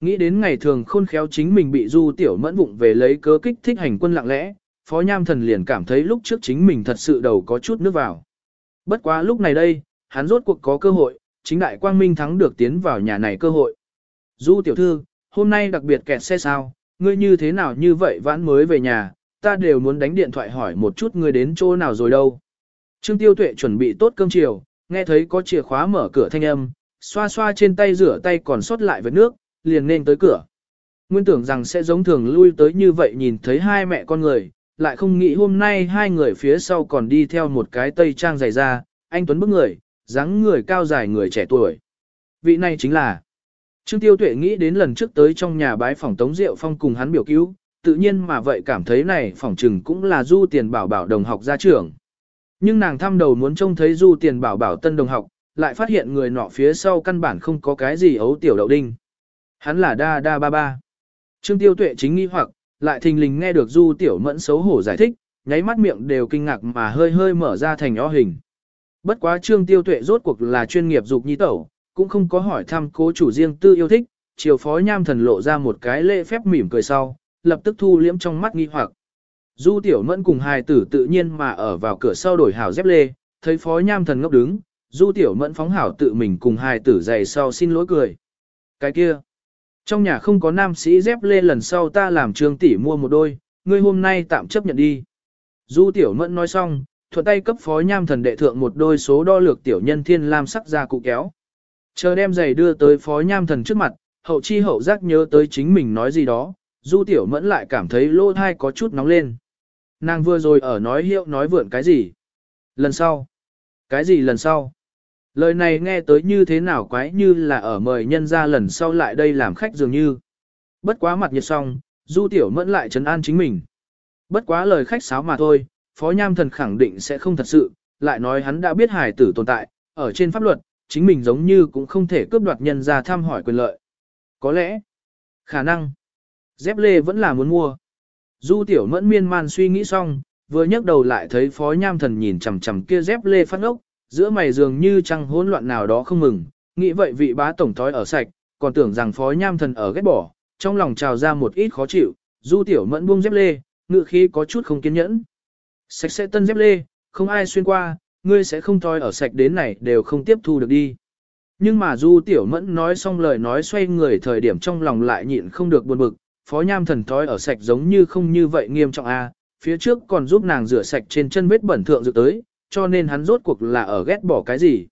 Nghĩ đến ngày thường khôn khéo chính mình bị du tiểu mẫn vụng về lấy cớ kích thích hành quân lặng lẽ, phó nham thần liền cảm thấy lúc trước chính mình thật sự đầu có chút nước vào. Bất quá lúc này đây, hắn rốt cuộc có cơ hội, chính đại quang minh thắng được tiến vào nhà này cơ hội. Du tiểu thư, hôm nay đặc biệt kẹt xe sao, ngươi như thế nào như vậy vãn mới về nhà, ta đều muốn đánh điện thoại hỏi một chút ngươi đến chỗ nào rồi đâu. Trương Tiêu Tuệ chuẩn bị tốt cơm chiều, nghe thấy có chìa khóa mở cửa thanh âm, xoa xoa trên tay rửa tay còn sót lại với nước, liền nên tới cửa. Nguyên tưởng rằng sẽ giống thường lui tới như vậy nhìn thấy hai mẹ con người, lại không nghĩ hôm nay hai người phía sau còn đi theo một cái tây trang dày da, anh Tuấn bức người, dáng người cao dài người trẻ tuổi. Vị này chính là Trương Tiêu Tuệ nghĩ đến lần trước tới trong nhà bái phòng Tống Diệu Phong cùng hắn biểu cứu, tự nhiên mà vậy cảm thấy này phỏng trừng cũng là du tiền bảo bảo đồng học gia trưởng. Nhưng nàng thăm đầu muốn trông thấy du tiền bảo bảo tân đồng học, lại phát hiện người nọ phía sau căn bản không có cái gì ấu tiểu đậu đinh. Hắn là đa đa ba ba. Trương Tiêu Tuệ chính nghi hoặc, lại thình lình nghe được du tiểu mẫn xấu hổ giải thích, nháy mắt miệng đều kinh ngạc mà hơi hơi mở ra thành o hình. Bất quá Trương Tiêu Tuệ rốt cuộc là chuyên nghiệp dục nhi tẩu, cũng không có hỏi thăm cố chủ riêng tư yêu thích, chiều phó nham thần lộ ra một cái lễ phép mỉm cười sau, lập tức thu liễm trong mắt nghi hoặc. Du tiểu mẫn cùng hài tử tự nhiên mà ở vào cửa sau đổi hảo dép lê, thấy phó nham thần ngốc đứng, du tiểu mẫn phóng hảo tự mình cùng hài tử giày sau xin lỗi cười. Cái kia, trong nhà không có nam sĩ dép lê lần sau ta làm trương tỷ mua một đôi, ngươi hôm nay tạm chấp nhận đi. Du tiểu mẫn nói xong, thuận tay cấp phó nham thần đệ thượng một đôi số đo lược tiểu nhân thiên lam sắc ra cụ kéo. Chờ đem giày đưa tới phó nham thần trước mặt, hậu chi hậu giác nhớ tới chính mình nói gì đó, du tiểu mẫn lại cảm thấy lỗ thai có chút nóng lên. Nàng vừa rồi ở nói hiệu nói vượn cái gì? Lần sau? Cái gì lần sau? Lời này nghe tới như thế nào quái như là ở mời nhân ra lần sau lại đây làm khách dường như. Bất quá mặt nhiệt xong, du tiểu mẫn lại trấn an chính mình. Bất quá lời khách sáo mà thôi, phó nham thần khẳng định sẽ không thật sự, lại nói hắn đã biết hài tử tồn tại, ở trên pháp luật, chính mình giống như cũng không thể cướp đoạt nhân ra tham hỏi quyền lợi. Có lẽ, khả năng, dép lê vẫn là muốn mua. Du tiểu mẫn miên man suy nghĩ xong, vừa nhấc đầu lại thấy phó nham thần nhìn chằm chằm kia dép lê phát ốc, giữa mày dường như trăng hỗn loạn nào đó không mừng, nghĩ vậy vị bá tổng thói ở sạch, còn tưởng rằng phó nham thần ở ghét bỏ, trong lòng trào ra một ít khó chịu, du tiểu mẫn buông dép lê, ngự khí có chút không kiên nhẫn. Sạch sẽ tân dép lê, không ai xuyên qua, ngươi sẽ không thói ở sạch đến này đều không tiếp thu được đi. Nhưng mà du tiểu mẫn nói xong lời nói xoay người thời điểm trong lòng lại nhịn không được buồn bực, phó nham thần thói ở sạch giống như không như vậy nghiêm trọng a phía trước còn giúp nàng rửa sạch trên chân vết bẩn thượng dự tới, cho nên hắn rốt cuộc là ở ghét bỏ cái gì.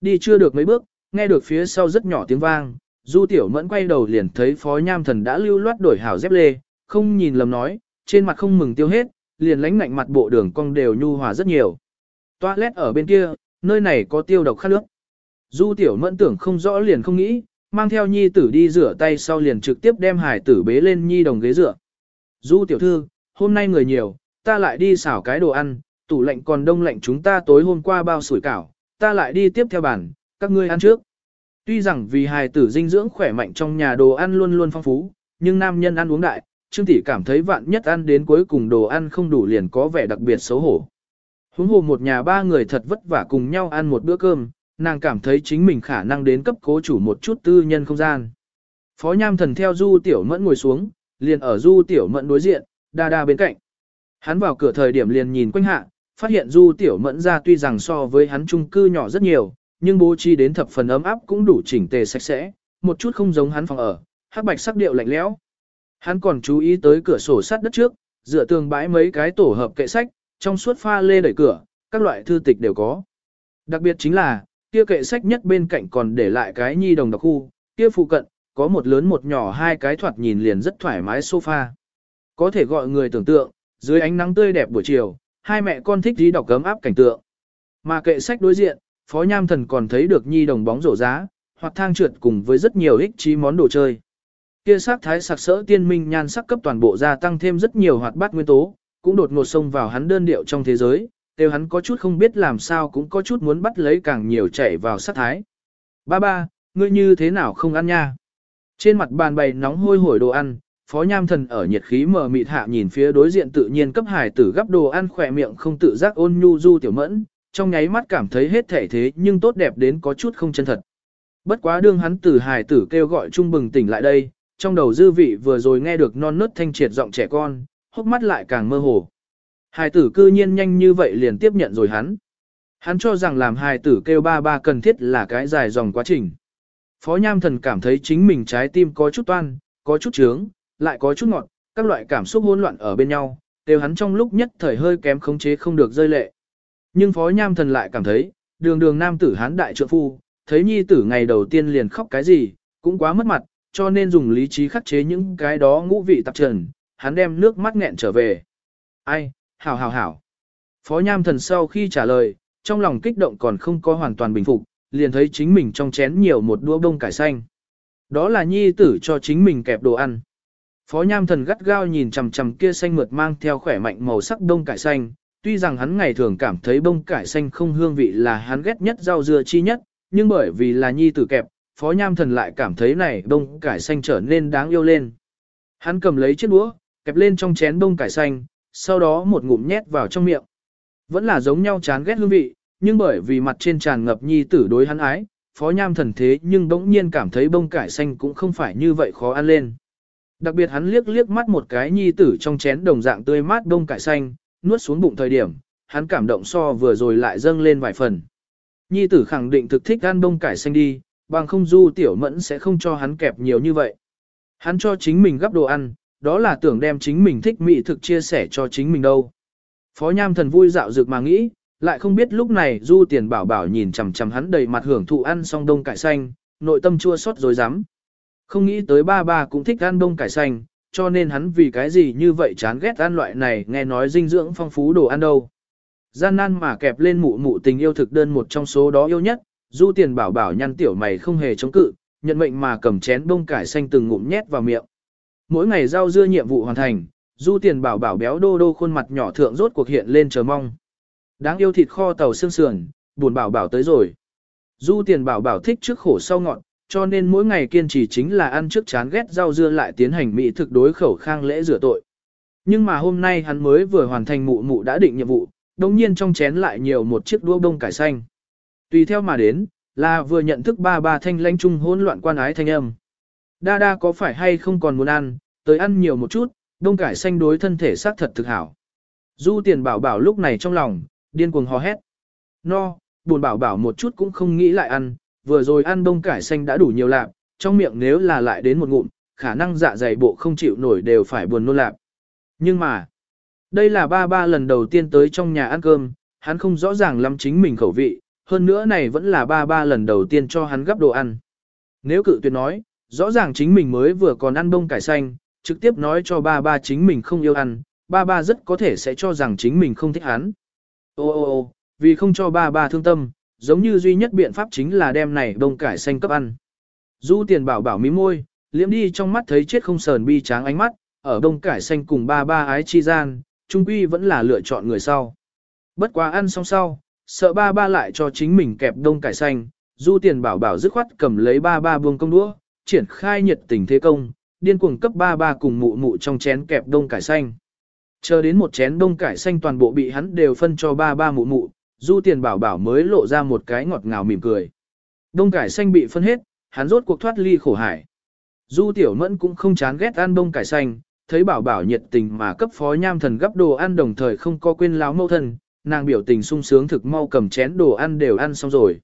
Đi chưa được mấy bước, nghe được phía sau rất nhỏ tiếng vang, du tiểu mẫn quay đầu liền thấy phó nham thần đã lưu loát đổi hảo dép lê, không nhìn lầm nói, trên mặt không mừng tiêu hết, liền lánh ngạnh mặt bộ đường cong đều nhu hòa rất nhiều. Toilet ở bên kia, nơi này có tiêu độc khát nước. Du tiểu mẫn tưởng không rõ liền không nghĩ, mang theo nhi tử đi rửa tay sau liền trực tiếp đem hải tử bế lên nhi đồng ghế rửa. Du tiểu thư, hôm nay người nhiều, ta lại đi xảo cái đồ ăn, tủ lạnh còn đông lạnh chúng ta tối hôm qua bao sủi cảo, ta lại đi tiếp theo bàn, các ngươi ăn trước. Tuy rằng vì hài tử dinh dưỡng khỏe mạnh trong nhà đồ ăn luôn luôn phong phú, nhưng nam nhân ăn uống đại, Trương tỷ cảm thấy vạn nhất ăn đến cuối cùng đồ ăn không đủ liền có vẻ đặc biệt xấu hổ. Huống hồ một nhà ba người thật vất vả cùng nhau ăn một bữa cơm, nàng cảm thấy chính mình khả năng đến cấp cố chủ một chút tư nhân không gian. Phó Nham Thần theo Du Tiểu Mẫn ngồi xuống, liền ở Du Tiểu Mẫn đối diện, đa đa bên cạnh. Hắn vào cửa thời điểm liền nhìn quanh hạ, phát hiện Du Tiểu Mẫn ra tuy rằng so với hắn trung cư nhỏ rất nhiều, nhưng bố trí đến thập phần ấm áp cũng đủ chỉnh tề sạch sẽ, một chút không giống hắn phòng ở, hắc bạch sắc điệu lạnh lẽo. Hắn còn chú ý tới cửa sổ sắt đất trước, dựa tường bãi mấy cái tổ hợp kệ sách, trong suốt pha lê đẩy cửa, các loại thư tịch đều có. Đặc biệt chính là, kia kệ sách nhất bên cạnh còn để lại cái nhi đồng đọc khu, kia phụ cận, có một lớn một nhỏ hai cái thoạt nhìn liền rất thoải mái sofa. Có thể gọi người tưởng tượng, dưới ánh nắng tươi đẹp buổi chiều, hai mẹ con thích đi đọc cấm áp cảnh tượng. Mà kệ sách đối diện, Phó Nham Thần còn thấy được nhi đồng bóng rổ giá, hoặc thang trượt cùng với rất nhiều ích trí món đồ chơi. Kia sắc thái sặc sỡ tiên minh nhan sắc cấp toàn bộ gia tăng thêm rất nhiều hoạt bát nguyên tố, cũng đột ngột xông vào hắn đơn điệu trong thế giới, đều hắn có chút không biết làm sao cũng có chút muốn bắt lấy càng nhiều chạy vào sát thái. Ba ba, ngươi như thế nào không ăn nha? Trên mặt bàn bày nóng hôi hổi đồ ăn, phó nham thần ở nhiệt khí mờ mịt hạ nhìn phía đối diện tự nhiên cấp hải tử gấp đồ ăn khỏe miệng không tự giác ôn nhu du tiểu mẫn, trong nháy mắt cảm thấy hết thể thế nhưng tốt đẹp đến có chút không chân thật. Bất quá đương hắn từ hải tử kêu gọi trung bừng tỉnh lại đây, trong đầu dư vị vừa rồi nghe được non nớt thanh triệt giọng trẻ con, hốc mắt lại càng mơ hồ. hải tử cư nhiên nhanh như vậy liền tiếp nhận rồi hắn. Hắn cho rằng làm hài tử kêu ba ba cần thiết là cái dài dòng quá trình. Phó Nham Thần cảm thấy chính mình trái tim có chút toan, có chút trướng, lại có chút ngọt, các loại cảm xúc hỗn loạn ở bên nhau, đều hắn trong lúc nhất thời hơi kém khống chế không được rơi lệ. Nhưng Phó Nham Thần lại cảm thấy, đường đường nam tử hán đại trượng phu, thấy nhi tử ngày đầu tiên liền khóc cái gì, cũng quá mất mặt, cho nên dùng lý trí khắc chế những cái đó ngũ vị tạp trần, hắn đem nước mắt nghẹn trở về. Ai, hảo hảo hảo. Phó Nham Thần sau khi trả lời, trong lòng kích động còn không có hoàn toàn bình phục, liền thấy chính mình trong chén nhiều một đũa bông cải xanh. Đó là nhi tử cho chính mình kẹp đồ ăn. Phó Nham Thần gắt gao nhìn chằm chằm kia xanh mượt mang theo khỏe mạnh màu sắc đông cải xanh, tuy rằng hắn ngày thường cảm thấy bông cải xanh không hương vị là hắn ghét nhất rau dưa chi nhất, nhưng bởi vì là nhi tử kẹp, Phó Nham Thần lại cảm thấy này bông cải xanh trở nên đáng yêu lên. Hắn cầm lấy chiếc đũa, kẹp lên trong chén bông cải xanh, sau đó một ngụm nhét vào trong miệng. Vẫn là giống nhau chán ghét hương vị, nhưng bởi vì mặt trên tràn ngập nhi tử đối hắn ái, Phó Nham Thần thế nhưng bỗng nhiên cảm thấy bông cải xanh cũng không phải như vậy khó ăn lên. Đặc biệt hắn liếc liếc mắt một cái nhi tử trong chén đồng dạng tươi mát đông cải xanh, nuốt xuống bụng thời điểm, hắn cảm động so vừa rồi lại dâng lên vài phần. Nhi tử khẳng định thực thích ăn đông cải xanh đi, bằng không du tiểu mẫn sẽ không cho hắn kẹp nhiều như vậy. Hắn cho chính mình gấp đồ ăn, đó là tưởng đem chính mình thích mỹ thực chia sẻ cho chính mình đâu. Phó Nham thần vui dạo dược mà nghĩ, lại không biết lúc này du tiền bảo bảo nhìn chằm chằm hắn đầy mặt hưởng thụ ăn xong đông cải xanh, nội tâm chua xót rồi dám. Không nghĩ tới ba ba cũng thích ăn đông cải xanh, cho nên hắn vì cái gì như vậy chán ghét ăn loại này nghe nói dinh dưỡng phong phú đồ ăn đâu. Gian nan mà kẹp lên mụ mụ tình yêu thực đơn một trong số đó yêu nhất, du tiền bảo bảo nhăn tiểu mày không hề chống cự, nhận mệnh mà cầm chén đông cải xanh từng ngụm nhét vào miệng. Mỗi ngày rau dưa nhiệm vụ hoàn thành, du tiền bảo bảo béo đô đô khuôn mặt nhỏ thượng rốt cuộc hiện lên chờ mong. Đáng yêu thịt kho tàu xương sườn, buồn bảo bảo tới rồi. Du tiền bảo bảo thích trước khổ sau ngọn, cho nên mỗi ngày kiên trì chính là ăn trước chán ghét rau dưa lại tiến hành mỹ thực đối khẩu khang lễ rửa tội. Nhưng mà hôm nay hắn mới vừa hoàn thành mụ mụ đã định nhiệm vụ, đồng nhiên trong chén lại nhiều một chiếc đũa bông cải xanh. Tùy theo mà đến, là vừa nhận thức ba ba thanh lãnh trung hỗn loạn quan ái thanh âm. Đa đa có phải hay không còn muốn ăn, tới ăn nhiều một chút, đông cải xanh đối thân thể xác thật thực hảo. Du tiền bảo bảo lúc này trong lòng, điên cuồng hò hét. No, buồn bảo bảo một chút cũng không nghĩ lại ăn, vừa rồi ăn bông cải xanh đã đủ nhiều lạp, trong miệng nếu là lại đến một ngụm, khả năng dạ dày bộ không chịu nổi đều phải buồn nôn lạp. Nhưng mà, đây là ba ba lần đầu tiên tới trong nhà ăn cơm, hắn không rõ ràng lắm chính mình khẩu vị, hơn nữa này vẫn là ba ba lần đầu tiên cho hắn gấp đồ ăn. Nếu cự tuyệt nói, rõ ràng chính mình mới vừa còn ăn bông cải xanh, trực tiếp nói cho ba ba chính mình không yêu ăn, ba ba rất có thể sẽ cho rằng chính mình không thích hắn. Ô ô ô, vì không cho ba ba thương tâm, giống như duy nhất biện pháp chính là đem này đông cải xanh cấp ăn. Du tiền bảo bảo mí môi, liễm đi trong mắt thấy chết không sờn bi tráng ánh mắt, ở đông cải xanh cùng ba ba ái chi gian, trung quy vẫn là lựa chọn người sau. Bất quá ăn xong sau, sợ ba ba lại cho chính mình kẹp đông cải xanh, du tiền bảo bảo dứt khoát cầm lấy ba ba buông công đũa, triển khai nhiệt tình thế công, điên cuồng cấp ba ba cùng mụ mụ trong chén kẹp đông cải xanh. Chờ đến một chén đông cải xanh toàn bộ bị hắn đều phân cho ba ba mụ mụ, du tiền bảo bảo mới lộ ra một cái ngọt ngào mỉm cười. Đông cải xanh bị phân hết, hắn rốt cuộc thoát ly khổ hải. Du tiểu mẫn cũng không chán ghét ăn đông cải xanh, thấy bảo bảo nhiệt tình mà cấp phó nham thần gấp đồ ăn đồng thời không có quên láo mâu thân, nàng biểu tình sung sướng thực mau cầm chén đồ ăn đều ăn xong rồi.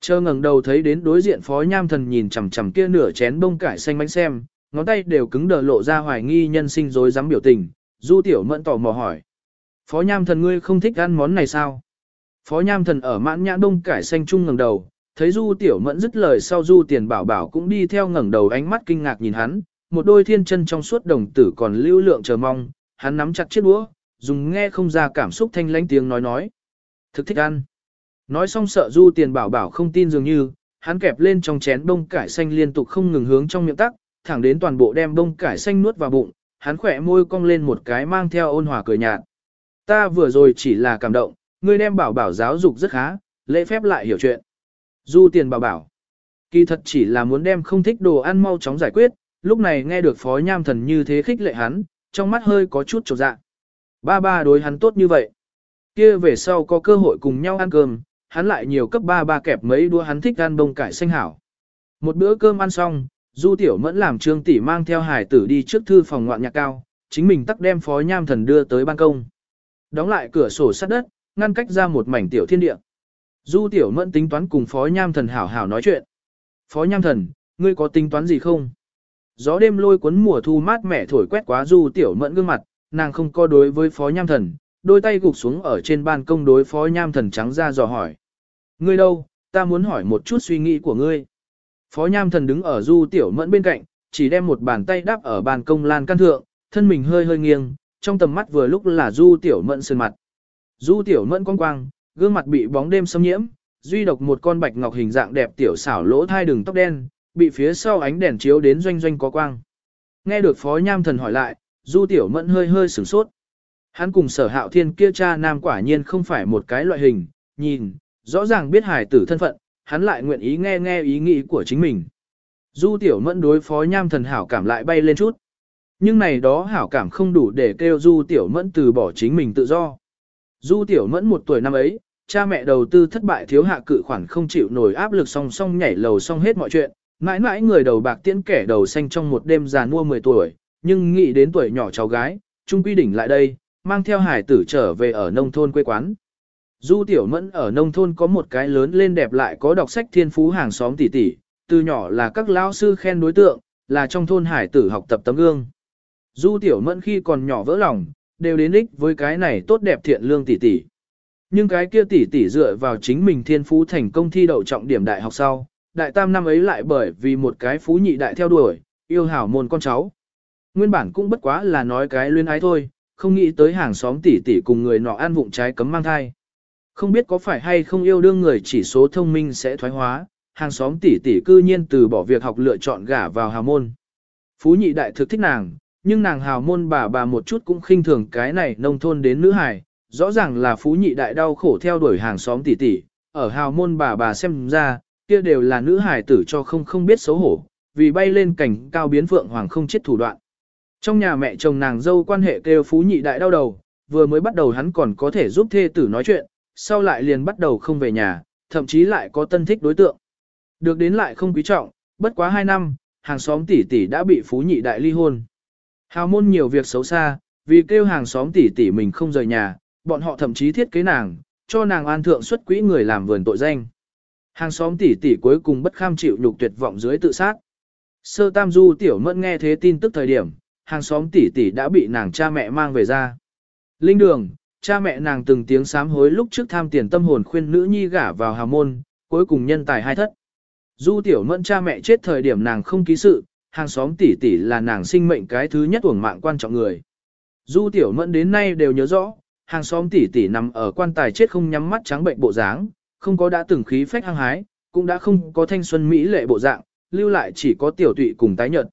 Chờ ngẩng đầu thấy đến đối diện phó nham thần nhìn chằm chằm kia nửa chén bông cải xanh bánh xem, ngón tay đều cứng đờ lộ ra hoài nghi nhân sinh dối dám biểu tình, du tiểu mẫn tò mò hỏi. Phó nham thần ngươi không thích ăn món này sao? Phó nham thần ở mãn nhãn đông cải xanh chung ngẩng đầu, thấy du tiểu mẫn dứt lời sau du tiền bảo bảo cũng đi theo ngẩng đầu ánh mắt kinh ngạc nhìn hắn, một đôi thiên chân trong suốt đồng tử còn lưu lượng chờ mong, hắn nắm chặt chiếc đũa, dùng nghe không ra cảm xúc thanh lãnh tiếng nói nói. Thực thích ăn. Nói xong sợ du tiền bảo bảo không tin dường như, hắn kẹp lên trong chén đông cải xanh liên tục không ngừng hướng trong miệng tắc, thẳng đến toàn bộ đem đông cải xanh nuốt vào bụng, hắn khỏe môi cong lên một cái mang theo ôn hòa cười nhạt. Ta vừa rồi chỉ là cảm động, ngươi đem bảo bảo giáo dục rất khá, lễ phép lại hiểu chuyện. Du tiền bảo bảo. Kỳ thật chỉ là muốn đem không thích đồ ăn mau chóng giải quyết, lúc này nghe được phó nham thần như thế khích lệ hắn, trong mắt hơi có chút trột dạ. Ba ba đối hắn tốt như vậy. kia về sau có cơ hội cùng nhau ăn cơm, hắn lại nhiều cấp ba ba kẹp mấy đua hắn thích ăn bông cải xanh hảo. Một bữa cơm ăn xong, Du Tiểu Mẫn làm Trương tỷ mang theo hải tử đi trước thư phòng ngoạn nhạc cao, chính mình tắc đem Phó Nham Thần đưa tới ban công. Đóng lại cửa sổ sắt đất, ngăn cách ra một mảnh tiểu thiên địa. Du Tiểu Mẫn tính toán cùng Phó Nham Thần hảo hảo nói chuyện. Phó Nham Thần, ngươi có tính toán gì không? Gió đêm lôi cuốn mùa thu mát mẻ thổi quét quá Du Tiểu Mẫn gương mặt, nàng không co đối với Phó Nham Thần, đôi tay gục xuống ở trên ban công đối Phó Nham Thần trắng ra dò hỏi. Ngươi đâu, ta muốn hỏi một chút suy nghĩ của ngươi. Phó Nham Thần đứng ở Du Tiểu Mẫn bên cạnh, chỉ đem một bàn tay đáp ở bàn công lan căn thượng, thân mình hơi hơi nghiêng, trong tầm mắt vừa lúc là Du Tiểu Mẫn sơn mặt. Du Tiểu Mẫn quang quang, gương mặt bị bóng đêm xâm nhiễm, duy độc một con bạch ngọc hình dạng đẹp tiểu xảo lỗ thai đường tóc đen, bị phía sau ánh đèn chiếu đến doanh doanh có quang. Nghe được Phó Nham Thần hỏi lại, Du Tiểu Mẫn hơi hơi sửng sốt. Hắn cùng sở hạo thiên kia cha nam quả nhiên không phải một cái loại hình, nhìn, rõ ràng biết Hải tử thân phận, hắn lại nguyện ý nghe nghe ý nghĩ của chính mình. Du Tiểu Mẫn đối Phó Nham Thần hảo cảm lại bay lên chút. Nhưng này đó hảo cảm không đủ để kêu Du Tiểu Mẫn từ bỏ chính mình tự do. Du Tiểu Mẫn một tuổi năm ấy, cha mẹ đầu tư thất bại thiếu hạ cự khoản không chịu nổi áp lực song song nhảy lầu xong hết mọi chuyện, mãi mãi người đầu bạc tiễn kẻ đầu xanh trong một đêm già mua 10 tuổi, nhưng nghĩ đến tuổi nhỏ cháu gái, trung quy đỉnh lại đây, mang theo hải tử trở về ở nông thôn quê quán. Du Tiểu Mẫn ở nông thôn có một cái lớn lên đẹp lại có đọc sách thiên phú hàng xóm tỷ tỷ, từ nhỏ là các lão sư khen đối tượng, là trong thôn hải tử học tập tấm gương. Du Tiểu Mẫn khi còn nhỏ vỡ lòng, đều đến ích với cái này tốt đẹp thiện lương tỷ tỷ. Nhưng cái kia tỷ tỷ dựa vào chính mình thiên phú thành công thi đậu trọng điểm đại học sau, đại tam năm ấy lại bởi vì một cái phú nhị đại theo đuổi, yêu hảo môn con cháu. Nguyên bản cũng bất quá là nói cái luyến ái thôi, không nghĩ tới hàng xóm tỷ tỷ cùng người nọ ăn vụng trái cấm mang thai. Không biết có phải hay không yêu đương người chỉ số thông minh sẽ thoái hóa, hàng xóm tỷ tỷ cư nhiên từ bỏ việc học lựa chọn gả vào hào môn. Phú nhị đại thực thích nàng, nhưng nàng hào môn bà bà một chút cũng khinh thường cái này nông thôn đến nữ hài, rõ ràng là phú nhị đại đau khổ theo đuổi hàng xóm tỷ tỷ, ở hào môn bà bà xem ra, kia đều là nữ hài tử cho không không biết xấu hổ, vì bay lên cảnh cao biến vượng hoàng không chết thủ đoạn. Trong nhà mẹ chồng nàng dâu quan hệ kêu phú nhị đại đau đầu, vừa mới bắt đầu hắn còn có thể giúp thê tử nói chuyện, sau lại liền bắt đầu không về nhà, thậm chí lại có tân thích đối tượng. Được đến lại không quý trọng, bất quá 2 năm, hàng xóm tỷ tỷ đã bị phú nhị đại ly hôn. Hào môn nhiều việc xấu xa, vì kêu hàng xóm tỷ tỷ mình không rời nhà, bọn họ thậm chí thiết kế nàng, cho nàng an thượng xuất quỹ người làm vườn tội danh. Hàng xóm tỷ tỷ cuối cùng bất kham chịu nhục tuyệt vọng dưới tự sát. Sơ Tam Du tiểu mẫn nghe thế tin tức thời điểm, hàng xóm tỷ tỷ đã bị nàng cha mẹ mang về ra. Linh đường, cha mẹ nàng từng tiếng sám hối lúc trước tham tiền tâm hồn khuyên nữ nhi gả vào hào môn, cuối cùng nhân tài hai thất. Du tiểu mẫn cha mẹ chết thời điểm nàng không ký sự, hàng xóm tỷ tỷ là nàng sinh mệnh cái thứ nhất uổng mạng quan trọng người. Du tiểu mẫn đến nay đều nhớ rõ, hàng xóm tỷ tỷ nằm ở quan tài chết không nhắm mắt trắng bệnh bộ dáng, không có đã từng khí phách hăng hái, cũng đã không có thanh xuân mỹ lệ bộ dạng, lưu lại chỉ có tiểu tụy cùng tái nhợt.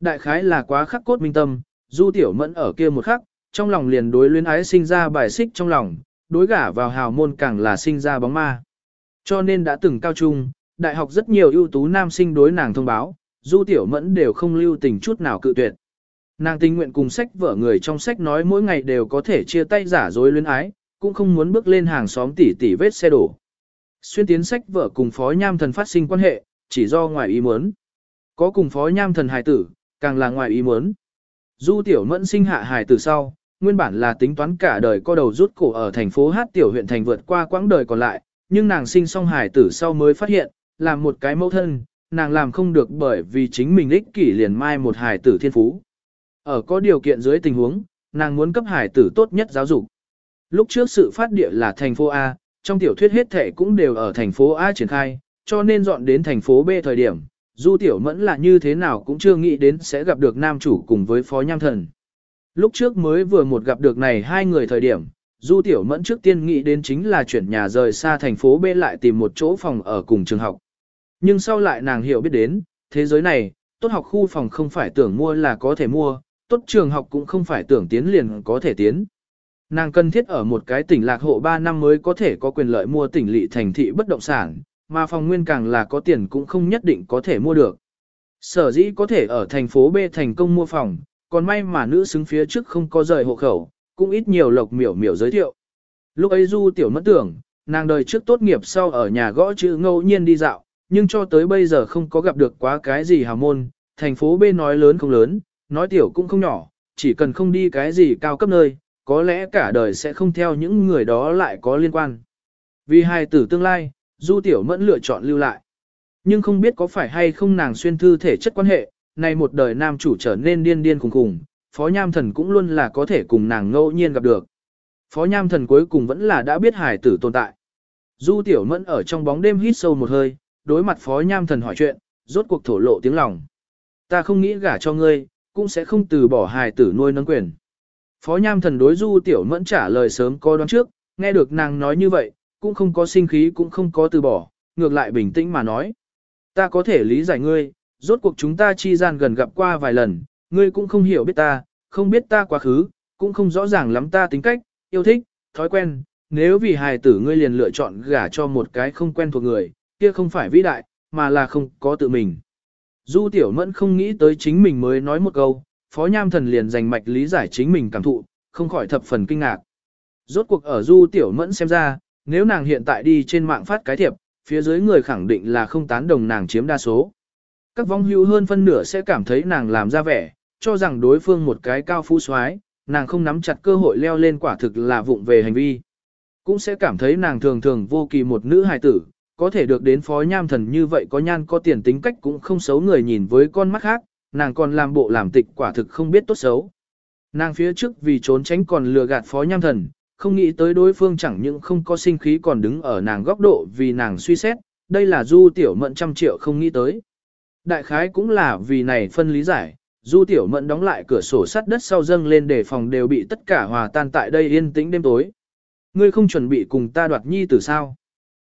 Đại khái là quá khắc cốt minh tâm, du tiểu mẫn ở kia một khắc, trong lòng liền đối luyến ái sinh ra bài xích trong lòng, đối gả vào hào môn càng là sinh ra bóng ma. Cho nên đã từng cao trung, đại học rất nhiều ưu tú nam sinh đối nàng thông báo, du tiểu mẫn đều không lưu tình chút nào cự tuyệt. Nàng tình nguyện cùng sách vợ người trong sách nói mỗi ngày đều có thể chia tay giả dối luyến ái, cũng không muốn bước lên hàng xóm tỉ tỉ vết xe đổ. Xuyên tiến sách vợ cùng phó nham thần phát sinh quan hệ, chỉ do ngoài ý muốn. Có cùng phó nham thần hài tử, càng là ngoài ý muốn. Du tiểu mẫn sinh hạ hài tử sau, nguyên bản là tính toán cả đời co đầu rút cổ ở thành phố Hát tiểu huyện thành vượt qua quãng đời còn lại, nhưng nàng sinh xong hài tử sau mới phát hiện, làm một cái mẫu thân, nàng làm không được bởi vì chính mình ích kỷ liền mai một hài tử thiên phú. Ở có điều kiện dưới tình huống, nàng muốn cấp hài tử tốt nhất giáo dục. Lúc trước sự phát địa là thành phố A, trong tiểu thuyết hết thể cũng đều ở thành phố A triển khai, cho nên dọn đến thành phố B thời điểm, Du Tiểu Mẫn là như thế nào cũng chưa nghĩ đến sẽ gặp được nam chủ cùng với phó nham thần. Lúc trước mới vừa một gặp được này hai người thời điểm, Du Tiểu Mẫn trước tiên nghĩ đến chính là chuyển nhà rời xa thành phố B lại tìm một chỗ phòng ở cùng trường học. Nhưng sau lại nàng hiểu biết đến, thế giới này, tốt học khu phòng không phải tưởng mua là có thể mua, tốt trường học cũng không phải tưởng tiến liền có thể tiến. Nàng cần thiết ở một cái tỉnh lạc hộ 3 năm mới có thể có quyền lợi mua tỉnh lỵ thành thị bất động sản, mà phòng nguyên càng là có tiền cũng không nhất định có thể mua được. Sở dĩ có thể ở thành phố B thành công mua phòng, còn may mà nữ xứng phía trước không có rời hộ khẩu, cũng ít nhiều lộc miểu miểu giới thiệu. Lúc ấy Du tiểu mất tưởng, nàng đời trước tốt nghiệp sau ở nhà gõ chữ ngẫu nhiên đi dạo, nhưng cho tới bây giờ không có gặp được quá cái gì hào môn, thành phố B nói lớn không lớn, nói tiểu cũng không nhỏ, chỉ cần không đi cái gì cao cấp nơi, có lẽ cả đời sẽ không theo những người đó lại có liên quan. Vì hai tử tương lai, Du Tiểu Mẫn lựa chọn lưu lại. Nhưng không biết có phải hay không nàng xuyên thư thể chất quan hệ, này một đời nam chủ trở nên điên điên khùng khùng, Phó Nham Thần cũng luôn là có thể cùng nàng ngẫu nhiên gặp được. Phó Nham Thần cuối cùng vẫn là đã biết hài tử tồn tại. Du Tiểu Mẫn ở trong bóng đêm hít sâu một hơi, đối mặt Phó Nham Thần hỏi chuyện, rốt cuộc thổ lộ tiếng lòng. Ta không nghĩ gả cho ngươi, cũng sẽ không từ bỏ hài tử nuôi nấng quyền. Phó Nham Thần đối Du Tiểu Mẫn trả lời sớm có đoán trước, nghe được nàng nói như vậy, cũng không có sinh khí cũng không có từ bỏ, ngược lại bình tĩnh mà nói. Ta có thể lý giải ngươi, rốt cuộc chúng ta chi gian gần gặp qua vài lần, ngươi cũng không hiểu biết ta, không biết ta quá khứ, cũng không rõ ràng lắm ta tính cách, yêu thích, thói quen, nếu vì hài tử ngươi liền lựa chọn gả cho một cái không quen thuộc người, kia không phải vĩ đại, mà là không có tự mình. Du Tiểu Mẫn không nghĩ tới chính mình mới nói một câu, Phó Nham Thần liền dành mạch lý giải chính mình cảm thụ, không khỏi thập phần kinh ngạc. Rốt cuộc ở Du Tiểu Mẫn xem ra, nếu nàng hiện tại đi trên mạng phát cái thiệp, phía dưới người khẳng định là không tán đồng nàng chiếm đa số. Các vong hữu hơn phân nửa sẽ cảm thấy nàng làm ra vẻ, cho rằng đối phương một cái cao phú soái, nàng không nắm chặt cơ hội leo lên quả thực là vụng về hành vi. Cũng sẽ cảm thấy nàng thường thường vô kỳ một nữ hài tử, có thể được đến phó nham thần như vậy có nhan có tiền tính cách cũng không xấu người nhìn với con mắt khác, nàng còn làm bộ làm tịch quả thực không biết tốt xấu. Nàng phía trước vì trốn tránh còn lừa gạt phó nham thần, không nghĩ tới đối phương chẳng những không có sinh khí còn đứng ở nàng góc độ vì nàng suy xét, đây là du tiểu mận trăm triệu không nghĩ tới. Đại khái cũng là vì này phân lý giải, du tiểu mận đóng lại cửa sổ sắt đất sau dâng lên để phòng đều bị tất cả hòa tan tại đây yên tĩnh đêm tối. Ngươi không chuẩn bị cùng ta đoạt nhi từ sao?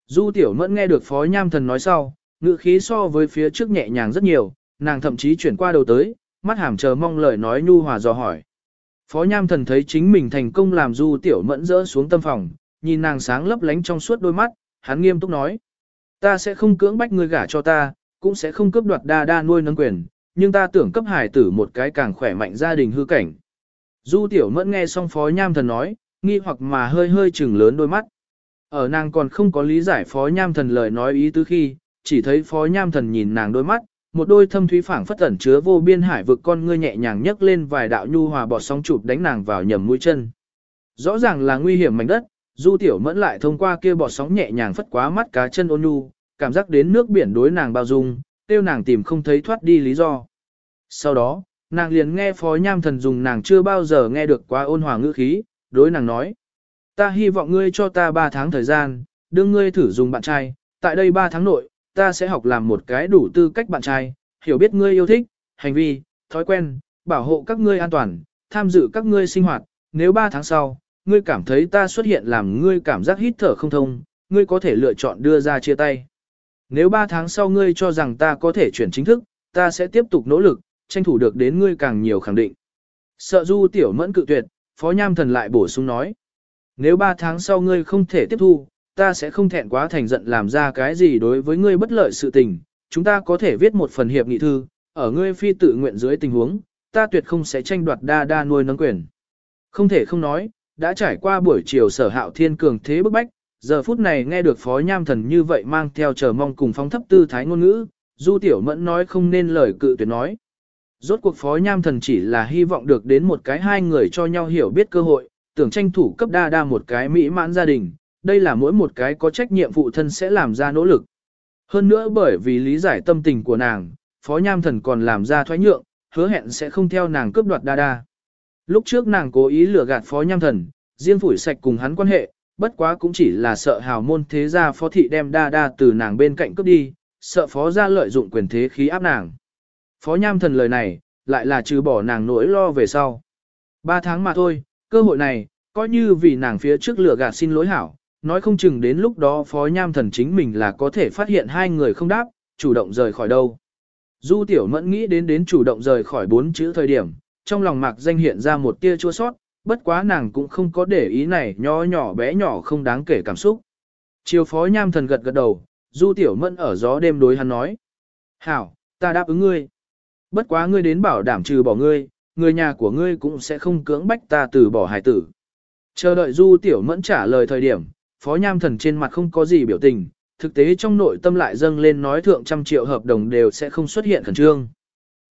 Du tiểu mẫn nghe được phó nham thần nói sau, ngữ khí so với phía trước nhẹ nhàng rất nhiều, nàng thậm chí chuyển qua đầu tới, mắt hàm chờ mong lời nói nhu hòa dò hỏi. Phó Nham Thần thấy chính mình thành công làm Du Tiểu Mẫn rỡ xuống tâm phòng, nhìn nàng sáng lấp lánh trong suốt đôi mắt, hắn nghiêm túc nói. Ta sẽ không cưỡng bách ngươi gả cho ta, cũng sẽ không cướp đoạt đa đa nuôi nâng quyền, nhưng ta tưởng cấp hải tử một cái càng khỏe mạnh gia đình hư cảnh. Du Tiểu Mẫn nghe xong Phó Nham Thần nói, nghi hoặc mà hơi hơi chừng lớn đôi mắt. Ở nàng còn không có lý giải Phó Nham Thần lời nói ý tứ khi, chỉ thấy Phó Nham Thần nhìn nàng đôi mắt, một đôi thâm thúy phảng phất ẩn chứa vô biên hải vực con ngươi nhẹ nhàng nhấc lên vài đạo nhu hòa bọt sóng chụp đánh nàng vào nhầm mũi chân. Rõ ràng là nguy hiểm mảnh đất, Du Tiểu Mẫn lại thông qua kia bọt sóng nhẹ nhàng phất quá mắt cá chân ôn nhu, cảm giác đến nước biển đối nàng bao dung, tiêu nàng tìm không thấy thoát đi lý do. Sau đó, nàng liền nghe Phó Nham Thần dùng nàng chưa bao giờ nghe được quá ôn hòa ngữ khí, đối nàng nói: "Ta hy vọng ngươi cho ta 3 tháng thời gian, đương ngươi thử dùng bạn trai, tại đây 3 tháng nội, ta sẽ học làm một cái đủ tư cách bạn trai, hiểu biết ngươi yêu thích, hành vi, thói quen, bảo hộ các ngươi an toàn, tham dự các ngươi sinh hoạt, nếu 3 tháng sau, ngươi cảm thấy ta xuất hiện làm ngươi cảm giác hít thở không thông, ngươi có thể lựa chọn đưa ra chia tay. Nếu 3 tháng sau ngươi cho rằng ta có thể chuyển chính thức, ta sẽ tiếp tục nỗ lực, tranh thủ được đến ngươi càng nhiều khẳng định. Sợ du tiểu mẫn cự tuyệt, Phó Nham Thần lại bổ sung nói. Nếu 3 tháng sau ngươi không thể tiếp thu, ta sẽ không thẹn quá thành giận làm ra cái gì đối với ngươi bất lợi sự tình, chúng ta có thể viết một phần hiệp nghị thư, ở ngươi phi tự nguyện dưới tình huống, ta tuyệt không sẽ tranh đoạt đa đa nuôi nấng quyền. Không thể không nói, đã trải qua buổi chiều sở hạo thiên cường thế bức bách, giờ phút này nghe được phó nham thần như vậy mang theo chờ mong cùng phong thấp tư thái ngôn ngữ, du tiểu mẫn nói không nên lời cự tuyệt nói. Rốt cuộc phó nham thần chỉ là hy vọng được đến một cái hai người cho nhau hiểu biết cơ hội, tưởng tranh thủ cấp đa đa một cái mỹ mãn gia đình, đây là mỗi một cái có trách nhiệm phụ thân sẽ làm ra nỗ lực. Hơn nữa bởi vì lý giải tâm tình của nàng, Phó Nham Thần còn làm ra thoái nhượng, hứa hẹn sẽ không theo nàng cướp đoạt đa đa. Lúc trước nàng cố ý lừa gạt Phó Nham Thần, riêng phủi sạch cùng hắn quan hệ, bất quá cũng chỉ là sợ hào môn thế gia phó thị đem đa đa từ nàng bên cạnh cướp đi, sợ phó gia lợi dụng quyền thế khí áp nàng. Phó Nham Thần lời này, lại là trừ bỏ nàng nỗi lo về sau. Ba tháng mà thôi, cơ hội này, coi như vì nàng phía trước lửa gạt xin lỗi hảo, nói không chừng đến lúc đó phó nham thần chính mình là có thể phát hiện hai người không đáp, chủ động rời khỏi đâu. Du tiểu mẫn nghĩ đến đến chủ động rời khỏi bốn chữ thời điểm, trong lòng mạc danh hiện ra một tia chua sót, bất quá nàng cũng không có để ý này nhỏ nhỏ bé nhỏ không đáng kể cảm xúc. Chiều phó nham thần gật gật đầu, du tiểu mẫn ở gió đêm đối hắn nói. Hảo, ta đáp ứng ngươi. Bất quá ngươi đến bảo đảm trừ bỏ ngươi, người nhà của ngươi cũng sẽ không cưỡng bách ta từ bỏ hài tử. Chờ đợi du tiểu mẫn trả lời thời điểm, Phó Nham Thần trên mặt không có gì biểu tình, thực tế trong nội tâm lại dâng lên nói thượng trăm triệu hợp đồng đều sẽ không xuất hiện khẩn trương.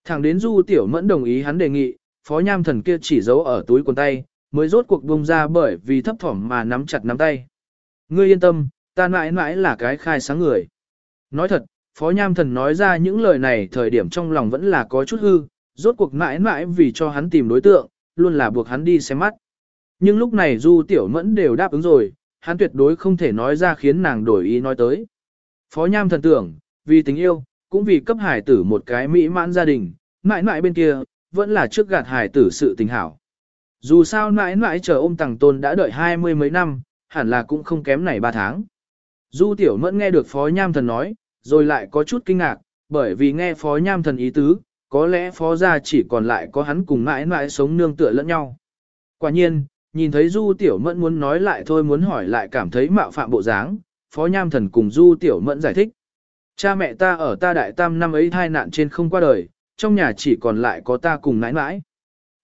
Thẳng đến Du Tiểu Mẫn đồng ý hắn đề nghị, Phó Nham Thần kia chỉ giấu ở túi quần tay, mới rốt cuộc bông ra bởi vì thấp thỏm mà nắm chặt nắm tay. Ngươi yên tâm, ta mãi mãi là cái khai sáng người. Nói thật, Phó Nham Thần nói ra những lời này thời điểm trong lòng vẫn là có chút hư, rốt cuộc mãi mãi vì cho hắn tìm đối tượng, luôn là buộc hắn đi xem mắt. Nhưng lúc này Du Tiểu Mẫn đều đáp ứng rồi, hắn tuyệt đối không thể nói ra khiến nàng đổi ý nói tới. Phó Nham Thần tưởng, vì tình yêu, cũng vì cấp hải tử một cái mỹ mãn gia đình, mãi mãi bên kia, vẫn là trước gạt hải tử sự tình hảo. Dù sao mãi mãi chờ ôm tàng tôn đã đợi hai mươi mấy năm, hẳn là cũng không kém này ba tháng. Du Tiểu Mẫn nghe được Phó Nham Thần nói, rồi lại có chút kinh ngạc, bởi vì nghe Phó Nham Thần ý tứ, có lẽ Phó gia chỉ còn lại có hắn cùng mãi mãi sống nương tựa lẫn nhau. Quả nhiên, nhìn thấy Du Tiểu Mẫn muốn nói lại thôi muốn hỏi lại cảm thấy mạo phạm bộ dáng, Phó Nham Thần cùng Du Tiểu Mẫn giải thích. Cha mẹ ta ở ta đại tam năm ấy thai nạn trên không qua đời, trong nhà chỉ còn lại có ta cùng nãi nãi.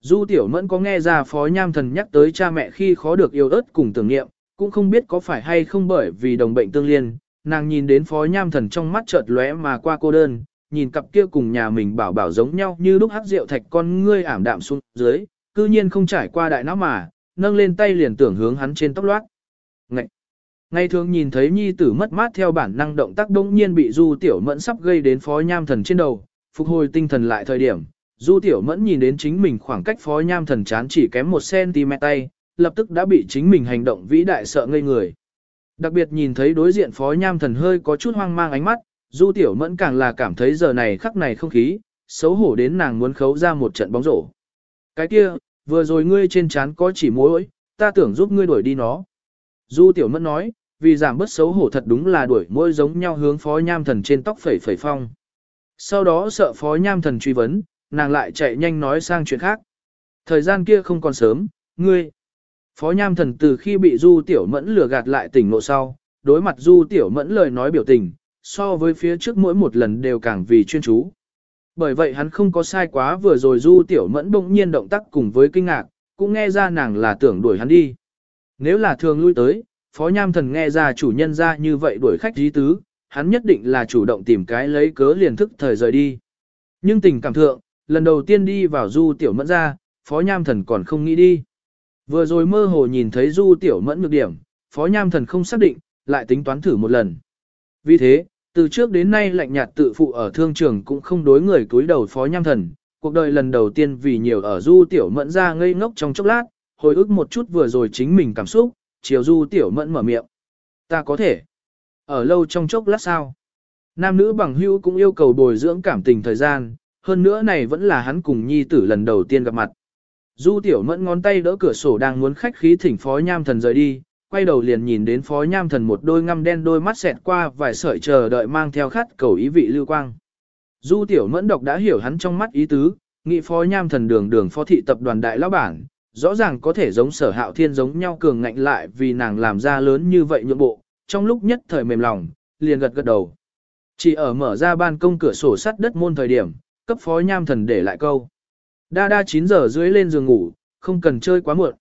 Du Tiểu Mẫn có nghe ra Phó Nham Thần nhắc tới cha mẹ khi khó được yêu ớt cùng tưởng niệm, cũng không biết có phải hay không bởi vì đồng bệnh tương liên, nàng nhìn đến Phó Nham Thần trong mắt chợt lóe mà qua cô đơn, nhìn cặp kia cùng nhà mình bảo bảo giống nhau như lúc hắc rượu thạch con ngươi ảm đạm xuống dưới, cư nhiên không trải qua đại não mà, nâng lên tay liền tưởng hướng hắn trên tóc loát. Ngậy! Ngày thường nhìn thấy nhi tử mất mát theo bản năng động tác đông nhiên bị Du Tiểu Mẫn sắp gây đến Phó Nham Thần trên đầu, phục hồi tinh thần lại thời điểm. Du Tiểu Mẫn nhìn đến chính mình khoảng cách Phó Nham Thần chán chỉ kém 1cm tay, lập tức đã bị chính mình hành động vĩ đại sợ ngây người. Đặc biệt nhìn thấy đối diện Phó Nham Thần hơi có chút hoang mang ánh mắt, Du Tiểu Mẫn càng là cảm thấy giờ này khắc này không khí, xấu hổ đến nàng muốn khấu ra một trận bóng rổ. Cái kia, vừa rồi ngươi trên trán có chỉ mối, ta tưởng giúp ngươi đuổi đi nó. Du Tiểu Mẫn nói, vì giảm bớt xấu hổ thật đúng là đuổi môi giống nhau hướng Phó Nham Thần trên tóc phẩy phẩy phong. Sau đó sợ Phó Nham Thần truy vấn, nàng lại chạy nhanh nói sang chuyện khác. Thời gian kia không còn sớm, ngươi. Phó Nham Thần từ khi bị Du Tiểu Mẫn lừa gạt lại tỉnh ngộ sau, đối mặt Du Tiểu Mẫn lời nói biểu tình, so với phía trước mỗi một lần đều càng vì chuyên chú. Bởi vậy hắn không có sai quá vừa rồi Du Tiểu Mẫn bỗng nhiên động tác cùng với kinh ngạc, cũng nghe ra nàng là tưởng đuổi hắn đi. Nếu là thường lui tới, Phó Nham Thần nghe ra chủ nhân ra như vậy đuổi khách dí tứ, hắn nhất định là chủ động tìm cái lấy cớ liền thức thời rời đi. Nhưng tình cảm thượng, lần đầu tiên đi vào Du Tiểu Mẫn ra, Phó Nham Thần còn không nghĩ đi. Vừa rồi mơ hồ nhìn thấy Du Tiểu Mẫn nhược điểm, Phó Nham Thần không xác định, lại tính toán thử một lần. Vì thế, từ trước đến nay lạnh nhạt tự phụ ở thương trường cũng không đối người cúi đầu Phó Nham Thần, cuộc đời lần đầu tiên vì nhiều ở Du Tiểu Mẫn ra ngây ngốc trong chốc lát, hồi ức một chút vừa rồi chính mình cảm xúc, chiều Du Tiểu Mẫn mở miệng. Ta có thể. Ở lâu trong chốc lát sao? Nam nữ bằng hữu cũng yêu cầu bồi dưỡng cảm tình thời gian, hơn nữa này vẫn là hắn cùng nhi tử lần đầu tiên gặp mặt. Du tiểu mẫn ngón tay đỡ cửa sổ đang muốn khách khí thỉnh phó nham thần rời đi, quay đầu liền nhìn đến phó nham thần một đôi ngăm đen đôi mắt xẹt qua vài sợi chờ đợi mang theo khát cầu ý vị lưu quang. Du tiểu mẫn độc đã hiểu hắn trong mắt ý tứ, nghị phó nham thần đường đường phó thị tập đoàn đại lão bản, rõ ràng có thể giống sở hạo thiên giống nhau cường ngạnh lại vì nàng làm ra lớn như vậy nhượng bộ, trong lúc nhất thời mềm lòng, liền gật gật đầu. Chỉ ở mở ra ban công cửa sổ sắt đất môn thời điểm, cấp phó nham thần để lại câu. Đa đa 9 giờ dưới lên giường ngủ, không cần chơi quá muộn.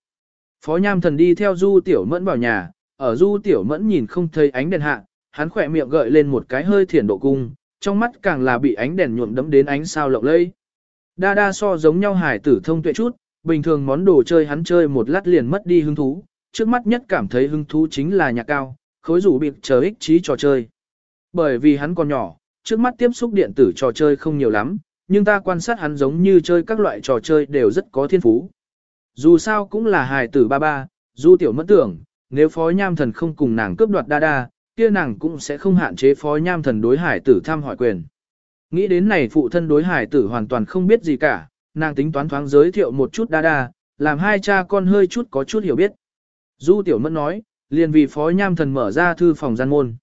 Phó nham thần đi theo du tiểu mẫn vào nhà, ở du tiểu mẫn nhìn không thấy ánh đèn hạ, hắn khỏe miệng gợi lên một cái hơi thiển độ cung, trong mắt càng là bị ánh đèn nhuộm đấm đến ánh sao lộng lẫy. Đa đa so giống nhau hải tử thông tuệ chút, bình thường món đồ chơi hắn chơi một lát liền mất đi hứng thú, trước mắt nhất cảm thấy hứng thú chính là nhạc cao, khối rủ biệt chờ ích trí trò chơi. Bởi vì hắn còn nhỏ, trước mắt tiếp xúc điện tử trò chơi không nhiều lắm, nhưng ta quan sát hắn giống như chơi các loại trò chơi đều rất có thiên phú. Dù sao cũng là hài tử ba ba, du tiểu mất tưởng, nếu phó nham thần không cùng nàng cướp đoạt đa đa, kia nàng cũng sẽ không hạn chế phó nham thần đối hải tử tham hỏi quyền. Nghĩ đến này phụ thân đối hải tử hoàn toàn không biết gì cả, nàng tính toán thoáng giới thiệu một chút đa đa, làm hai cha con hơi chút có chút hiểu biết. Du tiểu mẫn nói, liền vì phó nham thần mở ra thư phòng gian môn.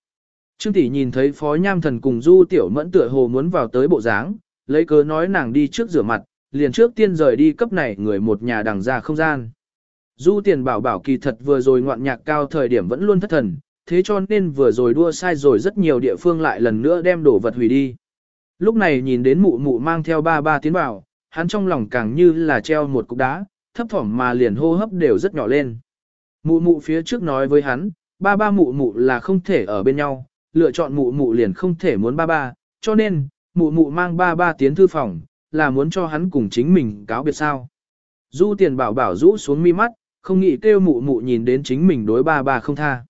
Trương tỷ nhìn thấy phó nham thần cùng du tiểu mẫn tựa hồ muốn vào tới bộ dáng, lấy cớ nói nàng đi trước rửa mặt, liền trước tiên rời đi cấp này người một nhà đằng ra không gian. Du tiền bảo bảo kỳ thật vừa rồi ngoạn nhạc cao thời điểm vẫn luôn thất thần, thế cho nên vừa rồi đua sai rồi rất nhiều địa phương lại lần nữa đem đổ vật hủy đi. Lúc này nhìn đến mụ mụ mang theo ba ba tiến vào, hắn trong lòng càng như là treo một cục đá, thấp thỏm mà liền hô hấp đều rất nhỏ lên. Mụ mụ phía trước nói với hắn, ba ba mụ mụ là không thể ở bên nhau, lựa chọn mụ mụ liền không thể muốn ba ba, cho nên, mụ mụ mang ba ba tiến thư phòng, là muốn cho hắn cùng chính mình cáo biệt sao. Du tiền bảo bảo rũ xuống mi mắt, không nghĩ kêu mụ mụ nhìn đến chính mình đối ba ba không tha.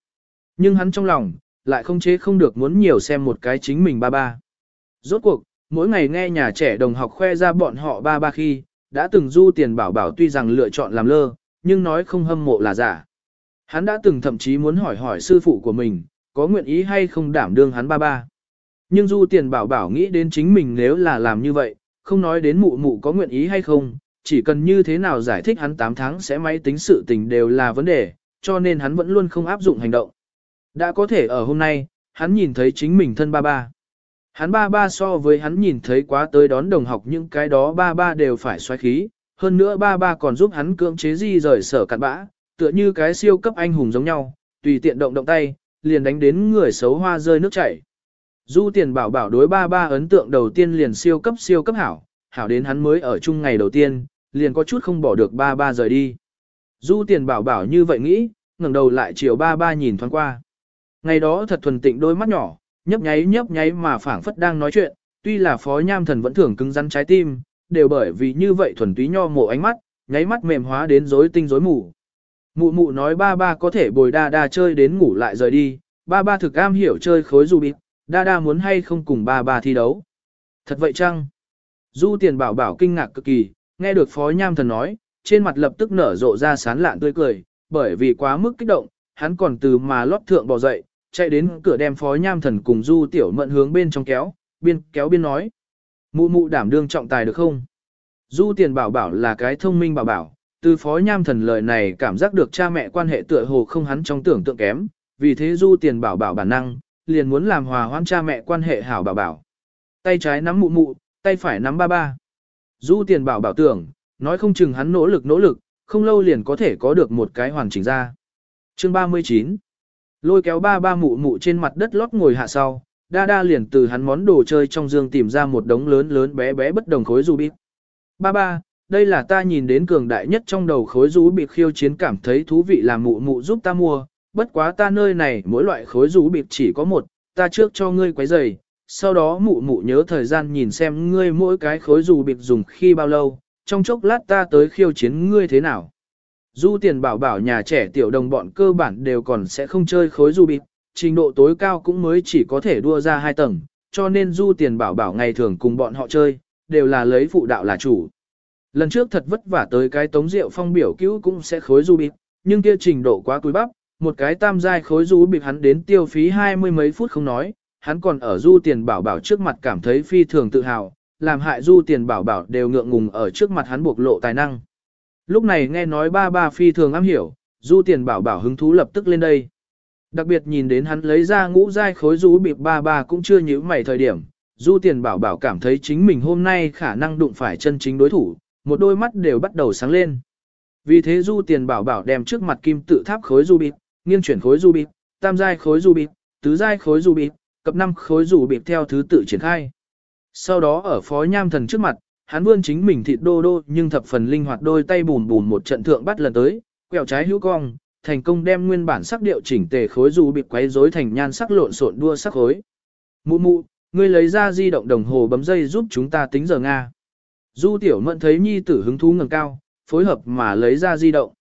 Nhưng hắn trong lòng, lại không chế không được muốn nhiều xem một cái chính mình ba ba. Rốt cuộc, mỗi ngày nghe nhà trẻ đồng học khoe ra bọn họ ba ba khi, đã từng du tiền bảo bảo tuy rằng lựa chọn làm lơ, nhưng nói không hâm mộ là giả. Hắn đã từng thậm chí muốn hỏi hỏi sư phụ của mình, có nguyện ý hay không đảm đương hắn ba ba. Nhưng du tiền bảo bảo nghĩ đến chính mình nếu là làm như vậy, không nói đến mụ mụ có nguyện ý hay không, chỉ cần như thế nào giải thích hắn 8 tháng sẽ máy tính sự tình đều là vấn đề, cho nên hắn vẫn luôn không áp dụng hành động. Đã có thể ở hôm nay, hắn nhìn thấy chính mình thân ba ba. Hắn ba ba so với hắn nhìn thấy quá tới đón đồng học những cái đó ba ba đều phải xoáy khí, hơn nữa ba ba còn giúp hắn cưỡng chế di rời sở cặn bã, tựa như cái siêu cấp anh hùng giống nhau, tùy tiện động động tay, liền đánh đến người xấu hoa rơi nước chảy. Du tiền bảo bảo đối ba ba ấn tượng đầu tiên liền siêu cấp siêu cấp hảo, hảo đến hắn mới ở chung ngày đầu tiên, liền có chút không bỏ được ba ba rời đi. Du tiền bảo bảo như vậy nghĩ, ngẩng đầu lại chiều ba ba nhìn thoáng qua. Ngày đó thật thuần tịnh đôi mắt nhỏ, nhấp nháy nhấp nháy mà phảng phất đang nói chuyện, tuy là phó nham thần vẫn thường cứng rắn trái tim, đều bởi vì như vậy thuần túy nho mộ ánh mắt, nháy mắt mềm hóa đến rối tinh rối mù. Mụ mụ nói ba ba có thể bồi đa đa chơi đến ngủ lại rời đi, ba ba thực am hiểu chơi khối du bịt, đa đa muốn hay không cùng ba ba thi đấu. Thật vậy chăng? Du tiền bảo bảo kinh ngạc cực kỳ, nghe được phó nham thần nói, trên mặt lập tức nở rộ ra sán lạn tươi cười, bởi vì quá mức kích động, hắn còn từ mà lót thượng bò dậy, chạy đến cửa đem phó nham thần cùng du tiểu mận hướng bên trong kéo, biên kéo biên nói. Mụ mụ đảm đương trọng tài được không? Du tiền bảo bảo là cái thông minh bảo bảo, từ phó nham thần lời này cảm giác được cha mẹ quan hệ tựa hồ không hắn trong tưởng tượng kém, vì thế du tiền bảo bảo bản năng, liền muốn làm hòa hoãn cha mẹ quan hệ hảo bảo bảo. Tay trái nắm mụ mụ, tay phải nắm ba ba. Du tiền bảo bảo tưởng, nói không chừng hắn nỗ lực nỗ lực, không lâu liền có thể có được một cái hoàn chỉnh ra. Chương 39 Lôi kéo ba ba mụ mụ trên mặt đất lót ngồi hạ sau, đa đa liền từ hắn món đồ chơi trong dương tìm ra một đống lớn lớn bé bé bất đồng khối du. Ba ba, đây là ta nhìn đến cường đại nhất trong đầu khối rú bịp khiêu chiến cảm thấy thú vị làm mụ mụ giúp ta mua, bất quá ta nơi này mỗi loại khối rú bịp chỉ có một, ta trước cho ngươi quấy giày, sau đó mụ mụ nhớ thời gian nhìn xem ngươi mỗi cái khối rú bịp dùng khi bao lâu, trong chốc lát ta tới khiêu chiến ngươi thế nào. Du tiền bảo bảo nhà trẻ tiểu đồng bọn cơ bản đều còn sẽ không chơi khối du bịp, trình độ tối cao cũng mới chỉ có thể đua ra hai tầng, cho nên du tiền bảo bảo ngày thường cùng bọn họ chơi, đều là lấy phụ đạo là chủ. Lần trước thật vất vả tới cái tống rượu phong biểu cứu cũng sẽ khối du bịp, nhưng kia trình độ quá cúi bắp, một cái tam giai khối rú bịp hắn đến tiêu phí hai mươi mấy phút không nói, hắn còn ở du tiền bảo bảo trước mặt cảm thấy phi thường tự hào, làm hại du tiền bảo bảo đều ngượng ngùng ở trước mặt hắn buộc lộ tài năng. Lúc này nghe nói ba ba phi thường am hiểu, du tiền bảo bảo hứng thú lập tức lên đây. Đặc biệt nhìn đến hắn lấy ra ngũ giai khối rú bịp ba ba cũng chưa nhíu mày thời điểm, du tiền bảo bảo cảm thấy chính mình hôm nay khả năng đụng phải chân chính đối thủ, một đôi mắt đều bắt đầu sáng lên. Vì thế du tiền bảo bảo đem trước mặt kim tự tháp khối du bịp, nghiêng chuyển khối du bịp, tam giai khối du bịp, tứ giai khối du bịp, cập năm khối du bịp theo thứ tự triển khai. Sau đó ở phó nham thần trước mặt, hắn vươn chính mình thịt đô đô nhưng thập phần linh hoạt đôi tay bùn bùn một trận thượng bắt lần tới, quẹo trái hữu cong, thành công đem nguyên bản sắc điệu chỉnh tề khối du bịp quấy rối thành nhan sắc lộn xộn đua sắc khối. Mụ mụ, ngươi lấy ra di động đồng hồ bấm dây giúp chúng ta tính giờ Nga. Du tiểu mẫn thấy nhi tử hứng thú ngẩng cao, phối hợp mà lấy ra di động.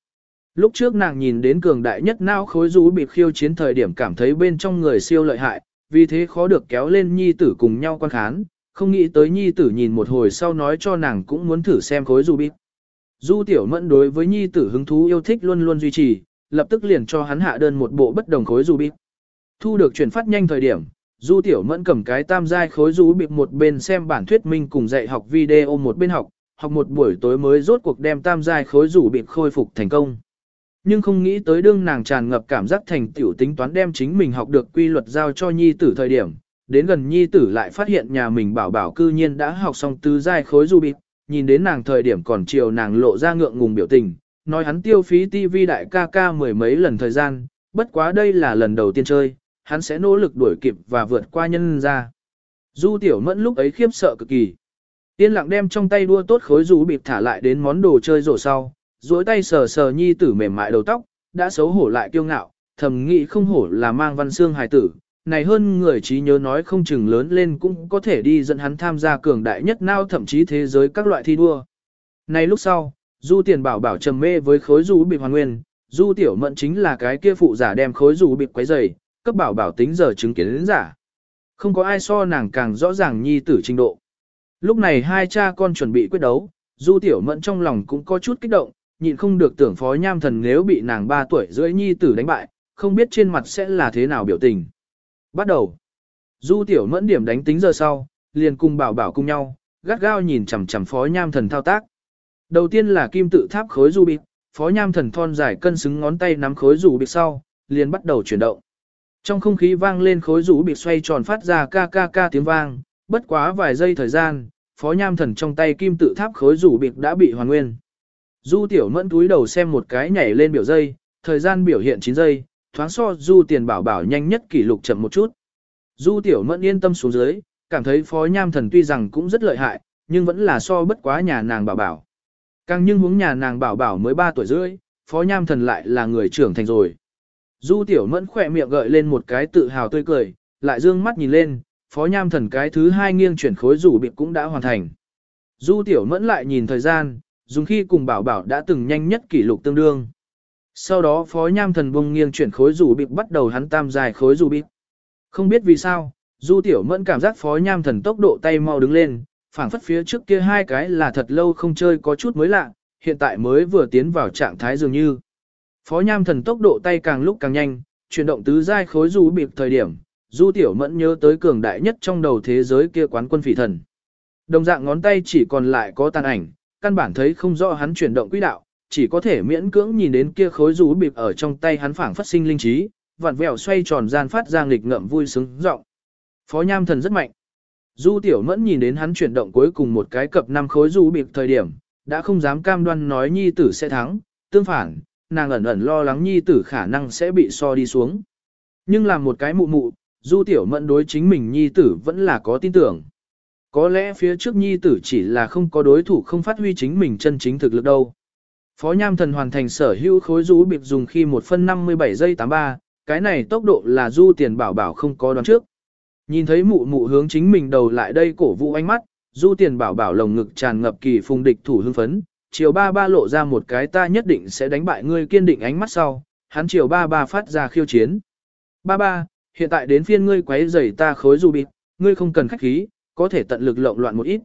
Lúc trước nàng nhìn đến cường đại nhất não khối rú bị khiêu chiến thời điểm cảm thấy bên trong người siêu lợi hại, vì thế khó được kéo lên nhi tử cùng nhau quan khán, không nghĩ tới nhi tử nhìn một hồi sau nói cho nàng cũng muốn thử xem khối rú bị. Du tiểu mẫn đối với nhi tử hứng thú yêu thích luôn luôn duy trì, lập tức liền cho hắn hạ đơn một bộ bất đồng khối rú bị. Thu được chuyển phát nhanh thời điểm, Du Tiểu Mẫn cầm cái tam giai khối rú bịp một bên xem bản thuyết minh cùng dạy học video một bên học, học một buổi tối mới rốt cuộc đem tam giai khối rủ bịp khôi phục thành công. Nhưng không nghĩ tới đương nàng tràn ngập cảm giác thành tiểu tính toán đem chính mình học được quy luật giao cho nhi tử thời điểm, đến gần nhi tử lại phát hiện nhà mình bảo bảo cư nhiên đã học xong tứ giai khối du bịt, nhìn đến nàng thời điểm còn chiều nàng lộ ra ngượng ngùng biểu tình, nói hắn tiêu phí tivi đại ca ca mười mấy lần thời gian, bất quá đây là lần đầu tiên chơi, hắn sẽ nỗ lực đuổi kịp và vượt qua nhân ra. Du tiểu mẫn lúc ấy khiếp sợ cực kỳ. Tiên lặng đem trong tay đua tốt khối rú bịp thả lại đến món đồ chơi rổ sau, duỗi tay sờ sờ nhi tử mềm mại đầu tóc, đã xấu hổ lại kiêu ngạo, thầm nghĩ không hổ là mang văn xương hài tử, này hơn người trí nhớ nói không chừng lớn lên cũng có thể đi dẫn hắn tham gia cường đại nhất nào thậm chí thế giới các loại thi đua. Này lúc sau, Du Tiền Bảo bảo trầm mê với khối du bị hoàn nguyên, Du Tiểu Mẫn chính là cái kia phụ giả đem khối du bị quấy rầy, cấp bảo bảo tính giờ chứng kiến đến giả. Không có ai so nàng càng rõ ràng nhi tử trình độ. Lúc này hai cha con chuẩn bị quyết đấu, Du Tiểu Mẫn trong lòng cũng có chút kích động, nhịn không được tưởng phó nham thần nếu bị nàng 3 tuổi rưỡi nhi tử đánh bại, không biết trên mặt sẽ là thế nào biểu tình. Bắt đầu. Du Tiểu Mẫn điểm đánh tính giờ sau, liền cùng bảo bảo cùng nhau, gắt gao nhìn chằm chằm phó nham thần thao tác. Đầu tiên là kim tự tháp khối du bịt, phó nham thần thon dài cân xứng ngón tay nắm khối rủ bịt sau, liền bắt đầu chuyển động. Trong không khí vang lên khối rủ bịt xoay tròn phát ra ca ca ca tiếng vang, bất quá vài giây thời gian, phó nham thần trong tay kim tự tháp khối rủ bịt đã bị hoàn nguyên. Du tiểu mẫn túi đầu xem một cái nhảy lên biểu dây, thời gian biểu hiện 9 giây, thoáng so du tiền bảo bảo nhanh nhất kỷ lục chậm một chút. Du tiểu mẫn yên tâm xuống dưới, cảm thấy phó nham thần tuy rằng cũng rất lợi hại, nhưng vẫn là so bất quá nhà nàng bảo bảo. Càng nhưng hướng nhà nàng bảo bảo mới 3 tuổi rưỡi, phó nham thần lại là người trưởng thành rồi. Du tiểu mẫn khỏe miệng gợi lên một cái tự hào tươi cười, lại dương mắt nhìn lên, phó nham thần cái thứ hai nghiêng chuyển khối rủ bị cũng đã hoàn thành. Du tiểu mẫn lại nhìn thời gian, dùng khi cùng bảo bảo đã từng nhanh nhất kỷ lục tương đương. Sau đó phó nham thần bông nghiêng chuyển khối rủ bịp bắt đầu hắn tam dài khối rủ bịp. Không biết vì sao, du tiểu mẫn cảm giác phó nham thần tốc độ tay mau đứng lên, phảng phất phía trước kia hai cái là thật lâu không chơi có chút mới lạ, hiện tại mới vừa tiến vào trạng thái dường như. Phó nham thần tốc độ tay càng lúc càng nhanh, chuyển động tứ giai khối du bịp thời điểm, du tiểu mẫn nhớ tới cường đại nhất trong đầu thế giới kia quán quân phỉ thần. Đồng dạng ngón tay chỉ còn lại có tàn ảnh, căn bản thấy không rõ hắn chuyển động quỹ đạo, chỉ có thể miễn cưỡng nhìn đến kia khối rú bịp ở trong tay hắn phảng phát sinh linh trí, vặn vẹo xoay tròn gian phát ra nghịch ngợm vui sướng giọng. Phó Nham Thần rất mạnh. Du Tiểu Mẫn nhìn đến hắn chuyển động cuối cùng một cái cập năm khối rú bịp thời điểm, đã không dám cam đoan nói nhi tử sẽ thắng, tương phản, nàng ẩn ẩn lo lắng nhi tử khả năng sẽ bị so đi xuống. Nhưng làm một cái mụ mụ, Du Tiểu Mẫn đối chính mình nhi tử vẫn là có tin tưởng. Có lẽ phía trước nhi tử chỉ là không có đối thủ không phát huy chính mình chân chính thực lực đâu. Phó Nham Thần hoàn thành sở hữu khối rũ bịp dùng khi 1 phân 57 giây 83, cái này tốc độ là du tiền bảo bảo không có đoán trước. Nhìn thấy mụ mụ hướng chính mình đầu lại đây cổ vũ ánh mắt, du tiền bảo bảo lồng ngực tràn ngập kỳ phùng địch thủ hưng phấn, chiều ba ba lộ ra một cái ta nhất định sẽ đánh bại ngươi kiên định ánh mắt sau, hắn chiều ba ba phát ra khiêu chiến. Ba ba, hiện tại đến phiên ngươi quấy rầy ta khối du bịp, ngươi không cần khách khí, có thể tận lực lộn loạn một ít.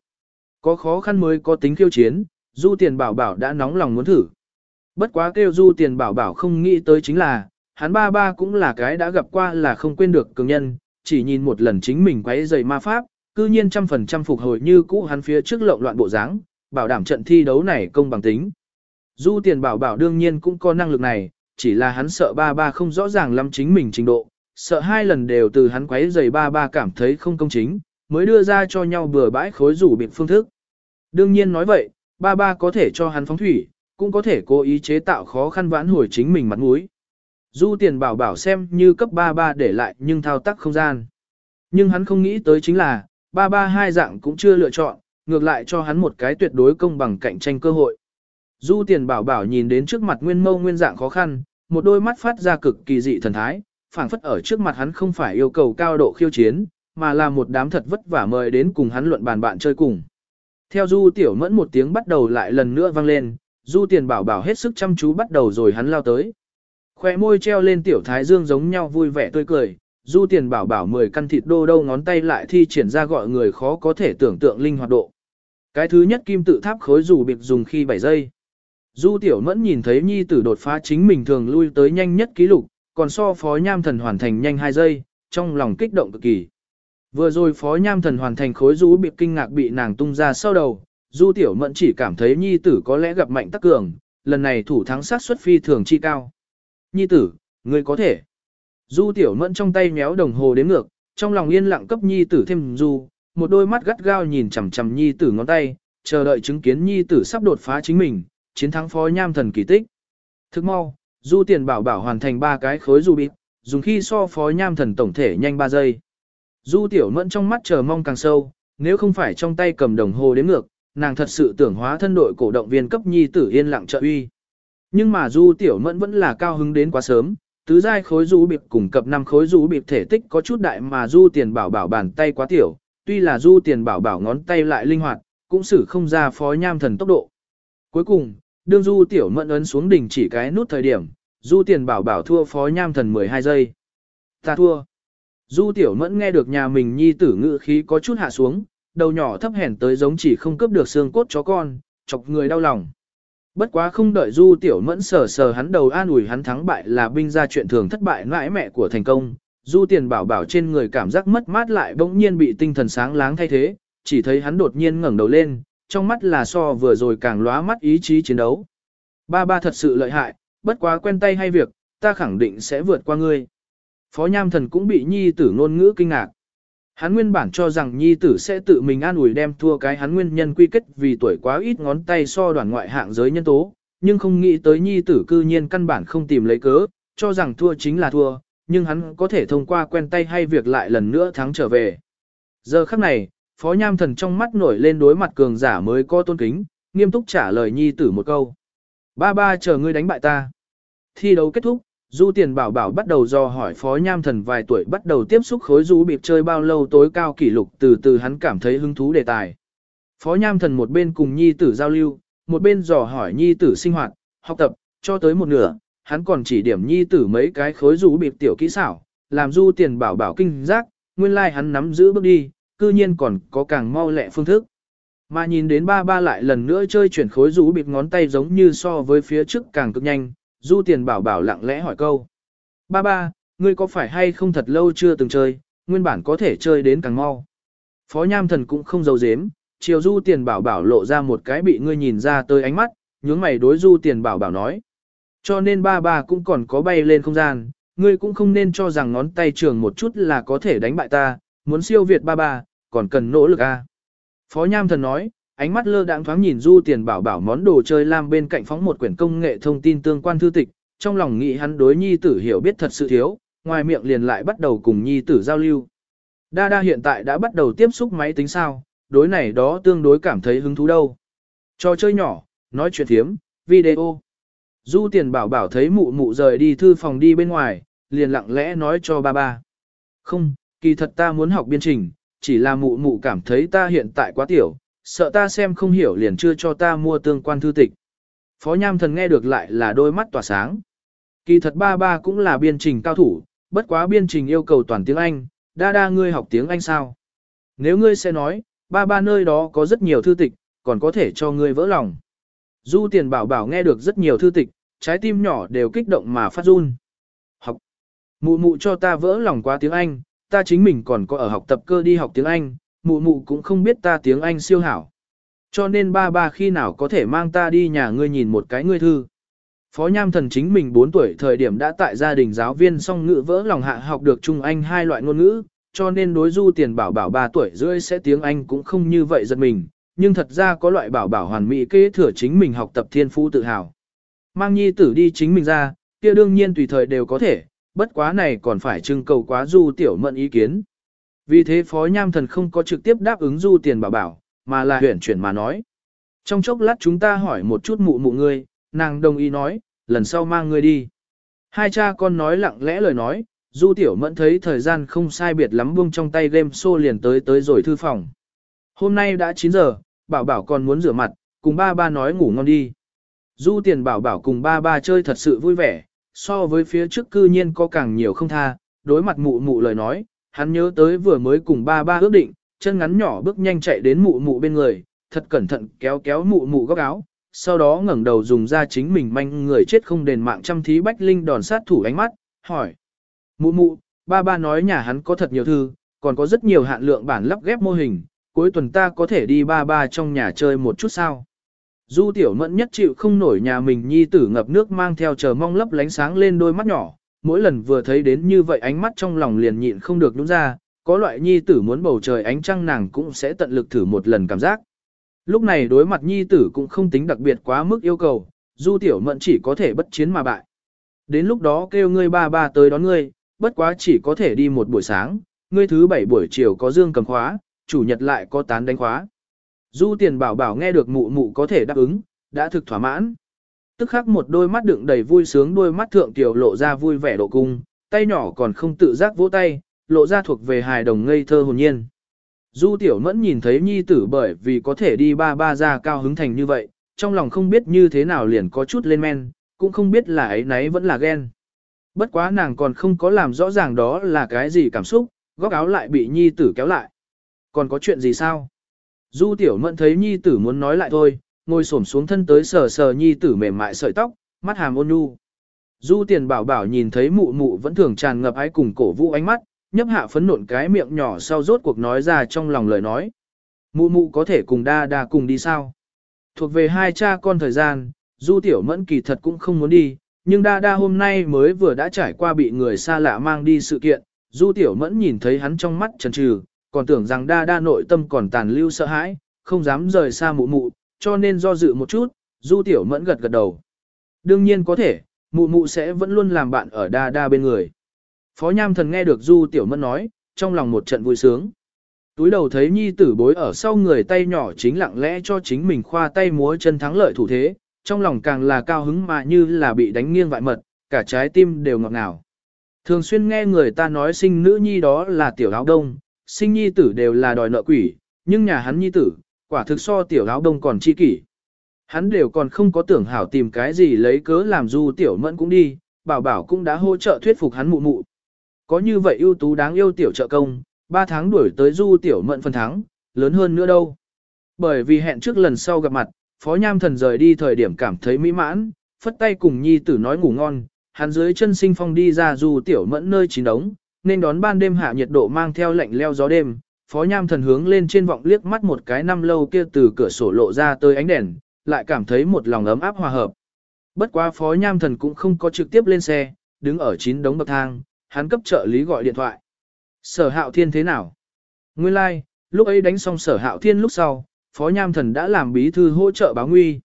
Có khó khăn mới có tính khiêu chiến, du tiền bảo bảo đã nóng lòng muốn thử. Bất quá kêu du tiền bảo bảo không nghĩ tới chính là, hắn ba ba cũng là cái đã gặp qua là không quên được cường nhân, chỉ nhìn một lần chính mình quấy giày ma pháp, cư nhiên trăm phần trăm phục hồi như cũ hắn phía trước lộn loạn bộ dáng, bảo đảm trận thi đấu này công bằng tính. Du tiền bảo bảo đương nhiên cũng có năng lực này, chỉ là hắn sợ ba ba không rõ ràng lắm chính mình trình độ, sợ hai lần đều từ hắn quấy giày ba ba cảm thấy không công chính, mới đưa ra cho nhau bừa bãi khối rủ biện phương thức. Đương nhiên nói vậy, ba ba có thể cho hắn phóng thủy, cũng có thể cố ý chế tạo khó khăn vãn hồi chính mình mặt mũi. Du tiền bảo bảo xem như cấp ba ba để lại nhưng thao tác không gian. Nhưng hắn không nghĩ tới chính là, ba ba hai dạng cũng chưa lựa chọn, ngược lại cho hắn một cái tuyệt đối công bằng cạnh tranh cơ hội. Du tiền bảo bảo nhìn đến trước mặt nguyên mâu nguyên dạng khó khăn, một đôi mắt phát ra cực kỳ dị thần thái, phảng phất ở trước mặt hắn không phải yêu cầu cao độ khiêu chiến, mà là một đám thật vất vả mời đến cùng hắn luận bàn bạn chơi cùng. Theo Du Tiểu Mẫn một tiếng bắt đầu lại lần nữa vang lên, Du Tiền Bảo Bảo hết sức chăm chú bắt đầu rồi hắn lao tới. Khoe môi treo lên Tiểu Thái Dương giống nhau vui vẻ tươi cười, Du Tiền Bảo Bảo mười căn thịt đô đâu ngón tay lại thi triển ra gọi người khó có thể tưởng tượng linh hoạt độ. Cái thứ nhất kim tự tháp khối dù biệt dùng khi 7 giây. Du Tiểu Mẫn nhìn thấy nhi tử đột phá chính mình thường lui tới nhanh nhất ký lục, còn so phó nham thần hoàn thành nhanh 2 giây, trong lòng kích động cực kỳ. Vừa rồi phó nham thần hoàn thành khối rũ bị kinh ngạc bị nàng tung ra sau đầu, du tiểu mẫn chỉ cảm thấy nhi tử có lẽ gặp mạnh tắc cường, lần này thủ thắng sát xuất phi thường chi cao. Nhi tử, ngươi có thể. Du tiểu mẫn trong tay méo đồng hồ đến ngược, trong lòng yên lặng cấp nhi tử thêm du, một đôi mắt gắt gao nhìn chằm chằm nhi tử ngón tay, chờ đợi chứng kiến nhi tử sắp đột phá chính mình, chiến thắng phó nham thần kỳ tích. Thức mau, du tiền bảo bảo hoàn thành ba cái khối du bị, dùng khi so phó nham thần tổng thể nhanh 3 giây. Du tiểu mẫn trong mắt chờ mong càng sâu, nếu không phải trong tay cầm đồng hồ đến ngược, nàng thật sự tưởng hóa thân đội cổ động viên cấp nhi tử yên lặng trợ uy. Nhưng mà du tiểu mẫn vẫn là cao hứng đến quá sớm, Tứ giai khối rũ bịp cùng cập năm khối rũ bịp thể tích có chút đại mà du tiền bảo bảo bàn tay quá tiểu, tuy là du tiền bảo bảo ngón tay lại linh hoạt, cũng xử không ra phó nham thần tốc độ. Cuối cùng, đương du tiểu mẫn ấn xuống đỉnh chỉ cái nút thời điểm, du tiền bảo bảo thua phó nham thần 12 giây. Ta thua. Du tiểu mẫn nghe được nhà mình nhi tử ngự khí có chút hạ xuống, đầu nhỏ thấp hèn tới giống chỉ không cướp được xương cốt chó con, chọc người đau lòng. Bất quá không đợi du tiểu mẫn sờ sờ hắn đầu an ủi hắn thắng bại là binh ra chuyện thường thất bại ngãi mẹ của thành công. Du tiền bảo bảo trên người cảm giác mất mát lại bỗng nhiên bị tinh thần sáng láng thay thế, chỉ thấy hắn đột nhiên ngẩng đầu lên, trong mắt là so vừa rồi càng lóa mắt ý chí chiến đấu. Ba ba thật sự lợi hại, bất quá quen tay hay việc, ta khẳng định sẽ vượt qua ngươi. Phó Nham Thần cũng bị nhi tử ngôn ngữ kinh ngạc. Hắn nguyên bản cho rằng nhi tử sẽ tự mình an ủi đem thua cái hắn nguyên nhân quy kết vì tuổi quá ít ngón tay so đoàn ngoại hạng giới nhân tố, nhưng không nghĩ tới nhi tử cư nhiên căn bản không tìm lấy cớ, cho rằng thua chính là thua, nhưng hắn có thể thông qua quen tay hay việc lại lần nữa thắng trở về. Giờ khắc này, Phó Nham Thần trong mắt nổi lên đối mặt cường giả mới có tôn kính, nghiêm túc trả lời nhi tử một câu. Ba ba chờ ngươi đánh bại ta. Thi đấu kết thúc, Du Tiền Bảo Bảo bắt đầu do hỏi Phó Nham Thần vài tuổi bắt đầu tiếp xúc khối du bịp chơi bao lâu tối cao kỷ lục từ từ hắn cảm thấy hứng thú đề tài. Phó Nham Thần một bên cùng nhi tử giao lưu, một bên dò hỏi nhi tử sinh hoạt, học tập, cho tới một nửa, hắn còn chỉ điểm nhi tử mấy cái khối du bịp tiểu kỹ xảo, làm Du Tiền Bảo Bảo kinh giác, nguyên lai like hắn nắm giữ bước đi, cư nhiên còn có càng mau lẹ phương thức. Mà nhìn đến ba ba lại lần nữa chơi chuyển khối rú bịp ngón tay giống như so với phía trước càng cực nhanh, du tiền bảo bảo lặng lẽ hỏi câu. Ba ba, ngươi có phải hay không thật lâu chưa từng chơi, nguyên bản có thể chơi đến càng mau. Phó nham thần cũng không giấu dếm, chiều du tiền bảo bảo lộ ra một cái bị ngươi nhìn ra tới ánh mắt, nhướng mày đối du tiền bảo bảo nói. Cho nên ba ba cũng còn có bay lên không gian, ngươi cũng không nên cho rằng ngón tay trường một chút là có thể đánh bại ta, muốn siêu việt ba ba, còn cần nỗ lực a. Phó Nham Thần nói, ánh mắt lơ đãng thoáng nhìn Du Tiền Bảo bảo món đồ chơi lam bên cạnh phóng một quyển công nghệ thông tin tương quan thư tịch, trong lòng nghĩ hắn đối nhi tử hiểu biết thật sự thiếu, ngoài miệng liền lại bắt đầu cùng nhi tử giao lưu. Đa đa hiện tại đã bắt đầu tiếp xúc máy tính sao, đối này đó tương đối cảm thấy hứng thú đâu. Trò chơi nhỏ, nói chuyện thiếm, video. Du Tiền Bảo bảo thấy mụ mụ rời đi thư phòng đi bên ngoài, liền lặng lẽ nói cho ba ba. Không, kỳ thật ta muốn học biên trình, chỉ là mụ mụ cảm thấy ta hiện tại quá tiểu, sợ ta xem không hiểu liền chưa cho ta mua tương quan thư tịch. Phó Nham Thần nghe được lại là đôi mắt tỏa sáng. Kỳ thật ba ba cũng là biên trình cao thủ, bất quá biên trình yêu cầu toàn tiếng Anh, đa đa ngươi học tiếng Anh sao? Nếu ngươi sẽ nói, ba ba nơi đó có rất nhiều thư tịch, còn có thể cho ngươi vỡ lòng. Du tiền bảo bảo nghe được rất nhiều thư tịch, trái tim nhỏ đều kích động mà phát run. Học. Mụ mụ cho ta vỡ lòng quá tiếng Anh, ta chính mình còn có ở học tập cơ đi học tiếng Anh, mụ mụ cũng không biết ta tiếng Anh siêu hảo. Cho nên ba ba khi nào có thể mang ta đi nhà ngươi nhìn một cái ngươi thư. Phó Nham Thần chính mình 4 tuổi thời điểm đã tại gia đình giáo viên song ngữ vỡ lòng hạ học được Trung Anh hai loại ngôn ngữ, cho nên đối du tiền bảo bảo 3 tuổi rưỡi sẽ tiếng Anh cũng không như vậy giật mình, nhưng thật ra có loại bảo bảo hoàn mỹ kế thừa chính mình học tập thiên phú tự hào. Mang nhi tử đi chính mình ra, kia đương nhiên tùy thời đều có thể, bất quá này còn phải trưng cầu quá du tiểu mận ý kiến. Vì thế phó nham thần không có trực tiếp đáp ứng du tiền bảo bảo, mà là huyển chuyển mà nói. Trong chốc lát chúng ta hỏi một chút mụ mụ ngươi, nàng đồng ý nói, lần sau mang ngươi đi. Hai cha con nói lặng lẽ lời nói, du tiểu mẫn thấy thời gian không sai biệt lắm buông trong tay game xô liền tới tới rồi thư phòng. Hôm nay đã 9 giờ, bảo bảo còn muốn rửa mặt, cùng ba ba nói ngủ ngon đi. Du tiền bảo bảo cùng ba ba chơi thật sự vui vẻ, so với phía trước cư nhiên có càng nhiều không tha, đối mặt mụ mụ lời nói, hắn nhớ tới vừa mới cùng ba ba ước định, chân ngắn nhỏ bước nhanh chạy đến mụ mụ bên người, thật cẩn thận kéo kéo mụ mụ góc áo, sau đó ngẩng đầu dùng ra chính mình manh người chết không đền mạng trăm thí bách linh đòn sát thủ ánh mắt, hỏi. Mụ mụ, ba ba nói nhà hắn có thật nhiều thư, còn có rất nhiều hạn lượng bản lắp ghép mô hình, cuối tuần ta có thể đi ba ba trong nhà chơi một chút sao. Du tiểu mẫn nhất chịu không nổi nhà mình nhi tử ngập nước mang theo chờ mong lấp lánh sáng lên đôi mắt nhỏ, mỗi lần vừa thấy đến như vậy ánh mắt trong lòng liền nhịn không được đúng ra, có loại nhi tử muốn bầu trời ánh trăng nàng cũng sẽ tận lực thử một lần cảm giác. Lúc này đối mặt nhi tử cũng không tính đặc biệt quá mức yêu cầu, du tiểu mận chỉ có thể bất chiến mà bại. Đến lúc đó kêu ngươi ba ba tới đón ngươi, bất quá chỉ có thể đi một buổi sáng, ngươi thứ bảy buổi chiều có dương cầm khóa, chủ nhật lại có tán đánh khóa. Du tiền bảo bảo nghe được mụ mụ có thể đáp ứng, đã thực thỏa mãn. Tức khắc một đôi mắt đựng đầy vui sướng đôi mắt thượng tiểu lộ ra vui vẻ độ cung, tay nhỏ còn không tự giác vỗ tay, lộ ra thuộc về hài đồng ngây thơ hồn nhiên. Du tiểu mẫn nhìn thấy nhi tử bởi vì có thể đi ba ba ra cao hứng thành như vậy, trong lòng không biết như thế nào liền có chút lên men, cũng không biết là ấy nấy vẫn là ghen. Bất quá nàng còn không có làm rõ ràng đó là cái gì cảm xúc, góc áo lại bị nhi tử kéo lại. Còn có chuyện gì sao? Du tiểu mẫn thấy nhi tử muốn nói lại thôi, ngồi xổm xuống thân tới sờ sờ nhi tử mềm mại sợi tóc, mắt hàm ôn nhu. Du tiền bảo bảo nhìn thấy mụ mụ vẫn thường tràn ngập ái cùng cổ vũ ánh mắt, nhấp hạ phấn nộn cái miệng nhỏ sau rốt cuộc nói ra trong lòng lời nói. Mụ mụ có thể cùng đa đa cùng đi sao? Thuộc về hai cha con thời gian, du tiểu mẫn kỳ thật cũng không muốn đi, nhưng đa đa hôm nay mới vừa đã trải qua bị người xa lạ mang đi sự kiện, du tiểu mẫn nhìn thấy hắn trong mắt trần trừ, còn tưởng rằng đa đa nội tâm còn tàn lưu sợ hãi, không dám rời xa mụ mụ, cho nên do dự một chút, du tiểu mẫn gật gật đầu. Đương nhiên có thể, mụ mụ sẽ vẫn luôn làm bạn ở đa đa bên người. Phó Nham Thần nghe được Du Tiểu Mẫn nói, trong lòng một trận vui sướng. Túi đầu thấy nhi tử bối ở sau người tay nhỏ chính lặng lẽ cho chính mình khoa tay múa chân thắng lợi thủ thế, trong lòng càng là cao hứng mà như là bị đánh nghiêng vại mật, cả trái tim đều ngọt ngào. Thường xuyên nghe người ta nói sinh nữ nhi đó là tiểu áo đông, sinh nhi tử đều là đòi nợ quỷ, nhưng nhà hắn nhi tử, quả thực so tiểu áo đông còn chi kỷ. Hắn đều còn không có tưởng hảo tìm cái gì lấy cớ làm du tiểu mẫn cũng đi, bảo bảo cũng đã hỗ trợ thuyết phục hắn mụ mụ. Có như vậy ưu tú đáng yêu tiểu trợ công, 3 tháng đuổi tới du tiểu mẫn phần thắng, lớn hơn nữa đâu. Bởi vì hẹn trước lần sau gặp mặt, Phó Nham Thần rời đi thời điểm cảm thấy mỹ mãn, phất tay cùng nhi tử nói ngủ ngon, hắn dưới chân sinh phong đi ra du tiểu mẫn nơi chín đống, nên đón ban đêm hạ nhiệt độ mang theo lạnh leo gió đêm. Phó Nham Thần hướng lên trên vọng liếc mắt một cái năm lâu kia từ cửa sổ lộ ra tới ánh đèn, lại cảm thấy một lòng ấm áp hòa hợp. Bất quá Phó Nham Thần cũng không có trực tiếp lên xe, đứng ở chín đống bậc thang, hắn cấp trợ lý gọi điện thoại. Sở hạo thiên thế nào? Nguyên lai, like, lúc ấy đánh xong sở hạo thiên lúc sau, Phó Nham Thần đã làm bí thư hỗ trợ báo nguy.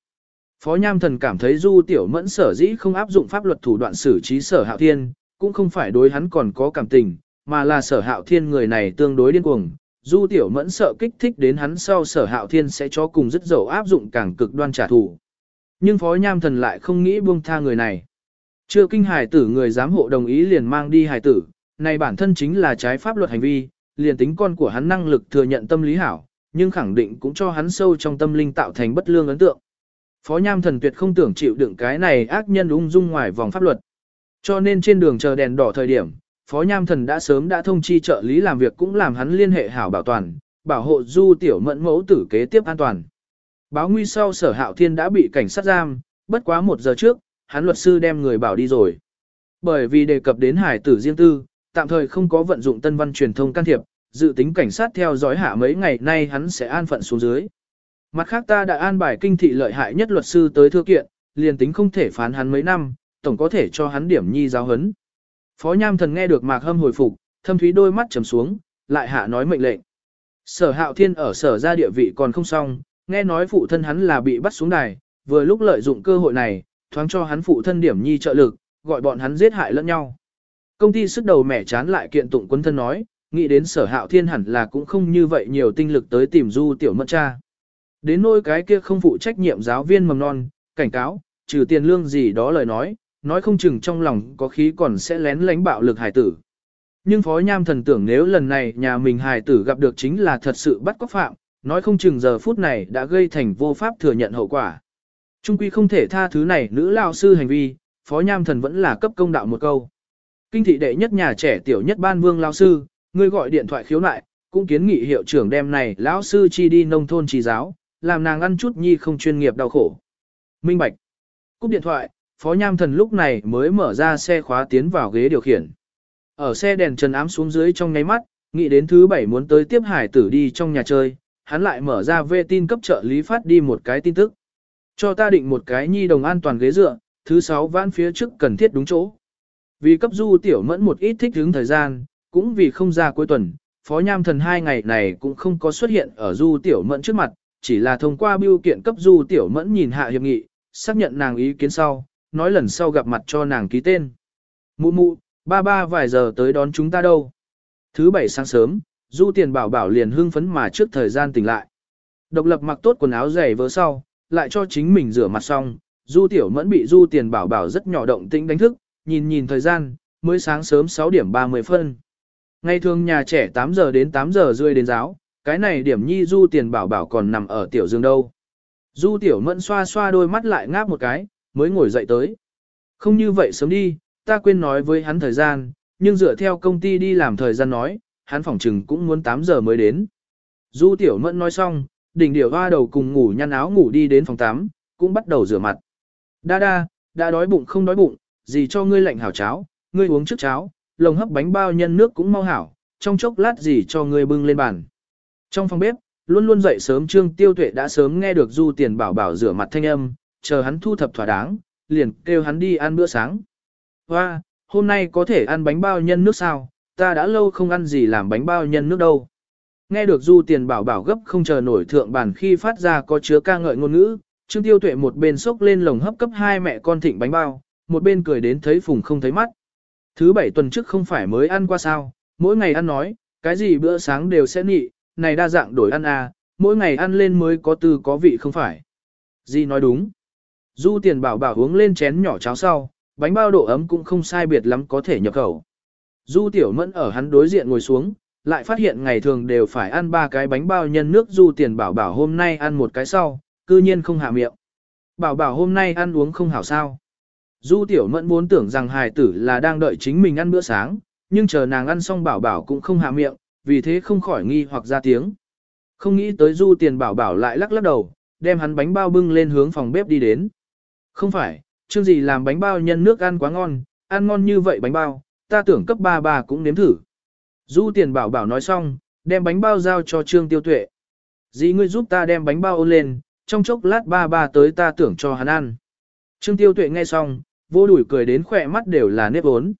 Phó Nham Thần cảm thấy Du Tiểu Mẫn sở dĩ không áp dụng pháp luật thủ đoạn xử trí sở hạo thiên, cũng không phải đối hắn còn có cảm tình, mà là sở hạo thiên người này tương đối điên cuồng. Du Tiểu Mẫn sợ kích thích đến hắn sau sở hạo thiên sẽ cho cùng rất dầu áp dụng càng cực đoan trả thù. Nhưng Phó Nham Thần lại không nghĩ buông tha người này. Chưa kinh hài tử người giám hộ đồng ý liền mang đi hài tử, này bản thân chính là trái pháp luật hành vi, liền tính con của hắn năng lực thừa nhận tâm lý hảo, nhưng khẳng định cũng cho hắn sâu trong tâm linh tạo thành bất lương ấn tượng. Phó Nham Thần tuyệt không tưởng chịu đựng cái này ác nhân ung dung ngoài vòng pháp luật. Cho nên trên đường chờ đèn đỏ thời điểm, Phó Nham Thần đã sớm đã thông chi trợ lý làm việc cũng làm hắn liên hệ hảo bảo toàn, bảo hộ du tiểu mẫn mẫu tử kế tiếp an toàn. Báo nguy sau sở hạo thiên đã bị cảnh sát giam, bất quá một giờ trước, hắn luật sư đem người bảo đi rồi. Bởi vì đề cập đến hải tử riêng tư, tạm thời không có vận dụng tân văn truyền thông can thiệp, dự tính cảnh sát theo dõi hạ mấy ngày nay hắn sẽ an phận xuống dưới. Mặt khác ta đã an bài kinh thị lợi hại nhất luật sư tới thư kiện, liền tính không thể phán hắn mấy năm, tổng có thể cho hắn điểm nhi giáo hấn. Phó Nham Thần nghe được Mạc Hâm hồi phục, thâm thúy đôi mắt trầm xuống, lại hạ nói mệnh lệnh. Sở Hạo Thiên ở sở ra địa vị còn không xong, nghe nói phụ thân hắn là bị bắt xuống đài, vừa lúc lợi dụng cơ hội này, thoáng cho hắn phụ thân điểm nhi trợ lực, gọi bọn hắn giết hại lẫn nhau. Công ty sức đầu mẻ chán lại kiện tụng quân thân nói, nghĩ đến sở hạo thiên hẳn là cũng không như vậy nhiều tinh lực tới tìm du tiểu mẫn cha. Đến nôi cái kia không phụ trách nhiệm giáo viên mầm non, cảnh cáo, trừ tiền lương gì đó lời nói, nói không chừng trong lòng có khí còn sẽ lén lánh bạo lực hải tử. Nhưng phó nham thần tưởng nếu lần này nhà mình hải tử gặp được chính là thật sự bắt cóc phạm, nói không chừng giờ phút này đã gây thành vô pháp thừa nhận hậu quả. Trung quy không thể tha thứ này nữ lao sư hành vi, phó nham thần vẫn là cấp công đạo một câu. Kinh thị đệ nhất nhà trẻ tiểu nhất ban vương lao sư, người gọi điện thoại khiếu nại, cũng kiến nghị hiệu trưởng đem này lão sư chi đi nông thôn trì giáo, làm nàng ăn chút nhi không chuyên nghiệp đau khổ. Minh Bạch. Cúp điện thoại, phó nham thần lúc này mới mở ra xe khóa tiến vào ghế điều khiển. Ở xe đèn trần ám xuống dưới trong ngáy mắt, nghĩ đến thứ bảy muốn tới tiếp hải tử đi trong nhà chơi, hắn lại mở ra vệ tin cấp trợ lý phát đi một cái tin tức. Cho ta định một cái nhi đồng an toàn ghế dựa, thứ sáu vãn phía trước cần thiết đúng chỗ. Vì cấp du tiểu mẫn một ít thích hứng thời gian, cũng vì không ra cuối tuần, Phó Nham Thần hai ngày này cũng không có xuất hiện ở du tiểu mẫn trước mặt, chỉ là thông qua biêu kiện cấp du tiểu mẫn nhìn hạ hiệp nghị, xác nhận nàng ý kiến sau, nói lần sau gặp mặt cho nàng ký tên. Mụ mụ, ba ba vài giờ tới đón chúng ta đâu. Thứ bảy sáng sớm, du tiền bảo bảo liền hưng phấn mà trước thời gian tỉnh lại. Độc lập mặc tốt quần áo dày vỡ sau, lại cho chính mình rửa mặt xong, Du Tiểu Mẫn bị Du Tiền Bảo Bảo rất nhỏ động tĩnh đánh thức, nhìn nhìn thời gian, mới sáng sớm 6 điểm 30 phân. Ngày thường nhà trẻ 8 giờ đến 8 giờ rưỡi đến giáo, cái này điểm nhi Du Tiền Bảo Bảo còn nằm ở tiểu giường đâu. Du Tiểu Mẫn xoa xoa đôi mắt lại ngáp một cái, mới ngồi dậy tới. Không như vậy sớm đi, ta quên nói với hắn thời gian, nhưng dựa theo công ty đi làm thời gian nói, hắn phỏng chừng cũng muốn 8 giờ mới đến. Du Tiểu Mẫn nói xong, đỉnh điểu hoa đầu cùng ngủ nhăn áo ngủ đi đến phòng 8, cũng bắt đầu rửa mặt. Đa đa, đã đói bụng không đói bụng, gì cho ngươi lạnh hảo cháo, ngươi uống trước cháo, lồng hấp bánh bao nhân nước cũng mau hảo, trong chốc lát gì cho ngươi bưng lên bàn. Trong phòng bếp, luôn luôn dậy sớm Trương Tiêu Tuệ đã sớm nghe được Du Tiền Bảo bảo rửa mặt thanh âm, chờ hắn thu thập thỏa đáng, liền kêu hắn đi ăn bữa sáng. Hoa, hôm nay có thể ăn bánh bao nhân nước sao, ta đã lâu không ăn gì làm bánh bao nhân nước đâu. Nghe được Du Tiền Bảo bảo gấp không chờ nổi thượng bản khi phát ra có chứa ca ngợi ngôn ngữ, Trương Tiêu Tuệ một bên xốc lên lồng hấp cấp hai mẹ con thịnh bánh bao, một bên cười đến thấy phùng không thấy mắt. Thứ bảy tuần trước không phải mới ăn qua sao, mỗi ngày ăn nói, cái gì bữa sáng đều sẽ nị, này đa dạng đổi ăn à, mỗi ngày ăn lên mới có tư có vị không phải. Di nói đúng. Du tiền bảo bảo uống lên chén nhỏ cháo sau, bánh bao độ ấm cũng không sai biệt lắm có thể nhập khẩu. Du tiểu mẫn ở hắn đối diện ngồi xuống, lại phát hiện ngày thường đều phải ăn ba cái bánh bao nhân nước du tiền bảo bảo hôm nay ăn một cái sau, cư nhiên không hạ miệng. Bảo bảo hôm nay ăn uống không hảo sao. Du tiểu mẫn muốn tưởng rằng hài tử là đang đợi chính mình ăn bữa sáng, nhưng chờ nàng ăn xong bảo bảo cũng không hạ miệng, vì thế không khỏi nghi hoặc ra tiếng. Không nghĩ tới du tiền bảo bảo lại lắc lắc đầu, đem hắn bánh bao bưng lên hướng phòng bếp đi đến. Không phải, chương gì làm bánh bao nhân nước ăn quá ngon, ăn ngon như vậy bánh bao, ta tưởng cấp ba bà cũng nếm thử. Du tiền bảo bảo nói xong, đem bánh bao giao cho trương tiêu tuệ. Dì ngươi giúp ta đem bánh bao ôn lên, trong chốc lát ba ba tới ta tưởng cho hắn ăn. Trương tiêu tuệ nghe xong, vô đuổi cười đến khỏe mắt đều là nếp ốn.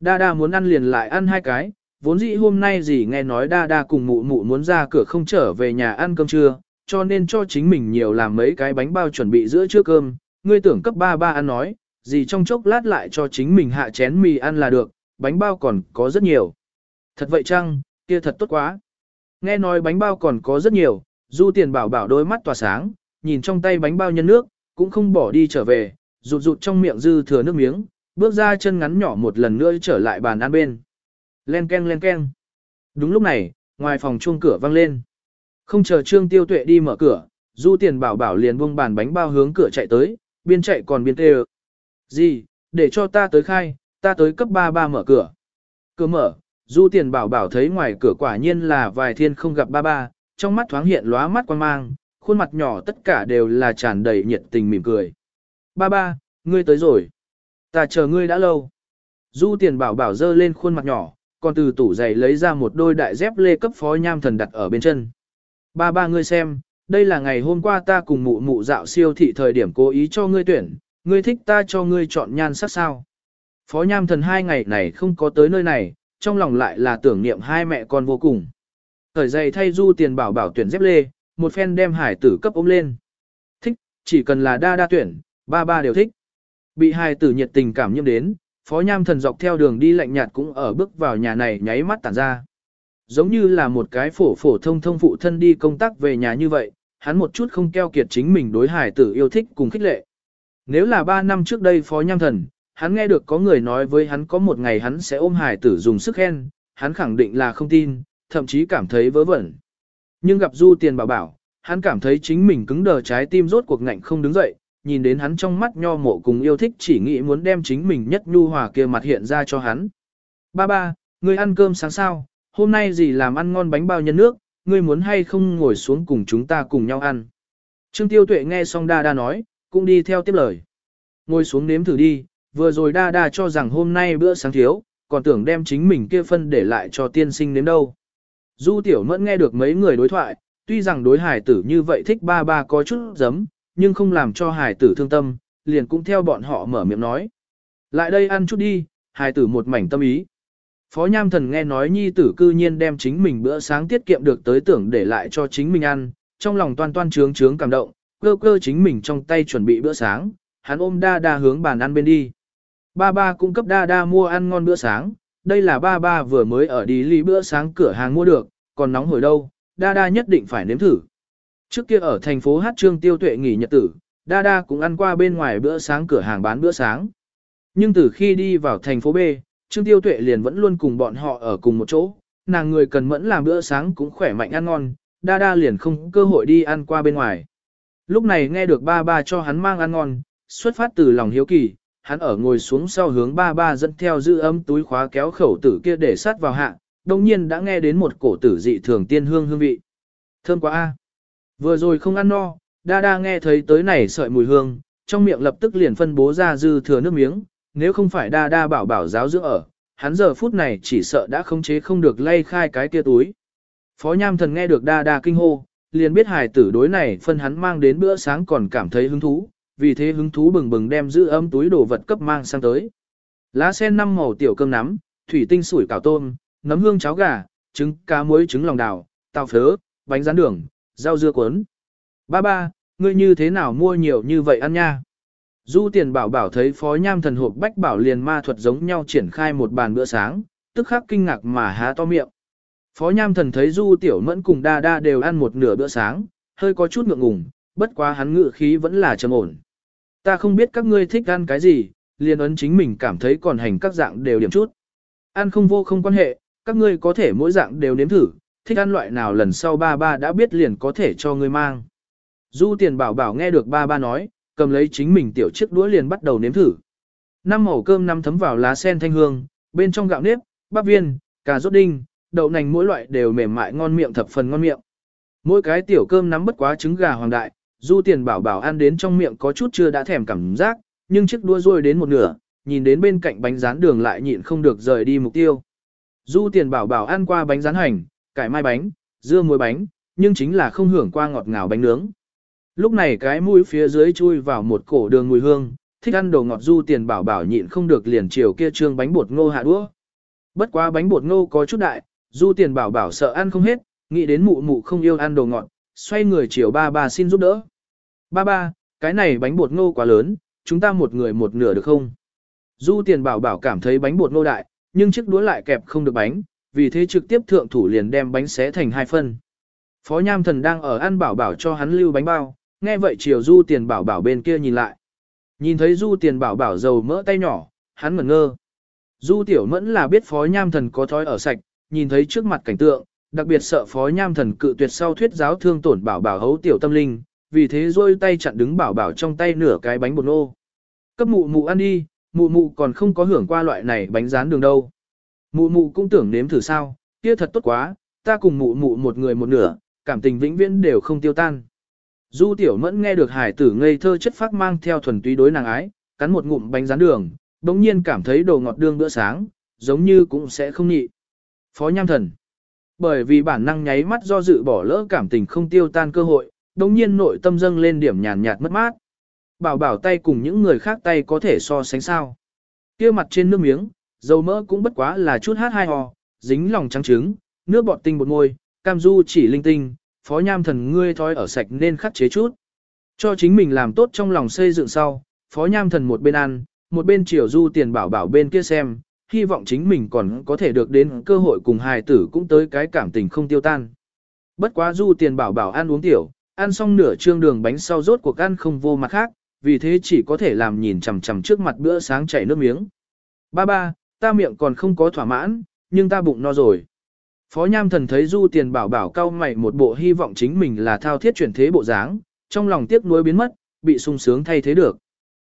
Đa đa muốn ăn liền lại ăn hai cái, vốn dĩ hôm nay dì nghe nói đa đa cùng mụ mụ muốn ra cửa không trở về nhà ăn cơm trưa, cho nên cho chính mình nhiều làm mấy cái bánh bao chuẩn bị giữa trưa cơm, ngươi tưởng cấp ba ba ăn nói, gì trong chốc lát lại cho chính mình hạ chén mì ăn là được, bánh bao còn có rất nhiều. Thật vậy chăng, kia thật tốt quá. Nghe nói bánh bao còn có rất nhiều, du tiền bảo bảo đôi mắt tỏa sáng, nhìn trong tay bánh bao nhân nước, cũng không bỏ đi trở về, rụt rụt trong miệng dư thừa nước miếng, bước ra chân ngắn nhỏ một lần nữa trở lại bàn ăn bên. Len ken len ken. Đúng lúc này, ngoài phòng chuông cửa vang lên. Không chờ Trương Tiêu Tuệ đi mở cửa, Du Tiền Bảo Bảo liền buông bàn bánh bao hướng cửa chạy tới, biên chạy còn biên tê Gì, để cho ta tới khai, ta tới cấp 33 mở cửa. Cửa mở, Du Tiền Bảo Bảo thấy ngoài cửa quả nhiên là vài thiên không gặp ba ba, trong mắt thoáng hiện lóa mắt quan mang, khuôn mặt nhỏ tất cả đều là tràn đầy nhiệt tình mỉm cười. Ba ba, ngươi tới rồi. Ta chờ ngươi đã lâu. Du Tiền Bảo Bảo dơ lên khuôn mặt nhỏ, còn từ tủ giày lấy ra một đôi đại dép lê cấp phó nham thần đặt ở bên chân. Ba ba ngươi xem, đây là ngày hôm qua ta cùng mụ mụ dạo siêu thị thời điểm cố ý cho ngươi tuyển, ngươi thích ta cho ngươi chọn nhan sắc sao. Phó nham thần hai ngày này không có tới nơi này, trong lòng lại là tưởng niệm hai mẹ con vô cùng. Thời dày thay du tiền bảo bảo tuyển dép lê, một phen đem hải tử cấp ôm lên. Thích, chỉ cần là đa đa tuyển, ba ba đều thích. Bị hải tử nhiệt tình cảm nhiễm đến, phó nham thần dọc theo đường đi lạnh nhạt cũng ở bước vào nhà này nháy mắt tản ra. Giống như là một cái phổ phổ thông thông phụ thân đi công tác về nhà như vậy, hắn một chút không keo kiệt chính mình đối hải tử yêu thích cùng khích lệ. Nếu là ba năm trước đây phó nham thần, hắn nghe được có người nói với hắn có một ngày hắn sẽ ôm hải tử dùng sức khen, hắn khẳng định là không tin, thậm chí cảm thấy vớ vẩn. Nhưng gặp du tiền bảo bảo, hắn cảm thấy chính mình cứng đờ trái tim rốt cuộc ngạnh không đứng dậy, nhìn đến hắn trong mắt nho mộ cùng yêu thích chỉ nghĩ muốn đem chính mình nhất nhu hòa kia mặt hiện ra cho hắn. Ba ba, người ăn cơm sáng sao, hôm nay gì làm ăn ngon bánh bao nhân nước, ngươi muốn hay không ngồi xuống cùng chúng ta cùng nhau ăn. Trương Tiêu Tuệ nghe xong đa đa nói, cũng đi theo tiếp lời. Ngồi xuống nếm thử đi, vừa rồi đa đa cho rằng hôm nay bữa sáng thiếu, còn tưởng đem chính mình kia phân để lại cho tiên sinh nếm đâu. Du Tiểu Mẫn nghe được mấy người đối thoại, tuy rằng đối hải tử như vậy thích ba ba có chút giấm, nhưng không làm cho hải tử thương tâm, liền cũng theo bọn họ mở miệng nói. Lại đây ăn chút đi, hải tử một mảnh tâm ý. Phó Nham Thần nghe nói nhi tử cư nhiên đem chính mình bữa sáng tiết kiệm được tới tưởng để lại cho chính mình ăn, trong lòng toan toan trướng trướng cảm động, cơ cơ chính mình trong tay chuẩn bị bữa sáng, hắn ôm đa đa hướng bàn ăn bên đi. Ba ba cung cấp đa đa mua ăn ngon bữa sáng, đây là ba ba vừa mới ở đi ly bữa sáng cửa hàng mua được, còn nóng hồi đâu, đa đa nhất định phải nếm thử. Trước kia ở thành phố Hát Trương Tiêu Tuệ nghỉ nhật tử, đa đa cũng ăn qua bên ngoài bữa sáng cửa hàng bán bữa sáng. Nhưng từ khi đi vào thành phố B, Trương Tiêu Tuệ liền vẫn luôn cùng bọn họ ở cùng một chỗ, nàng người cần mẫn làm bữa sáng cũng khỏe mạnh ăn ngon, đa đa liền không cơ hội đi ăn qua bên ngoài. Lúc này nghe được ba ba cho hắn mang ăn ngon, xuất phát từ lòng hiếu kỳ, hắn ở ngồi xuống sau hướng ba ba dẫn theo giữ ấm túi khóa kéo khẩu tử kia để sát vào hạ, đồng nhiên đã nghe đến một cổ tử dị thường tiên hương hương vị. Thơm quá a. Vừa rồi không ăn no, đa đa nghe thấy tới này sợi mùi hương, trong miệng lập tức liền phân bố ra dư thừa nước miếng, nếu không phải đa đa bảo bảo giáo dưỡng ở, hắn giờ phút này chỉ sợ đã khống chế không được lay khai cái kia túi. Phó Nham Thần nghe được đa đa kinh hô, liền biết hài tử đối này phân hắn mang đến bữa sáng còn cảm thấy hứng thú, vì thế hứng thú bừng bừng đem giữ ấm túi đồ vật cấp mang sang tới. Lá sen năm màu tiểu cơm nắm, thủy tinh sủi cảo tôm, nấm hương cháo gà, trứng cá muối trứng lòng đào, tàu phớ, bánh rán đường, rau dưa cuốn. Ba ba, ngươi như thế nào mua nhiều như vậy ăn nha? Du tiền bảo bảo thấy phó nham thần hộp bách bảo liền ma thuật giống nhau triển khai một bàn bữa sáng, tức khắc kinh ngạc mà há to miệng. Phó nham thần thấy du tiểu mẫn cùng đa đa đều ăn một nửa bữa sáng, hơi có chút ngượng ngùng, bất quá hắn ngự khí vẫn là trầm ổn. Ta không biết các ngươi thích ăn cái gì, liền ấn chính mình cảm thấy còn hành các dạng đều điểm chút. Ăn không vô không quan hệ, các ngươi có thể mỗi dạng đều nếm thử, thích ăn loại nào lần sau ba ba đã biết liền có thể cho ngươi mang. Du tiền bảo bảo nghe được ba ba nói, cầm lấy chính mình tiểu chiếc đũa liền bắt đầu nếm thử. Năm màu cơm năm thấm vào lá sen thanh hương, bên trong gạo nếp, bắp viên, cà rốt đinh, đậu nành mỗi loại đều mềm mại ngon miệng thập phần ngon miệng. Mỗi cái tiểu cơm nắm bất quá trứng gà hoàng đại, du tiền bảo bảo ăn đến trong miệng có chút chưa đã thèm cảm giác, nhưng chiếc đũa rôi đến một nửa, nhìn đến bên cạnh bánh rán đường lại nhịn không được rời đi mục tiêu. Du tiền bảo bảo ăn qua bánh rán hành, cải mai bánh, dưa muối bánh, nhưng chính là không hưởng qua ngọt ngào bánh nướng. Lúc này cái mũi phía dưới chui vào một cổ đường mùi hương, thích ăn đồ ngọt du tiền bảo bảo nhịn không được liền chiều kia trương bánh bột ngô hạ đũa. Bất quá bánh bột ngô có chút đại, du tiền bảo bảo sợ ăn không hết, nghĩ đến mụ mụ không yêu ăn đồ ngọt, xoay người chiều ba ba xin giúp đỡ. Ba ba, cái này bánh bột ngô quá lớn, chúng ta một người một nửa được không? Du tiền bảo bảo cảm thấy bánh bột ngô đại, nhưng chiếc đũa lại kẹp không được bánh, vì thế trực tiếp thượng thủ liền đem bánh xé thành hai phân. Phó Nham Thần đang ở ăn bảo bảo cho hắn lưu bánh bao, nghe vậy chiều du tiền bảo bảo bên kia nhìn lại. Nhìn thấy du tiền bảo bảo dầu mỡ tay nhỏ, hắn ngẩn ngơ. Du tiểu mẫn là biết phó nham thần có thói ở sạch, nhìn thấy trước mặt cảnh tượng, đặc biệt sợ phó nham thần cự tuyệt sau thuyết giáo thương tổn bảo bảo hấu tiểu tâm linh, vì thế rôi tay chặn đứng bảo bảo trong tay nửa cái bánh bột nô. Cấp mụ mụ ăn đi, mụ mụ còn không có hưởng qua loại này bánh rán đường đâu. Mụ mụ cũng tưởng nếm thử sao, kia thật tốt quá, ta cùng mụ mụ một người một nửa, cảm tình vĩnh viễn đều không tiêu tan. Du tiểu mẫn nghe được hải tử ngây thơ chất phác mang theo thuần túy đối nàng ái, cắn một ngụm bánh rán đường, đống nhiên cảm thấy đồ ngọt đương bữa sáng, giống như cũng sẽ không nhị. Phó nham thần. Bởi vì bản năng nháy mắt do dự bỏ lỡ cảm tình không tiêu tan cơ hội, đống nhiên nội tâm dâng lên điểm nhàn nhạt mất mát. Bảo bảo tay cùng những người khác tay có thể so sánh sao. kia mặt trên nước miếng, dầu mỡ cũng bất quá là chút hát hai hò, dính lòng trắng trứng, nước bọt tinh bột môi, cam du chỉ linh tinh, phó nham thần ngươi thói ở sạch nên khắc chế chút. Cho chính mình làm tốt trong lòng xây dựng sau, phó nham thần một bên ăn, một bên chiều du tiền bảo bảo bên kia xem, hy vọng chính mình còn có thể được đến cơ hội cùng hài tử cũng tới cái cảm tình không tiêu tan. Bất quá du tiền bảo bảo ăn uống tiểu, ăn xong nửa trương đường bánh sau rốt cuộc ăn không vô mặt khác, vì thế chỉ có thể làm nhìn chằm chằm trước mặt bữa sáng chảy nước miếng. Ba ba, ta miệng còn không có thỏa mãn, nhưng ta bụng no rồi. Phó Nham Thần thấy Du Tiền Bảo bảo cao mày một bộ hy vọng chính mình là thao thiết chuyển thế bộ dáng, trong lòng tiếc nuối biến mất, bị sung sướng thay thế được.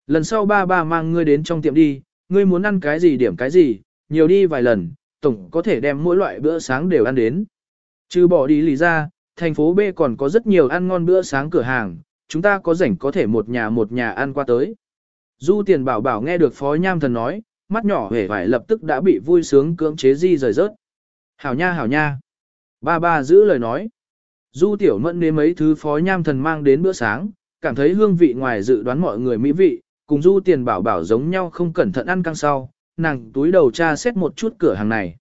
Lần sau ba ba mang ngươi đến trong tiệm đi, ngươi muốn ăn cái gì điểm cái gì, nhiều đi vài lần, tổng có thể đem mỗi loại bữa sáng đều ăn đến. Trừ bỏ đi lý ra, thành phố B còn có rất nhiều ăn ngon bữa sáng cửa hàng, chúng ta có rảnh có thể một nhà một nhà ăn qua tới. Du Tiền Bảo bảo nghe được Phó Nham Thần nói, mắt nhỏ hề vải lập tức đã bị vui sướng cưỡng chế di rời rớt. Hảo nha hảo nha. Ba ba giữ lời nói. Du tiểu mẫn nếm mấy thứ phó nham thần mang đến bữa sáng, cảm thấy hương vị ngoài dự đoán mọi người mỹ vị, cùng du tiền bảo bảo giống nhau không cẩn thận ăn căng sau, nàng túi đầu tra xét một chút cửa hàng này.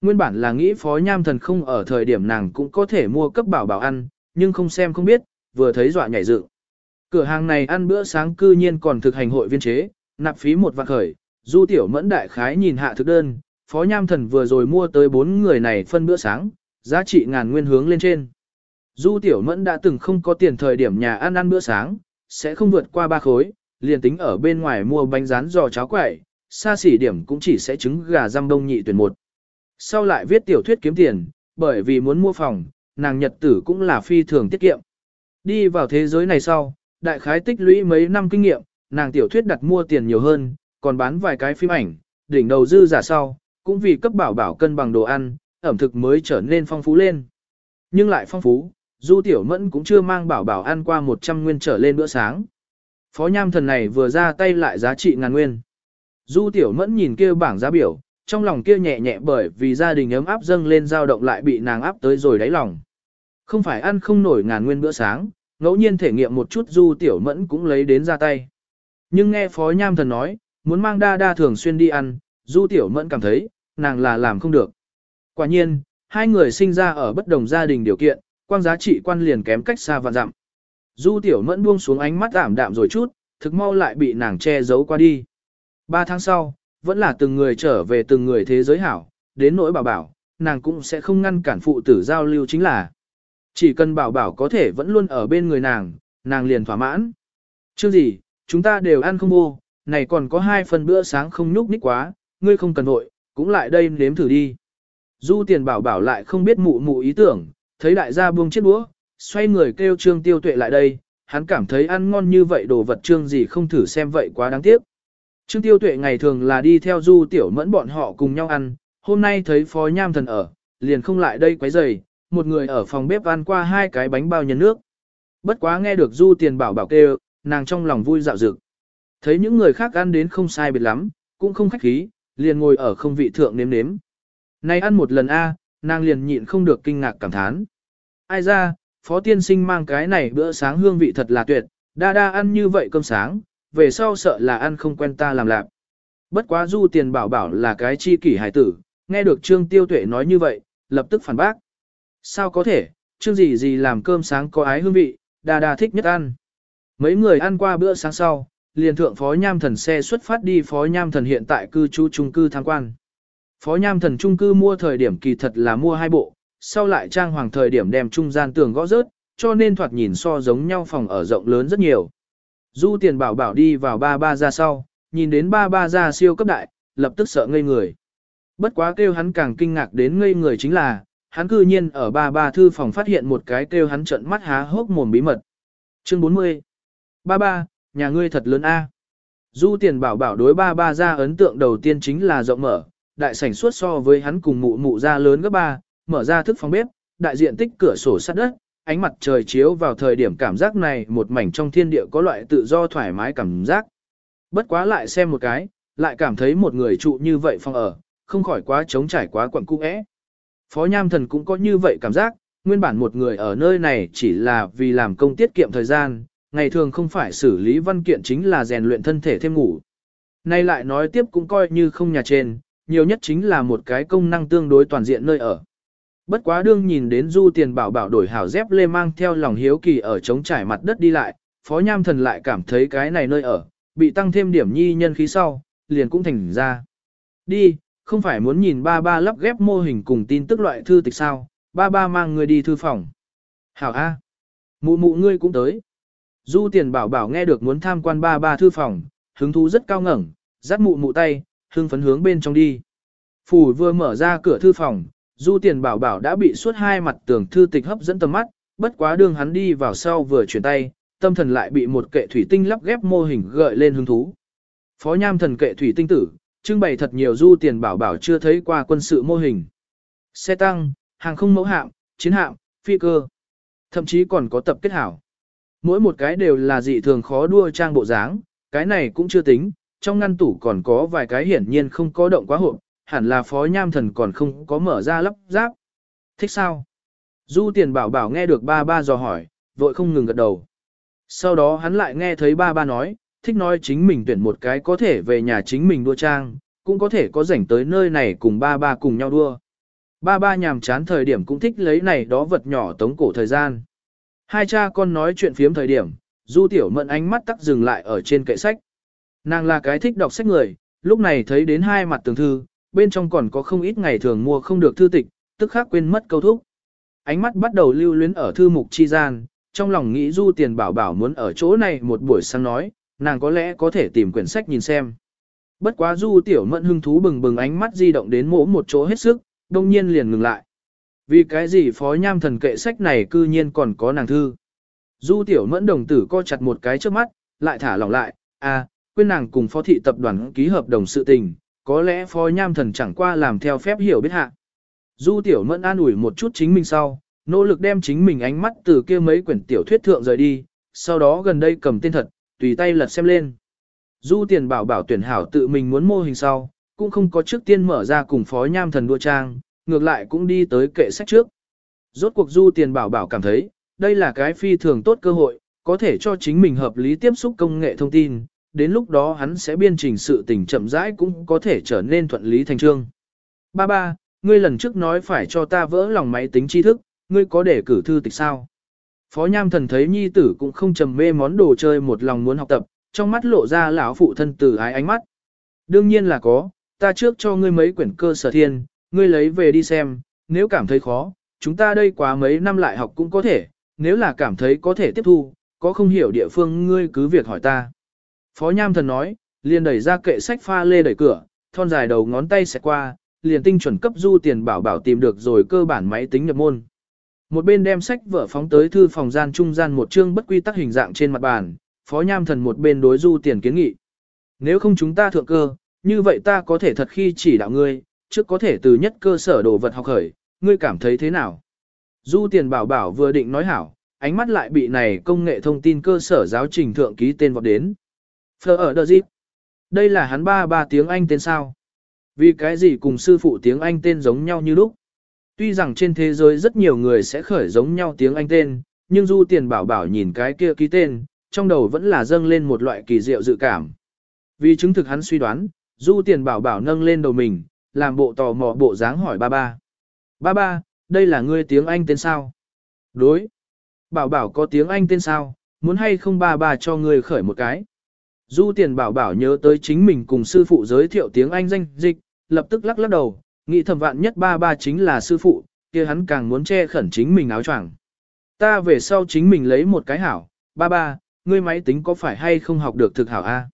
Nguyên bản là nghĩ phó nham thần không ở thời điểm nàng cũng có thể mua cấp bảo bảo ăn, nhưng không xem không biết, vừa thấy dọa nhảy dựng. Cửa hàng này ăn bữa sáng cư nhiên còn thực hành hội viên chế, nạp phí một vạn khởi, du tiểu mẫn đại khái nhìn hạ thực đơn, Phó Nham Thần vừa rồi mua tới bốn người này phân bữa sáng, giá trị ngàn nguyên hướng lên trên. Du Tiểu Mẫn đã từng không có tiền thời điểm nhà ăn ăn bữa sáng, sẽ không vượt qua ba khối, liền tính ở bên ngoài mua bánh rán giò cháo quẩy, xa xỉ điểm cũng chỉ sẽ trứng gà răm đông nhị tuyển một. Sau lại viết tiểu thuyết kiếm tiền, bởi vì muốn mua phòng, nàng nhật tử cũng là phi thường tiết kiệm. Đi vào thế giới này sau, đại khái tích lũy mấy năm kinh nghiệm, nàng tiểu thuyết đặt mua tiền nhiều hơn, còn bán vài cái phim ảnh, đỉnh đầu dư giả sau, cũng vì cấp bảo bảo cân bằng đồ ăn, ẩm thực mới trở nên phong phú lên. Nhưng lại phong phú, Du Tiểu Mẫn cũng chưa mang bảo bảo ăn qua 100 nguyên trở lên bữa sáng. Phó nham thần này vừa ra tay lại giá trị ngàn nguyên. Du Tiểu Mẫn nhìn kia bảng giá biểu, trong lòng kia nhẹ nhẹ bởi vì gia đình ấm áp dâng lên dao động lại bị nàng áp tới rồi đáy lòng. Không phải ăn không nổi ngàn nguyên bữa sáng, ngẫu nhiên thể nghiệm một chút Du Tiểu Mẫn cũng lấy đến ra tay. Nhưng nghe Phó Nham Thần nói, muốn mang đa đa thường xuyên đi ăn, Du Tiểu Mẫn cảm thấy, nàng là làm không được. Quả nhiên, hai người sinh ra ở bất đồng gia đình điều kiện, quan giá trị quan liền kém cách xa và dặm. Du Tiểu Mẫn buông xuống ánh mắt ảm đạm rồi chút, thực mau lại bị nàng che giấu qua đi. Ba tháng sau, vẫn là từng người trở về từng người thế giới hảo, đến nỗi bảo bảo, nàng cũng sẽ không ngăn cản phụ tử giao lưu chính là. Chỉ cần bảo bảo có thể vẫn luôn ở bên người nàng, nàng liền thỏa mãn. Chứ gì, chúng ta đều ăn không vô, này còn có hai phần bữa sáng không nhúc nhích quá, ngươi không cần vội, cũng lại đây nếm thử đi. Du tiền bảo bảo lại không biết mụ mụ ý tưởng, thấy đại gia buông chiếc đũa, xoay người kêu trương tiêu tuệ lại đây, hắn cảm thấy ăn ngon như vậy đồ vật trương gì không thử xem vậy quá đáng tiếc. Trương tiêu tuệ ngày thường là đi theo du tiểu mẫn bọn họ cùng nhau ăn, hôm nay thấy phó nham thần ở, liền không lại đây quấy rầy, một người ở phòng bếp ăn qua hai cái bánh bao nhân nước. Bất quá nghe được du tiền bảo bảo kêu, nàng trong lòng vui dạo dực. Thấy những người khác ăn đến không sai biệt lắm, cũng không khách khí, liền ngồi ở không vị thượng nếm nếm. Này ăn một lần a, nàng liền nhịn không được kinh ngạc cảm thán. Ai ra, phó tiên sinh mang cái này bữa sáng hương vị thật là tuyệt, đa đa ăn như vậy cơm sáng, về sau sợ là ăn không quen ta làm lạc. Bất quá du tiền bảo bảo là cái chi kỷ hải tử, nghe được trương tiêu tuệ nói như vậy, lập tức phản bác. Sao có thể, trương gì gì làm cơm sáng có ái hương vị, đa đa thích nhất ăn. Mấy người ăn qua bữa sáng sau, liền thượng phó nham thần xe xuất phát đi phó nham thần hiện tại cư trú trung cư tham quan. Phó nham thần trung cư mua thời điểm kỳ thật là mua hai bộ, sau lại trang hoàng thời điểm đem trung gian tường gõ rớt, cho nên thoạt nhìn so giống nhau phòng ở rộng lớn rất nhiều. Du tiền bảo bảo đi vào ba ba ra sau, nhìn đến ba ba ra siêu cấp đại, lập tức sợ ngây người. Bất quá kêu hắn càng kinh ngạc đến ngây người chính là, hắn cư nhiên ở ba ba thư phòng phát hiện một cái kêu hắn trận mắt há hốc mồm bí mật. Chương 40 Ba ba, nhà ngươi thật lớn a. Du tiền bảo bảo đối ba ba ra ấn tượng đầu tiên chính là rộng mở, đại sảnh suốt so với hắn cùng mụ mụ ra lớn gấp ba, mở ra thức phòng bếp, đại diện tích cửa sổ sắt đất, ánh mặt trời chiếu vào thời điểm cảm giác này một mảnh trong thiên địa có loại tự do thoải mái cảm giác. Bất quá lại xem một cái, lại cảm thấy một người trụ như vậy phòng ở, không khỏi quá trống trải quá quẩn cung ẽ. Phó Nham Thần cũng có như vậy cảm giác, nguyên bản một người ở nơi này chỉ là vì làm công tiết kiệm thời gian, ngày thường không phải xử lý văn kiện chính là rèn luyện thân thể thêm ngủ. Nay lại nói tiếp cũng coi như không nhà trên, nhiều nhất chính là một cái công năng tương đối toàn diện nơi ở. Bất quá đương nhìn đến du tiền bảo bảo đổi hảo dép lê mang theo lòng hiếu kỳ ở chống trải mặt đất đi lại, phó nham thần lại cảm thấy cái này nơi ở, bị tăng thêm điểm nhi nhân khí sau, liền cũng thành ra. Đi, không phải muốn nhìn ba ba lắp ghép mô hình cùng tin tức loại thư tịch sao, ba ba mang người đi thư phòng. Hảo A. Mụ mụ ngươi cũng tới. Du tiền bảo bảo nghe được muốn tham quan ba ba thư phòng, hứng thú rất cao ngẩng, dắt mụ mụ tay, hưng phấn hướng bên trong đi. Phủ vừa mở ra cửa thư phòng, du tiền bảo bảo đã bị suốt hai mặt tường thư tịch hấp dẫn tầm mắt, bất quá đường hắn đi vào sau vừa chuyển tay, tâm thần lại bị một kệ thủy tinh lắp ghép mô hình gợi lên hứng thú. Phó nham thần kệ thủy tinh tử, trưng bày thật nhiều du tiền bảo bảo chưa thấy qua quân sự mô hình. Xe tăng, hàng không mẫu hạm, chiến hạm, phi cơ, thậm chí còn có tập kết hảo. Mỗi một cái đều là dị thường khó đua trang bộ dáng, cái này cũng chưa tính, trong ngăn tủ còn có vài cái hiển nhiên không có động quá hộp, hẳn là phó nham thần còn không có mở ra lắp ráp. Thích sao? Du tiền bảo bảo nghe được ba ba dò hỏi, vội không ngừng gật đầu. Sau đó hắn lại nghe thấy ba ba nói, thích nói chính mình tuyển một cái có thể về nhà chính mình đua trang, cũng có thể có rảnh tới nơi này cùng ba ba cùng nhau đua. Ba ba nhàm chán thời điểm cũng thích lấy này đó vật nhỏ tống cổ thời gian. Hai cha con nói chuyện phiếm thời điểm, du tiểu mận ánh mắt tắc dừng lại ở trên kệ sách. Nàng là cái thích đọc sách người, lúc này thấy đến hai mặt tường thư, bên trong còn có không ít ngày thường mua không được thư tịch, tức khắc quên mất câu thúc. Ánh mắt bắt đầu lưu luyến ở thư mục chi gian, trong lòng nghĩ du tiền bảo bảo muốn ở chỗ này một buổi sáng nói, nàng có lẽ có thể tìm quyển sách nhìn xem. Bất quá du tiểu mẫn hưng thú bừng bừng ánh mắt di động đến mỗ một chỗ hết sức, đông nhiên liền ngừng lại. Vì cái gì phó nham thần kệ sách này cư nhiên còn có nàng thư. Du tiểu mẫn đồng tử co chặt một cái trước mắt, lại thả lỏng lại, à, quên nàng cùng phó thị tập đoàn ký hợp đồng sự tình, có lẽ phó nham thần chẳng qua làm theo phép hiểu biết hạ. Du tiểu mẫn an ủi một chút chính mình sau, nỗ lực đem chính mình ánh mắt từ kia mấy quyển tiểu thuyết thượng rời đi, sau đó gần đây cầm tên thật, tùy tay lật xem lên. Du tiền bảo bảo tuyển hảo tự mình muốn mô hình sau, cũng không có trước tiên mở ra cùng phó nham thần đua trang, ngược lại cũng đi tới kệ sách trước. Rốt cuộc du tiền bảo bảo cảm thấy, đây là cái phi thường tốt cơ hội, có thể cho chính mình hợp lý tiếp xúc công nghệ thông tin, đến lúc đó hắn sẽ biên trình sự tình chậm rãi cũng có thể trở nên thuận lý thành trương. Ba ba, ngươi lần trước nói phải cho ta vỡ lòng máy tính tri thức, ngươi có để cử thư tịch sao? Phó Nham Thần thấy nhi tử cũng không trầm mê món đồ chơi một lòng muốn học tập, trong mắt lộ ra lão phụ thân tử ái ánh mắt. Đương nhiên là có, ta trước cho ngươi mấy quyển cơ sở thiên, ngươi lấy về đi xem, nếu cảm thấy khó, chúng ta đây quá mấy năm lại học cũng có thể, nếu là cảm thấy có thể tiếp thu, có không hiểu địa phương ngươi cứ việc hỏi ta. Phó Nham Thần nói, liền đẩy ra kệ sách pha lê đẩy cửa, thon dài đầu ngón tay xẹt qua, liền tinh chuẩn cấp du tiền bảo bảo tìm được rồi cơ bản máy tính nhập môn. Một bên đem sách vở phóng tới thư phòng gian trung gian một chương bất quy tắc hình dạng trên mặt bàn, Phó Nham Thần một bên đối du tiền kiến nghị. Nếu không chúng ta thượng cơ, như vậy ta có thể thật khi chỉ đạo ngươi, trước có thể từ nhất cơ sở đồ vật học khởi, ngươi cảm thấy thế nào? Du tiền bảo bảo vừa định nói hảo, ánh mắt lại bị này công nghệ thông tin cơ sở giáo trình thượng ký tên vọt đến. Phờ ở đợt dịp. Đây là hắn ba ba tiếng Anh tên sao? Vì cái gì cùng sư phụ tiếng Anh tên giống nhau như lúc? Tuy rằng trên thế giới rất nhiều người sẽ khởi giống nhau tiếng Anh tên, nhưng du tiền bảo bảo nhìn cái kia ký tên, trong đầu vẫn là dâng lên một loại kỳ diệu dự cảm. Vì chứng thực hắn suy đoán, du tiền bảo bảo nâng lên đầu mình, làm bộ tò mò bộ dáng hỏi ba ba. Ba ba, đây là ngươi tiếng Anh tên sao? Đối. Bảo bảo có tiếng Anh tên sao, muốn hay không ba ba cho ngươi khởi một cái. Du tiền bảo bảo nhớ tới chính mình cùng sư phụ giới thiệu tiếng Anh danh dịch, lập tức lắc lắc đầu, nghĩ thầm vạn nhất ba ba chính là sư phụ, kia hắn càng muốn che khẩn chính mình áo choàng. Ta về sau chính mình lấy một cái hảo, ba ba, ngươi máy tính có phải hay không học được thực hảo a?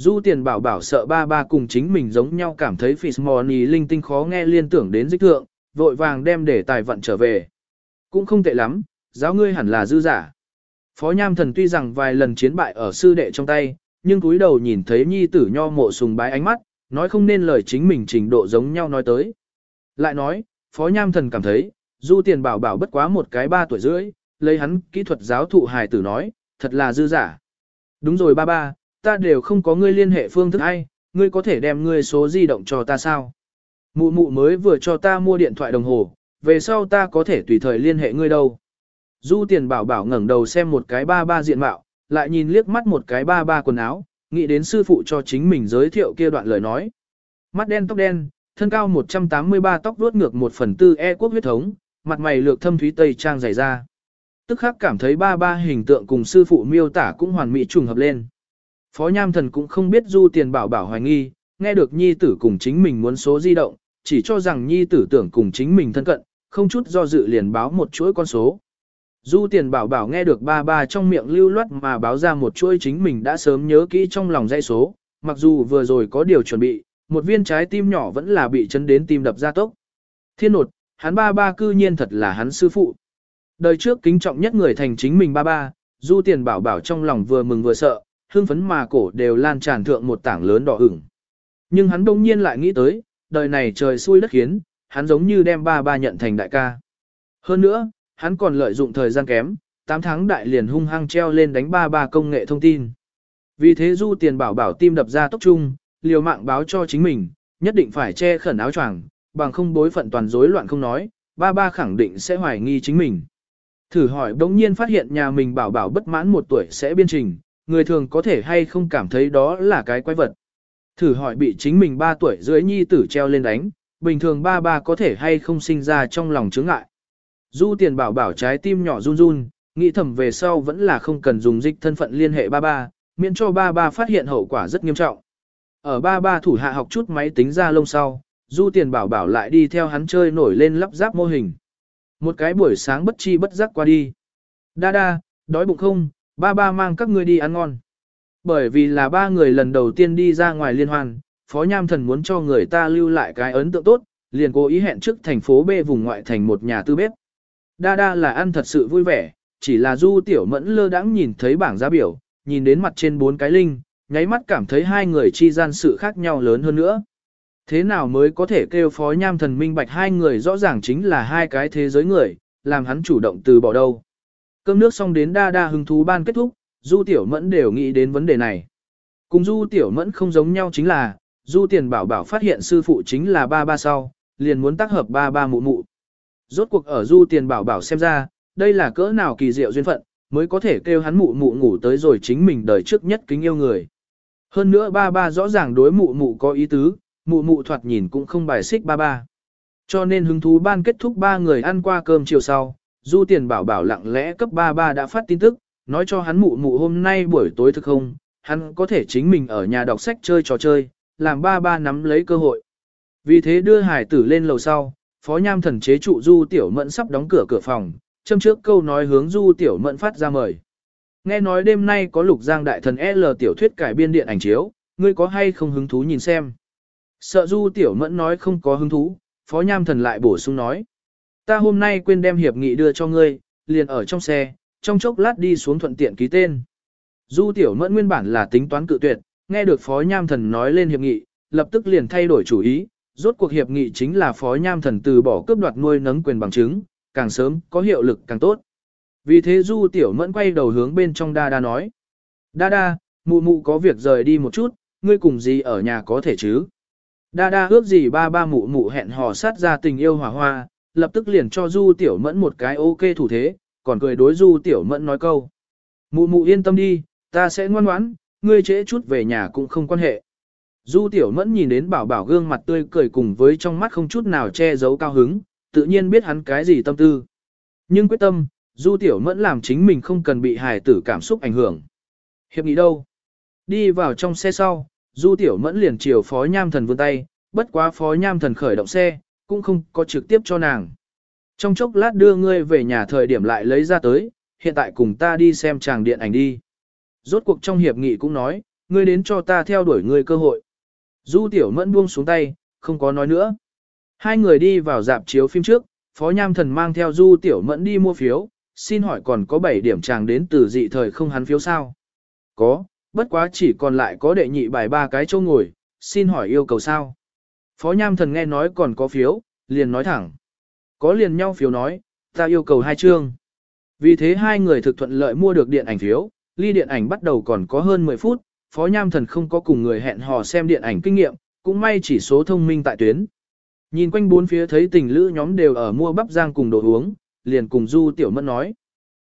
Du tiền bảo bảo sợ ba ba cùng chính mình giống nhau cảm thấy Fitzmorny linh tinh khó nghe liên tưởng đến dích thượng, vội vàng đem để tài vận trở về. Cũng không tệ lắm, giáo ngươi hẳn là dư giả. Phó Nham Thần tuy rằng vài lần chiến bại ở sư đệ trong tay, nhưng cúi đầu nhìn thấy nhi tử nho mộ sùng bái ánh mắt, nói không nên lời chính mình trình độ giống nhau nói tới. Lại nói, Phó Nham Thần cảm thấy, du tiền bảo bảo bất quá một cái ba tuổi rưỡi, lấy hắn kỹ thuật giáo thụ hài tử nói, thật là dư giả. Đúng rồi ba ba, ta đều không có ngươi liên hệ phương thức hay, ngươi có thể đem ngươi số di động cho ta sao? Mụ mụ mới vừa cho ta mua điện thoại đồng hồ, về sau ta có thể tùy thời liên hệ ngươi đâu. Du tiền bảo bảo ngẩng đầu xem một cái ba ba diện mạo, lại nhìn liếc mắt một cái ba ba quần áo, nghĩ đến sư phụ cho chính mình giới thiệu kia đoạn lời nói. Mắt đen tóc đen, thân cao 183 tóc vuốt ngược một phần tư e quốc huyết thống, mặt mày lược thâm thúy tây trang dày ra. Tức khắc cảm thấy ba ba hình tượng cùng sư phụ miêu tả cũng hoàn mỹ trùng hợp lên. Phó Nham Thần cũng không biết du tiền bảo bảo hoài nghi, nghe được nhi tử cùng chính mình muốn số di động, chỉ cho rằng nhi tử tưởng cùng chính mình thân cận, không chút do dự liền báo một chuỗi con số. Du tiền bảo bảo nghe được ba ba trong miệng lưu loát mà báo ra một chuỗi chính mình đã sớm nhớ kỹ trong lòng dãy số, mặc dù vừa rồi có điều chuẩn bị, một viên trái tim nhỏ vẫn là bị chấn đến tim đập ra tốc. Thiên nột, hắn ba ba cư nhiên thật là hắn sư phụ. Đời trước kính trọng nhất người thành chính mình ba ba, du tiền bảo bảo trong lòng vừa mừng vừa sợ, hương phấn mà cổ đều lan tràn thượng một tảng lớn đỏ ửng. Nhưng hắn đông nhiên lại nghĩ tới, đời này trời xui đất khiến, hắn giống như đem ba ba nhận thành đại ca. Hơn nữa, hắn còn lợi dụng thời gian kém, 8 tháng đại liền hung hăng treo lên đánh ba ba công nghệ thông tin. Vì thế du tiền bảo bảo tim đập ra tốc trung, liều mạng báo cho chính mình, nhất định phải che khẩn áo choàng, bằng không bối phận toàn rối loạn không nói, ba ba khẳng định sẽ hoài nghi chính mình. Thử hỏi đống nhiên phát hiện nhà mình bảo bảo bất mãn một tuổi sẽ biên trình, người thường có thể hay không cảm thấy đó là cái quái vật. Thử hỏi bị chính mình 3 tuổi dưới nhi tử treo lên đánh, bình thường ba ba có thể hay không sinh ra trong lòng chướng ngại. Du tiền bảo bảo trái tim nhỏ run run, nghĩ thầm về sau vẫn là không cần dùng dịch thân phận liên hệ ba ba, miễn cho ba ba phát hiện hậu quả rất nghiêm trọng. Ở ba ba thủ hạ học chút máy tính ra lông sau, du tiền bảo bảo lại đi theo hắn chơi nổi lên lắp ráp mô hình. Một cái buổi sáng bất chi bất giác qua đi. Đa đa, Đói bụng không, ba ba mang các ngươi đi ăn ngon. Bởi vì là ba người lần đầu tiên đi ra ngoài liên hoan, Phó Nham Thần muốn cho người ta lưu lại cái ấn tượng tốt, liền cố ý hẹn trước thành phố B vùng ngoại thành một nhà tư bếp. Đa đa là ăn thật sự vui vẻ, chỉ là du tiểu mẫn lơ đãng nhìn thấy bảng giá biểu, nhìn đến mặt trên bốn cái linh, nháy mắt cảm thấy hai người chi gian sự khác nhau lớn hơn nữa. Thế nào mới có thể kêu phó nham thần minh bạch hai người rõ ràng chính là hai cái thế giới người, làm hắn chủ động từ bỏ đâu. Cơm nước xong đến đa đa hứng thú ban kết thúc, du tiểu mẫn đều nghĩ đến vấn đề này. Cùng du tiểu mẫn không giống nhau chính là, du tiền bảo bảo phát hiện sư phụ chính là ba ba sau, liền muốn tác hợp ba ba mụ mụ. Rốt cuộc ở du tiền bảo bảo xem ra, đây là cỡ nào kỳ diệu duyên phận, mới có thể kêu hắn mụ mụ ngủ tới rồi chính mình đời trước nhất kính yêu người. Hơn nữa ba ba rõ ràng đối mụ mụ có ý tứ, mụ mụ thoạt nhìn cũng không bài xích ba ba. Cho nên hứng thú ban kết thúc ba người ăn qua cơm chiều sau, du tiền bảo bảo lặng lẽ cấp ba ba đã phát tin tức, nói cho hắn mụ mụ hôm nay buổi tối thực không, hắn có thể chính mình ở nhà đọc sách chơi trò chơi, làm ba ba nắm lấy cơ hội. Vì thế đưa hải tử lên lầu sau, phó nham thần chế trụ du tiểu mẫn sắp đóng cửa cửa phòng, châm trước câu nói hướng du tiểu mẫn phát ra mời. Nghe nói đêm nay có lục giang đại thần L tiểu thuyết cải biên điện ảnh chiếu, ngươi có hay không hứng thú nhìn xem. Sợ du tiểu mẫn nói không có hứng thú, phó nham thần lại bổ sung nói. Ta hôm nay quên đem hiệp nghị đưa cho ngươi, liền ở trong xe, trong chốc lát đi xuống thuận tiện ký tên. Du tiểu mẫn nguyên bản là tính toán cự tuyệt, nghe được phó nham thần nói lên hiệp nghị, lập tức liền thay đổi chủ ý, rốt cuộc hiệp nghị chính là phó nham thần từ bỏ cướp đoạt nuôi nấng quyền bằng chứng, càng sớm có hiệu lực càng tốt. Vì thế du tiểu mẫn quay đầu hướng bên trong đa đa nói. Đa đa, mụ mụ có việc rời đi một chút, ngươi cùng gì ở nhà có thể chứ? Đa đa ước gì ba ba mụ mụ hẹn hò sát ra tình yêu hòa hoa, lập tức liền cho du tiểu mẫn một cái ok thủ thế, còn cười đối du tiểu mẫn nói câu. Mụ mụ yên tâm đi, ta sẽ ngoan ngoãn, ngươi trễ chút về nhà cũng không quan hệ. Du tiểu mẫn nhìn đến bảo bảo gương mặt tươi cười cùng với trong mắt không chút nào che giấu cao hứng, tự nhiên biết hắn cái gì tâm tư. Nhưng quyết tâm, du tiểu mẫn làm chính mình không cần bị hài tử cảm xúc ảnh hưởng. Hiệp nghị đâu? Đi vào trong xe sau, du tiểu mẫn liền chiều phó nham thần vươn tay, bất quá phó nham thần khởi động xe, cũng không có trực tiếp cho nàng. Trong chốc lát đưa ngươi về nhà thời điểm lại lấy ra tới, hiện tại cùng ta đi xem chàng điện ảnh đi. Rốt cuộc trong hiệp nghị cũng nói, ngươi đến cho ta theo đuổi ngươi cơ hội. Du tiểu mẫn buông xuống tay, không có nói nữa. Hai người đi vào dạp chiếu phim trước, Phó Nham Thần mang theo Du Tiểu Mẫn đi mua phiếu, xin hỏi còn có 7 điểm chàng đến từ dị thời không hắn phiếu sao? Có, bất quá chỉ còn lại có đệ nhị bài ba cái chỗ ngồi, xin hỏi yêu cầu sao? Phó Nham Thần nghe nói còn có phiếu, liền nói thẳng. Có liền nhau phiếu nói, ta yêu cầu hai chương. Vì thế hai người thực thuận lợi mua được điện ảnh phiếu, ly điện ảnh bắt đầu còn có hơn 10 phút, Phó Nham Thần không có cùng người hẹn hò xem điện ảnh kinh nghiệm, cũng may chỉ số thông minh tại tuyến. Nhìn quanh bốn phía thấy tình lữ nhóm đều ở mua bắp rang cùng đồ uống, liền cùng Du Tiểu Mẫn nói.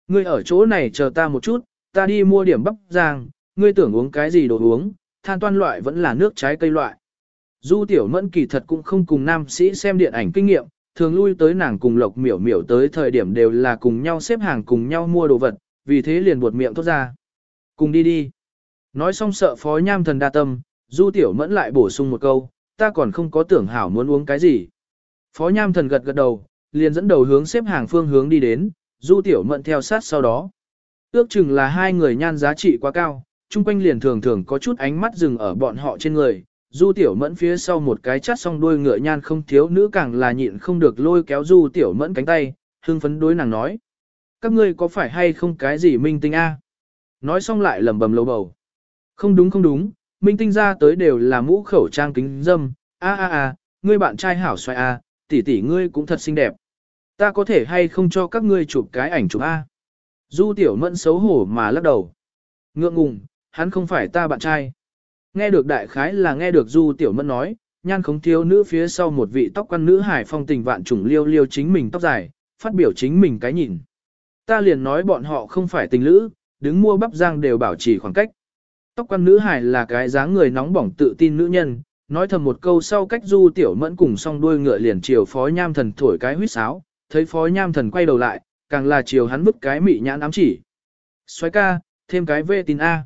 Ngươi ở chỗ này chờ ta một chút, ta đi mua điểm bắp rang, ngươi tưởng uống cái gì đồ uống, than toan loại vẫn là nước trái cây loại. Du Tiểu Mẫn kỳ thật cũng không cùng nam sĩ xem điện ảnh kinh nghiệm, thường lui tới nàng cùng Lộc Miểu Miểu tới thời điểm đều là cùng nhau xếp hàng cùng nhau mua đồ vật, vì thế liền buột miệng thốt ra. Cùng đi đi. Nói xong sợ phó nham thần đa tâm, Du Tiểu Mẫn lại bổ sung một câu, ta còn không có tưởng hảo muốn uống cái gì. Phó nham thần gật gật đầu, liền dẫn đầu hướng xếp hàng phương hướng đi đến, Du Tiểu Mẫn theo sát sau đó. Ước chừng là hai người nhan giá trị quá cao, chung quanh liền thường thường có chút ánh mắt dừng ở bọn họ trên người. Du Tiểu Mẫn phía sau một cái chát xong đuôi ngựa nhan không thiếu nữ càng là nhịn không được lôi kéo Du Tiểu Mẫn cánh tay, hương phấn đối nàng nói. Các ngươi có phải hay không cái gì minh tinh a? Nói xong lại lầm bầm lầu bầu. Không đúng không đúng, minh tinh ra tới đều là mũ khẩu trang kính dâm, a a a, ngươi bạn trai hảo xoay a, tỷ tỷ ngươi cũng thật xinh đẹp. Ta có thể hay không cho các ngươi chụp cái ảnh chụp a? Du tiểu mẫn xấu hổ mà lắc đầu. Ngượng ngùng, hắn không phải ta bạn trai. Nghe được đại khái là nghe được du tiểu mẫn nói, nhan khống thiếu nữ phía sau một vị tóc quan nữ hải phong tình vạn trùng liêu liêu chính mình tóc dài, phát biểu chính mình cái nhìn. Ta liền nói bọn họ không phải tình lữ, đứng mua bắp giang đều bảo trì khoảng cách. Tóc quan nữ hải là cái dáng người nóng bỏng tự tin nữ nhân, nói thầm một câu sau cách du tiểu mẫn cùng song đuôi ngựa liền chiều phó nham thần thổi cái huýt sáo, thấy phó nham thần quay đầu lại, càng là chiều hắn vứt cái mị nhãn ám chỉ. Xoái ca, thêm cái vê tin A.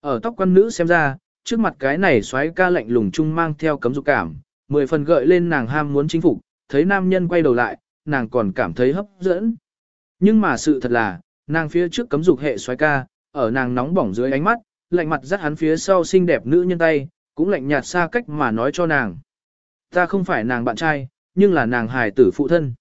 Ở tóc quan nữ xem ra, trước mặt cái này xoáy ca lạnh lùng chung mang theo cấm dục cảm, mười phần gợi lên nàng ham muốn chính phục, thấy nam nhân quay đầu lại, nàng còn cảm thấy hấp dẫn. Nhưng mà sự thật là, nàng phía trước cấm dục hệ xoáy ca, ở nàng nóng bỏng dưới ánh mắt, lạnh mặt dắt hắn phía sau xinh đẹp nữ nhân tay, cũng lạnh nhạt xa cách mà nói cho nàng. Ta không phải nàng bạn trai, nhưng là nàng hài tử phụ thân.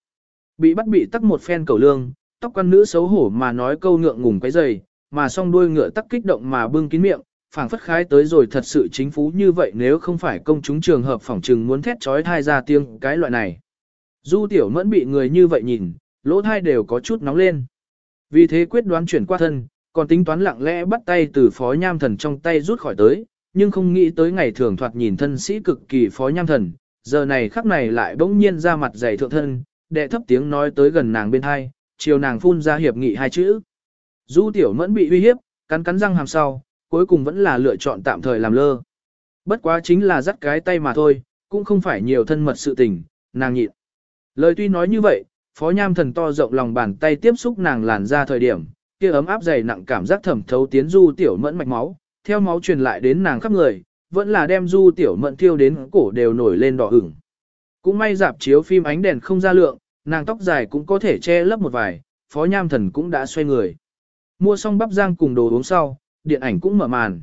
Bị bắt bị tắc một phen cầu lương, tóc quan nữ xấu hổ mà nói câu ngượng ngùng quấy dày, mà song đuôi ngựa tắc kích động mà bưng kín miệng, phảng phất khái tới rồi thật sự chính phú như vậy nếu không phải công chúng trường hợp phỏng trừng muốn thét trói thai ra tiếng cái loại này. Du tiểu mẫn bị người như vậy nhìn, lỗ thai đều có chút nóng lên. Vì thế quyết đoán chuyển qua thân, còn tính toán lặng lẽ bắt tay từ phó nham thần trong tay rút khỏi tới, nhưng không nghĩ tới ngày thường thoạt nhìn thân sĩ cực kỳ phó nham thần, giờ này khắc này lại bỗng nhiên ra mặt dày thượng thân, đệ thấp tiếng nói tới gần nàng bên hai, chiều nàng phun ra hiệp nghị hai chữ. Du tiểu mẫn bị uy hiếp, cắn cắn răng hàm sau, cuối cùng vẫn là lựa chọn tạm thời làm lơ. Bất quá chính là dắt cái tay mà thôi, cũng không phải nhiều thân mật sự tình, nàng nhịn. Lời tuy nói như vậy, phó nham thần to rộng lòng bàn tay tiếp xúc nàng làn ra thời điểm, kia ấm áp dày nặng cảm giác thẩm thấu tiến du tiểu mẫn mạch máu, theo máu truyền lại đến nàng khắp người, vẫn là đem du tiểu mẫn thiêu đến cổ đều nổi lên đỏ ửng. Cũng may dạp chiếu phim ánh đèn không ra lượng, nàng tóc dài cũng có thể che lấp một vài, phó nham thần cũng đã xoay người. Mua xong bắp rang cùng đồ uống sau, điện ảnh cũng mở màn.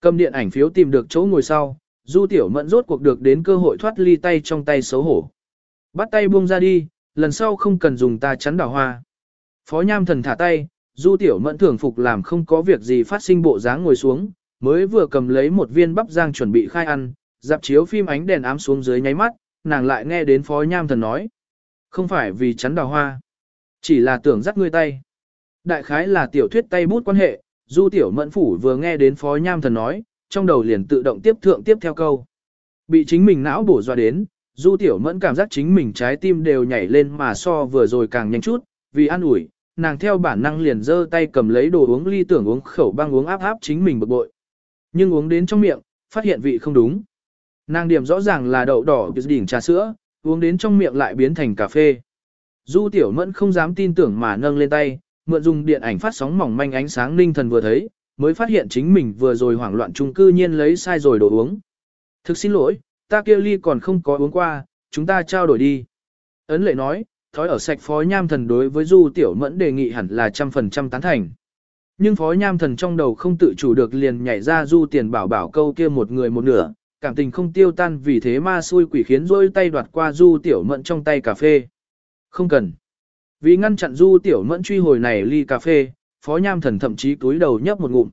Cầm điện ảnh phiếu tìm được chỗ ngồi sau, du tiểu mẫn rốt cuộc được đến cơ hội thoát ly tay trong tay xấu hổ. Bắt tay buông ra đi, lần sau không cần dùng ta chắn đào hoa. Phó nham thần thả tay, du tiểu mẫn thường phục làm không có việc gì phát sinh bộ dáng ngồi xuống, mới vừa cầm lấy một viên bắp rang chuẩn bị khai ăn, dạp chiếu phim ánh đèn ám xuống dưới nháy mắt, nàng lại nghe đến phó nham thần nói. Không phải vì chắn đào hoa, chỉ là tưởng dắt ngươi tay. Đại khái là tiểu thuyết tay bút quan hệ, du tiểu mẫn phủ vừa nghe đến phó nham thần nói, trong đầu liền tự động tiếp thượng tiếp theo câu. Bị chính mình não bổ dọa đến, du tiểu mẫn cảm giác chính mình trái tim đều nhảy lên mà so vừa rồi càng nhanh chút, vì an ủi, nàng theo bản năng liền giơ tay cầm lấy đồ uống ly tưởng uống khẩu băng uống áp áp chính mình bực bội. Nhưng uống đến trong miệng, phát hiện vị không đúng. Nàng điểm rõ ràng là đậu đỏ đỉnh trà sữa, uống đến trong miệng lại biến thành cà phê. Du tiểu mẫn không dám tin tưởng mà nâng lên tay, mượn dùng điện ảnh phát sóng mỏng manh ánh sáng ninh thần vừa thấy, mới phát hiện chính mình vừa rồi hoảng loạn trung cư nhiên lấy sai rồi đồ uống. Thực xin lỗi, ta kia ly còn không có uống qua, chúng ta trao đổi đi. Ấn lệ nói, thói ở sạch phó nham thần đối với du tiểu mẫn đề nghị hẳn là trăm phần trăm tán thành. Nhưng phó nham thần trong đầu không tự chủ được liền nhảy ra du tiền bảo bảo câu kia một người một nửa, cảm tình không tiêu tan vì thế ma xui quỷ khiến rôi tay đoạt qua du tiểu mẫn trong tay cà phê. Không cần. Vì ngăn chặn du tiểu mẫn truy hồi này ly cà phê, phó nham thần thậm chí túi đầu nhấp một ngụm.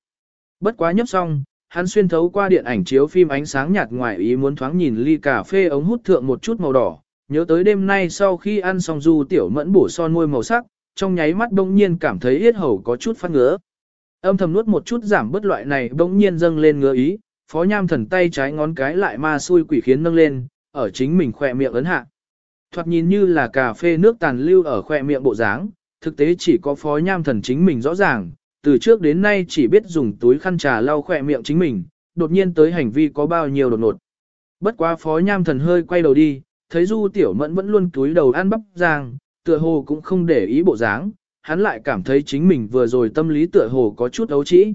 Bất quá nhấp xong, hắn xuyên thấu qua điện ảnh chiếu phim ánh sáng nhạt ngoài ý muốn thoáng nhìn ly cà phê ống hút thượng một chút màu đỏ, nhớ tới đêm nay sau khi ăn xong du tiểu mẫn bổ son môi màu sắc, trong nháy mắt bỗng nhiên cảm thấy yết hầu có chút phát ngứa. Âm thầm nuốt một chút giảm bớt loại này bỗng nhiên dâng lên ngứa ý, phó nham thần tay trái ngón cái lại ma xui quỷ khiến nâng lên, ở chính mình khỏe miệng ấn hạ. Thoạt nhìn như là cà phê nước tàn lưu ở khoe miệng bộ dáng, thực tế chỉ có phó nham thần chính mình rõ ràng, từ trước đến nay chỉ biết dùng túi khăn trà lau khoe miệng chính mình, đột nhiên tới hành vi có bao nhiêu đột ngột. Bất quá phó nham thần hơi quay đầu đi, thấy du tiểu mẫn vẫn luôn túi đầu ăn bắp giang, tựa hồ cũng không để ý bộ dáng, hắn lại cảm thấy chính mình vừa rồi tâm lý tựa hồ có chút ấu trĩ.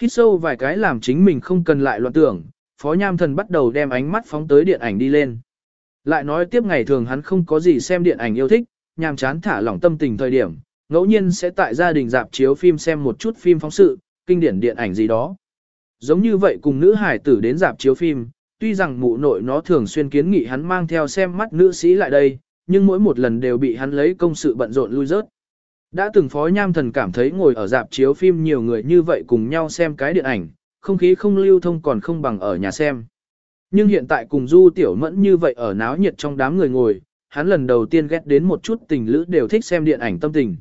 Hít sâu vài cái làm chính mình không cần lại loạn tưởng, phó nham thần bắt đầu đem ánh mắt phóng tới điện ảnh đi lên. Lại nói tiếp ngày thường hắn không có gì xem điện ảnh yêu thích, nhàm chán thả lỏng tâm tình thời điểm, ngẫu nhiên sẽ tại gia đình dạp chiếu phim xem một chút phim phóng sự, kinh điển điện ảnh gì đó. Giống như vậy cùng nữ hải tử đến dạp chiếu phim, tuy rằng mụ nội nó thường xuyên kiến nghị hắn mang theo xem mắt nữ sĩ lại đây, nhưng mỗi một lần đều bị hắn lấy công sự bận rộn lui rớt. Đã từng phó nham thần cảm thấy ngồi ở dạp chiếu phim nhiều người như vậy cùng nhau xem cái điện ảnh, không khí không lưu thông còn không bằng ở nhà xem. Nhưng hiện tại cùng du tiểu mẫn như vậy ở náo nhiệt trong đám người ngồi, hắn lần đầu tiên ghét đến một chút tình lữ đều thích xem điện ảnh tâm tình.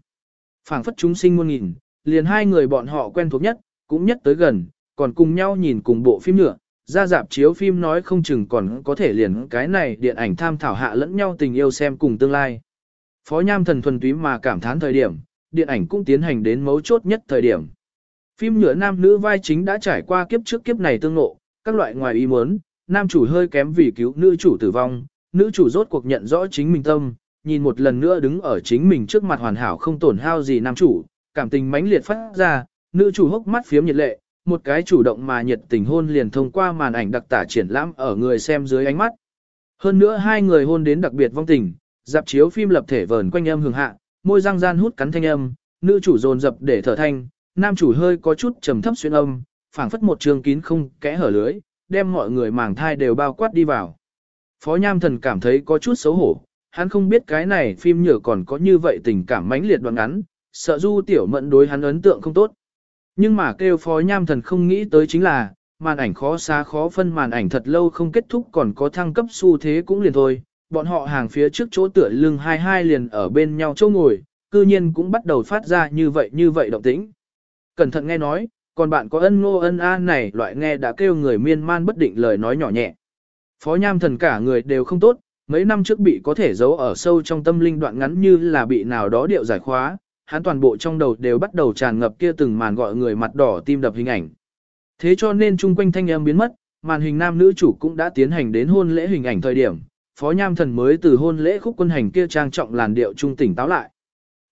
phảng phất chúng sinh muôn nghìn, liền hai người bọn họ quen thuộc nhất, cũng nhất tới gần, còn cùng nhau nhìn cùng bộ phim nữa, ra dạp chiếu phim nói không chừng còn có thể liền cái này điện ảnh tham thảo hạ lẫn nhau tình yêu xem cùng tương lai. Phó Nham thần thuần túy mà cảm thán thời điểm, điện ảnh cũng tiến hành đến mấu chốt nhất thời điểm. Phim nhựa nam nữ vai chính đã trải qua kiếp trước kiếp này tương ngộ, các loại ngoài ý muốn, nam chủ hơi kém vì cứu nữ chủ tử vong, nữ chủ rốt cuộc nhận rõ chính mình tâm, nhìn một lần nữa đứng ở chính mình trước mặt hoàn hảo không tổn hao gì nam chủ, cảm tình mãnh liệt phát ra, nữ chủ hốc mắt phiếm nhiệt lệ, một cái chủ động mà nhiệt tình hôn liền thông qua màn ảnh đặc tả triển lãm ở người xem dưới ánh mắt. Hơn nữa hai người hôn đến đặc biệt vong tình, dạp chiếu phim lập thể vờn quanh âm hưởng hạ, môi răng gian hút cắn thanh âm, nữ chủ dồn dập để thở thanh, nam chủ hơi có chút trầm thấp xuyên âm, phảng phất một trường kín không kẽ hở lưới, đem mọi người màng thai đều bao quát đi vào. Phó Nham Thần cảm thấy có chút xấu hổ, hắn không biết cái này phim nhựa còn có như vậy tình cảm mãnh liệt đoạn ngắn, sợ du tiểu mẫn đối hắn ấn tượng không tốt. Nhưng mà kêu Phó Nham Thần không nghĩ tới chính là, màn ảnh khó xa khó phân màn ảnh thật lâu không kết thúc còn có thăng cấp xu thế cũng liền thôi. Bọn họ hàng phía trước chỗ tựa lưng hai hai liền ở bên nhau chỗ ngồi, cư nhiên cũng bắt đầu phát ra như vậy như vậy động tĩnh. Cẩn thận nghe nói, còn bạn có ân ngô ân a này loại nghe đã kêu người miên man bất định lời nói nhỏ nhẹ. Phó nham thần cả người đều không tốt, mấy năm trước bị có thể giấu ở sâu trong tâm linh đoạn ngắn như là bị nào đó điệu giải khóa, hắn toàn bộ trong đầu đều bắt đầu tràn ngập kia từng màn gọi người mặt đỏ tim đập hình ảnh. Thế cho nên chung quanh thanh em biến mất, màn hình nam nữ chủ cũng đã tiến hành đến hôn lễ hình ảnh thời điểm, Phó Nham Thần mới từ hôn lễ khúc quân hành kia trang trọng làn điệu trung tỉnh táo lại.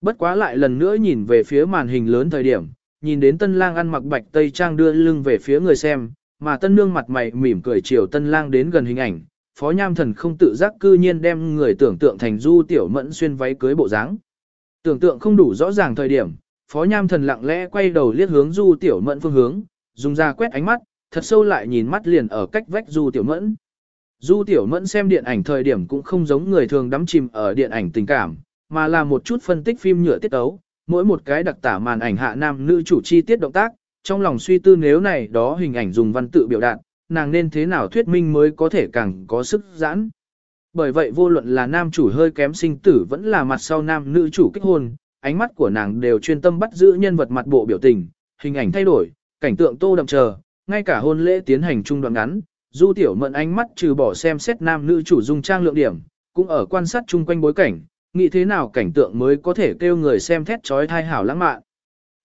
Bất quá lại lần nữa nhìn về phía màn hình lớn thời điểm, nhìn đến tân lang ăn mặc bạch tây trang đưa lưng về phía người xem, mà tân nương mặt mày mỉm cười chiều tân lang đến gần hình ảnh, phó nham thần không tự giác cư nhiên đem người tưởng tượng thành du tiểu mẫn xuyên váy cưới bộ dáng. Tưởng tượng không đủ rõ ràng thời điểm, phó nham thần lặng lẽ quay đầu liếc hướng du tiểu mẫn phương hướng, dùng ra quét ánh mắt, thật sâu lại nhìn mắt liền ở cách vách du tiểu mẫn. Du tiểu mẫn xem điện ảnh thời điểm cũng không giống người thường đắm chìm ở điện ảnh tình cảm, mà là một chút phân tích phim nhựa tiết tấu, mỗi một cái đặc tả màn ảnh hạ nam nữ chủ chi tiết động tác, trong lòng suy tư nếu này đó hình ảnh dùng văn tự biểu đạt, nàng nên thế nào thuyết minh mới có thể càng có sức giãn. Bởi vậy vô luận là nam chủ hơi kém sinh tử vẫn là mặt sau nam nữ chủ kết hôn, ánh mắt của nàng đều chuyên tâm bắt giữ nhân vật mặt bộ biểu tình, hình ảnh thay đổi, cảnh tượng tô đậm chờ, ngay cả hôn lễ tiến hành trung đoạn ngắn, du tiểu mượn ánh mắt trừ bỏ xem xét nam nữ chủ dung trang lượng điểm, cũng ở quan sát chung quanh bối cảnh, nghĩ thế nào cảnh tượng mới có thể kêu người xem thét trói thai hảo lãng mạn.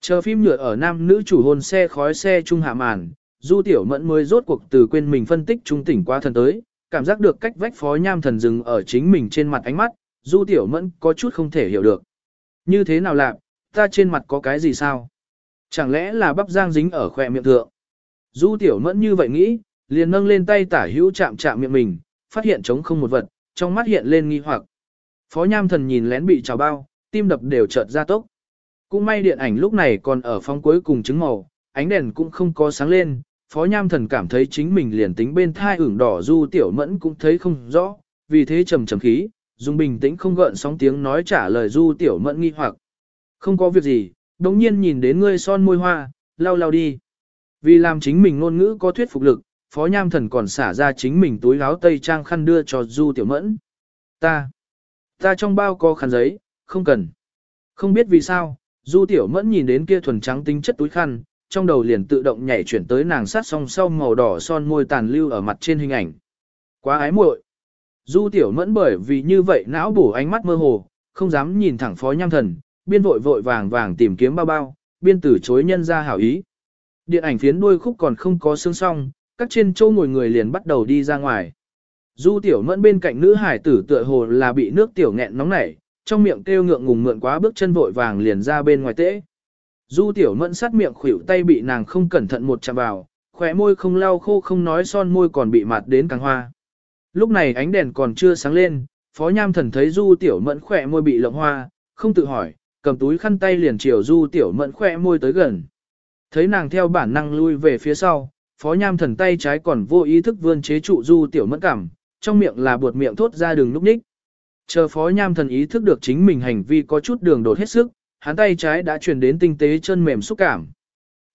Chờ phim nhựa ở nam nữ chủ hôn xe khói xe trung hạ màn, Du Tiểu Mẫn mới rốt cuộc từ quên mình phân tích trung tỉnh qua thần tới, cảm giác được cách vách phó nham thần dừng ở chính mình trên mặt ánh mắt, Du Tiểu Mẫn có chút không thể hiểu được. Như thế nào lạc, ta trên mặt có cái gì sao? Chẳng lẽ là bắp giang dính ở khỏe miệng thượng? Du Tiểu Mẫn như vậy nghĩ, liền nâng lên tay tả hữu chạm chạm miệng mình, phát hiện trống không một vật, trong mắt hiện lên nghi hoặc. Phó Nham Thần nhìn lén bị trào bao, tim đập đều chợt ra tốc. Cũng may điện ảnh lúc này còn ở phong cuối cùng chứng màu, ánh đèn cũng không có sáng lên, Phó Nham Thần cảm thấy chính mình liền tính bên thai ửng đỏ du tiểu mẫn cũng thấy không rõ, vì thế trầm trầm khí, dùng bình tĩnh không gợn sóng tiếng nói trả lời du tiểu mẫn nghi hoặc. Không có việc gì, đồng nhiên nhìn đến ngươi son môi hoa, lau lau đi. Vì làm chính mình ngôn ngữ có thuyết phục lực, Phó Nham Thần còn xả ra chính mình túi áo tây trang khăn đưa cho du tiểu mẫn. Ta, ta trong bao có khăn giấy, không cần. Không biết vì sao, du tiểu mẫn nhìn đến kia thuần trắng tinh chất túi khăn, trong đầu liền tự động nhảy chuyển tới nàng sát song sau màu đỏ son môi tàn lưu ở mặt trên hình ảnh. Quá ái muội. Du tiểu mẫn bởi vì như vậy não bổ ánh mắt mơ hồ, không dám nhìn thẳng phó nham thần, biên vội vội vàng vàng tìm kiếm bao bao, biên từ chối nhân ra hảo ý. Điện ảnh phiến đuôi khúc còn không có xương song, các trên châu ngồi người liền bắt đầu đi ra ngoài. Du tiểu mẫn bên cạnh nữ hải tử tựa hồ là bị nước tiểu nghẹn nóng nảy, trong miệng kêu ngượng ngùng mượn quá bước chân vội vàng liền ra bên ngoài tễ. Du tiểu mẫn sát miệng khuỷu tay bị nàng không cẩn thận một chạm vào, khỏe môi không lau khô không nói son môi còn bị mạt đến càng hoa. Lúc này ánh đèn còn chưa sáng lên, phó nham thần thấy du tiểu mẫn khỏe môi bị lộng hoa, không tự hỏi, cầm túi khăn tay liền chiều du tiểu mẫn khỏe môi tới gần. Thấy nàng theo bản năng lui về phía sau, phó nham thần tay trái còn vô ý thức vươn chế trụ du tiểu mẫn cảm, trong miệng là buột miệng thốt ra đường núp ních. Chờ phó nham thần ý thức được chính mình hành vi có chút đường đột hết sức, hắn tay trái đã truyền đến tinh tế chân mềm xúc cảm.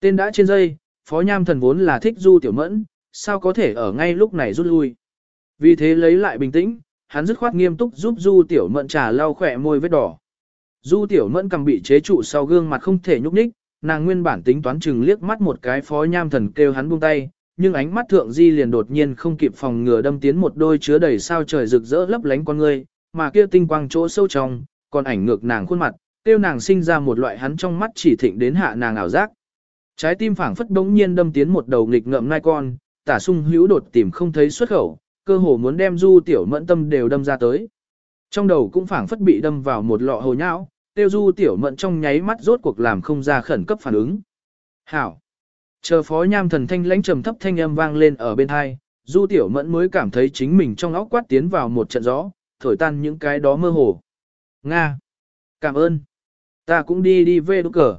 Tên đã trên dây, phó nham thần vốn là thích du tiểu mẫn, sao có thể ở ngay lúc này rút lui. Vì thế lấy lại bình tĩnh, hắn dứt khoát nghiêm túc giúp du tiểu mẫn trà lau khỏe môi vết đỏ. Du tiểu mẫn cầm bị chế trụ sau gương mặt không thể nhúc nhích, nàng nguyên bản tính toán chừng liếc mắt một cái phó nham thần kêu hắn buông tay, nhưng ánh mắt thượng di liền đột nhiên không kịp phòng ngừa đâm tiến một đôi chứa đầy sao trời rực rỡ lấp lánh con ngươi, mà kia tinh quang chỗ sâu trong, còn ảnh ngược nàng khuôn mặt, tiêu nàng sinh ra một loại hắn trong mắt chỉ thịnh đến hạ nàng ảo giác. Trái tim phảng phất đống nhiên đâm tiến một đầu nghịch ngợm nai con, tả sung hữu đột tìm không thấy xuất khẩu, cơ hồ muốn đem du tiểu mẫn tâm đều đâm ra tới. Trong đầu cũng phảng phất bị đâm vào một lọ hồ nhão, tiêu du tiểu mẫn trong nháy mắt rốt cuộc làm không ra khẩn cấp phản ứng. Hảo! Chờ phó nham thần thanh lãnh trầm thấp thanh âm vang lên ở bên hai, du tiểu mẫn mới cảm thấy chính mình trong óc quát tiến vào một trận gió, thổi tan những cái đó mơ hồ. Nga! Cảm ơn! Ta cũng đi đi về đúc cờ.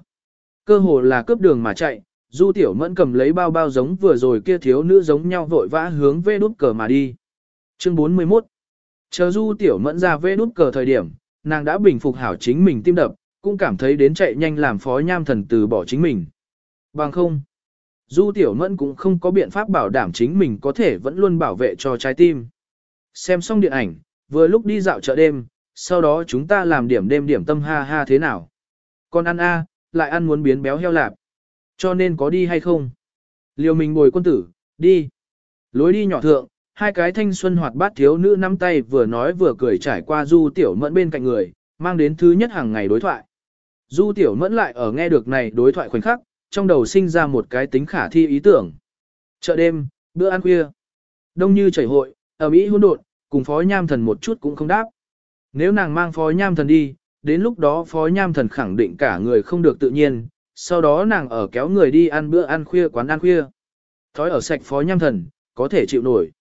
Cơ hồ là cướp đường mà chạy, Du Tiểu Mẫn cầm lấy bao bao giống vừa rồi kia thiếu nữ giống nhau vội vã hướng về đúc cờ mà đi. Chương 41 Chờ Du Tiểu Mẫn ra về đúc cờ thời điểm, nàng đã bình phục hảo chính mình tim đập, cũng cảm thấy đến chạy nhanh làm phó nham thần từ bỏ chính mình. Bằng không, Du Tiểu Mẫn cũng không có biện pháp bảo đảm chính mình có thể vẫn luôn bảo vệ cho trái tim. Xem xong điện ảnh, vừa lúc đi dạo chợ đêm, sau đó chúng ta làm điểm đêm điểm tâm ha ha thế nào. Còn ăn a, lại ăn muốn biến béo heo lạp. Cho nên có đi hay không? Liều mình bồi quân tử, đi. Lối đi nhỏ thượng, hai cái thanh xuân hoạt bát thiếu nữ nắm tay vừa nói vừa cười trải qua Du Tiểu Mẫn bên cạnh người, mang đến thứ nhất hàng ngày đối thoại. Du Tiểu Mẫn lại ở nghe được này đối thoại khoảnh khắc, trong đầu sinh ra một cái tính khả thi ý tưởng. Chợ đêm, bữa ăn khuya. Đông như chảy hội, ở Mỹ hỗn đột, cùng phó nham thần một chút cũng không đáp. Nếu nàng mang phó nham thần đi, đến lúc đó phó nham thần khẳng định cả người không được tự nhiên, sau đó nàng ở kéo người đi ăn bữa ăn khuya quán ăn khuya. Thói ở sạch phó nham thần, có thể chịu nổi.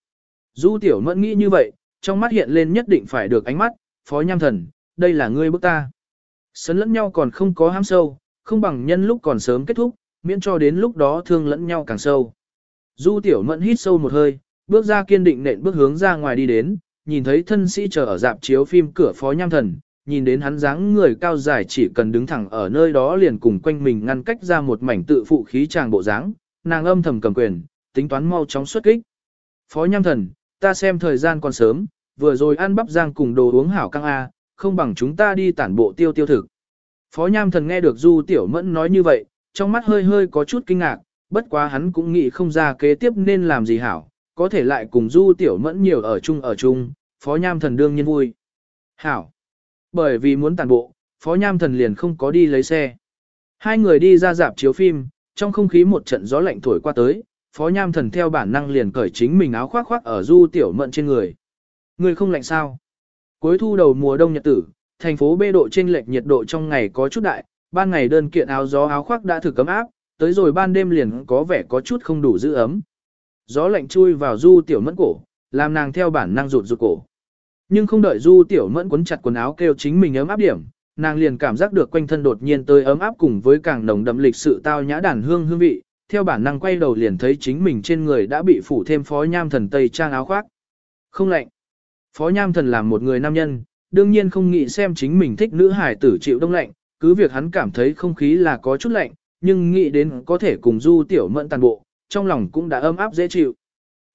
Du tiểu mẫn nghĩ như vậy, trong mắt hiện lên nhất định phải được ánh mắt, phó nham thần, đây là ngươi bức ta. Sấn lẫn nhau còn không có ham sâu, không bằng nhân lúc còn sớm kết thúc, miễn cho đến lúc đó thương lẫn nhau càng sâu. Du tiểu mẫn hít sâu một hơi, bước ra kiên định nện bước hướng ra ngoài đi đến, nhìn thấy thân sĩ chờ ở dạp chiếu phim cửa phó nham thần, nhìn đến hắn dáng người cao dài chỉ cần đứng thẳng ở nơi đó liền cùng quanh mình ngăn cách ra một mảnh tự phụ khí tràng bộ dáng, nàng âm thầm cầm quyền, tính toán mau chóng xuất kích. Phó nham thần, ta xem thời gian còn sớm, vừa rồi ăn bắp giang cùng đồ uống hảo căng A, không bằng chúng ta đi tản bộ tiêu tiêu thực. Phó nham thần nghe được Du Tiểu Mẫn nói như vậy, trong mắt hơi hơi có chút kinh ngạc, bất quá hắn cũng nghĩ không ra kế tiếp nên làm gì hảo, có thể lại cùng Du Tiểu Mẫn nhiều ở chung ở chung, Phó nham thần đương nhiên vui. Hảo. Bởi vì muốn tàn bộ, Phó nham thần liền không có đi lấy xe. Hai người đi ra dạp chiếu phim, trong không khí một trận gió lạnh thổi qua tới, Phó nham thần theo bản năng liền cởi chính mình áo khoác khoác ở Du Tiểu Mẫn trên người. Người không lạnh sao? Cuối thu đầu mùa đông nhật tử, thành phố bê độ trên lệch nhiệt độ trong ngày có chút đại, ban ngày đơn kiện áo gió áo khoác đã thử cấm áp, tới rồi ban đêm liền có vẻ có chút không đủ giữ ấm. Gió lạnh chui vào du tiểu mẫn cổ, làm nàng theo bản năng rụt rụt cổ. Nhưng không đợi du tiểu mẫn quấn chặt quần áo kêu chính mình ấm áp điểm, nàng liền cảm giác được quanh thân đột nhiên tới ấm áp cùng với càng nồng đậm lịch sự tao nhã đàn hương hương vị, theo bản năng quay đầu liền thấy chính mình trên người đã bị phủ thêm phó nham thần tây trang áo khoác. Không lạnh. Phó nham thần làm một người nam nhân, đương nhiên không nghĩ xem chính mình thích nữ hải tử chịu đông lạnh, cứ việc hắn cảm thấy không khí là có chút lạnh, nhưng nghĩ đến có thể cùng du tiểu mẫn tàn bộ, trong lòng cũng đã ấm áp dễ chịu.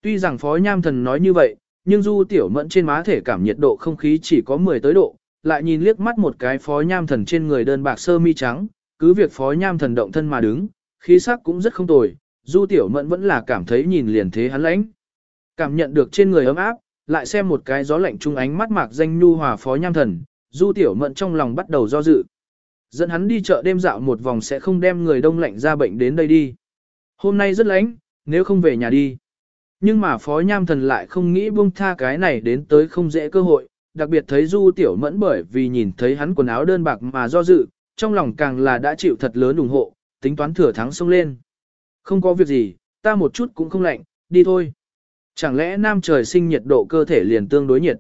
Tuy rằng phó nham thần nói như vậy, nhưng du tiểu mẫn trên má thể cảm nhiệt độ không khí chỉ có 10 tới độ, lại nhìn liếc mắt một cái phó nham thần trên người đơn bạc sơ mi trắng, cứ việc phó nham thần động thân mà đứng, khí sắc cũng rất không tồi, du tiểu mẫn vẫn là cảm thấy nhìn liền thế hắn lãnh. Cảm nhận được trên người ấm áp, lại xem một cái gió lạnh trung ánh mắt mạc danh nhu hòa phó nham thần, du tiểu mẫn trong lòng bắt đầu do dự. Dẫn hắn đi chợ đêm dạo một vòng sẽ không đem người đông lạnh ra bệnh đến đây đi. Hôm nay rất lạnh, nếu không về nhà đi. Nhưng mà phó nham thần lại không nghĩ buông tha cái này đến tới không dễ cơ hội, đặc biệt thấy du tiểu mẫn bởi vì nhìn thấy hắn quần áo đơn bạc mà do dự, trong lòng càng là đã chịu thật lớn ủng hộ, tính toán thừa thắng xông lên. Không có việc gì, ta một chút cũng không lạnh, đi thôi. Chẳng lẽ nam trời sinh nhiệt độ cơ thể liền tương đối nhiệt?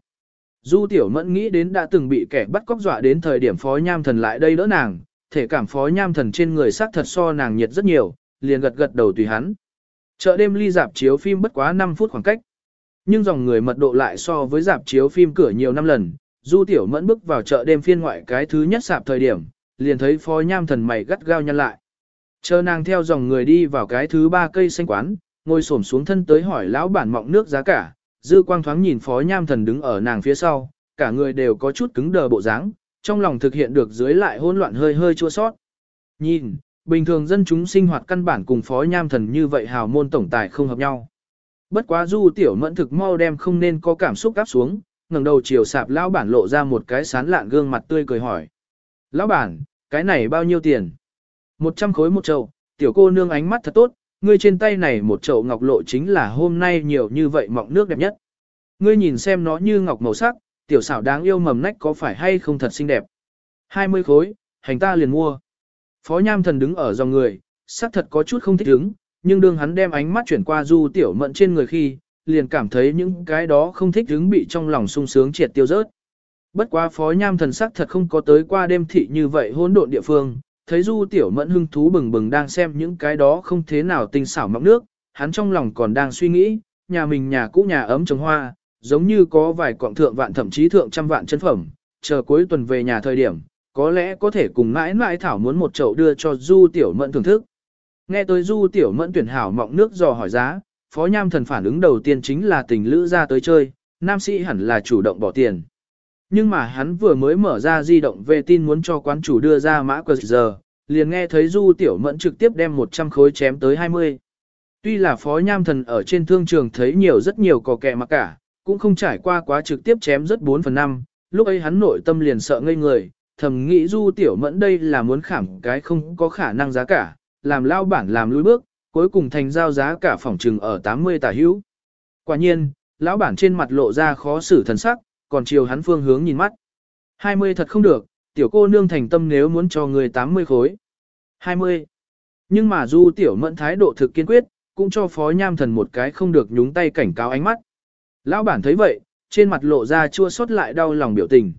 Du tiểu mẫn nghĩ đến đã từng bị kẻ bắt cóc dọa đến thời điểm phó nham thần lại đây đỡ nàng, thể cảm phó nham thần trên người xác thật so nàng nhiệt rất nhiều, liền gật gật đầu tùy hắn. Chợ đêm ly dạp chiếu phim bất quá 5 phút khoảng cách. Nhưng dòng người mật độ lại so với dạp chiếu phim cửa nhiều năm lần, du tiểu mẫn bước vào chợ đêm phiên ngoại cái thứ nhất sạp thời điểm, liền thấy phó nham thần mày gắt gao nhăn lại. Chờ nàng theo dòng người đi vào cái thứ ba cây xanh quán, ngồi xổm xuống thân tới hỏi lão bản mọng nước giá cả, dư quang thoáng nhìn phó nham thần đứng ở nàng phía sau, cả người đều có chút cứng đờ bộ dáng, trong lòng thực hiện được dưới lại hỗn loạn hơi hơi chua sót. Nhìn, bình thường dân chúng sinh hoạt căn bản cùng phó nham thần như vậy hào môn tổng tài không hợp nhau. Bất quá du tiểu mẫn thực mau đem không nên có cảm xúc áp xuống, ngẩng đầu chiều sạp lão bản lộ ra một cái sán lạn gương mặt tươi cười hỏi. Lão bản, cái này bao nhiêu tiền? Một trăm khối một trâu, tiểu cô nương ánh mắt thật tốt, ngươi trên tay này một chậu ngọc lộ chính là hôm nay nhiều như vậy mọng nước đẹp nhất. Ngươi nhìn xem nó như ngọc màu sắc, tiểu xảo đáng yêu mầm nách có phải hay không thật xinh đẹp. 20 khối, hành ta liền mua. Phó Nham Thần đứng ở dòng người, sắc thật có chút không thích đứng, nhưng đương hắn đem ánh mắt chuyển qua du tiểu mận trên người khi, liền cảm thấy những cái đó không thích đứng bị trong lòng sung sướng triệt tiêu rớt. Bất quá phó nham thần sắc thật không có tới qua đêm thị như vậy hỗn độn địa phương, thấy du tiểu mẫn hưng thú bừng bừng đang xem những cái đó không thế nào tinh xảo mọng nước, hắn trong lòng còn đang suy nghĩ, nhà mình nhà cũ nhà ấm trồng hoa, giống như có vài quạng thượng vạn thậm chí thượng trăm vạn chân phẩm, chờ cuối tuần về nhà thời điểm, có lẽ có thể cùng mãi mãi thảo muốn một chậu đưa cho du tiểu mẫn thưởng thức. Nghe tới du tiểu mẫn tuyển hảo mọng nước dò hỏi giá, phó nham thần phản ứng đầu tiên chính là tình lữ ra tới chơi, nam sĩ hẳn là chủ động bỏ tiền. Nhưng mà hắn vừa mới mở ra di động về tin muốn cho quán chủ đưa ra mã quờ giờ, liền nghe thấy du tiểu mẫn trực tiếp đem 100 khối chém tới 20. Tuy là phó nham thần ở trên thương trường thấy nhiều rất nhiều cò kẹ mà cả, cũng không trải qua quá trực tiếp chém rất 4 phần 5, lúc ấy hắn nội tâm liền sợ ngây người, thầm nghĩ du tiểu mẫn đây là muốn khảm cái không có khả năng giá cả, làm lao bản làm lùi bước, cuối cùng thành giao giá cả phòng trừng ở 80 tả hữu. Quả nhiên, lão bản trên mặt lộ ra khó xử thần sắc, còn chiều hắn phương hướng nhìn mắt. 20 thật không được, tiểu cô nương thành tâm nếu muốn cho người 80 khối. 20. Nhưng mà du tiểu mẫn thái độ thực kiên quyết, cũng cho phó nham thần một cái không được nhúng tay cảnh cáo ánh mắt. Lão bản thấy vậy, trên mặt lộ ra chua xót lại đau lòng biểu tình.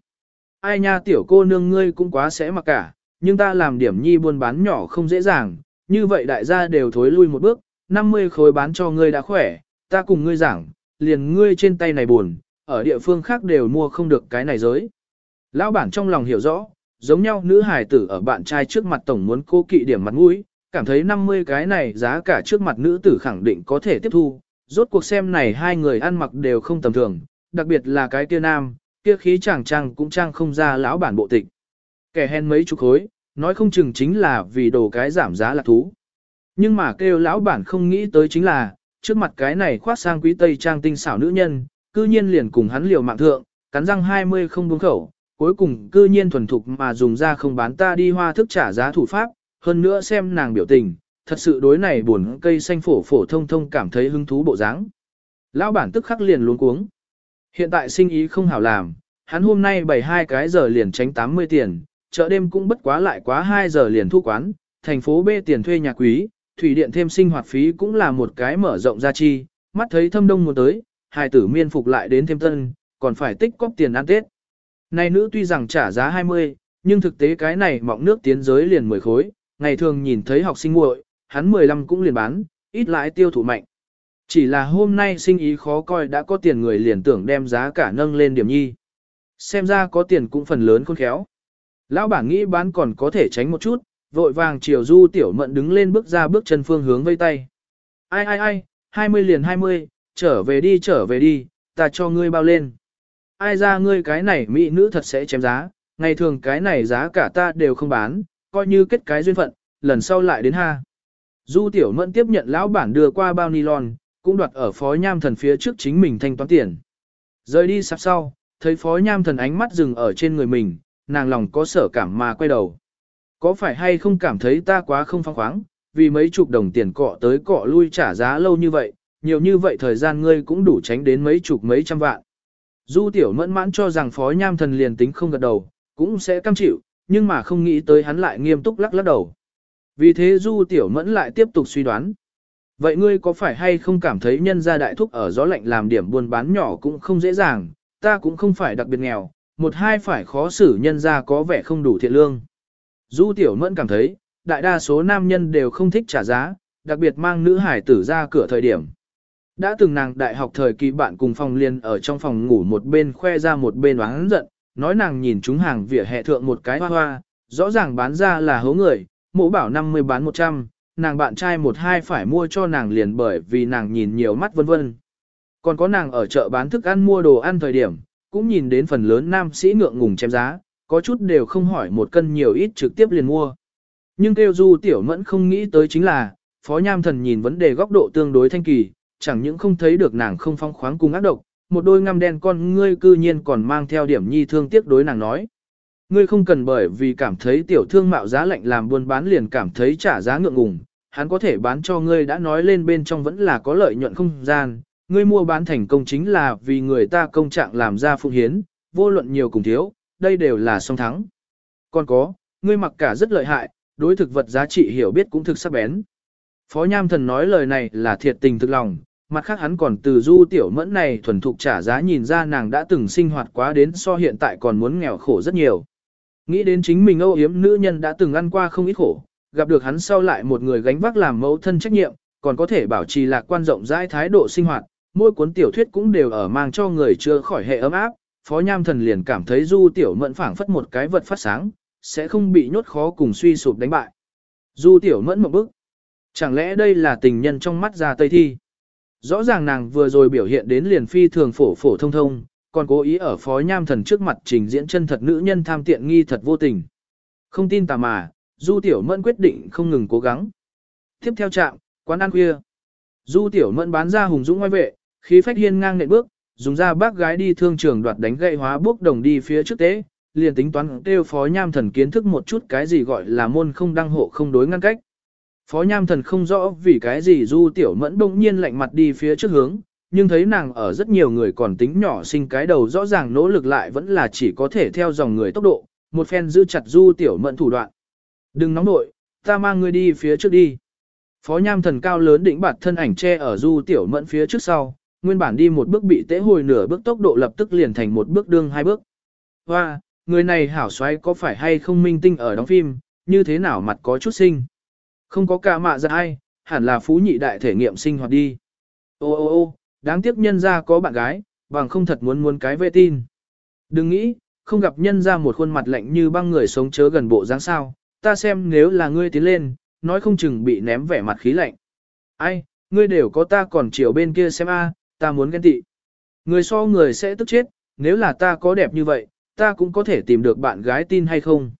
Ai nha tiểu cô nương ngươi cũng quá sẽ mặc cả, nhưng ta làm điểm nhi buôn bán nhỏ không dễ dàng, như vậy đại gia đều thối lui một bước, 50 khối bán cho ngươi đã khỏe, ta cùng ngươi giảng, liền ngươi trên tay này buồn, ở địa phương khác đều mua không được cái này giới. Lão bản trong lòng hiểu rõ, giống nhau nữ hài tử ở bạn trai trước mặt tổng muốn cô kỵ điểm mặt mũi, cảm thấy 50 cái này giá cả trước mặt nữ tử khẳng định có thể tiếp thu, rốt cuộc xem này hai người ăn mặc đều không tầm thường, đặc biệt là cái kia nam, kia khí chàng trang cũng trang không ra lão bản bộ tịch. Kẻ hèn mấy chục khối, nói không chừng chính là vì đồ cái giảm giá là thú. Nhưng mà kêu lão bản không nghĩ tới chính là, trước mặt cái này khoác sang quý tây trang tinh xảo nữ nhân, cư nhiên liền cùng hắn liều mạng thượng, cắn răng 20 không buông khẩu, cuối cùng cư nhiên thuần thục mà dùng ra không bán ta đi hoa thức trả giá thủ pháp, hơn nữa xem nàng biểu tình, thật sự đối này buồn cây xanh phổ phổ thông thông cảm thấy hứng thú bộ dáng. Lão bản tức khắc liền luống cuống. Hiện tại sinh ý không hảo làm, hắn hôm nay bảy hai cái giờ liền tránh 80 tiền, chợ đêm cũng bất quá lại quá 2 giờ liền thu quán, thành phố B tiền thuê nhà quý, thủy điện thêm sinh hoạt phí cũng là một cái mở rộng ra chi, mắt thấy thâm đông muốn tới, hài tử miên phục lại đến thêm tân, còn phải tích cóp tiền ăn Tết. Này nữ tuy rằng trả giá 20, nhưng thực tế cái này mọng nước tiến giới liền 10 khối, ngày thường nhìn thấy học sinh muội, hắn 15 cũng liền bán, ít lãi tiêu thụ mạnh. Chỉ là hôm nay sinh ý khó coi đã có tiền người liền tưởng đem giá cả nâng lên điểm nhi. Xem ra có tiền cũng phần lớn khôn khéo. Lão bản nghĩ bán còn có thể tránh một chút, vội vàng chiều du tiểu mận đứng lên bước ra bước chân phương hướng vây tay. Ai ai ai, 20 liền 20, trở về đi trở về đi, ta cho ngươi bao lên. Ai ra ngươi cái này mỹ nữ thật sẽ chém giá, ngày thường cái này giá cả ta đều không bán, coi như kết cái duyên phận, lần sau lại đến ha. Du tiểu mẫn tiếp nhận lão bản đưa qua bao nylon, cũng đoạt ở phó nham thần phía trước chính mình thanh toán tiền. Rời đi sắp sau, thấy phó nham thần ánh mắt dừng ở trên người mình, nàng lòng có sở cảm mà quay đầu. Có phải hay không cảm thấy ta quá không phong khoáng, vì mấy chục đồng tiền cọ tới cọ lui trả giá lâu như vậy, nhiều như vậy thời gian ngươi cũng đủ tránh đến mấy chục mấy trăm vạn. Du tiểu mẫn mãn cho rằng phó nham thần liền tính không gật đầu, cũng sẽ cam chịu, nhưng mà không nghĩ tới hắn lại nghiêm túc lắc lắc đầu. Vì thế du tiểu mẫn lại tiếp tục suy đoán. Vậy ngươi có phải hay không cảm thấy nhân gia đại thúc ở gió lạnh làm điểm buôn bán nhỏ cũng không dễ dàng, ta cũng không phải đặc biệt nghèo, một hai phải khó xử nhân gia có vẻ không đủ thiện lương. Du tiểu mẫn cảm thấy, đại đa số nam nhân đều không thích trả giá, đặc biệt mang nữ hải tử ra cửa thời điểm. Đã từng nàng đại học thời kỳ bạn cùng phòng liền ở trong phòng ngủ một bên khoe ra một bên oán giận, nói nàng nhìn chúng hàng vỉa hè thượng một cái hoa hoa, rõ ràng bán ra là hố người, mũ bảo 50 bán 100, nàng bạn trai một hai phải mua cho nàng liền bởi vì nàng nhìn nhiều mắt vân vân. Còn có nàng ở chợ bán thức ăn mua đồ ăn thời điểm, cũng nhìn đến phần lớn nam sĩ ngượng ngùng chém giá, có chút đều không hỏi một cân nhiều ít trực tiếp liền mua. Nhưng kêu du tiểu mẫn không nghĩ tới chính là, phó nham thần nhìn vấn đề góc độ tương đối thanh kỳ, chẳng những không thấy được nàng không phong khoáng cùng ác độc, một đôi ngăm đen con ngươi cư nhiên còn mang theo điểm nhi thương tiếc đối nàng nói. Ngươi không cần bởi vì cảm thấy tiểu thương mạo giá lạnh làm buôn bán liền cảm thấy trả giá ngượng ngùng, hắn có thể bán cho ngươi đã nói lên bên trong vẫn là có lợi nhuận không gian, ngươi mua bán thành công chính là vì người ta công trạng làm ra phụ hiến, vô luận nhiều cùng thiếu, đây đều là song thắng. Còn có, ngươi mặc cả rất lợi hại, đối thực vật giá trị hiểu biết cũng thực sắc bén. Phó Nham Thần nói lời này là thiệt tình thực lòng, mặt khác hắn còn từ du tiểu mẫn này thuần thục trả giá nhìn ra nàng đã từng sinh hoạt quá đến so hiện tại còn muốn nghèo khổ rất nhiều. Nghĩ đến chính mình âu yếm nữ nhân đã từng ăn qua không ít khổ, gặp được hắn sau lại một người gánh vác làm mẫu thân trách nhiệm, còn có thể bảo trì lạc quan rộng rãi thái độ sinh hoạt, mỗi cuốn tiểu thuyết cũng đều ở mang cho người chưa khỏi hệ ấm áp, Phó Nham Thần liền cảm thấy Du Tiểu Mẫn phảng phất một cái vật phát sáng, sẽ không bị nhốt khó cùng suy sụp đánh bại. Du Tiểu Mẫn một bước. Chẳng lẽ đây là tình nhân trong mắt ra Tây Thi? Rõ ràng nàng vừa rồi biểu hiện đến liền phi thường phổ phổ thông thông, còn cố ý ở Phó Nham Thần trước mặt trình diễn chân thật nữ nhân tham tiện nghi thật vô tình. Không tin tà mà, Du Tiểu Mẫn quyết định không ngừng cố gắng. Tiếp theo trạm, quán ăn khuya. Du Tiểu Mẫn bán ra hùng dũng ngoài vệ, khí phách hiên ngang nện bước, dùng ra bác gái đi thương trường đoạt đánh gậy hóa bước đồng đi phía trước tế, liền tính toán kêu phó nham thần kiến thức một chút cái gì gọi là môn không đăng hộ không đối ngăn cách. Phó nham thần không rõ vì cái gì du tiểu mẫn đông nhiên lạnh mặt đi phía trước hướng, nhưng thấy nàng ở rất nhiều người còn tính nhỏ sinh cái đầu rõ ràng nỗ lực lại vẫn là chỉ có thể theo dòng người tốc độ, một phen giữ chặt du tiểu mẫn thủ đoạn. Đừng nóng nội, ta mang ngươi đi phía trước đi. Phó nham thần cao lớn đỉnh bạt thân ảnh che ở du tiểu mẫn phía trước sau, nguyên bản đi một bước bị tế hồi nửa bước tốc độ lập tức liền thành một bước đương hai bước. Hoa, người này hảo xoáy có phải hay không minh tinh ở đóng phim, như thế nào mặt có chút sinh. Không có cả mạ ra ai, hẳn là phú nhị đại thể nghiệm sinh hoạt đi. Ô ô ô, đáng tiếc nhân ra có bạn gái, bằng không thật muốn muốn cái vệ tin. Đừng nghĩ, không gặp nhân ra một khuôn mặt lạnh như băng người sống chớ gần bộ dáng sao, ta xem nếu là ngươi tiến lên, nói không chừng bị ném vẻ mặt khí lạnh. Ai, ngươi đều có ta còn chiều bên kia xem a, ta muốn ghen tị. Người so người sẽ tức chết, nếu là ta có đẹp như vậy, ta cũng có thể tìm được bạn gái tin hay không.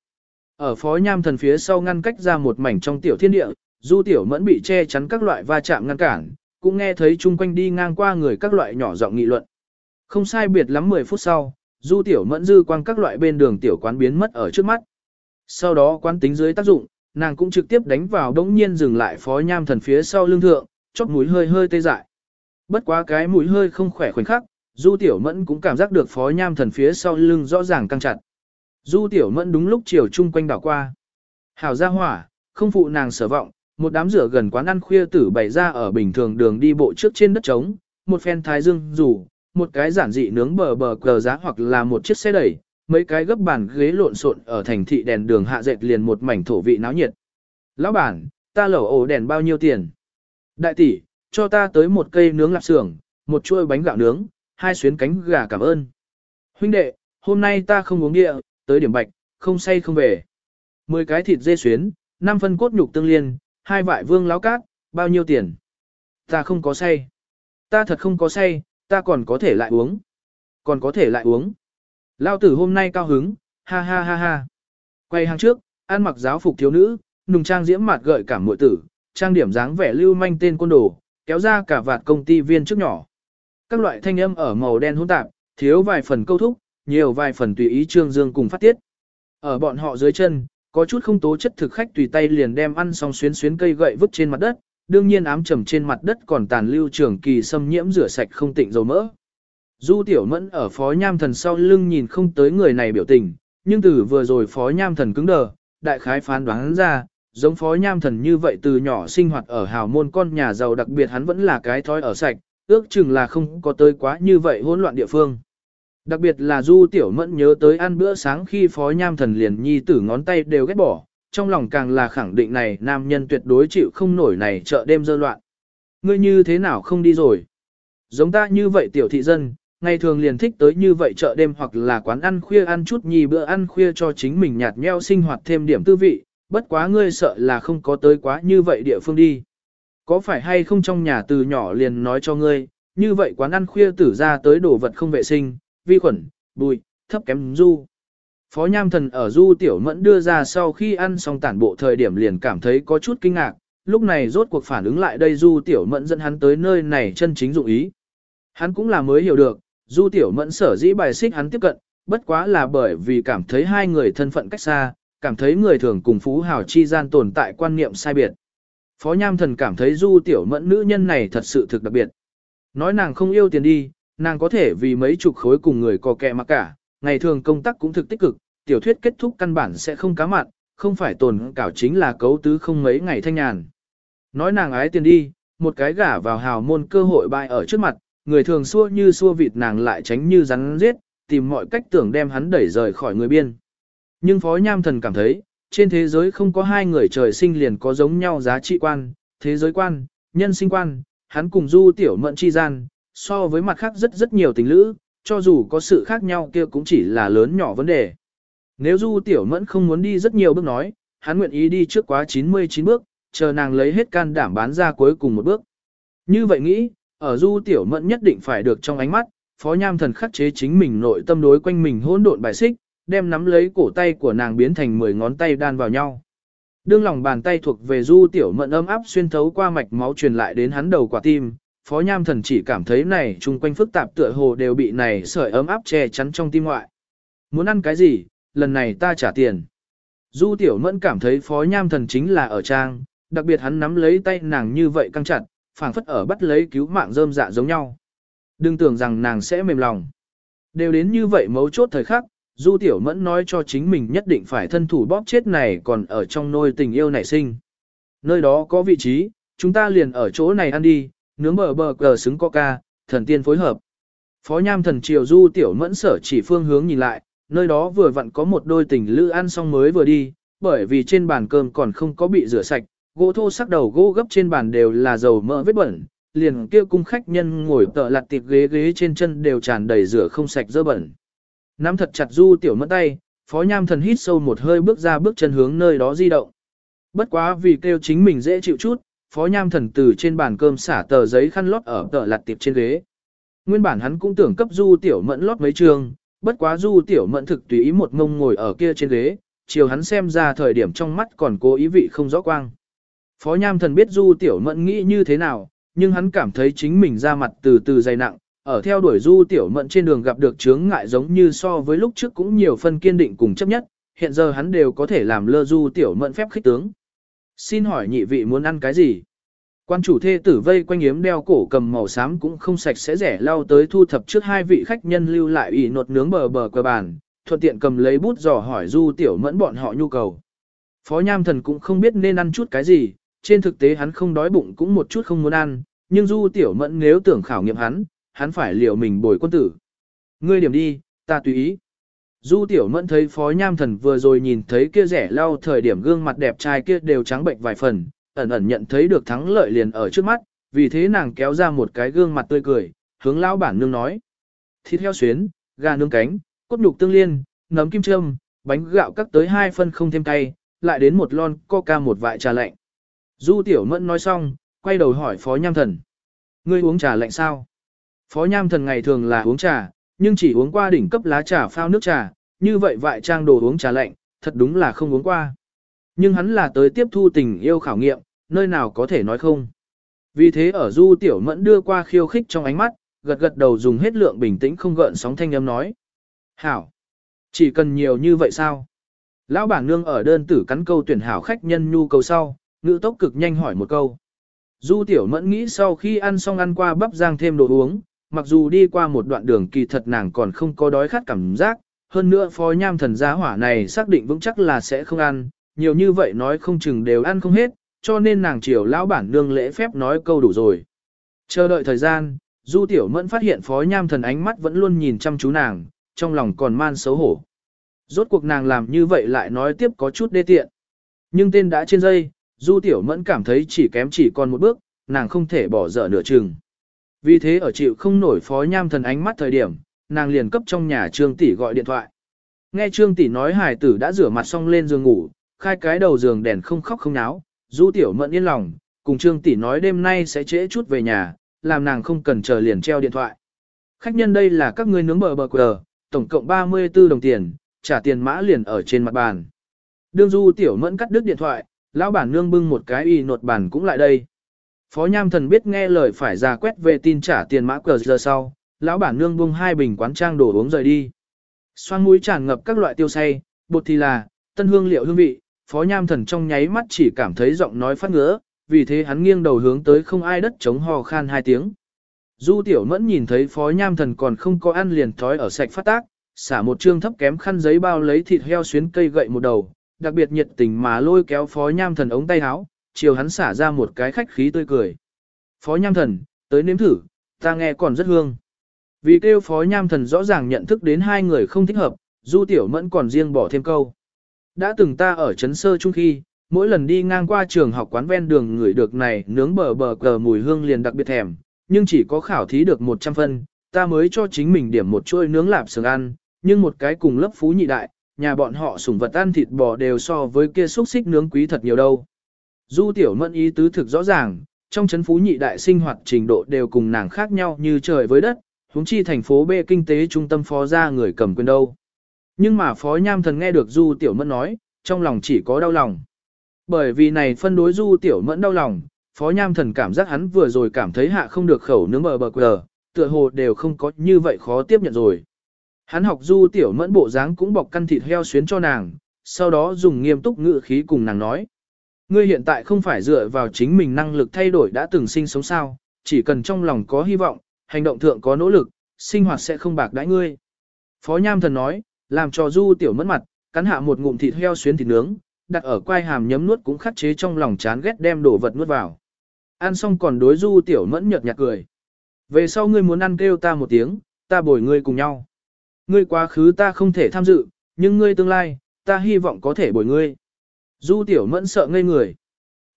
Ở phó nham thần phía sau ngăn cách ra một mảnh trong tiểu thiên địa, du tiểu mẫn bị che chắn các loại va chạm ngăn cản, cũng nghe thấy chung quanh đi ngang qua người các loại nhỏ giọng nghị luận. Không sai biệt lắm 10 phút sau, du tiểu mẫn dư quang các loại bên đường tiểu quán biến mất ở trước mắt. Sau đó quán tính dưới tác dụng, nàng cũng trực tiếp đánh vào đống nhiên dừng lại phó nham thần phía sau lưng thượng, chóp mũi hơi hơi tê dại. Bất quá cái mũi hơi không khỏe khoảnh khắc, Du Tiểu Mẫn cũng cảm giác được phó nham thần phía sau lưng rõ ràng căng chặt. Du Tiểu Mẫn đúng lúc chiều chung quanh đảo qua. Hảo ra hỏa, không phụ nàng sở vọng, một đám rửa gần quán ăn khuya tử bày ra ở bình thường đường đi bộ trước trên đất trống, một phen thái dương rủ, một cái giản dị nướng bờ bờ cờ giá hoặc là một chiếc xe đẩy, mấy cái gấp bàn ghế lộn xộn ở thành thị đèn đường hạ dệt liền một mảnh thổ vị náo nhiệt. Lão bản, ta lẩu ổ đèn bao nhiêu tiền? Đại tỷ, cho ta tới một cây nướng lạp xưởng, một chuôi bánh gạo nướng, hai xuyến cánh gà cảm ơn. Huynh đệ, hôm nay ta không uống địa, tới điểm bạch, không say không về. Mười cái thịt dê xuyến, năm phân cốt nhục tương liên, hai vại vương láo cát, bao nhiêu tiền? Ta không có say. Ta thật không có say, ta còn có thể lại uống. Còn có thể lại uống. Lao tử hôm nay cao hứng, ha ha ha ha. Quay hàng trước, ăn mặc giáo phục thiếu nữ, nùng trang diễm mặt gợi cảm muội tử, trang điểm dáng vẻ lưu manh tên côn đồ, kéo ra cả vạt công ty viên trước nhỏ. Các loại thanh âm ở màu đen hỗn tạp, thiếu vài phần câu thúc, nhiều vài phần tùy ý trương dương cùng phát tiết. Ở bọn họ dưới chân, có chút không tố chất thực khách tùy tay liền đem ăn xong xuyến xuyến cây gậy vứt trên mặt đất, đương nhiên ám trầm trên mặt đất còn tàn lưu trường kỳ xâm nhiễm rửa sạch không tịnh dầu mỡ. Du tiểu mẫn ở phó nham thần sau lưng nhìn không tới người này biểu tình, nhưng từ vừa rồi phó nham thần cứng đờ, đại khái phán đoán ra, giống phó nham thần như vậy từ nhỏ sinh hoạt ở hào môn con nhà giàu đặc biệt hắn vẫn là cái thói ở sạch, ước chừng là không có tới quá như vậy hỗn loạn địa phương. Đặc biệt là Du Tiểu Mẫn nhớ tới ăn bữa sáng khi phó nham thần liền nhi tử ngón tay đều ghét bỏ, trong lòng càng là khẳng định này nam nhân tuyệt đối chịu không nổi này chợ đêm dơ loạn. Ngươi như thế nào không đi rồi? Giống ta như vậy tiểu thị dân, ngày thường liền thích tới như vậy chợ đêm hoặc là quán ăn khuya ăn chút nhì bữa ăn khuya cho chính mình nhạt nheo sinh hoạt thêm điểm tư vị, bất quá ngươi sợ là không có tới quá như vậy địa phương đi. Có phải hay không trong nhà từ nhỏ liền nói cho ngươi, như vậy quán ăn khuya tử ra tới đồ vật không vệ sinh, vi khuẩn, bụi, thấp kém du. Phó Nham Thần ở du tiểu mẫn đưa ra sau khi ăn xong tản bộ thời điểm liền cảm thấy có chút kinh ngạc, lúc này rốt cuộc phản ứng lại đây du tiểu mẫn dẫn hắn tới nơi này chân chính dụng ý. Hắn cũng là mới hiểu được, du tiểu mẫn sở dĩ bài xích hắn tiếp cận, bất quá là bởi vì cảm thấy hai người thân phận cách xa, cảm thấy người thường cùng phú hào chi gian tồn tại quan niệm sai biệt. Phó Nham Thần cảm thấy du tiểu mẫn nữ nhân này thật sự thực đặc biệt. Nói nàng không yêu tiền đi, nàng có thể vì mấy chục khối cùng người có kẹ mà cả, ngày thường công tác cũng thực tích cực, tiểu thuyết kết thúc căn bản sẽ không cá mặn, không phải tồn cảo chính là cấu tứ không mấy ngày thanh nhàn. Nói nàng ái tiền đi, một cái gả vào hào môn cơ hội bại ở trước mặt, người thường xua như xua vịt nàng lại tránh như rắn giết, tìm mọi cách tưởng đem hắn đẩy rời khỏi người biên. Nhưng Phó Nham Thần cảm thấy, trên thế giới không có hai người trời sinh liền có giống nhau giá trị quan, thế giới quan, nhân sinh quan, hắn cùng du tiểu mận chi gian, so với mặt khác rất rất nhiều tình lữ, cho dù có sự khác nhau kia cũng chỉ là lớn nhỏ vấn đề. Nếu du tiểu mẫn không muốn đi rất nhiều bước nói, hắn nguyện ý đi trước quá 99 bước, chờ nàng lấy hết can đảm bán ra cuối cùng một bước. Như vậy nghĩ, ở du tiểu mẫn nhất định phải được trong ánh mắt, phó nham thần khắc chế chính mình nội tâm đối quanh mình hỗn độn bài xích, đem nắm lấy cổ tay của nàng biến thành 10 ngón tay đan vào nhau. Đương lòng bàn tay thuộc về du tiểu mẫn ấm áp xuyên thấu qua mạch máu truyền lại đến hắn đầu quả tim, phó nham thần chỉ cảm thấy này chung quanh phức tạp tựa hồ đều bị này sợi ấm áp che chắn trong tim ngoại. Muốn ăn cái gì, lần này ta trả tiền. Du tiểu mẫn cảm thấy phó nham thần chính là ở trang, đặc biệt hắn nắm lấy tay nàng như vậy căng chặt, phảng phất ở bắt lấy cứu mạng rơm dạ giống nhau. Đừng tưởng rằng nàng sẽ mềm lòng. Đều đến như vậy mấu chốt thời khắc, Du Tiểu Mẫn nói cho chính mình nhất định phải thân thủ bóp chết này còn ở trong nôi tình yêu nảy sinh. Nơi đó có vị trí, chúng ta liền ở chỗ này ăn đi, nướng bờ bờ cờ xứng coca, thần tiên phối hợp. Phó Nham thần triều Du Tiểu Mẫn sở chỉ phương hướng nhìn lại, nơi đó vừa vặn có một đôi tình lữ ăn xong mới vừa đi, bởi vì trên bàn cơm còn không có bị rửa sạch, gỗ thô sắc đầu gỗ gấp trên bàn đều là dầu mỡ vết bẩn, liền kia cung khách nhân ngồi tợ lặt tiệp ghế ghế trên chân đều tràn đầy rửa không sạch dơ bẩn. Nắm thật chặt du tiểu mẫn tay, phó nham thần hít sâu một hơi bước ra bước chân hướng nơi đó di động. Bất quá vì kêu chính mình dễ chịu chút, phó nham thần từ trên bàn cơm xả tờ giấy khăn lót ở tờ lặt tiệp trên ghế. Nguyên bản hắn cũng tưởng cấp du tiểu mẫn lót mấy trường, bất quá du tiểu mẫn thực tùy ý một ngông ngồi ở kia trên ghế, chiều hắn xem ra thời điểm trong mắt còn cố ý vị không rõ quang. Phó nham thần biết du tiểu mẫn nghĩ như thế nào, nhưng hắn cảm thấy chính mình ra mặt từ từ dày nặng, ở theo đuổi du tiểu mẫn trên đường gặp được chướng ngại giống như so với lúc trước cũng nhiều phân kiên định cùng chấp nhất, hiện giờ hắn đều có thể làm lơ du tiểu mẫn phép khích tướng. Xin hỏi nhị vị muốn ăn cái gì? Quan chủ thê tử vây quanh yếm đeo cổ cầm màu xám cũng không sạch sẽ rẻ lao tới thu thập trước hai vị khách nhân lưu lại ủy nột nướng bờ bờ cơ bàn, thuận tiện cầm lấy bút dò hỏi du tiểu mẫn bọn họ nhu cầu. Phó Nham Thần cũng không biết nên ăn chút cái gì, trên thực tế hắn không đói bụng cũng một chút không muốn ăn, nhưng du tiểu mẫn nếu tưởng khảo nghiệm hắn, hắn phải liệu mình bồi quân tử. Ngươi điểm đi, ta tùy ý. Du tiểu mẫn thấy phó nham thần vừa rồi nhìn thấy kia rẻ lau thời điểm gương mặt đẹp trai kia đều trắng bệnh vài phần, ẩn ẩn nhận thấy được thắng lợi liền ở trước mắt, vì thế nàng kéo ra một cái gương mặt tươi cười, hướng lão bản nương nói. Thịt heo xuyến, gà nướng cánh, cốt nhục tương liên, nấm kim châm, bánh gạo cắt tới hai phân không thêm cay, lại đến một lon coca một vại trà lạnh. Du tiểu mẫn nói xong, quay đầu hỏi phó nham thần. Ngươi uống trà lạnh sao? Phó Nham Thần ngày thường là uống trà, nhưng chỉ uống qua đỉnh cấp lá trà phao nước trà, như vậy vại trang đồ uống trà lạnh, thật đúng là không uống qua. Nhưng hắn là tới tiếp thu tình yêu khảo nghiệm, nơi nào có thể nói không. Vì thế ở Du Tiểu Mẫn đưa qua khiêu khích trong ánh mắt, gật gật đầu dùng hết lượng bình tĩnh không gợn sóng thanh âm nói. Hảo! Chỉ cần nhiều như vậy sao? Lão bản nương ở đơn tử cắn câu tuyển hảo khách nhân nhu cầu sau, ngữ tốc cực nhanh hỏi một câu. Du Tiểu Mẫn nghĩ sau khi ăn xong ăn qua bắp rang thêm đồ uống, mặc dù đi qua một đoạn đường kỳ thật nàng còn không có đói khát cảm giác, hơn nữa phó nham thần gia hỏa này xác định vững chắc là sẽ không ăn, nhiều như vậy nói không chừng đều ăn không hết, cho nên nàng triều lão bản nương lễ phép nói câu đủ rồi. Chờ đợi thời gian, Du Tiểu Mẫn phát hiện phó nham thần ánh mắt vẫn luôn nhìn chăm chú nàng, trong lòng còn man xấu hổ. Rốt cuộc nàng làm như vậy lại nói tiếp có chút đê tiện. Nhưng tên đã trên dây, Du Tiểu Mẫn cảm thấy chỉ kém chỉ còn một bước, nàng không thể bỏ dở nửa chừng. Vì thế ở chịu không nổi phó nham thần ánh mắt thời điểm, nàng liền cấp trong nhà Trương Tỷ gọi điện thoại. Nghe Trương Tỷ nói hải tử đã rửa mặt xong lên giường ngủ, khai cái đầu giường đèn không khóc không náo, du tiểu mẫn yên lòng, cùng Trương Tỷ nói đêm nay sẽ trễ chút về nhà, làm nàng không cần chờ liền treo điện thoại. Khách nhân đây là các ngươi nướng bờ bờ quờ, tổng cộng 34 đồng tiền, trả tiền mã liền ở trên mặt bàn. Đương du tiểu mẫn cắt đứt điện thoại, lão bản nương bưng một cái y nột bàn cũng lại đây. Phó Nham Thần biết nghe lời phải ra quét về tin trả tiền mã cờ giờ sau, lão bản nương buông hai bình quán trang đồ uống rời đi. Xoang mũi tràn ngập các loại tiêu say, bột thì là, tân hương liệu hương vị, Phó Nham Thần trong nháy mắt chỉ cảm thấy giọng nói phát ngứa, vì thế hắn nghiêng đầu hướng tới không ai đất chống hò khan hai tiếng. Du Tiểu Mẫn nhìn thấy Phó Nham Thần còn không có ăn liền thói ở sạch phát tác, xả một trương thấp kém khăn giấy bao lấy thịt heo xuyến cây gậy một đầu, đặc biệt nhiệt tình mà lôi kéo Phó Nham Thần ống tay áo, chiều hắn xả ra một cái khách khí tươi cười. Phó Nham Thần, tới nếm thử, ta nghe còn rất hương. Vì kêu Phó Nham Thần rõ ràng nhận thức đến hai người không thích hợp, Du Tiểu Mẫn còn riêng bỏ thêm câu. Đã từng ta ở Trấn Sơ Trung khi, mỗi lần đi ngang qua trường học quán ven đường ngửi được này nướng bờ bờ cờ mùi hương liền đặc biệt thèm, nhưng chỉ có khảo thí được 100 phân, ta mới cho chính mình điểm một chuôi nướng lạp sườn ăn, nhưng một cái cùng lớp phú nhị đại, nhà bọn họ sủng vật ăn thịt bò đều so với kia xúc xích nướng quý thật nhiều đâu. Du tiểu mẫn ý tứ thực rõ ràng, trong chấn phú nhị đại sinh hoạt trình độ đều cùng nàng khác nhau như trời với đất, huống chi thành phố B kinh tế trung tâm phó ra người cầm quyền đâu. Nhưng mà phó nham thần nghe được du tiểu mẫn nói, trong lòng chỉ có đau lòng. Bởi vì này phân đối du tiểu mẫn đau lòng, phó nham thần cảm giác hắn vừa rồi cảm thấy hạ không được khẩu nướng bờ bờ quờ, tựa hồ đều không có như vậy khó tiếp nhận rồi. Hắn học du tiểu mẫn bộ dáng cũng bọc căn thịt heo xuyến cho nàng, sau đó dùng nghiêm túc ngữ khí cùng nàng nói. Ngươi hiện tại không phải dựa vào chính mình năng lực thay đổi đã từng sinh sống sao, chỉ cần trong lòng có hy vọng, hành động thượng có nỗ lực, sinh hoạt sẽ không bạc đãi ngươi. Phó Nham Thần nói, làm cho du tiểu mất mặt, cắn hạ một ngụm thịt heo xuyến thịt nướng, đặt ở quai hàm nhấm nuốt cũng khắc chế trong lòng chán ghét đem đồ vật nuốt vào. Ăn xong còn đối du tiểu mẫn nhợt nhạt cười. Về sau ngươi muốn ăn kêu ta một tiếng, ta bồi ngươi cùng nhau. Ngươi quá khứ ta không thể tham dự, nhưng ngươi tương lai, ta hy vọng có thể bồi ngươi. Du tiểu mẫn sợ ngây người.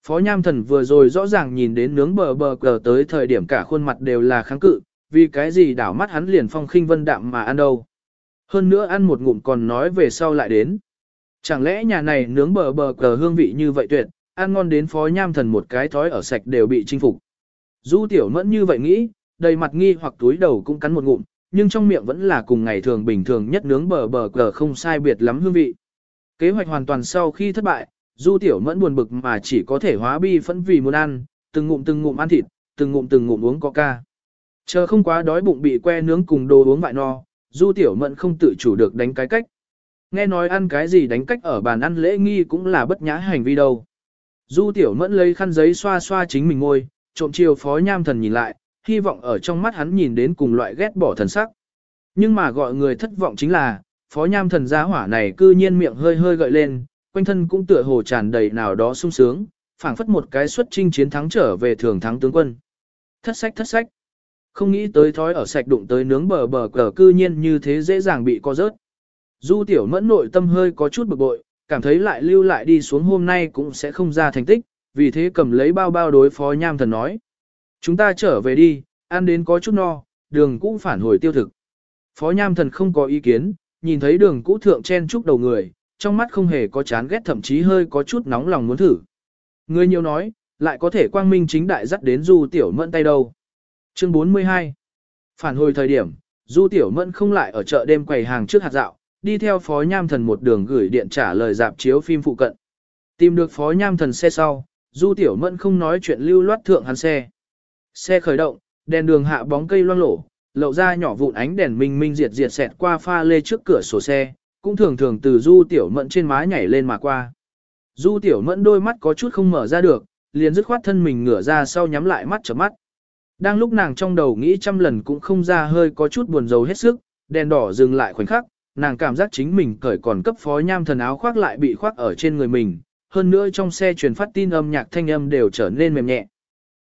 Phó Nham Thần vừa rồi rõ ràng nhìn đến nướng bờ bờ cờ tới thời điểm cả khuôn mặt đều là kháng cự, vì cái gì đảo mắt hắn liền phong khinh vân đạm mà ăn đâu. Hơn nữa ăn một ngụm còn nói về sau lại đến. Chẳng lẽ nhà này nướng bờ bờ cờ hương vị như vậy tuyệt, ăn ngon đến Phó Nham Thần một cái thói ở sạch đều bị chinh phục. Du tiểu mẫn như vậy nghĩ, đầy mặt nghi hoặc túi đầu cũng cắn một ngụm, nhưng trong miệng vẫn là cùng ngày thường bình thường nhất nướng bờ bờ cờ không sai biệt lắm hương vị. Kế hoạch hoàn toàn sau khi thất bại, Du Tiểu Mẫn buồn bực mà chỉ có thể hóa bi phẫn vì muốn ăn, từng ngụm từng ngụm ăn thịt, từng ngụm từng ngụm uống coca. Chờ không quá đói bụng bị que nướng cùng đồ uống vại no, Du Tiểu Mẫn không tự chủ được đánh cái cách. Nghe nói ăn cái gì đánh cách ở bàn ăn lễ nghi cũng là bất nhã hành vi đâu. Du Tiểu Mẫn lấy khăn giấy xoa xoa chính mình ngôi, trộm chiều phó nham thần nhìn lại, hy vọng ở trong mắt hắn nhìn đến cùng loại ghét bỏ thần sắc. Nhưng mà gọi người thất vọng chính là, phó nham thần giá hỏa này cư nhiên miệng hơi hơi gợi lên, quanh thân cũng tựa hồ tràn đầy nào đó sung sướng, phảng phất một cái xuất chinh chiến thắng trở về thường thắng tướng quân. Thất sách thất sách. Không nghĩ tới thói ở sạch đụng tới nướng bờ bờ cờ cư nhiên như thế dễ dàng bị co rớt. Du tiểu mẫn nội tâm hơi có chút bực bội, cảm thấy lại lưu lại đi xuống hôm nay cũng sẽ không ra thành tích, vì thế cầm lấy bao bao đối phó nham thần nói. Chúng ta trở về đi, ăn đến có chút no, đường cũ phản hồi tiêu thực. Phó nham thần không có ý kiến, nhìn thấy đường cũ thượng chen chúc đầu người, trong mắt không hề có chán ghét thậm chí hơi có chút nóng lòng muốn thử. Người nhiều nói, lại có thể quang minh chính đại dắt đến du tiểu mẫn tay đâu. Chương 42 Phản hồi thời điểm, du tiểu mẫn không lại ở chợ đêm quầy hàng trước hạt dạo, đi theo phó nham thần một đường gửi điện trả lời dạp chiếu phim phụ cận. Tìm được phó nham thần xe sau, du tiểu mẫn không nói chuyện lưu loát thượng hắn xe. Xe khởi động, đèn đường hạ bóng cây loang lổ, lậu ra nhỏ vụn ánh đèn minh minh diệt diệt xẹt qua pha lê trước cửa sổ xe, cũng thường thường từ du tiểu mẫn trên má nhảy lên mà qua. Du tiểu mẫn đôi mắt có chút không mở ra được, liền dứt khoát thân mình ngửa ra sau nhắm lại mắt chở mắt. Đang lúc nàng trong đầu nghĩ trăm lần cũng không ra hơi có chút buồn rầu hết sức, đèn đỏ dừng lại khoảnh khắc, nàng cảm giác chính mình cởi còn cấp phó nham thần áo khoác lại bị khoác ở trên người mình, hơn nữa trong xe truyền phát tin âm nhạc thanh âm đều trở nên mềm nhẹ.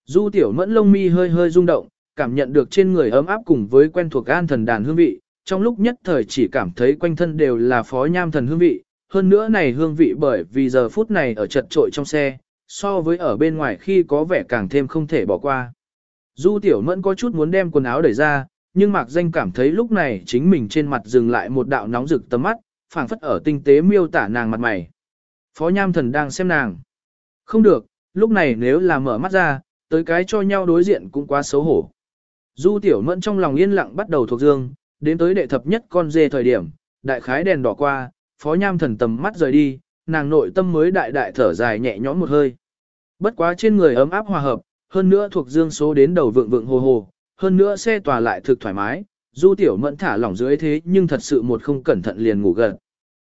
Du tiểu mẫn lông mi hơi hơi rung động, cảm nhận được trên người ấm áp cùng với quen thuộc an thần đàn hương vị, trong lúc nhất thời chỉ cảm thấy quanh thân đều là phó nham thần hương vị, hơn nữa này hương vị bởi vì giờ phút này ở chật trội trong xe, so với ở bên ngoài khi có vẻ càng thêm không thể bỏ qua. Du tiểu mẫn có chút muốn đem quần áo đẩy ra, nhưng mạc danh cảm thấy lúc này chính mình trên mặt dừng lại một đạo nóng rực tấm mắt, phảng phất ở tinh tế miêu tả nàng mặt mày. Phó nham thần đang xem nàng. Không được, lúc này nếu là mở mắt ra, tới cái cho nhau đối diện cũng quá xấu hổ. Du tiểu mẫn trong lòng yên lặng bắt đầu thuộc dương, đến tới đệ thập nhất con dê thời điểm, đại khái đèn đỏ qua, phó nham thần tầm mắt rời đi, nàng nội tâm mới đại đại thở dài nhẹ nhõm một hơi. Bất quá trên người ấm áp hòa hợp, hơn nữa thuộc dương số đến đầu vượng vượng hồ hồ, hơn nữa xe tòa lại thực thoải mái, du tiểu mẫn thả lỏng dưới thế nhưng thật sự một không cẩn thận liền ngủ gần.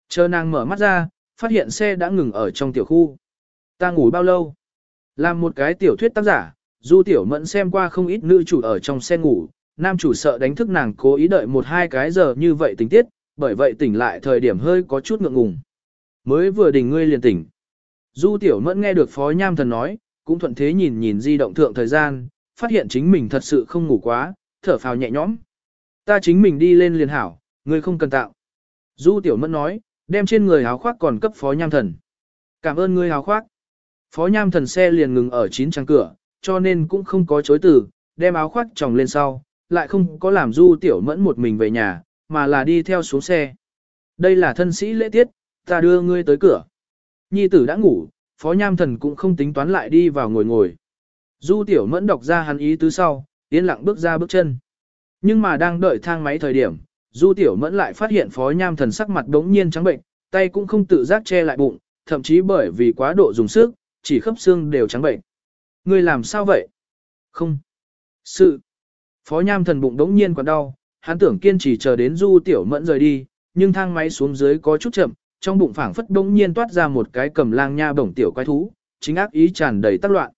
Chờ nàng mở mắt ra, phát hiện xe đã ngừng ở trong tiểu khu. Ta ngủ bao lâu? Làm một cái tiểu thuyết tác giả, du tiểu mẫn xem qua không ít nữ chủ ở trong xe ngủ, nam chủ sợ đánh thức nàng cố ý đợi một hai cái giờ như vậy tình tiết, bởi vậy tỉnh lại thời điểm hơi có chút ngượng ngùng. Mới vừa đỉnh ngươi liền tỉnh. Du tiểu mẫn nghe được phó nham thần nói, cũng thuận thế nhìn nhìn di động thượng thời gian, phát hiện chính mình thật sự không ngủ quá, thở phào nhẹ nhõm. Ta chính mình đi lên liền hảo, ngươi không cần tạo. Du Tiểu Mẫn nói, đem trên người áo khoác còn cấp phó nham thần. Cảm ơn ngươi áo khoác. Phó nham thần xe liền ngừng ở chín trang cửa, cho nên cũng không có chối từ, đem áo khoác tròng lên sau, lại không có làm Du Tiểu Mẫn một mình về nhà, mà là đi theo xuống xe. Đây là thân sĩ lễ tiết, ta đưa ngươi tới cửa. Nhi tử đã ngủ, phó nham thần cũng không tính toán lại đi vào ngồi ngồi. Du Tiểu Mẫn đọc ra hắn ý tứ sau, yên lặng bước ra bước chân. Nhưng mà đang đợi thang máy thời điểm, Du Tiểu Mẫn lại phát hiện phó nham thần sắc mặt đống nhiên trắng bệnh, tay cũng không tự giác che lại bụng, thậm chí bởi vì quá độ dùng sức, chỉ khớp xương đều trắng bệnh. Ngươi làm sao vậy? Không. Sự. Phó nham thần bụng đống nhiên còn đau, hắn tưởng kiên trì chờ đến Du Tiểu Mẫn rời đi, nhưng thang máy xuống dưới có chút chậm, trong bụng phảng phất đống nhiên toát ra một cái cầm lang nha bổng tiểu quái thú, chính ác ý tràn đầy tác loạn.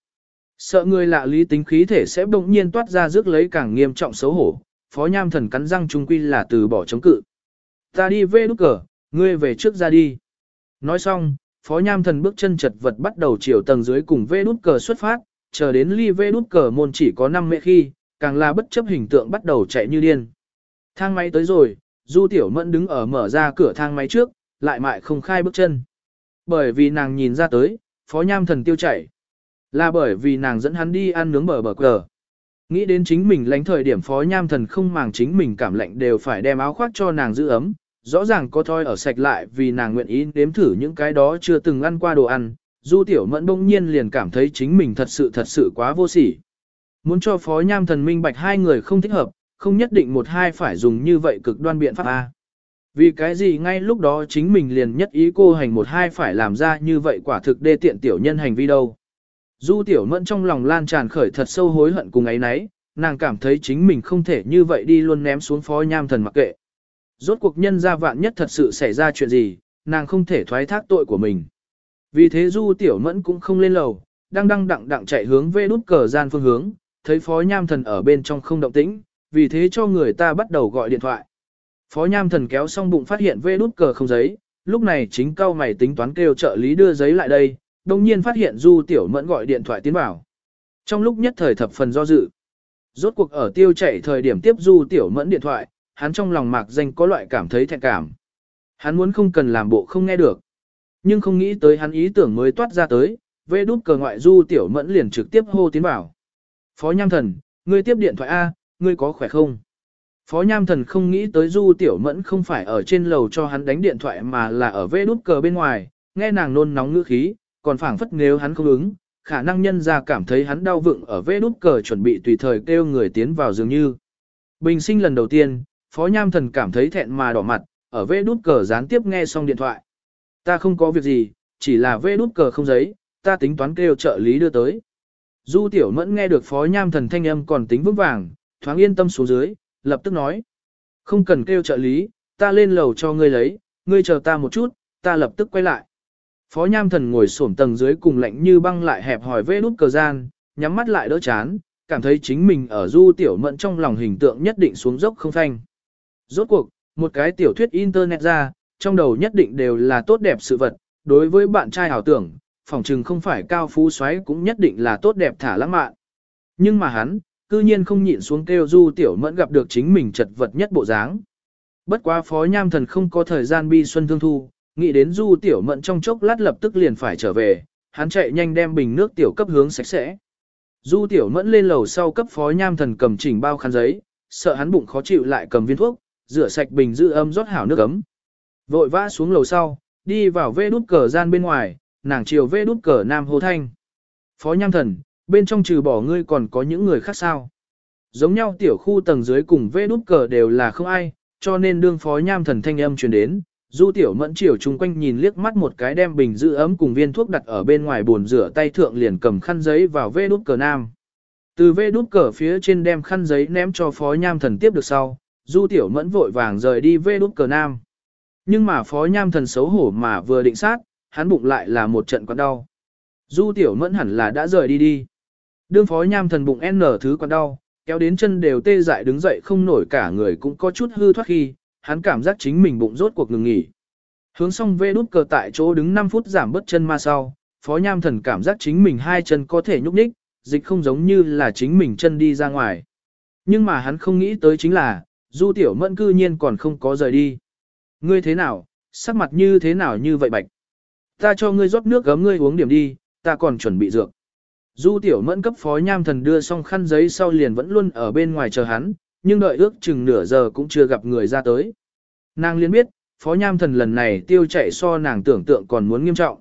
Sợ người lạ lý tính khí thể sẽ đống nhiên toát ra rước lấy càng nghiêm trọng xấu hổ, phó nham thần cắn răng trung quy là từ bỏ chống cự. Ta đi về nút cờ, ngươi về trước ra đi. Nói xong, phó nham thần bước chân chật vật bắt đầu chiều tầng dưới cùng vê nút cờ xuất phát, chờ đến ly vê nút cờ môn chỉ có 5 mẹ khi, càng là bất chấp hình tượng bắt đầu chạy như điên. Thang máy tới rồi, Du Tiểu Mẫn đứng ở mở ra cửa thang máy trước, lại mại không khai bước chân. Bởi vì nàng nhìn ra tới, phó nham thần tiêu chảy. Là bởi vì nàng dẫn hắn đi ăn nướng bờ bờ cờ. Nghĩ đến chính mình lánh thời điểm phó nham thần không màng chính mình cảm lạnh đều phải đem áo khoác cho nàng giữ ấm, rõ ràng có thoi ở sạch lại vì nàng nguyện ý đếm thử những cái đó chưa từng ăn qua đồ ăn, du tiểu mẫn bỗng nhiên liền cảm thấy chính mình thật sự thật sự quá vô sỉ. Muốn cho phó nham thần minh bạch hai người không thích hợp, không nhất định một hai phải dùng như vậy cực đoan biện pháp A. Vì cái gì ngay lúc đó chính mình liền nhất ý cô hành một hai phải làm ra như vậy quả thực đê tiện tiểu nhân hành vi đâu. Du tiểu mẫn trong lòng lan tràn khởi thật sâu hối hận cùng ấy nấy, nàng cảm thấy chính mình không thể như vậy đi luôn ném xuống phó nham thần mặc kệ. Rốt cuộc nhân ra vạn nhất thật sự xảy ra chuyện gì, nàng không thể thoái thác tội của mình. Vì thế du tiểu mẫn cũng không lên lầu, đang đăng đặng đặng chạy hướng về nút cờ gian phương hướng, thấy phó nham thần ở bên trong không động tĩnh, vì thế cho người ta bắt đầu gọi điện thoại. Phó nham thần kéo xong bụng phát hiện vê đút cờ không giấy, lúc này chính cao mày tính toán kêu trợ lý đưa giấy lại đây, đồng nhiên phát hiện Du Tiểu Mẫn gọi điện thoại tiến vào. Trong lúc nhất thời thập phần do dự. Rốt cuộc ở tiêu chạy thời điểm tiếp Du Tiểu Mẫn điện thoại, hắn trong lòng mạc danh có loại cảm thấy thẹn cảm. Hắn muốn không cần làm bộ không nghe được. Nhưng không nghĩ tới hắn ý tưởng mới toát ra tới, vê đút cờ ngoại Du Tiểu Mẫn liền trực tiếp hô tiến vào. Phó Nham Thần, ngươi tiếp điện thoại A, ngươi có khỏe không? Phó Nham Thần không nghĩ tới Du Tiểu Mẫn không phải ở trên lầu cho hắn đánh điện thoại mà là ở vê đút cờ bên ngoài, nghe nàng nôn nóng ngữ khí, còn phảng phất nếu hắn không ứng, khả năng nhân ra cảm thấy hắn đau vựng ở vê nút cờ chuẩn bị tùy thời kêu người tiến vào dường như. Bình sinh lần đầu tiên, Phó Nham Thần cảm thấy thẹn mà đỏ mặt, ở vê nút cờ gián tiếp nghe xong điện thoại. Ta không có việc gì, chỉ là vê nút cờ không giấy, ta tính toán kêu trợ lý đưa tới. Du Tiểu Mẫn nghe được Phó Nham Thần thanh âm còn tính vững vàng, thoáng yên tâm xuống dưới, lập tức nói. Không cần kêu trợ lý, ta lên lầu cho ngươi lấy, ngươi chờ ta một chút, ta lập tức quay lại. Phó Nham Thần ngồi xổm tầng dưới cùng lạnh như băng lại hẹp hỏi vê nút cờ gian, nhắm mắt lại đỡ chán, cảm thấy chính mình ở du tiểu mẫn trong lòng hình tượng nhất định xuống dốc không phanh. Rốt cuộc, một cái tiểu thuyết internet ra, trong đầu nhất định đều là tốt đẹp sự vật, đối với bạn trai ảo tưởng, phỏng chừng không phải cao phú xoáy cũng nhất định là tốt đẹp thả lãng mạn. Nhưng mà hắn, cư nhiên không nhịn xuống kêu du tiểu mẫn gặp được chính mình chật vật nhất bộ dáng. Bất quá phó nham thần không có thời gian bi xuân thương thu, nghĩ đến du tiểu mẫn trong chốc lát lập tức liền phải trở về, hắn chạy nhanh đem bình nước tiểu cấp hướng sạch sẽ. Du tiểu mẫn lên lầu sau cấp phó nham thần cầm chỉnh bao khăn giấy, sợ hắn bụng khó chịu lại cầm viên thuốc, rửa sạch bình giữ âm rót hảo nước ấm. Vội vã xuống lầu sau, đi vào vê đút cờ gian bên ngoài, nàng chiều vê đút cờ nam hô thanh. Phó nham thần, bên trong trừ bỏ ngươi còn có những người khác sao. Giống nhau tiểu khu tầng dưới cùng vê đút cờ đều là không ai, cho nên đương phó nham thần thanh âm truyền đến, Du tiểu mẫn chiều chung quanh nhìn liếc mắt một cái đem bình giữ ấm cùng viên thuốc đặt ở bên ngoài bồn rửa tay thượng liền cầm khăn giấy vào vê đút cờ nam. Từ vê đút cờ phía trên đem khăn giấy ném cho phó nham thần tiếp được sau, du tiểu mẫn vội vàng rời đi vê đút cờ nam. Nhưng mà phó nham thần xấu hổ mà vừa định sát, hắn bụng lại là một trận quặn đau. Du tiểu mẫn hẳn là đã rời đi đi. Đương phó nham thần bụng n thứ quặn đau, kéo đến chân đều tê dại đứng dậy không nổi cả người cũng có chút hư thoát khi, hắn cảm giác chính mình bụng rốt cuộc ngừng nghỉ. Hướng xong vê đút cờ tại chỗ đứng 5 phút giảm bớt chân ma sau, phó nham thần cảm giác chính mình hai chân có thể nhúc nhích, dịch không giống như là chính mình chân đi ra ngoài. Nhưng mà hắn không nghĩ tới chính là, Du Tiểu Mẫn cư nhiên còn không có rời đi. Ngươi thế nào, sắc mặt như thế nào như vậy bạch. Ta cho ngươi rót nước gấm ngươi uống điểm đi, ta còn chuẩn bị dược. Du Tiểu Mẫn cấp phó nham thần đưa xong khăn giấy sau liền vẫn luôn ở bên ngoài chờ hắn, nhưng đợi ước chừng nửa giờ cũng chưa gặp người ra tới. Nàng liền biết, phó nham thần lần này tiêu chạy so nàng tưởng tượng còn muốn nghiêm trọng.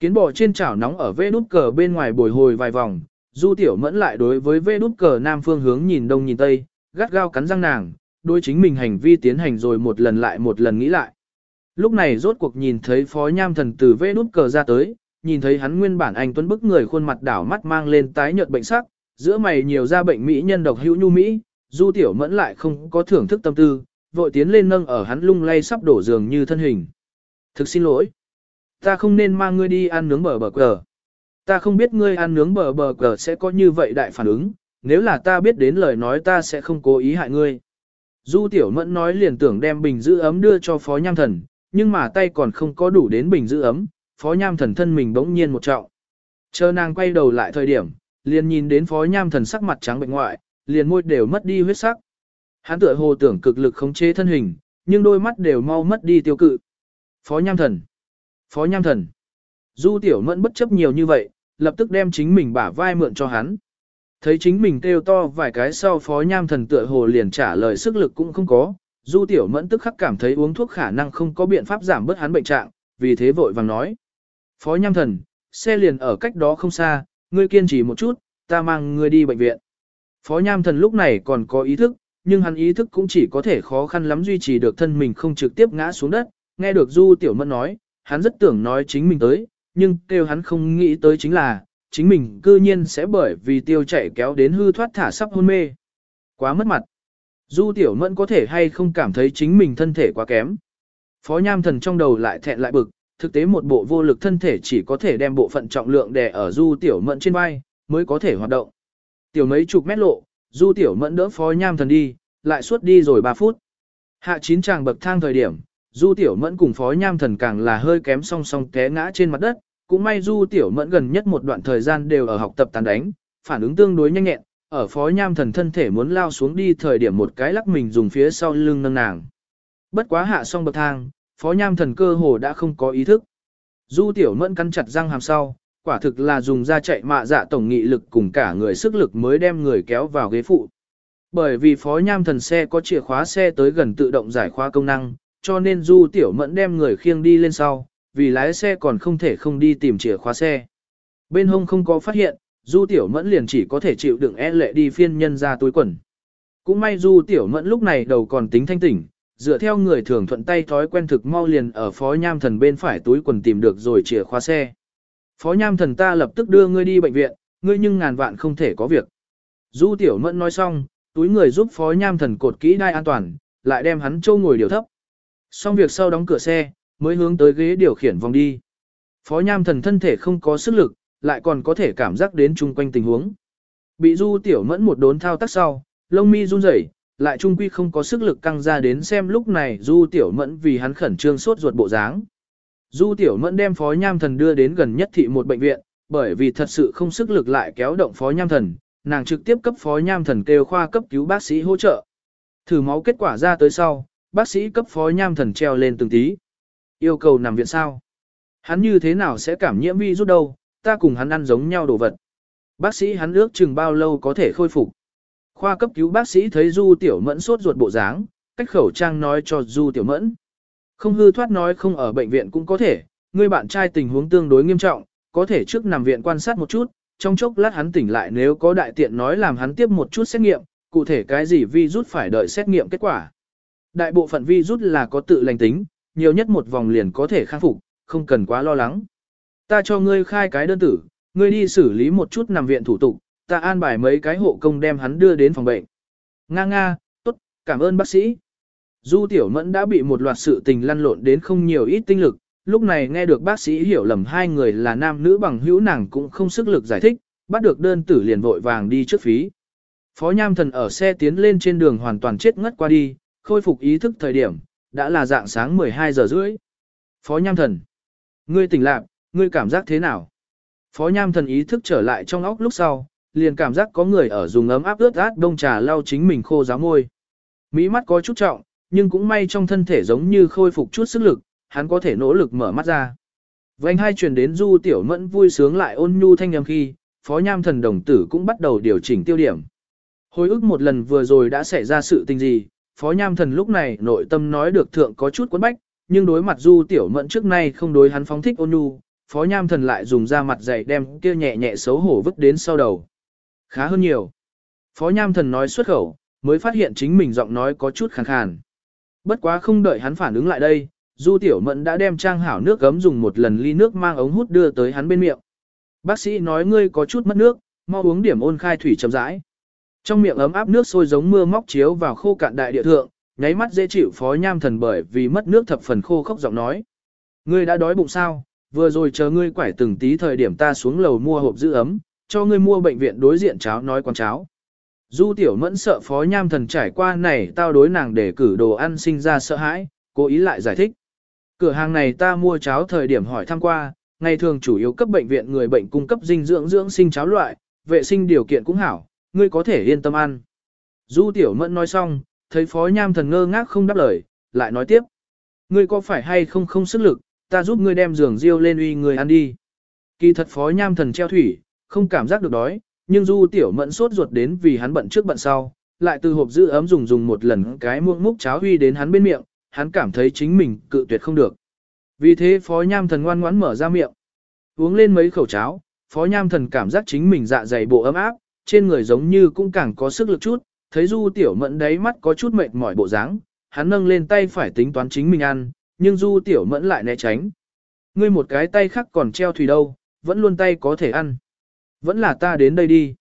Kiến bò trên chảo nóng ở vê nút cờ bên ngoài bồi hồi vài vòng, du tiểu mẫn lại đối với vê nút cờ nam phương hướng nhìn đông nhìn tây, gắt gao cắn răng nàng, đôi chính mình hành vi tiến hành rồi một lần lại một lần nghĩ lại. Lúc này rốt cuộc nhìn thấy phó nham thần từ vê nút cờ ra tới, nhìn thấy hắn nguyên bản anh tuấn bức người khuôn mặt đảo mắt mang lên tái nhợt bệnh sắc, giữa mày nhiều ra bệnh mỹ nhân độc hữu nhu mỹ, du tiểu mẫn lại không có thưởng thức tâm tư, vội tiến lên nâng ở hắn lung lay sắp đổ giường như thân hình. Thực xin lỗi. Ta không nên mang ngươi đi ăn nướng bờ bờ cờ. Ta không biết ngươi ăn nướng bờ bờ cờ sẽ có như vậy đại phản ứng, nếu là ta biết đến lời nói ta sẽ không cố ý hại ngươi. Du tiểu mẫn nói liền tưởng đem bình giữ ấm đưa cho phó nham thần, nhưng mà tay còn không có đủ đến bình giữ ấm, phó nham thần thân mình bỗng nhiên một trọng. Chờ nàng quay đầu lại thời điểm, liền nhìn đến phó nham thần sắc mặt trắng bệnh ngoại, liền môi đều mất đi huyết sắc. Hắn tựa hồ tưởng cực lực khống chế thân hình, nhưng đôi mắt đều mau mất đi tiêu cự. Phó nham thần. Phó nham thần. Du tiểu mẫn bất chấp nhiều như vậy, lập tức đem chính mình bả vai mượn cho hắn. Thấy chính mình kêu to vài cái sau phó nham thần tựa hồ liền trả lời sức lực cũng không có. Du tiểu mẫn tức khắc cảm thấy uống thuốc khả năng không có biện pháp giảm bớt hắn bệnh trạng, vì thế vội vàng nói. Phó nham thần, xe liền ở cách đó không xa, ngươi kiên trì một chút, ta mang ngươi đi bệnh viện. Phó nham thần lúc này còn có ý thức, nhưng hắn ý thức cũng chỉ có thể khó khăn lắm duy trì được thân mình không trực tiếp ngã xuống đất, nghe được Du Tiểu Mẫn nói, hắn rất tưởng nói chính mình tới, nhưng kêu hắn không nghĩ tới chính là, chính mình cư nhiên sẽ bởi vì tiêu chạy kéo đến hư thoát thả sắp hôn mê. Quá mất mặt. Du Tiểu Mẫn có thể hay không cảm thấy chính mình thân thể quá kém. Phó Nham Thần trong đầu lại thẹn lại bực, thực tế một bộ vô lực thân thể chỉ có thể đem bộ phận trọng lượng đè ở Du Tiểu Mẫn trên vai, mới có thể hoạt động. Tiểu mấy chục mét lộ, Du Tiểu Mẫn đỡ Phó Nham Thần đi, lại suốt đi rồi 3 phút. Hạ chín chàng bậc thang thời điểm, Du Tiểu Mẫn cùng Phó Nham Thần càng là hơi kém song song té ngã trên mặt đất, cũng may Du Tiểu Mẫn gần nhất một đoạn thời gian đều ở học tập tàn đánh, phản ứng tương đối nhanh nhẹn, ở Phó Nham Thần thân thể muốn lao xuống đi thời điểm một cái lắc mình dùng phía sau lưng nâng nàng. Bất quá hạ xong bậc thang, Phó Nham Thần cơ hồ đã không có ý thức. Du Tiểu Mẫn cắn chặt răng hàm sau, quả thực là dùng ra chạy mạ dạ tổng nghị lực cùng cả người sức lực mới đem người kéo vào ghế phụ. Bởi vì phó nham thần xe có chìa khóa xe tới gần tự động giải khóa công năng, cho nên du tiểu mẫn đem người khiêng đi lên sau, vì lái xe còn không thể không đi tìm chìa khóa xe. Bên hông không có phát hiện, du tiểu mẫn liền chỉ có thể chịu đựng e lệ đi phiên nhân ra túi quần. Cũng may du tiểu mẫn lúc này đầu còn tính thanh tỉnh, dựa theo người thường thuận tay thói quen thực mau liền ở phó nham thần bên phải túi quần tìm được rồi chìa khóa xe. Phó nham thần ta lập tức đưa ngươi đi bệnh viện, ngươi nhưng ngàn vạn không thể có việc. Du tiểu mẫn nói xong, túi người giúp phó nham thần cột kỹ đai an toàn, lại đem hắn trâu ngồi điều thấp. Xong việc sau đóng cửa xe, mới hướng tới ghế điều khiển vòng đi. Phó nham thần thân thể không có sức lực, lại còn có thể cảm giác đến chung quanh tình huống. Bị du tiểu mẫn một đốn thao tác sau, lông mi run rẩy, lại trung quy không có sức lực căng ra đến xem lúc này du tiểu mẫn vì hắn khẩn trương sốt ruột bộ dáng. Du tiểu mẫn đem phó nham thần đưa đến gần nhất thị một bệnh viện, bởi vì thật sự không sức lực lại kéo động phó nham thần, nàng trực tiếp cấp phó nham thần kêu khoa cấp cứu bác sĩ hỗ trợ. Thử máu kết quả ra tới sau, bác sĩ cấp phó nham thần treo lên từng tí. Yêu cầu nằm viện sao? Hắn như thế nào sẽ cảm nhiễm vi rút đâu, ta cùng hắn ăn giống nhau đồ vật. Bác sĩ hắn ước chừng bao lâu có thể khôi phục. Khoa cấp cứu bác sĩ thấy Du Tiểu Mẫn sốt ruột bộ dáng, cách khẩu trang nói cho Du Tiểu Mẫn. Không hư thoát nói không ở bệnh viện cũng có thể, người bạn trai tình huống tương đối nghiêm trọng, có thể trước nằm viện quan sát một chút, trong chốc lát hắn tỉnh lại nếu có đại tiện nói làm hắn tiếp một chút xét nghiệm, cụ thể cái gì vi rút phải đợi xét nghiệm kết quả. Đại bộ phận vi rút là có tự lành tính, nhiều nhất một vòng liền có thể khắc phục, không cần quá lo lắng. Ta cho ngươi khai cái đơn tử, ngươi đi xử lý một chút nằm viện thủ tục, ta an bài mấy cái hộ công đem hắn đưa đến phòng bệnh. Nga nga, tốt, cảm ơn bác sĩ. Du Tiểu Mẫn đã bị một loạt sự tình lăn lộn đến không nhiều ít tinh lực, lúc này nghe được bác sĩ hiểu lầm hai người là nam nữ bằng hữu nàng cũng không sức lực giải thích, bắt được đơn tử liền vội vàng đi trước phí. Phó Nham Thần ở xe tiến lên trên đường hoàn toàn chết ngất qua đi, khôi phục ý thức thời điểm, đã là dạng sáng 12 giờ rưỡi. Phó Nham Thần, ngươi tỉnh lạc, ngươi cảm giác thế nào? Phó Nham Thần ý thức trở lại trong óc lúc sau, liền cảm giác có người ở dùng ấm áp ướt át đông trà lau chính mình khô giáo môi. Mỹ mắt có chút trọng, nhưng cũng may trong thân thể giống như khôi phục chút sức lực, hắn có thể nỗ lực mở mắt ra. Vành hai truyền đến du tiểu mẫn vui sướng lại ôn nhu thanh âm khi, phó nham thần đồng tử cũng bắt đầu điều chỉnh tiêu điểm. Hồi ức một lần vừa rồi đã xảy ra sự tình gì, phó nham thần lúc này nội tâm nói được thượng có chút quấn bách, nhưng đối mặt du tiểu mẫn trước nay không đối hắn phóng thích ôn nhu, phó nham thần lại dùng ra mặt dày đem kia nhẹ nhẹ xấu hổ vứt đến sau đầu. Khá hơn nhiều. Phó nham thần nói xuất khẩu, mới phát hiện chính mình giọng nói có chút khàn khàn. Bất quá không đợi hắn phản ứng lại đây, Du Tiểu Mẫn đã đem trang hảo nước gấm dùng một lần ly nước mang ống hút đưa tới hắn bên miệng. Bác sĩ nói ngươi có chút mất nước, mau uống điểm ôn khai thủy chậm rãi. Trong miệng ấm áp nước sôi giống mưa móc chiếu vào khô cạn đại địa thượng, nháy mắt dễ chịu phó nham thần bởi vì mất nước thập phần khô khốc giọng nói. Ngươi đã đói bụng sao, vừa rồi chờ ngươi quải từng tí thời điểm ta xuống lầu mua hộp giữ ấm, cho ngươi mua bệnh viện đối diện cháo nói quán cháo. Du tiểu mẫn sợ phó nham thần trải qua này tao đối nàng để cử đồ ăn sinh ra sợ hãi, cố ý lại giải thích. Cửa hàng này ta mua cháo thời điểm hỏi thăm qua, ngày thường chủ yếu cấp bệnh viện người bệnh cung cấp dinh dưỡng dưỡng sinh cháo loại, vệ sinh điều kiện cũng hảo, ngươi có thể yên tâm ăn. Du tiểu mẫn nói xong, thấy phó nham thần ngơ ngác không đáp lời, lại nói tiếp. Ngươi có phải hay không không sức lực, ta giúp ngươi đem giường riêu lên uy người ăn đi. Kỳ thật phó nham thần treo thủy, không cảm giác được đói, nhưng du tiểu mẫn sốt ruột đến vì hắn bận trước bận sau, lại từ hộp giữ ấm dùng dùng một lần cái muỗng múc cháo huy đến hắn bên miệng, hắn cảm thấy chính mình cự tuyệt không được. Vì thế phó nham thần ngoan ngoãn mở ra miệng, uống lên mấy khẩu cháo, phó nham thần cảm giác chính mình dạ dày bộ ấm áp, trên người giống như cũng càng có sức lực chút, thấy du tiểu mẫn đáy mắt có chút mệt mỏi bộ dáng, hắn nâng lên tay phải tính toán chính mình ăn, nhưng du tiểu mẫn lại né tránh. Ngươi một cái tay khác còn treo thủy đâu, vẫn luôn tay có thể ăn. Vẫn là ta đến đây đi.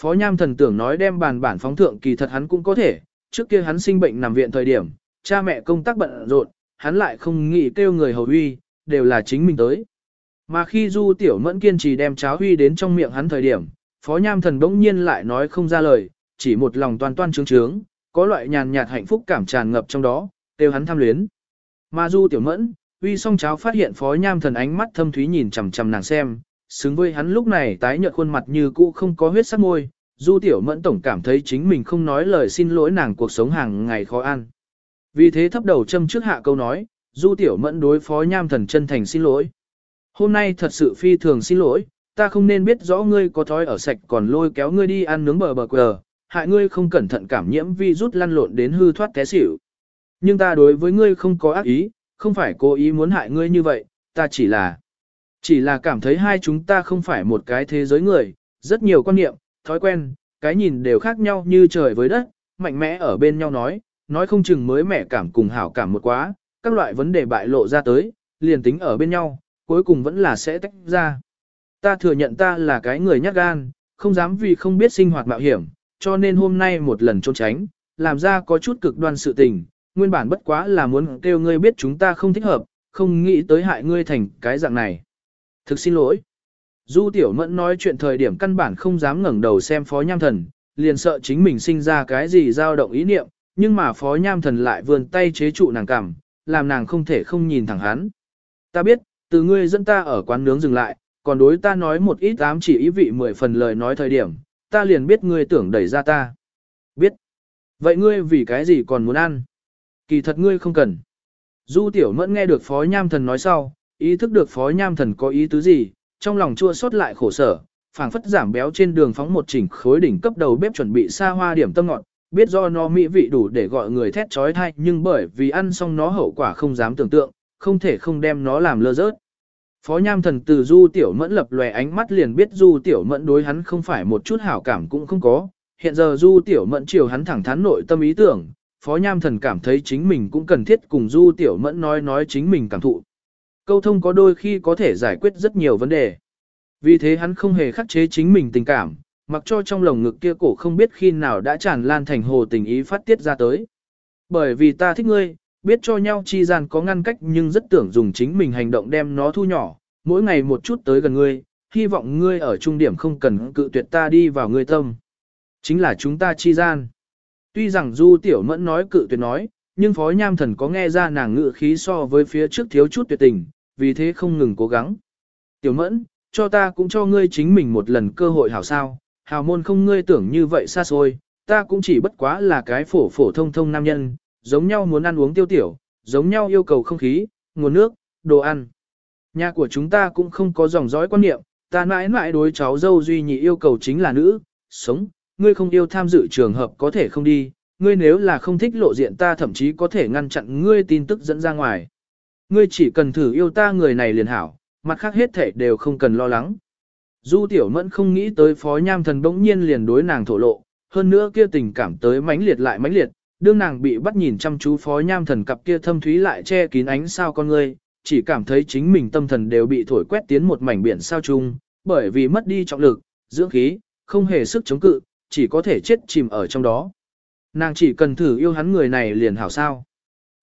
Phó Nham thần tưởng nói đem bàn bản phóng thượng kỳ thật hắn cũng có thể, trước kia hắn sinh bệnh nằm viện thời điểm, cha mẹ công tác bận rộn, hắn lại không nghĩ kêu người hầu huy, đều là chính mình tới. Mà khi Du Tiểu Mẫn kiên trì đem cháo huy đến trong miệng hắn thời điểm, Phó Nham thần bỗng nhiên lại nói không ra lời, chỉ một lòng toàn toan trướng trướng, có loại nhàn nhạt hạnh phúc cảm tràn ngập trong đó, kêu hắn tham luyến. Mà Du Tiểu Mẫn, uy song cháo phát hiện Phó Nham thần ánh mắt thâm thúy nhìn chằm chằm nàng xem, xứng với hắn lúc này tái nhợt khuôn mặt như cũ không có huyết sắc môi, Du Tiểu Mẫn tổng cảm thấy chính mình không nói lời xin lỗi nàng cuộc sống hàng ngày khó ăn. Vì thế thấp đầu châm trước hạ câu nói, Du Tiểu Mẫn đối phó nham thần chân thành xin lỗi. Hôm nay thật sự phi thường xin lỗi, ta không nên biết rõ ngươi có thói ở sạch còn lôi kéo ngươi đi ăn nướng bờ bờ quờ, hại ngươi không cẩn thận cảm nhiễm vi rút lăn lộn đến hư thoát té xỉu. Nhưng ta đối với ngươi không có ác ý, không phải cố ý muốn hại ngươi như vậy, ta chỉ là chỉ là cảm thấy hai chúng ta không phải một cái thế giới người, rất nhiều quan niệm, thói quen, cái nhìn đều khác nhau như trời với đất, mạnh mẽ ở bên nhau nói, nói không chừng mới mẻ cảm cùng hảo cảm một quá, các loại vấn đề bại lộ ra tới, liền tính ở bên nhau, cuối cùng vẫn là sẽ tách ra. Ta thừa nhận ta là cái người nhát gan, không dám vì không biết sinh hoạt mạo hiểm, cho nên hôm nay một lần trốn tránh, làm ra có chút cực đoan sự tình, nguyên bản bất quá là muốn kêu ngươi biết chúng ta không thích hợp, không nghĩ tới hại ngươi thành cái dạng này. Thực xin lỗi. Du Tiểu Mẫn nói chuyện thời điểm căn bản không dám ngẩng đầu xem Phó Nham Thần, liền sợ chính mình sinh ra cái gì dao động ý niệm, nhưng mà Phó Nham Thần lại vươn tay chế trụ nàng cằm, làm nàng không thể không nhìn thẳng hắn. Ta biết, từ ngươi dẫn ta ở quán nướng dừng lại, còn đối ta nói một ít ám chỉ ý vị mười phần lời nói thời điểm, ta liền biết ngươi tưởng đẩy ra ta. Biết. Vậy ngươi vì cái gì còn muốn ăn? Kỳ thật ngươi không cần. Du Tiểu Mẫn nghe được Phó Nham Thần nói sau, ý thức được phó nham thần có ý tứ gì, trong lòng chua xót lại khổ sở, phảng phất giảm béo trên đường phóng một chỉnh khối đỉnh cấp đầu bếp chuẩn bị xa hoa điểm tâm ngọt, biết do nó mỹ vị đủ để gọi người thét chói thai nhưng bởi vì ăn xong nó hậu quả không dám tưởng tượng, không thể không đem nó làm lơ rớt. Phó Nham Thần từ Du Tiểu Mẫn lập lòe ánh mắt liền biết Du Tiểu Mẫn đối hắn không phải một chút hảo cảm cũng không có, hiện giờ Du Tiểu Mẫn chiều hắn thẳng thắn nội tâm ý tưởng, Phó Nham Thần cảm thấy chính mình cũng cần thiết cùng Du Tiểu Mẫn nói nói chính mình cảm thụ, Câu thông có đôi khi có thể giải quyết rất nhiều vấn đề. Vì thế hắn không hề khắc chế chính mình tình cảm, mặc cho trong lồng ngực kia cổ không biết khi nào đã tràn lan thành hồ tình ý phát tiết ra tới. Bởi vì ta thích ngươi, biết cho nhau chi gian có ngăn cách nhưng rất tưởng dùng chính mình hành động đem nó thu nhỏ, mỗi ngày một chút tới gần ngươi, hy vọng ngươi ở trung điểm không cần cự tuyệt ta đi vào ngươi tâm. Chính là chúng ta chi gian. Tuy rằng Du Tiểu Mẫn nói cự tuyệt nói, nhưng Phó Nham Thần có nghe ra nàng ngự khí so với phía trước thiếu chút tuyệt tình, vì thế không ngừng cố gắng. Tiểu mẫn, cho ta cũng cho ngươi chính mình một lần cơ hội hảo sao, hào môn không ngươi tưởng như vậy xa xôi, ta cũng chỉ bất quá là cái phổ phổ thông thông nam nhân, giống nhau muốn ăn uống tiêu tiểu, giống nhau yêu cầu không khí, nguồn nước, đồ ăn. Nhà của chúng ta cũng không có dòng dõi quan niệm, ta mãi mãi đối cháu dâu duy nhị yêu cầu chính là nữ, sống, ngươi không yêu tham dự trường hợp có thể không đi, ngươi nếu là không thích lộ diện ta thậm chí có thể ngăn chặn ngươi tin tức dẫn ra ngoài. Ngươi chỉ cần thử yêu ta người này liền hảo, mặt khác hết thể đều không cần lo lắng. Du tiểu mẫn không nghĩ tới phó nham thần bỗng nhiên liền đối nàng thổ lộ, hơn nữa kia tình cảm tới mãnh liệt lại mãnh liệt, đương nàng bị bắt nhìn chăm chú phó nham thần cặp kia thâm thúy lại che kín ánh sao con ngươi, chỉ cảm thấy chính mình tâm thần đều bị thổi quét tiến một mảnh biển sao chung, bởi vì mất đi trọng lực, dưỡng khí, không hề sức chống cự, chỉ có thể chết chìm ở trong đó. Nàng chỉ cần thử yêu hắn người này liền hảo sao.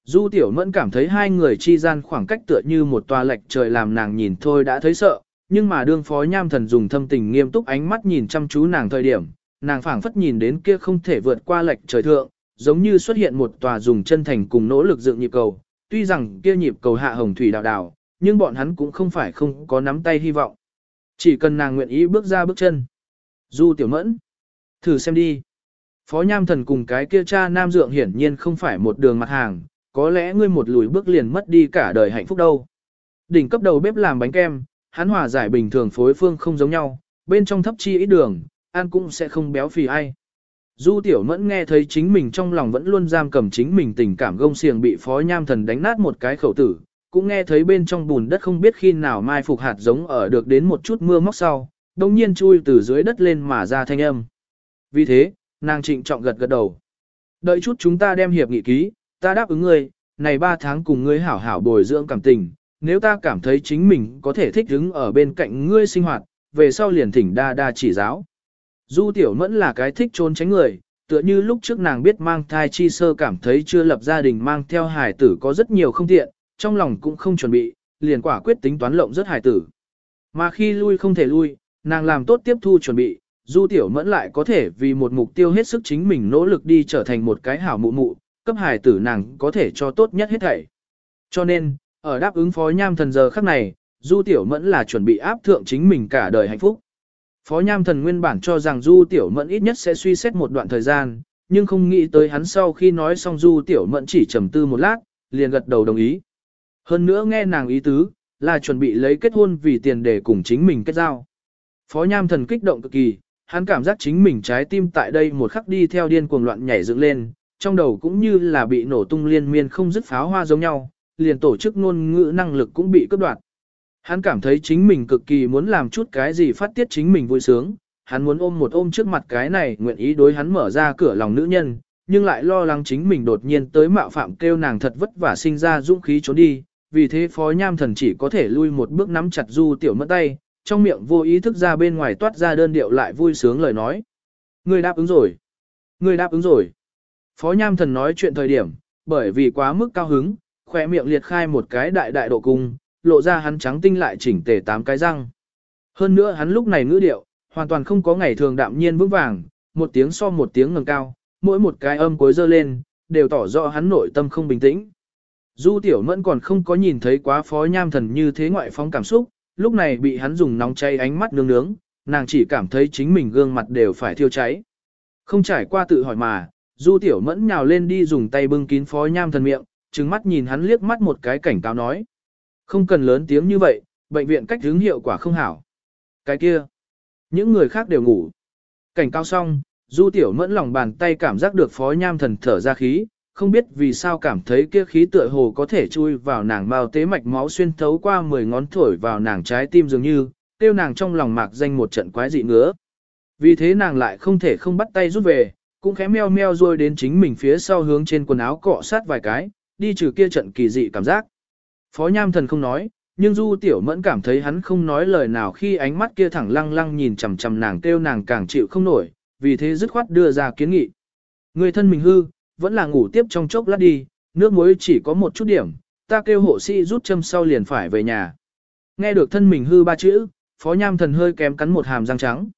Du tiểu mẫn cảm thấy hai người chi gian khoảng cách tựa như một tòa lệch trời làm nàng nhìn thôi đã thấy sợ, nhưng mà đương phó nham thần dùng thâm tình nghiêm túc ánh mắt nhìn chăm chú nàng thời điểm, nàng phảng phất nhìn đến kia không thể vượt qua lệch trời thượng, giống như xuất hiện một tòa dùng chân thành cùng nỗ lực dựng nhịp cầu, tuy rằng kia nhịp cầu hạ hồng thủy đào đào, nhưng bọn hắn cũng không phải không có nắm tay hy vọng. Chỉ cần nàng nguyện ý bước ra bước chân. Du tiểu mẫn, thử xem đi. Phó Nham Thần cùng cái kia cha nam dượng hiển nhiên không phải một đường mặt hàng, có lẽ ngươi một lùi bước liền mất đi cả đời hạnh phúc đâu. Đỉnh cấp đầu bếp làm bánh kem, hắn hòa giải bình thường phối phương không giống nhau, bên trong thấp chi ít đường, ăn cũng sẽ không béo phì ai. Du tiểu mẫn nghe thấy chính mình trong lòng vẫn luôn giam cầm chính mình tình cảm gông xiềng bị phó nham thần đánh nát một cái khẩu tử, cũng nghe thấy bên trong bùn đất không biết khi nào mai phục hạt giống ở được đến một chút mưa móc sau, đồng nhiên chui từ dưới đất lên mà ra thanh âm. Vì thế, nàng trịnh trọng gật gật đầu. Đợi chút chúng ta đem hiệp nghị ký, ta đáp ứng ngươi, này ba tháng cùng ngươi hảo hảo bồi dưỡng cảm tình, nếu ta cảm thấy chính mình có thể thích ứng ở bên cạnh ngươi sinh hoạt, về sau liền thỉnh đa đa chỉ giáo. Du tiểu mẫn là cái thích trốn tránh người, tựa như lúc trước nàng biết mang thai chi sơ cảm thấy chưa lập gia đình mang theo hài tử có rất nhiều không tiện, trong lòng cũng không chuẩn bị, liền quả quyết tính toán lộng rất hài tử. Mà khi lui không thể lui, nàng làm tốt tiếp thu chuẩn bị, du tiểu mẫn lại có thể vì một mục tiêu hết sức chính mình nỗ lực đi trở thành một cái hảo mụ mụ, cấp hài tử nàng có thể cho tốt nhất hết thảy. Cho nên, ở đáp ứng phó nham thần giờ khắc này, du tiểu mẫn là chuẩn bị áp thượng chính mình cả đời hạnh phúc. Phó Nham Thần nguyên bản cho rằng Du Tiểu Mẫn ít nhất sẽ suy xét một đoạn thời gian, nhưng không nghĩ tới hắn sau khi nói xong Du Tiểu Mẫn chỉ trầm tư một lát, liền gật đầu đồng ý. Hơn nữa nghe nàng ý tứ, là chuẩn bị lấy kết hôn vì tiền để cùng chính mình kết giao. Phó Nham Thần kích động cực kỳ, hắn cảm giác chính mình trái tim tại đây một khắc đi theo điên cuồng loạn nhảy dựng lên, trong đầu cũng như là bị nổ tung liên miên không dứt pháo hoa giống nhau, liền tổ chức ngôn ngữ năng lực cũng bị cướp đoạt. Hắn cảm thấy chính mình cực kỳ muốn làm chút cái gì phát tiết chính mình vui sướng, hắn muốn ôm một ôm trước mặt cái này nguyện ý đối hắn mở ra cửa lòng nữ nhân, nhưng lại lo lắng chính mình đột nhiên tới mạo phạm kêu nàng thật vất vả sinh ra dũng khí trốn đi, vì thế phó nham thần chỉ có thể lui một bước nắm chặt du tiểu mất tay, trong miệng vô ý thức ra bên ngoài toát ra đơn điệu lại vui sướng lời nói. Người đáp ứng rồi. Người đáp ứng rồi. Phó nham thần nói chuyện thời điểm, bởi vì quá mức cao hứng, khỏe miệng liệt khai một cái đại đại độ cung, lộ ra hắn trắng tinh lại chỉnh tề tám cái răng. Hơn nữa hắn lúc này ngữ điệu, hoàn toàn không có ngày thường đạm nhiên vững vàng, một tiếng so một tiếng ngầm cao, mỗi một cái âm cuối dơ lên, đều tỏ rõ hắn nội tâm không bình tĩnh. Du tiểu mẫn còn không có nhìn thấy quá phó nham thần như thế ngoại phóng cảm xúc, lúc này bị hắn dùng nóng cháy ánh mắt nướng nướng, nàng chỉ cảm thấy chính mình gương mặt đều phải thiêu cháy. Không trải qua tự hỏi mà, du tiểu mẫn nhào lên đi dùng tay bưng kín phó nham thần miệng, trừng mắt nhìn hắn liếc mắt một cái cảnh cáo nói. Không cần lớn tiếng như vậy, bệnh viện cách hướng hiệu quả không hảo. Cái kia, những người khác đều ngủ. Cảnh cao xong, du tiểu mẫn lòng bàn tay cảm giác được phó nham thần thở ra khí, không biết vì sao cảm thấy kia khí tựa hồ có thể chui vào nàng bao tế mạch máu xuyên thấu qua 10 ngón thổi vào nàng trái tim dường như, tiêu nàng trong lòng mạc danh một trận quái dị ngứa. Vì thế nàng lại không thể không bắt tay rút về, cũng khẽ meo meo rồi đến chính mình phía sau hướng trên quần áo cọ sát vài cái, đi trừ kia trận kỳ dị cảm giác. Phó Nham Thần không nói, nhưng Du Tiểu Mẫn cảm thấy hắn không nói lời nào khi ánh mắt kia thẳng lăng lăng nhìn chằm chằm nàng kêu nàng càng chịu không nổi, vì thế dứt khoát đưa ra kiến nghị. Người thân mình hư, vẫn là ngủ tiếp trong chốc lát đi, nước muối chỉ có một chút điểm, ta kêu hộ sĩ rút châm sau liền phải về nhà. Nghe được thân mình hư ba chữ, Phó Nham Thần hơi kém cắn một hàm răng trắng.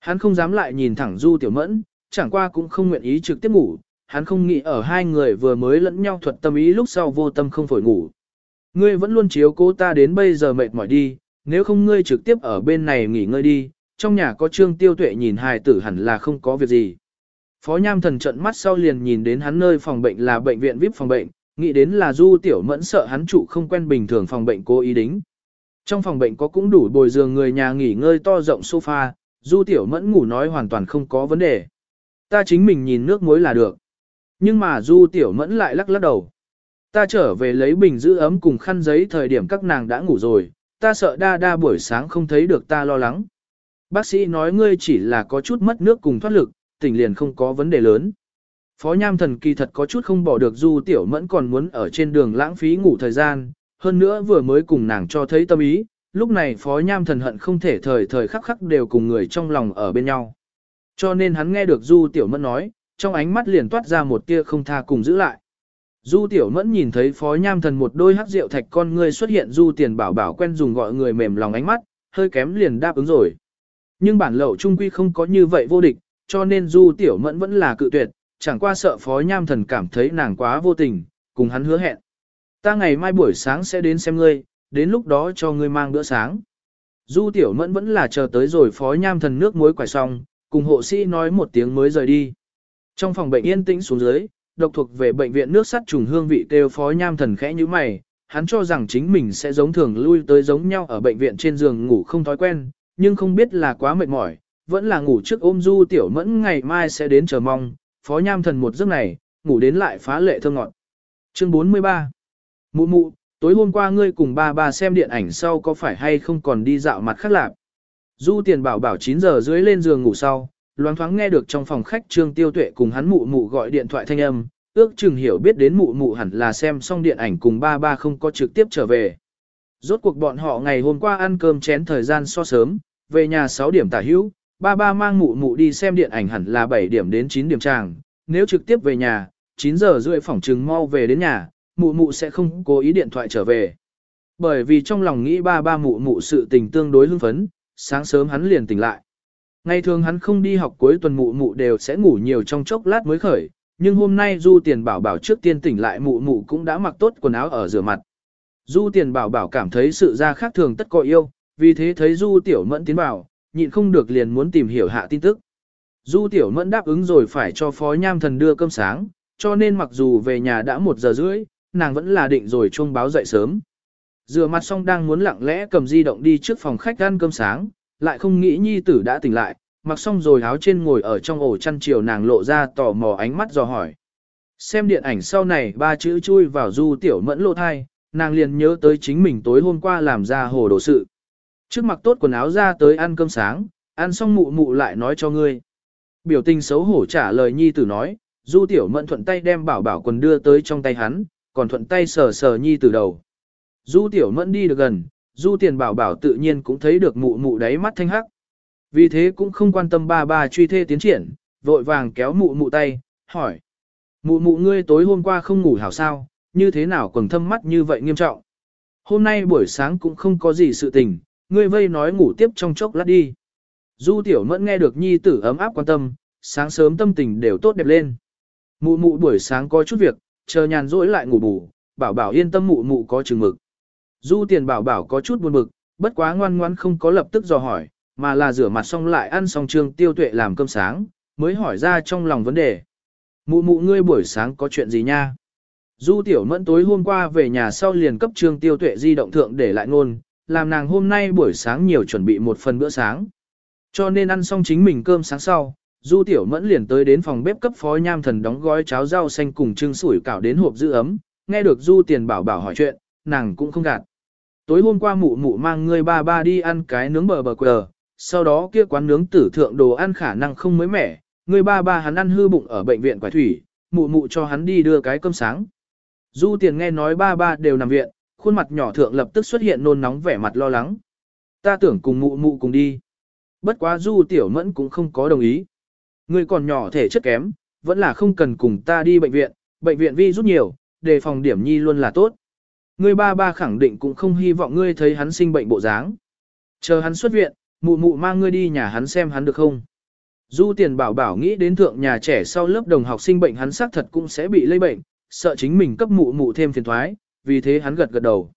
Hắn không dám lại nhìn thẳng Du Tiểu Mẫn, chẳng qua cũng không nguyện ý trực tiếp ngủ, hắn không nghĩ ở hai người vừa mới lẫn nhau thuật tâm ý lúc sau vô tâm không phổi ngủ. Ngươi vẫn luôn chiếu cố ta đến bây giờ mệt mỏi đi, nếu không ngươi trực tiếp ở bên này nghỉ ngơi đi, trong nhà có trương tiêu tuệ nhìn hài tử hẳn là không có việc gì. Phó Nham Thần trận mắt sau liền nhìn đến hắn nơi phòng bệnh là bệnh viện VIP phòng bệnh, nghĩ đến là Du Tiểu Mẫn sợ hắn trụ không quen bình thường phòng bệnh cố ý đính. Trong phòng bệnh có cũng đủ bồi giường người nhà nghỉ ngơi to rộng sofa, Du Tiểu Mẫn ngủ nói hoàn toàn không có vấn đề. Ta chính mình nhìn nước muối là được. Nhưng mà Du Tiểu Mẫn lại lắc lắc đầu. Ta trở về lấy bình giữ ấm cùng khăn giấy thời điểm các nàng đã ngủ rồi, ta sợ đa đa buổi sáng không thấy được ta lo lắng. Bác sĩ nói ngươi chỉ là có chút mất nước cùng thoát lực, tỉnh liền không có vấn đề lớn. Phó Nham Thần kỳ thật có chút không bỏ được Du Tiểu Mẫn còn muốn ở trên đường lãng phí ngủ thời gian, hơn nữa vừa mới cùng nàng cho thấy tâm ý, lúc này Phó Nham Thần hận không thể thời thời khắc khắc đều cùng người trong lòng ở bên nhau. Cho nên hắn nghe được Du Tiểu Mẫn nói, trong ánh mắt liền toát ra một tia không tha cùng giữ lại. Du Tiểu Mẫn nhìn thấy Phó Nham Thần một đôi hắc rượu thạch con ngươi xuất hiện Du Tiền Bảo Bảo quen dùng gọi người mềm lòng ánh mắt, hơi kém liền đáp ứng rồi. Nhưng bản lậu trung quy không có như vậy vô địch, cho nên Du Tiểu Mẫn vẫn là cự tuyệt, chẳng qua sợ Phó Nham Thần cảm thấy nàng quá vô tình, cùng hắn hứa hẹn. Ta ngày mai buổi sáng sẽ đến xem ngươi, đến lúc đó cho ngươi mang bữa sáng. Du Tiểu Mẫn vẫn là chờ tới rồi Phó Nham Thần nước muối quải xong, cùng hộ sĩ nói một tiếng mới rời đi. Trong phòng bệnh yên tĩnh xuống dưới, độc thuộc về bệnh viện nước sắt trùng hương vị kêu Phó Nham Thần khẽ như mày, hắn cho rằng chính mình sẽ giống thường lui tới giống nhau ở bệnh viện trên giường ngủ không thói quen, nhưng không biết là quá mệt mỏi, vẫn là ngủ trước ôm Du Tiểu Mẫn ngày mai sẽ đến chờ mong, Phó Nham Thần một giấc này, ngủ đến lại phá lệ thơ ngọt. Chương 43 Mụ mụ, tối hôm qua ngươi cùng ba ba xem điện ảnh sau có phải hay không còn đi dạo mặt khác lạc. Du tiền bảo bảo 9 giờ dưới lên giường ngủ sau, loáng thoáng nghe được trong phòng khách Trương Tiêu Tuệ cùng hắn mụ mụ gọi điện thoại thanh âm, ước chừng hiểu biết đến mụ mụ hẳn là xem xong điện ảnh cùng ba ba không có trực tiếp trở về. Rốt cuộc bọn họ ngày hôm qua ăn cơm chén thời gian so sớm, về nhà 6 điểm tả hữu, ba ba mang mụ mụ đi xem điện ảnh hẳn là 7 điểm đến 9 điểm tràng, nếu trực tiếp về nhà, 9 giờ rưỡi phòng trừng mau về đến nhà, mụ mụ sẽ không cố ý điện thoại trở về. Bởi vì trong lòng nghĩ ba ba mụ mụ sự tình tương đối hưng phấn, sáng sớm hắn liền tỉnh lại. Ngày thường hắn không đi học cuối tuần mụ mụ đều sẽ ngủ nhiều trong chốc lát mới khởi, nhưng hôm nay Du Tiền Bảo Bảo trước tiên tỉnh lại mụ mụ cũng đã mặc tốt quần áo ở rửa mặt. Du Tiền Bảo Bảo cảm thấy sự ra khác thường tất có yêu, vì thế thấy Du Tiểu Mẫn tiến vào, nhịn không được liền muốn tìm hiểu hạ tin tức. Du Tiểu Mẫn đáp ứng rồi phải cho Phó Nham Thần đưa cơm sáng, cho nên mặc dù về nhà đã một giờ rưỡi, nàng vẫn là định rồi chuông báo dậy sớm. Rửa mặt xong đang muốn lặng lẽ cầm di động đi trước phòng khách ăn cơm sáng, lại không nghĩ nhi tử đã tỉnh lại, mặc xong rồi áo trên ngồi ở trong ổ chăn chiều nàng lộ ra tò mò ánh mắt dò hỏi. Xem điện ảnh sau này ba chữ chui vào du tiểu mẫn lộ thai, nàng liền nhớ tới chính mình tối hôm qua làm ra hồ đồ sự. Trước mặc tốt quần áo ra tới ăn cơm sáng, ăn xong mụ mụ lại nói cho ngươi. Biểu tình xấu hổ trả lời nhi tử nói, du tiểu mẫn thuận tay đem bảo bảo quần đưa tới trong tay hắn, còn thuận tay sờ sờ nhi tử đầu. Du tiểu mẫn đi được gần, du tiền bảo bảo tự nhiên cũng thấy được mụ mụ đáy mắt thanh hắc. Vì thế cũng không quan tâm ba ba truy thê tiến triển, vội vàng kéo mụ mụ tay, hỏi. Mụ mụ ngươi tối hôm qua không ngủ hảo sao, như thế nào quần thâm mắt như vậy nghiêm trọng. Hôm nay buổi sáng cũng không có gì sự tình, ngươi vây nói ngủ tiếp trong chốc lát đi. Du tiểu mẫn nghe được nhi tử ấm áp quan tâm, sáng sớm tâm tình đều tốt đẹp lên. Mụ mụ buổi sáng có chút việc, chờ nhàn rỗi lại ngủ bù, bảo bảo yên tâm mụ mụ có chừng mực. Du tiền bảo bảo có chút buồn bực, bất quá ngoan ngoan không có lập tức dò hỏi, mà là rửa mặt xong lại ăn xong trương tiêu tuệ làm cơm sáng, mới hỏi ra trong lòng vấn đề. Mụ mụ ngươi buổi sáng có chuyện gì nha? Du tiểu mẫn tối hôm qua về nhà sau liền cấp trương tiêu tuệ di động thượng để lại ngôn, làm nàng hôm nay buổi sáng nhiều chuẩn bị một phần bữa sáng. Cho nên ăn xong chính mình cơm sáng sau, Du Tiểu Mẫn liền tới đến phòng bếp cấp phó nham thần đóng gói cháo rau xanh cùng trưng sủi cảo đến hộp giữ ấm, nghe được Du Tiền Bảo bảo hỏi chuyện, nàng cũng không gạt. Tối hôm qua mụ mụ mang người ba ba đi ăn cái nướng bờ bờ quờ, sau đó kia quán nướng tử thượng đồ ăn khả năng không mới mẻ, người ba ba hắn ăn hư bụng ở bệnh viện quải thủy, mụ mụ cho hắn đi đưa cái cơm sáng. Du Tiền nghe nói ba ba đều nằm viện, khuôn mặt nhỏ thượng lập tức xuất hiện nôn nóng vẻ mặt lo lắng. Ta tưởng cùng mụ mụ cùng đi. Bất quá Du Tiểu Mẫn cũng không có đồng ý. Ngươi còn nhỏ thể chất kém, vẫn là không cần cùng ta đi bệnh viện, bệnh viện vi rút nhiều, đề phòng điểm nhi luôn là tốt. Ngươi ba ba khẳng định cũng không hy vọng ngươi thấy hắn sinh bệnh bộ dáng. Chờ hắn xuất viện, mụ mụ mang ngươi đi nhà hắn xem hắn được không. Du tiền bảo bảo nghĩ đến thượng nhà trẻ sau lớp đồng học sinh bệnh hắn xác thật cũng sẽ bị lây bệnh, sợ chính mình cấp mụ mụ thêm phiền thoái, vì thế hắn gật gật đầu.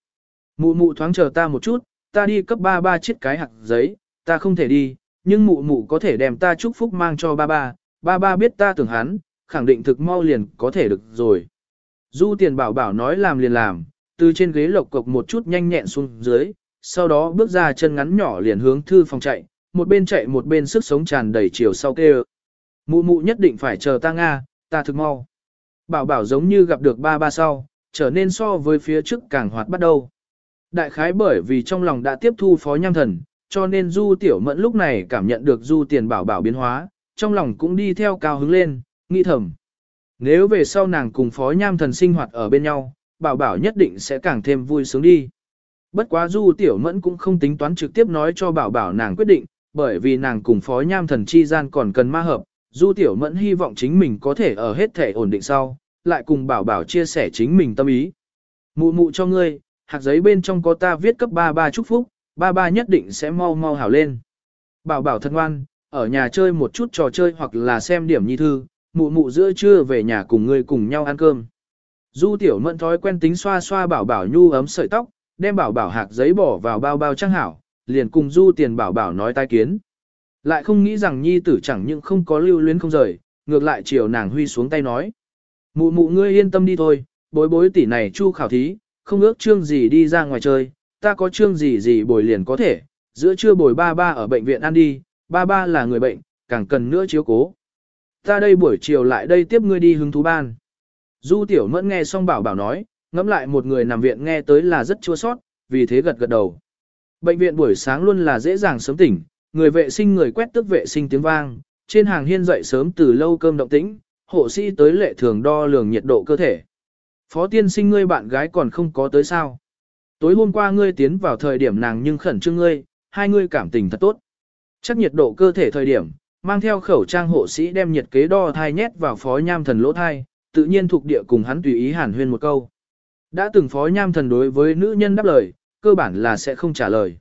Mụ mụ thoáng chờ ta một chút, ta đi cấp ba ba chiếc cái hạt giấy, ta không thể đi, nhưng mụ mụ có thể đem ta chúc phúc mang cho ba ba, ba ba biết ta tưởng hắn, khẳng định thực mau liền có thể được rồi. Du tiền bảo bảo nói làm liền làm, từ trên ghế lộc cộc một chút nhanh nhẹn xuống dưới, sau đó bước ra chân ngắn nhỏ liền hướng thư phòng chạy, một bên chạy một bên sức sống tràn đầy chiều sau kêu. Mụ mụ nhất định phải chờ ta Nga, ta thực mau. Bảo bảo giống như gặp được ba ba sau, trở nên so với phía trước càng hoạt bắt đầu. Đại khái bởi vì trong lòng đã tiếp thu phó nham thần, cho nên du tiểu mẫn lúc này cảm nhận được du tiền bảo bảo biến hóa, trong lòng cũng đi theo cao hứng lên, nghĩ thầm. Nếu về sau nàng cùng phó nham thần sinh hoạt ở bên nhau, bảo bảo nhất định sẽ càng thêm vui sướng đi. Bất quá du tiểu mẫn cũng không tính toán trực tiếp nói cho bảo bảo nàng quyết định, bởi vì nàng cùng phó nham thần chi gian còn cần ma hợp, du tiểu mẫn hy vọng chính mình có thể ở hết thể ổn định sau, lại cùng bảo bảo chia sẻ chính mình tâm ý. Mụ mụ cho ngươi, hạt giấy bên trong có ta viết cấp ba ba chúc phúc, ba ba nhất định sẽ mau mau hảo lên. Bảo bảo thân ngoan, ở nhà chơi một chút trò chơi hoặc là xem điểm nhi thư, mụ mụ giữa trưa về nhà cùng ngươi cùng nhau ăn cơm. Du tiểu mẫn thói quen tính xoa xoa bảo bảo nhu ấm sợi tóc, đem bảo bảo hạt giấy bỏ vào bao bao trang hảo, liền cùng du tiền bảo bảo nói tai kiến. Lại không nghĩ rằng nhi tử chẳng những không có lưu luyến không rời, ngược lại chiều nàng huy xuống tay nói. Mụ mụ ngươi yên tâm đi thôi, bối bối tỷ này chu khảo thí, không ước chương gì đi ra ngoài chơi, ta có chương gì gì bồi liền có thể, giữa trưa bồi ba ba ở bệnh viện ăn đi, ba ba là người bệnh, càng cần nữa chiếu cố. Ta đây buổi chiều lại đây tiếp ngươi đi hứng thú ban. Du tiểu mẫn nghe xong bảo bảo nói, ngẫm lại một người nằm viện nghe tới là rất chua sót, vì thế gật gật đầu. Bệnh viện buổi sáng luôn là dễ dàng sớm tỉnh, người vệ sinh người quét tức vệ sinh tiếng vang, trên hàng hiên dậy sớm từ lâu cơm động tĩnh, hộ sĩ tới lệ thường đo lường nhiệt độ cơ thể. Phó tiên sinh ngươi bạn gái còn không có tới sao. Tối hôm qua ngươi tiến vào thời điểm nàng nhưng khẩn trương ngươi, hai ngươi cảm tình thật tốt. Chắc nhiệt độ cơ thể thời điểm, mang theo khẩu trang hộ sĩ đem nhiệt kế đo thai nhét vào phó nham thần lỗ thai, tự nhiên thuộc địa cùng hắn tùy ý hàn huyên một câu. Đã từng phó nham thần đối với nữ nhân đáp lời, cơ bản là sẽ không trả lời.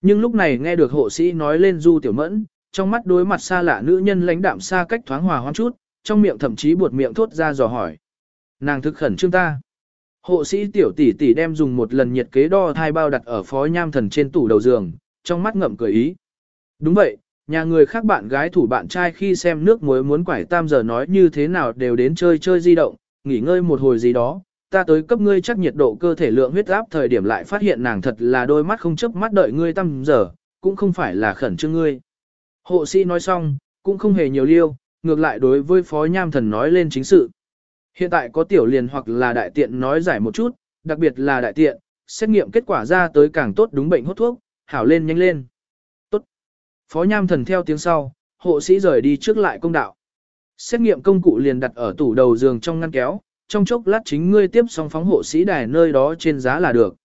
Nhưng lúc này nghe được hộ sĩ nói lên du tiểu mẫn, trong mắt đối mặt xa lạ nữ nhân lãnh đạm xa cách thoáng hòa hoang chút, trong miệng thậm chí buột miệng thốt ra dò hỏi. Nàng thực khẩn trương ta. Hộ sĩ tiểu tỷ tỷ đem dùng một lần nhiệt kế đo thai bao đặt ở phó nham thần trên tủ đầu giường, trong mắt ngậm cười ý. Đúng vậy, nhà người khác bạn gái thủ bạn trai khi xem nước muối muốn quải tam giờ nói như thế nào đều đến chơi chơi di động, nghỉ ngơi một hồi gì đó, ta tới cấp ngươi chắc nhiệt độ cơ thể lượng huyết áp thời điểm lại phát hiện nàng thật là đôi mắt không chớp mắt đợi ngươi tam giờ, cũng không phải là khẩn trương ngươi. Hộ sĩ nói xong, cũng không hề nhiều liêu, ngược lại đối với phó nham thần nói lên chính sự. Hiện tại có tiểu liền hoặc là đại tiện nói giải một chút, đặc biệt là đại tiện, xét nghiệm kết quả ra tới càng tốt đúng bệnh hốt thuốc, hảo lên nhanh lên. Tốt. Phó nham thần theo tiếng sau, hộ sĩ rời đi trước lại công đạo. Xét nghiệm công cụ liền đặt ở tủ đầu giường trong ngăn kéo, trong chốc lát chính ngươi tiếp xong phóng hộ sĩ đài nơi đó trên giá là được.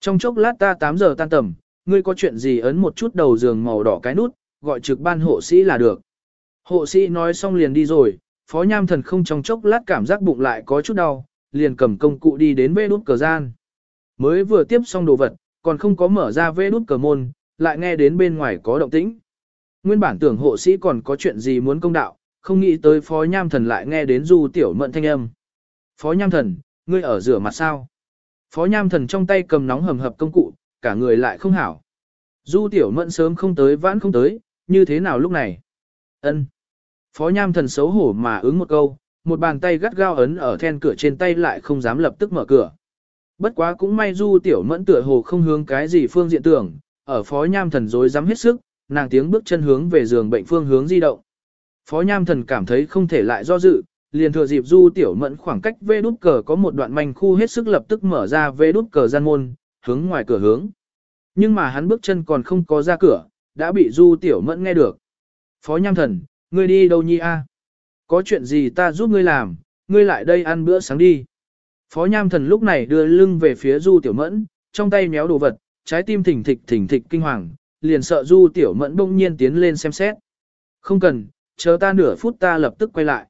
Trong chốc lát ta 8 giờ tan tầm, ngươi có chuyện gì ấn một chút đầu giường màu đỏ cái nút, gọi trực ban hộ sĩ là được. Hộ sĩ nói xong liền đi rồi, phó nham thần không trong chốc lát cảm giác bụng lại có chút đau, liền cầm công cụ đi đến vê đút cờ gian. Mới vừa tiếp xong đồ vật, còn không có mở ra vê đút cờ môn, lại nghe đến bên ngoài có động tĩnh. Nguyên bản tưởng hộ sĩ còn có chuyện gì muốn công đạo, không nghĩ tới phó nham thần lại nghe đến du tiểu mận thanh âm. Phó nham thần, ngươi ở rửa mặt sao? Phó nham thần trong tay cầm nóng hầm hập công cụ, cả người lại không hảo. Du tiểu mận sớm không tới vãn không tới, như thế nào lúc này? Ân. Phó nham thần xấu hổ mà ứng một câu, một bàn tay gắt gao ấn ở then cửa trên tay lại không dám lập tức mở cửa. Bất quá cũng may du tiểu mẫn tựa hồ không hướng cái gì phương diện tưởng, ở phó nham thần dối dám hết sức, nàng tiếng bước chân hướng về giường bệnh phương hướng di động. Phó nham thần cảm thấy không thể lại do dự, liền thừa dịp du tiểu mẫn khoảng cách vê đút cờ có một đoạn manh khu hết sức lập tức mở ra vê đút cờ gian môn, hướng ngoài cửa hướng. Nhưng mà hắn bước chân còn không có ra cửa, đã bị du tiểu mẫn nghe được. Phó nham thần, ngươi đi đâu nhi a? Có chuyện gì ta giúp ngươi làm, ngươi lại đây ăn bữa sáng đi. Phó nham thần lúc này đưa lưng về phía du tiểu mẫn, trong tay méo đồ vật, trái tim thỉnh thịch thỉnh thịch kinh hoàng, liền sợ du tiểu mẫn bỗng nhiên tiến lên xem xét. Không cần, chờ ta nửa phút ta lập tức quay lại.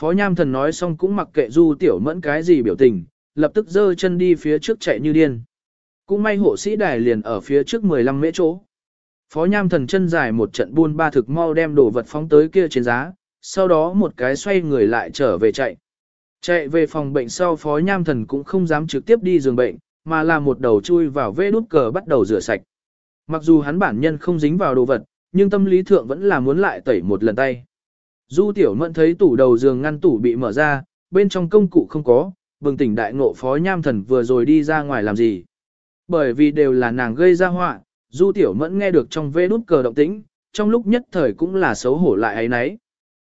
Phó nham thần nói xong cũng mặc kệ du tiểu mẫn cái gì biểu tình, lập tức giơ chân đi phía trước chạy như điên. Cũng may hộ sĩ đài liền ở phía trước 15 mễ chỗ. Phó nham thần chân dài một trận buôn ba thực mau đem đồ vật phóng tới kia trên giá, sau đó một cái xoay người lại trở về chạy. Chạy về phòng bệnh sau phó nham thần cũng không dám trực tiếp đi giường bệnh, mà là một đầu chui vào vê đút cờ bắt đầu rửa sạch. Mặc dù hắn bản nhân không dính vào đồ vật, nhưng tâm lý thượng vẫn là muốn lại tẩy một lần tay. Du tiểu mẫn thấy tủ đầu giường ngăn tủ bị mở ra, bên trong công cụ không có, bừng tỉnh đại ngộ phó nham thần vừa rồi đi ra ngoài làm gì. Bởi vì đều là nàng gây ra họa, du tiểu mẫn nghe được trong vê nút cờ động tĩnh, trong lúc nhất thời cũng là xấu hổ lại ấy nấy.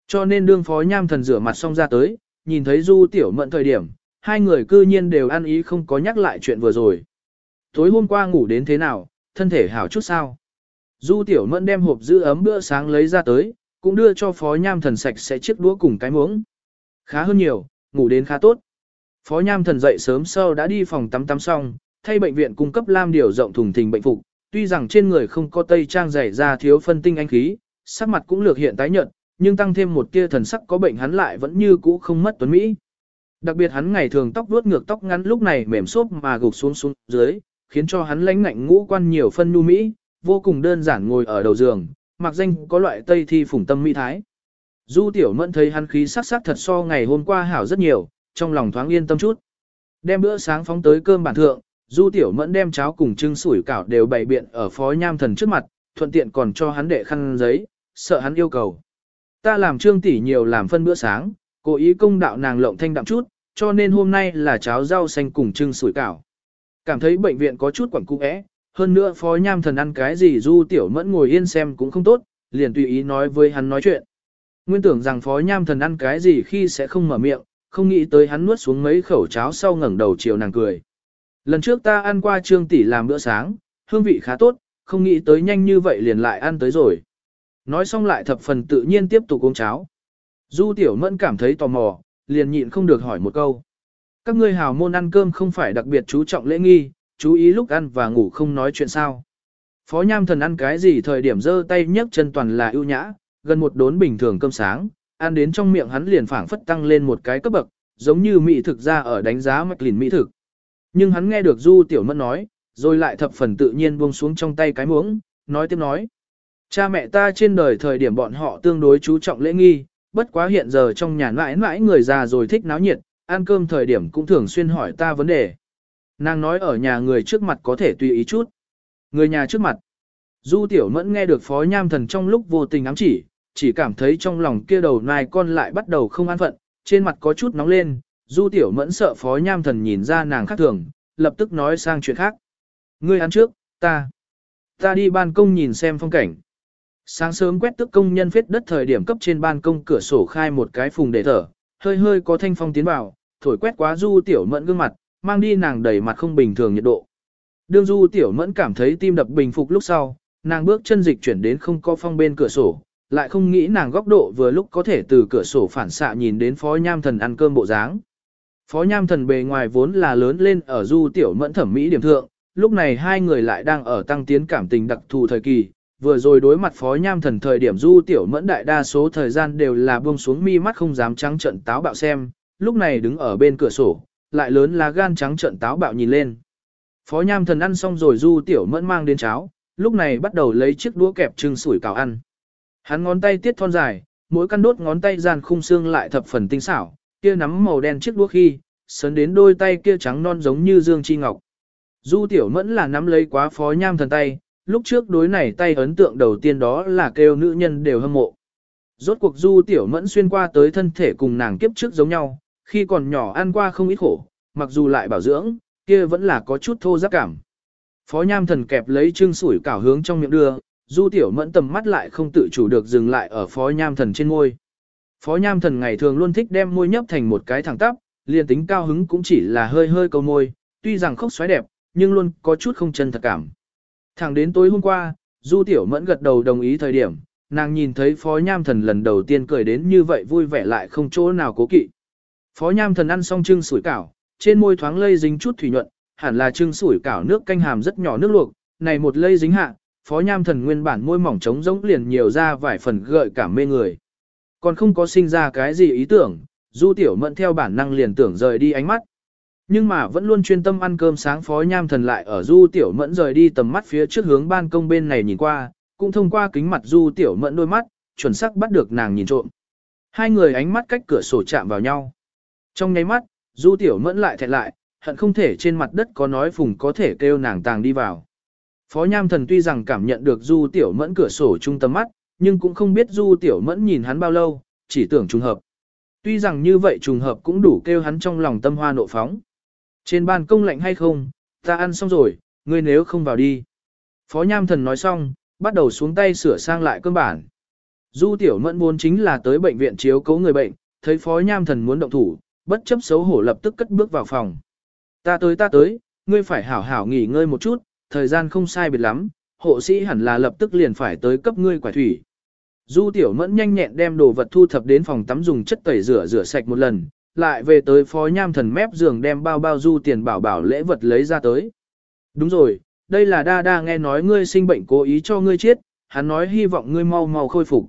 Cho nên đương phó nham thần rửa mặt xong ra tới, nhìn thấy du tiểu mẫn thời điểm, hai người cư nhiên đều ăn ý không có nhắc lại chuyện vừa rồi. Tối hôm qua ngủ đến thế nào, thân thể hảo chút sao. Du tiểu mẫn đem hộp giữ ấm bữa sáng lấy ra tới, cũng đưa cho phó nham thần sạch sẽ chiếc đũa cùng cái muỗng. Khá hơn nhiều, ngủ đến khá tốt. Phó nham thần dậy sớm sau đã đi phòng tắm tắm xong, thay bệnh viện cung cấp lam điều rộng thùng thình bệnh phục, tuy rằng trên người không có tây trang dày ra thiếu phân tinh anh khí, sắc mặt cũng lược hiện tái nhợt, nhưng tăng thêm một tia thần sắc có bệnh hắn lại vẫn như cũ không mất tuấn mỹ. Đặc biệt hắn ngày thường tóc vuốt ngược tóc ngắn lúc này mềm xốp mà gục xuống xuống dưới, khiến cho hắn lãnh ngạnh ngũ quan nhiều phân nhu mỹ, vô cùng đơn giản ngồi ở đầu giường, mặc danh có loại tây thi phủng tâm mỹ thái. Du tiểu mẫn thấy hắn khí sắc sắc thật so ngày hôm qua hảo rất nhiều, trong lòng thoáng yên tâm chút. Đem bữa sáng phóng tới cơm bản thượng, du tiểu mẫn đem cháo cùng trưng sủi cảo đều bày biện ở phó nham thần trước mặt, thuận tiện còn cho hắn đệ khăn giấy, sợ hắn yêu cầu. Ta làm trương tỷ nhiều làm phân bữa sáng, cố ý công đạo nàng lộng thanh đạm chút, cho nên hôm nay là cháo rau xanh cùng trưng sủi cảo. Cảm thấy bệnh viện có chút quẩn cung ẽ, hơn nữa phó nham thần ăn cái gì du tiểu mẫn ngồi yên xem cũng không tốt, liền tùy ý nói với hắn nói chuyện. Nguyên tưởng rằng phó nham thần ăn cái gì khi sẽ không mở miệng, không nghĩ tới hắn nuốt xuống mấy khẩu cháo sau ngẩng đầu chiều nàng cười. Lần trước ta ăn qua trương tỷ làm bữa sáng, hương vị khá tốt, không nghĩ tới nhanh như vậy liền lại ăn tới rồi. Nói xong lại thập phần tự nhiên tiếp tục uống cháo. Du tiểu mẫn cảm thấy tò mò, liền nhịn không được hỏi một câu. Các ngươi hào môn ăn cơm không phải đặc biệt chú trọng lễ nghi, chú ý lúc ăn và ngủ không nói chuyện sao. Phó nham thần ăn cái gì thời điểm giơ tay nhấc chân toàn là ưu nhã, gần một đốn bình thường cơm sáng, ăn đến trong miệng hắn liền phảng phất tăng lên một cái cấp bậc, giống như mỹ thực ra ở đánh giá mạch lìn mỹ thực. Nhưng hắn nghe được Du Tiểu Mẫn nói, rồi lại thập phần tự nhiên buông xuống trong tay cái muỗng, nói tiếp nói. Cha mẹ ta trên đời thời điểm bọn họ tương đối chú trọng lễ nghi, bất quá hiện giờ trong nhà mãi mãi người già rồi thích náo nhiệt, ăn cơm thời điểm cũng thường xuyên hỏi ta vấn đề. Nàng nói ở nhà người trước mặt có thể tùy ý chút. Người nhà trước mặt. Du Tiểu Mẫn nghe được Phó Nham Thần trong lúc vô tình ám chỉ, chỉ cảm thấy trong lòng kia đầu nai con lại bắt đầu không an phận, trên mặt có chút nóng lên, Du Tiểu Mẫn sợ Phó Nham Thần nhìn ra nàng khác thường, lập tức nói sang chuyện khác. Ngươi ăn trước, ta. Ta đi ban công nhìn xem phong cảnh. Sáng sớm quét tức công nhân phết đất thời điểm cấp trên ban công cửa sổ khai một cái phùng để thở, hơi hơi có thanh phong tiến vào, thổi quét quá Du Tiểu Mẫn gương mặt, mang đi nàng đầy mặt không bình thường nhiệt độ. Đương Du Tiểu Mẫn cảm thấy tim đập bình phục lúc sau, nàng bước chân dịch chuyển đến không có phong bên cửa sổ, lại không nghĩ nàng góc độ vừa lúc có thể từ cửa sổ phản xạ nhìn đến Phó Nham Thần ăn cơm bộ dáng. Phó Nham Thần bề ngoài vốn là lớn lên ở Du Tiểu Mẫn thẩm mỹ điểm thượng, lúc này hai người lại đang ở tăng tiến cảm tình đặc thù thời kỳ, vừa rồi đối mặt Phó Nham Thần thời điểm Du Tiểu Mẫn đại đa số thời gian đều là buông xuống mi mắt không dám trắng trận táo bạo xem, lúc này đứng ở bên cửa sổ, lại lớn là gan trắng trận táo bạo nhìn lên. Phó Nham Thần ăn xong rồi Du Tiểu Mẫn mang đến cháo, lúc này bắt đầu lấy chiếc đũa kẹp trưng sủi cảo ăn. Hắn ngón tay tiết thon dài, mỗi căn đốt ngón tay gian khung xương lại thập phần tinh xảo, kia nắm màu đen chiếc đuốc khi, sấn đến đôi tay kia trắng non giống như dương chi ngọc. Du Tiểu Mẫn là nắm lấy quá Phó Nham Thần tay, lúc trước đối này tay ấn tượng đầu tiên đó là kêu nữ nhân đều hâm mộ. Rốt cuộc Du Tiểu Mẫn xuyên qua tới thân thể cùng nàng kiếp trước giống nhau, khi còn nhỏ ăn qua không ít khổ, mặc dù lại bảo dưỡng, kia vẫn là có chút thô giác cảm. Phó Nham Thần kẹp lấy trưng sủi cảo hướng trong miệng đưa, Du Tiểu Mẫn tầm mắt lại không tự chủ được dừng lại ở Phó Nham Thần trên môi. Phó Nham Thần ngày thường luôn thích đem môi nhấp thành một cái thẳng tắp, liền tính cao hứng cũng chỉ là hơi hơi câu môi, tuy rằng khóc xoáy đẹp, nhưng luôn có chút không chân thật cảm. Thẳng đến tối hôm qua, Du Tiểu Mẫn gật đầu đồng ý thời điểm, nàng nhìn thấy Phó Nham Thần lần đầu tiên cười đến như vậy vui vẻ lại không chỗ nào cố kỵ. Phó Nham Thần ăn xong trưng sủi cảo, trên môi thoáng lây dính chút thủy nhuận, hẳn là trưng sủi cảo nước canh hàm rất nhỏ nước luộc, này một lây dính hạ, Phó Nham Thần nguyên bản môi mỏng trống rỗng liền nhiều ra vài phần gợi cảm mê người. Còn không có sinh ra cái gì ý tưởng, Du Tiểu Mẫn theo bản năng liền tưởng rời đi ánh mắt. Nhưng mà vẫn luôn chuyên tâm ăn cơm sáng Phó Nham Thần lại ở Du Tiểu Mẫn rời đi tầm mắt phía trước hướng ban công bên này nhìn qua, cũng thông qua kính mặt Du Tiểu Mẫn đôi mắt, chuẩn xác bắt được nàng nhìn trộm. Hai người ánh mắt cách cửa sổ chạm vào nhau. Trong nháy mắt, Du Tiểu Mẫn lại thẹn lại, hận không thể trên mặt đất có nói phùng có thể kêu nàng tàng đi vào. Phó Nham Thần tuy rằng cảm nhận được Du Tiểu Mẫn cửa sổ trung tâm mắt, nhưng cũng không biết Du Tiểu Mẫn nhìn hắn bao lâu, chỉ tưởng trùng hợp. Tuy rằng như vậy trùng hợp cũng đủ kêu hắn trong lòng tâm hoa nộ phóng. Trên ban công lạnh hay không, ta ăn xong rồi, ngươi nếu không vào đi. Phó Nham Thần nói xong, bắt đầu xuống tay sửa sang lại cơ bản. Du Tiểu Mẫn muốn chính là tới bệnh viện chiếu cố người bệnh, thấy Phó Nham Thần muốn động thủ, bất chấp xấu hổ lập tức cất bước vào phòng. Ta tới ta tới, ngươi phải hảo hảo nghỉ ngơi một chút, thời gian không sai biệt lắm, hộ sĩ hẳn là lập tức liền phải tới cấp ngươi quả thủy. Du Tiểu Mẫn nhanh nhẹn đem đồ vật thu thập đến phòng tắm dùng chất tẩy rửa rửa sạch một lần, lại về tới phó nham thần mép giường đem bao bao du tiền bảo bảo lễ vật lấy ra tới. Đúng rồi, đây là đa đa nghe nói ngươi sinh bệnh cố ý cho ngươi chết, hắn nói hy vọng ngươi mau mau khôi phục.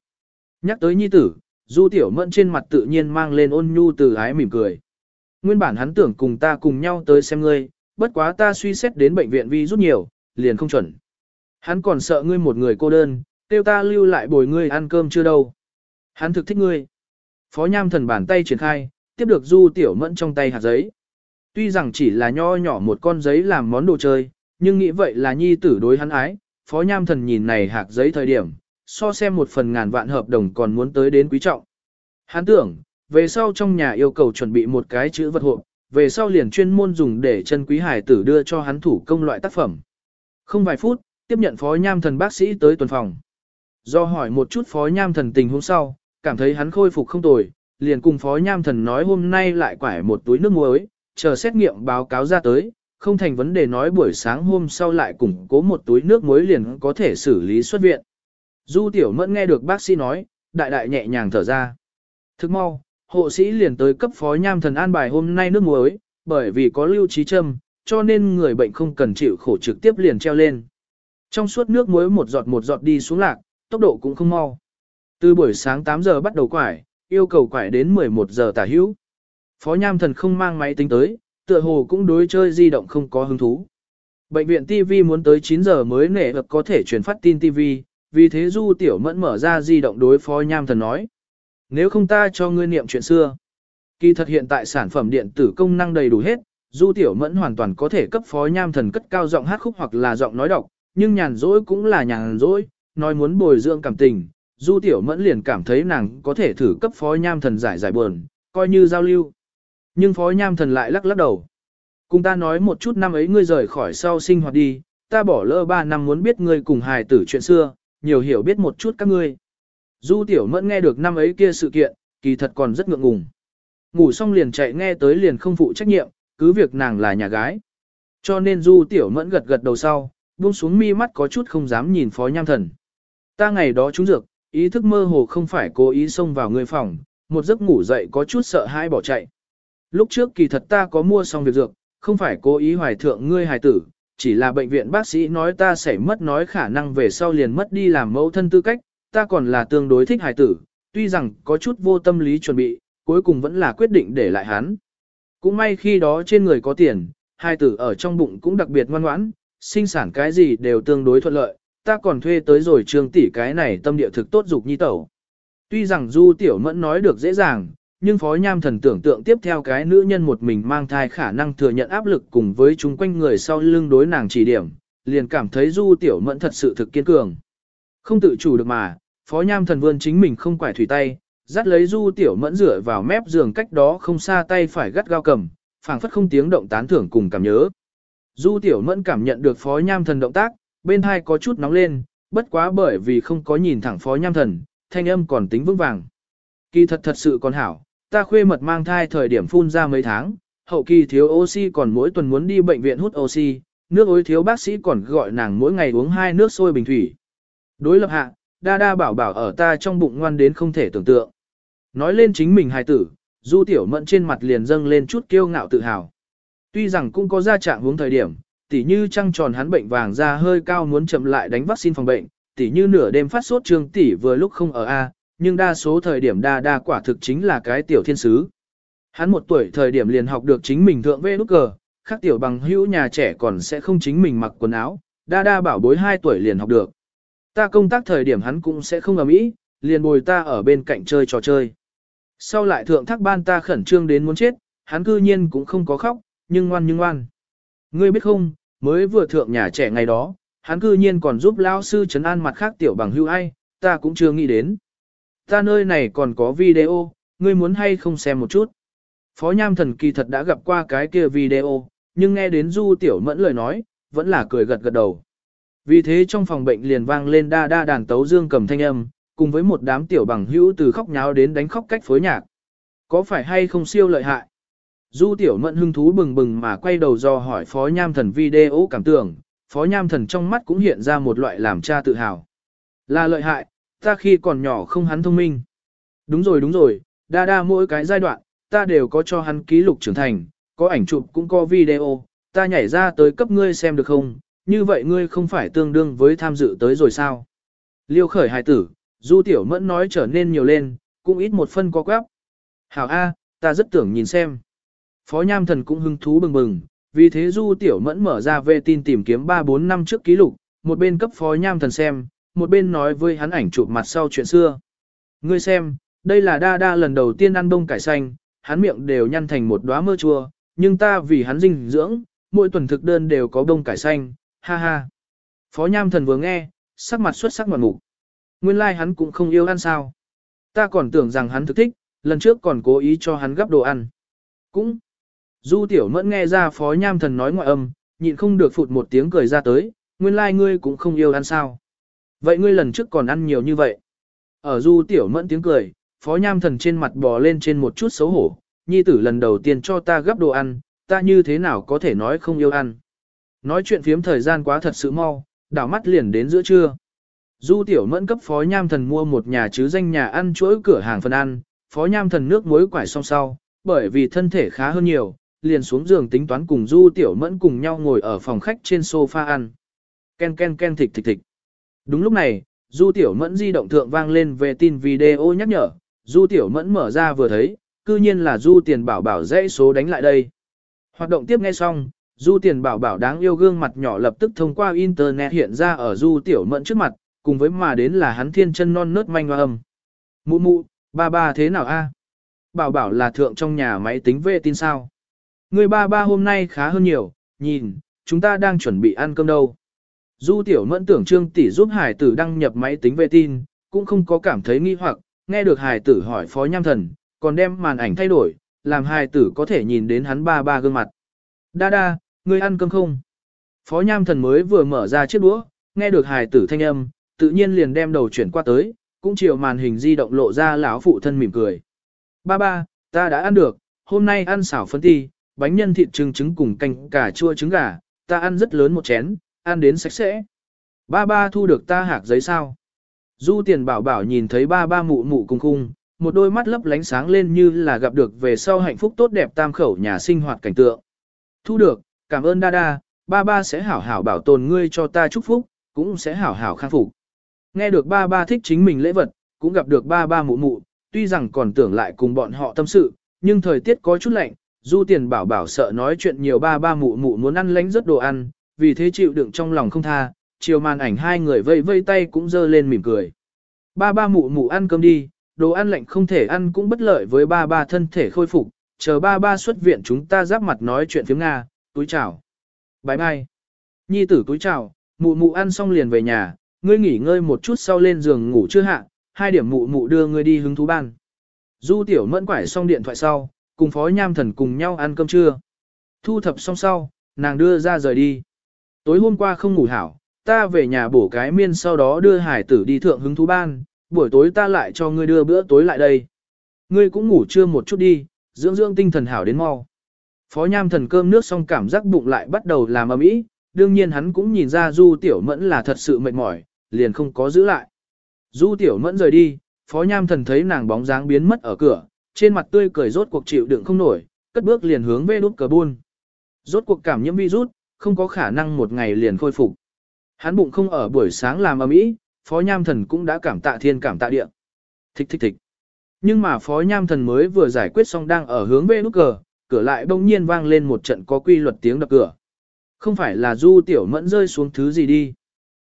Nhắc tới nhi tử, du tiểu mẫn trên mặt tự nhiên mang lên ôn nhu từ ái mỉm cười. Nguyên bản hắn tưởng cùng ta cùng nhau tới xem ngươi, bất quá ta suy xét đến bệnh viện vi rút nhiều, liền không chuẩn. Hắn còn sợ ngươi một người cô đơn, tiêu ta lưu lại bồi ngươi ăn cơm chưa đâu. Hắn thực thích ngươi. Phó nham thần bàn tay triển khai, tiếp được du tiểu mẫn trong tay hạt giấy. Tuy rằng chỉ là nho nhỏ một con giấy làm món đồ chơi, nhưng nghĩ vậy là nhi tử đối hắn ái, phó nham thần nhìn này hạt giấy thời điểm, so xem một phần ngàn vạn hợp đồng còn muốn tới đến quý trọng. Hắn tưởng, về sau trong nhà yêu cầu chuẩn bị một cái chữ vật hộp, về sau liền chuyên môn dùng để chân quý hải tử đưa cho hắn thủ công loại tác phẩm. Không vài phút, tiếp nhận phó nham thần bác sĩ tới tuần phòng. Do hỏi một chút phó nham thần tình hôm sau, cảm thấy hắn khôi phục không tồi, liền cùng phó nham thần nói hôm nay lại quải một túi nước muối, chờ xét nghiệm báo cáo ra tới, không thành vấn đề nói buổi sáng hôm sau lại củng cố một túi nước muối liền có thể xử lý xuất viện. Du tiểu mẫn nghe được bác sĩ nói, đại đại nhẹ nhàng thở ra. Thức mau, hộ sĩ liền tới cấp phó nham thần an bài hôm nay nước muối, bởi vì có lưu trí châm, cho nên người bệnh không cần chịu khổ trực tiếp liền treo lên. Trong suốt nước muối một giọt một giọt đi xuống lạc, tốc độ cũng không mau. Từ buổi sáng 8 giờ bắt đầu quải, yêu cầu quải đến 11 giờ tả hữu. Phó Nham Thần không mang máy tính tới, tựa hồ cũng đối chơi di động không có hứng thú. Bệnh viện TV muốn tới 9 giờ mới nể hợp có thể truyền phát tin TV, vì thế Du Tiểu Mẫn mở ra di động đối Phó Nham Thần nói. Nếu không ta cho ngươi niệm chuyện xưa. Kỳ thật hiện tại sản phẩm điện tử công năng đầy đủ hết, Du Tiểu Mẫn hoàn toàn có thể cấp Phó Nham Thần cất cao giọng hát khúc hoặc là giọng nói đọc, nhưng nhàn rỗi cũng là nhàn rỗi, nói muốn bồi dưỡng cảm tình, Du Tiểu Mẫn liền cảm thấy nàng có thể thử cấp Phó Nham Thần giải giải buồn, coi như giao lưu. Nhưng Phó Nham Thần lại lắc lắc đầu. Cùng ta nói một chút năm ấy ngươi rời khỏi sau sinh hoạt đi, ta bỏ lỡ ba năm muốn biết ngươi cùng hài tử chuyện xưa, nhiều hiểu biết một chút các ngươi. Du Tiểu Mẫn nghe được năm ấy kia sự kiện, kỳ thật còn rất ngượng ngùng. Ngủ xong liền chạy nghe tới liền không phụ trách nhiệm, cứ việc nàng là nhà gái. Cho nên Du Tiểu Mẫn gật gật đầu sau, buông xuống mi mắt có chút không dám nhìn Phó Nham Thần. Ta ngày đó trúng dược, Ý thức mơ hồ không phải cố ý xông vào người phòng, một giấc ngủ dậy có chút sợ hãi bỏ chạy. Lúc trước kỳ thật ta có mua xong việc dược, không phải cố ý hoài thượng ngươi hài tử, chỉ là bệnh viện bác sĩ nói ta sẽ mất nói khả năng về sau liền mất đi làm mẫu thân tư cách, ta còn là tương đối thích hài tử, tuy rằng có chút vô tâm lý chuẩn bị, cuối cùng vẫn là quyết định để lại hắn. Cũng may khi đó trên người có tiền, hài tử ở trong bụng cũng đặc biệt ngoan ngoãn, sinh sản cái gì đều tương đối thuận lợi, ta còn thuê tới rồi trương tỷ cái này tâm địa thực tốt dục nhi tẩu. Tuy rằng Du Tiểu Mẫn nói được dễ dàng, nhưng Phó Nham Thần tưởng tượng tiếp theo cái nữ nhân một mình mang thai khả năng thừa nhận áp lực cùng với chúng quanh người sau lưng đối nàng chỉ điểm, liền cảm thấy Du Tiểu Mẫn thật sự thực kiên cường. Không tự chủ được mà, Phó Nham Thần vươn chính mình không quải thủy tay, dắt lấy Du Tiểu Mẫn rửa vào mép giường cách đó không xa tay phải gắt gao cầm, phảng phất không tiếng động tán thưởng cùng cảm nhớ. Du Tiểu Mẫn cảm nhận được Phó Nham Thần động tác, bên hai có chút nóng lên, bất quá bởi vì không có nhìn thẳng phó nham thần, thanh âm còn tính vững vàng. Kỳ thật thật sự còn hảo, ta khuê mật mang thai thời điểm phun ra mấy tháng, hậu kỳ thiếu oxy còn mỗi tuần muốn đi bệnh viện hút oxy, nước ối thiếu bác sĩ còn gọi nàng mỗi ngày uống hai nước sôi bình thủy. Đối lập hạ, đa đa bảo bảo ở ta trong bụng ngoan đến không thể tưởng tượng. Nói lên chính mình hài tử, du tiểu mẫn trên mặt liền dâng lên chút kiêu ngạo tự hào. Tuy rằng cũng có ra trạng hướng thời điểm, tỉ như trăng tròn hắn bệnh vàng da hơi cao muốn chậm lại đánh vaccine phòng bệnh, tỉ như nửa đêm phát sốt trương tỷ vừa lúc không ở A, nhưng đa số thời điểm đa đa quả thực chính là cái tiểu thiên sứ. Hắn một tuổi thời điểm liền học được chính mình thượng vê nút cờ, khác tiểu bằng hữu nhà trẻ còn sẽ không chính mình mặc quần áo, đa đa bảo bối 2 tuổi liền học được. Ta công tác thời điểm hắn cũng sẽ không ầm ĩ, liền bồi ta ở bên cạnh chơi trò chơi. Sau lại thượng thác ban ta khẩn trương đến muốn chết, hắn cư nhiên cũng không có khóc, nhưng ngoan nhưng ngoan. Ngươi biết không, mới vừa thượng nhà trẻ ngày đó, hắn cư nhiên còn giúp lão sư trấn an mặt khác tiểu bằng hữu ai, ta cũng chưa nghĩ đến. Ta nơi này còn có video, ngươi muốn hay không xem một chút. Phó Nham Thần kỳ thật đã gặp qua cái kia video, nhưng nghe đến Du Tiểu Mẫn lời nói, vẫn là cười gật gật đầu. Vì thế trong phòng bệnh liền vang lên đa đa đàn tấu dương cầm thanh âm, cùng với một đám tiểu bằng hữu từ khóc nháo đến đánh khóc cách phối nhạc. Có phải hay không siêu lợi hại? Du Tiểu Mẫn hưng thú bừng bừng mà quay đầu do hỏi Phó Nham Thần video cảm tưởng, Phó Nham Thần trong mắt cũng hiện ra một loại làm cha tự hào. Là lợi hại, ta khi còn nhỏ không hắn thông minh. Đúng rồi đúng rồi, đa đa mỗi cái giai đoạn, ta đều có cho hắn ký lục trưởng thành, có ảnh chụp cũng có video, ta nhảy ra tới cấp ngươi xem được không, như vậy ngươi không phải tương đương với tham dự tới rồi sao. Liêu khởi hài tử, Du Tiểu Mẫn nói trở nên nhiều lên, cũng ít một phân có quép. Hảo A, ta rất tưởng nhìn xem. Phó Nham Thần cũng hứng thú bừng bừng, vì thế Du Tiểu Mẫn mở ra về tin tìm kiếm 3-4 năm trước ký lục, một bên cấp Phó Nham Thần xem, một bên nói với hắn ảnh chụp mặt sau chuyện xưa. Ngươi xem, đây là đa đa lần đầu tiên ăn bông cải xanh, hắn miệng đều nhăn thành một đóa mơ chua, nhưng ta vì hắn dinh dưỡng, mỗi tuần thực đơn đều có bông cải xanh, ha ha. Phó Nham Thần vừa nghe, sắc mặt xuất sắc mặt mục. Nguyên lai like hắn cũng không yêu ăn sao. Ta còn tưởng rằng hắn thực thích, lần trước còn cố ý cho hắn gấp đồ ăn. Cũng. Du Tiểu Mẫn nghe ra Phó Nham Thần nói ngoại âm, nhịn không được phụt một tiếng cười ra tới, nguyên lai like ngươi cũng không yêu ăn sao. Vậy ngươi lần trước còn ăn nhiều như vậy. Ở Du Tiểu Mẫn tiếng cười, Phó Nham Thần trên mặt bò lên trên một chút xấu hổ, nhi tử lần đầu tiên cho ta gấp đồ ăn, ta như thế nào có thể nói không yêu ăn. Nói chuyện phiếm thời gian quá thật sự mau, đảo mắt liền đến giữa trưa. Du Tiểu Mẫn cấp Phó Nham Thần mua một nhà chứ danh nhà ăn chuỗi cửa hàng phần ăn, Phó Nham Thần nước muối quải song sau, bởi vì thân thể khá hơn nhiều, liền xuống giường tính toán cùng Du Tiểu Mẫn cùng nhau ngồi ở phòng khách trên sofa ăn. Ken ken ken thịch thịch thịch. Đúng lúc này, Du Tiểu Mẫn di động thượng vang lên về tin video nhắc nhở, Du Tiểu Mẫn mở ra vừa thấy, cư nhiên là Du Tiền Bảo Bảo dãy số đánh lại đây. Hoạt động tiếp nghe xong, Du Tiền Bảo Bảo đáng yêu gương mặt nhỏ lập tức thông qua Internet hiện ra ở Du Tiểu Mẫn trước mặt, cùng với mà đến là hắn thiên chân non nớt manh hoa âm. Mụ mụ, ba ba thế nào a? Bảo Bảo là thượng trong nhà máy tính vệ tin sao? Người ba ba hôm nay khá hơn nhiều, nhìn, chúng ta đang chuẩn bị ăn cơm đâu. Du Tiểu Mẫn tưởng Trương tỷ giúp Hải tử đăng nhập máy tính vệ tin, cũng không có cảm thấy nghi hoặc, nghe được Hải tử hỏi Phó Nham Thần, còn đem màn ảnh thay đổi, làm Hải tử có thể nhìn đến hắn ba ba gương mặt. Đa đa, ngươi ăn cơm không? Phó Nham Thần mới vừa mở ra chiếc đũa, nghe được Hải tử thanh âm, tự nhiên liền đem đầu chuyển qua tới, cũng chiều màn hình di động lộ ra lão phụ thân mỉm cười. Ba ba, ta đã ăn được, hôm nay ăn xảo phân ti, bánh nhân thịt trứng trứng cùng canh cà chua trứng gà, ta ăn rất lớn một chén, ăn đến sạch sẽ. Ba ba thu được ta hạc giấy sao? Du tiền bảo bảo nhìn thấy ba ba mụ mụ cùng khung, một đôi mắt lấp lánh sáng lên như là gặp được về sau hạnh phúc tốt đẹp tam khẩu nhà sinh hoạt cảnh tượng. Thu được, cảm ơn đa đa, ba ba sẽ hảo hảo bảo tồn ngươi cho ta chúc phúc, cũng sẽ hảo hảo khang phục. Nghe được ba ba thích chính mình lễ vật, cũng gặp được ba ba mụ mụ, tuy rằng còn tưởng lại cùng bọn họ tâm sự, nhưng thời tiết có chút lạnh, du tiền bảo bảo sợ nói chuyện nhiều ba ba mụ mụ muốn ăn lánh rất đồ ăn, vì thế chịu đựng trong lòng không tha, chiều màn ảnh hai người vây vây tay cũng dơ lên mỉm cười. Ba ba mụ mụ ăn cơm đi, đồ ăn lạnh không thể ăn cũng bất lợi với ba ba thân thể khôi phục, chờ ba ba xuất viện chúng ta giáp mặt nói chuyện phiếm Nga, túi chào. bái mai Nhi tử túi chào, mụ mụ ăn xong liền về nhà, ngươi nghỉ ngơi một chút sau lên giường ngủ chưa hạ, hai điểm mụ mụ đưa ngươi đi hứng thú ban. Du tiểu mẫn quải xong điện thoại sau, cùng phó nham thần cùng nhau ăn cơm trưa. Thu thập xong sau, nàng đưa ra rời đi. Tối hôm qua không ngủ hảo, ta về nhà bổ cái miên sau đó đưa hải tử đi thượng hứng thú ban, buổi tối ta lại cho ngươi đưa bữa tối lại đây. Ngươi cũng ngủ trưa một chút đi, dưỡng dưỡng tinh thần hảo đến mau. Phó nham thần cơm nước xong cảm giác bụng lại bắt đầu làm ầm ĩ, đương nhiên hắn cũng nhìn ra Du Tiểu Mẫn là thật sự mệt mỏi, liền không có giữ lại. Du Tiểu Mẫn rời đi, Phó Nham Thần thấy nàng bóng dáng biến mất ở cửa, trên mặt tươi cười rốt cuộc chịu đựng không nổi, cất bước liền hướng về nút cờ buôn. Rốt cuộc cảm nhiễm virus, không có khả năng một ngày liền khôi phục. Hắn bụng không ở buổi sáng làm ở mỹ, Phó Nham Thần cũng đã cảm tạ thiên cảm tạ địa. Thích thích thích. Nhưng mà Phó Nham Thần mới vừa giải quyết xong đang ở hướng về nút cờ, cửa lại bỗng nhiên vang lên một trận có quy luật tiếng đập cửa. Không phải là Du Tiểu Mẫn rơi xuống thứ gì đi.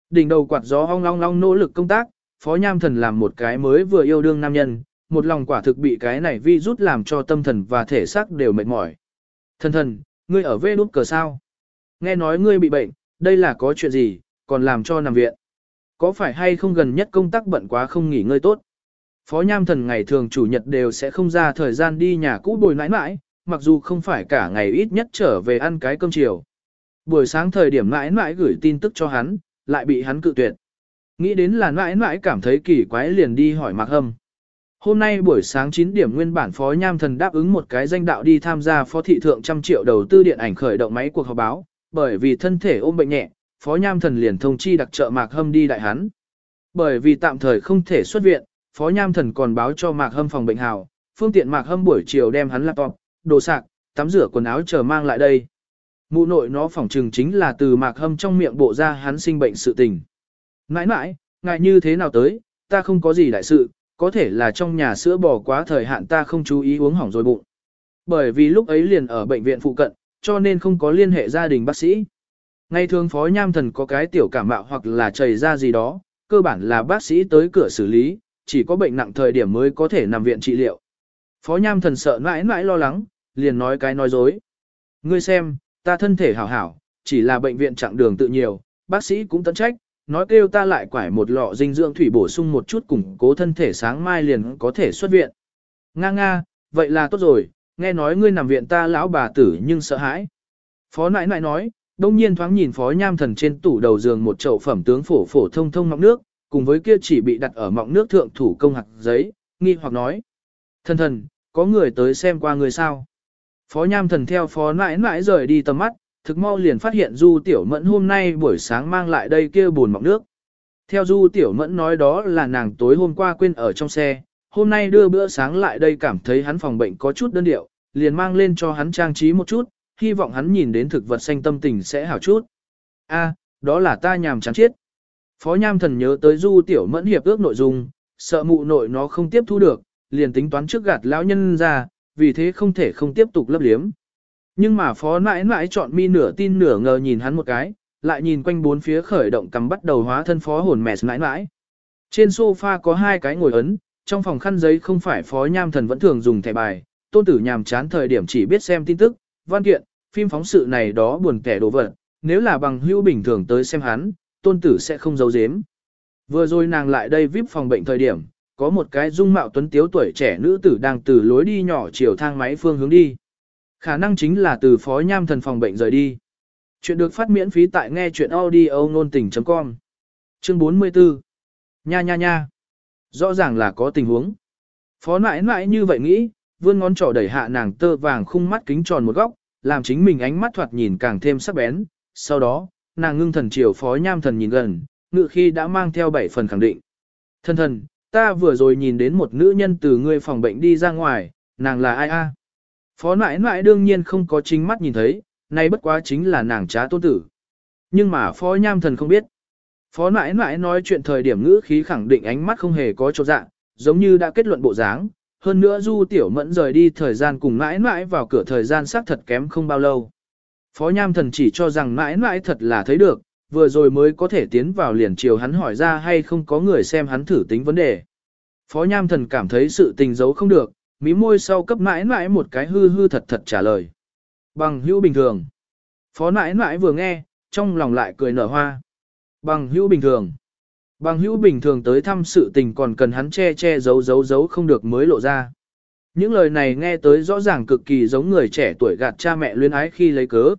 Đỉnh đầu quạt gió ong long long nỗ lực công tác, Phó Nham Thần làm một cái mới vừa yêu đương nam nhân, một lòng quả thực bị cái này vi rút làm cho tâm thần và thể xác đều mệt mỏi. Thần thần, ngươi ở vê nút cờ sao? Nghe nói ngươi bị bệnh, đây là có chuyện gì, còn làm cho nằm viện. Có phải hay không gần nhất công tác bận quá không nghỉ ngơi tốt? Phó Nham Thần ngày thường chủ nhật đều sẽ không ra thời gian đi nhà cũ bồi nãi nãi, mặc dù không phải cả ngày ít nhất trở về ăn cái cơm chiều. Buổi sáng thời điểm nãi nãi gửi tin tức cho hắn, lại bị hắn cự tuyệt. Nghĩ đến là nãi nãi cảm thấy kỳ quái liền đi hỏi Mạc Hâm. Hôm nay buổi sáng 9 điểm nguyên bản Phó Nham Thần đáp ứng một cái danh đạo đi tham gia phó thị thượng trăm triệu đầu tư điện ảnh khởi động máy cuộc họp báo, bởi vì thân thể ôm bệnh nhẹ, Phó Nham Thần liền thông chi đặc trợ Mạc Hâm đi đại hắn. Bởi vì tạm thời không thể xuất viện, Phó Nham Thần còn báo cho Mạc Hâm phòng bệnh hào, phương tiện Mạc Hâm buổi chiều đem hắn laptop, đồ sạc, tắm rửa quần áo chờ mang lại đây. Mụ nội nó phỏng trừng chính là từ Mạc Hâm trong miệng bộ ra hắn sinh bệnh sự tình. Nãi nãi, ngại như thế nào tới, ta không có gì đại sự, có thể là trong nhà sữa bò quá thời hạn ta không chú ý uống hỏng rồi bụng. Bởi vì lúc ấy liền ở bệnh viện phụ cận, cho nên không có liên hệ gia đình bác sĩ. Ngày thường phó nham thần có cái tiểu cảm mạo hoặc là chảy ra gì đó, cơ bản là bác sĩ tới cửa xử lý, chỉ có bệnh nặng thời điểm mới có thể nằm viện trị liệu. Phó nham thần sợ mãi mãi lo lắng, liền nói cái nói dối. Ngươi xem, ta thân thể hảo hảo, chỉ là bệnh viện chặng đường tự nhiều, bác sĩ cũng tận trách, nói kêu ta lại quải một lọ dinh dưỡng thủy bổ sung một chút củng cố thân thể sáng mai liền có thể xuất viện. Nga nga, vậy là tốt rồi, nghe nói ngươi nằm viện ta lão bà tử nhưng sợ hãi. Phó nãi nãi nói, đông nhiên thoáng nhìn phó nham thần trên tủ đầu giường một chậu phẩm tướng phổ phổ thông thông mọng nước, cùng với kia chỉ bị đặt ở mọng nước thượng thủ công hạt giấy, nghi hoặc nói. Thần thần, có người tới xem qua người sao? Phó nham thần theo phó nãi nãi rời đi tầm mắt, thực mau liền phát hiện Du Tiểu Mẫn hôm nay buổi sáng mang lại đây kia buồn mọng nước. Theo Du Tiểu Mẫn nói đó là nàng tối hôm qua quên ở trong xe, hôm nay đưa bữa sáng lại đây cảm thấy hắn phòng bệnh có chút đơn điệu, liền mang lên cho hắn trang trí một chút, hy vọng hắn nhìn đến thực vật xanh tâm tình sẽ hảo chút. A, đó là ta nhàm chán chết. Phó Nham Thần nhớ tới Du Tiểu Mẫn hiệp ước nội dung, sợ mụ nội nó không tiếp thu được, liền tính toán trước gạt lão nhân ra, vì thế không thể không tiếp tục lấp liếm. Nhưng mà phó mãi mãi chọn mi nửa tin nửa ngờ nhìn hắn một cái, lại nhìn quanh bốn phía khởi động cầm bắt đầu hóa thân phó hồn mẹ mãi mãi. Trên sofa có hai cái ngồi ấn, trong phòng khăn giấy không phải phó nham thần vẫn thường dùng thẻ bài, tôn tử nhàm chán thời điểm chỉ biết xem tin tức, văn kiện, phim phóng sự này đó buồn kẻ đồ vật, nếu là bằng hữu bình thường tới xem hắn, tôn tử sẽ không giấu giếm. Vừa rồi nàng lại đây vip phòng bệnh thời điểm, có một cái dung mạo tuấn tiếu tuổi trẻ nữ tử đang từ lối đi nhỏ chiều thang máy phương hướng đi. Khả năng chính là từ phó nham thần phòng bệnh rời đi. Chuyện được phát miễn phí tại nghe chuyện audio nôn tình.com. Chương 44. Nha nha nha. Rõ ràng là có tình huống. Phó nãi nãi như vậy nghĩ, vươn ngón trỏ đẩy hạ nàng tơ vàng khung mắt kính tròn một góc, làm chính mình ánh mắt thoạt nhìn càng thêm sắc bén. Sau đó, nàng ngưng thần chiều phó nham thần nhìn gần, ngự khi đã mang theo bảy phần khẳng định. Thân thần, ta vừa rồi nhìn đến một nữ nhân từ ngươi phòng bệnh đi ra ngoài, nàng là ai a? Phó nãi nãi đương nhiên không có chính mắt nhìn thấy, nay bất quá chính là nàng trá tôn tử. Nhưng mà phó nham thần không biết. Phó nãi nãi nói chuyện thời điểm ngữ khí khẳng định ánh mắt không hề có chỗ dạng, giống như đã kết luận bộ dáng. Hơn nữa du tiểu mẫn rời đi thời gian cùng nãi nãi vào cửa thời gian xác thật kém không bao lâu. Phó nham thần chỉ cho rằng nãi nãi thật là thấy được, vừa rồi mới có thể tiến vào liền chiều hắn hỏi ra hay không có người xem hắn thử tính vấn đề. Phó nham thần cảm thấy sự tình giấu không được, mí môi sau cấp mãi mãi một cái hư hư thật thật trả lời. Bằng hữu bình thường. Phó mãi mãi vừa nghe, trong lòng lại cười nở hoa. Bằng hữu bình thường. Bằng hữu bình thường tới thăm sự tình còn cần hắn che che giấu giấu giấu không được mới lộ ra. Những lời này nghe tới rõ ràng cực kỳ giống người trẻ tuổi gạt cha mẹ luyến ái khi lấy cớ.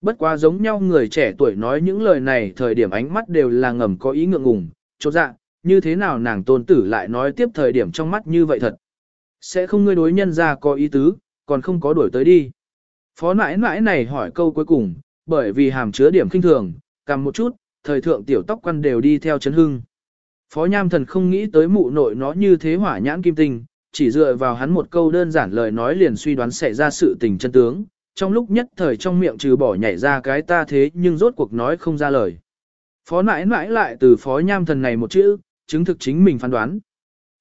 Bất quá giống nhau người trẻ tuổi nói những lời này thời điểm ánh mắt đều là ngầm có ý ngượng ngùng, chốt dạ, như thế nào nàng tôn tử lại nói tiếp thời điểm trong mắt như vậy thật. Sẽ không ngươi đối nhân ra có ý tứ, còn không có đuổi tới đi. Phó nãi nãi này hỏi câu cuối cùng, bởi vì hàm chứa điểm kinh thường, cầm một chút, thời thượng tiểu tóc quăn đều đi theo chấn hưng. Phó nham thần không nghĩ tới mụ nội nó như thế hỏa nhãn kim tinh, chỉ dựa vào hắn một câu đơn giản lời nói liền suy đoán xảy ra sự tình chân tướng, trong lúc nhất thời trong miệng trừ bỏ nhảy ra cái ta thế nhưng rốt cuộc nói không ra lời. Phó nãi nãi lại từ phó nham thần này một chữ, chứng thực chính mình phán đoán.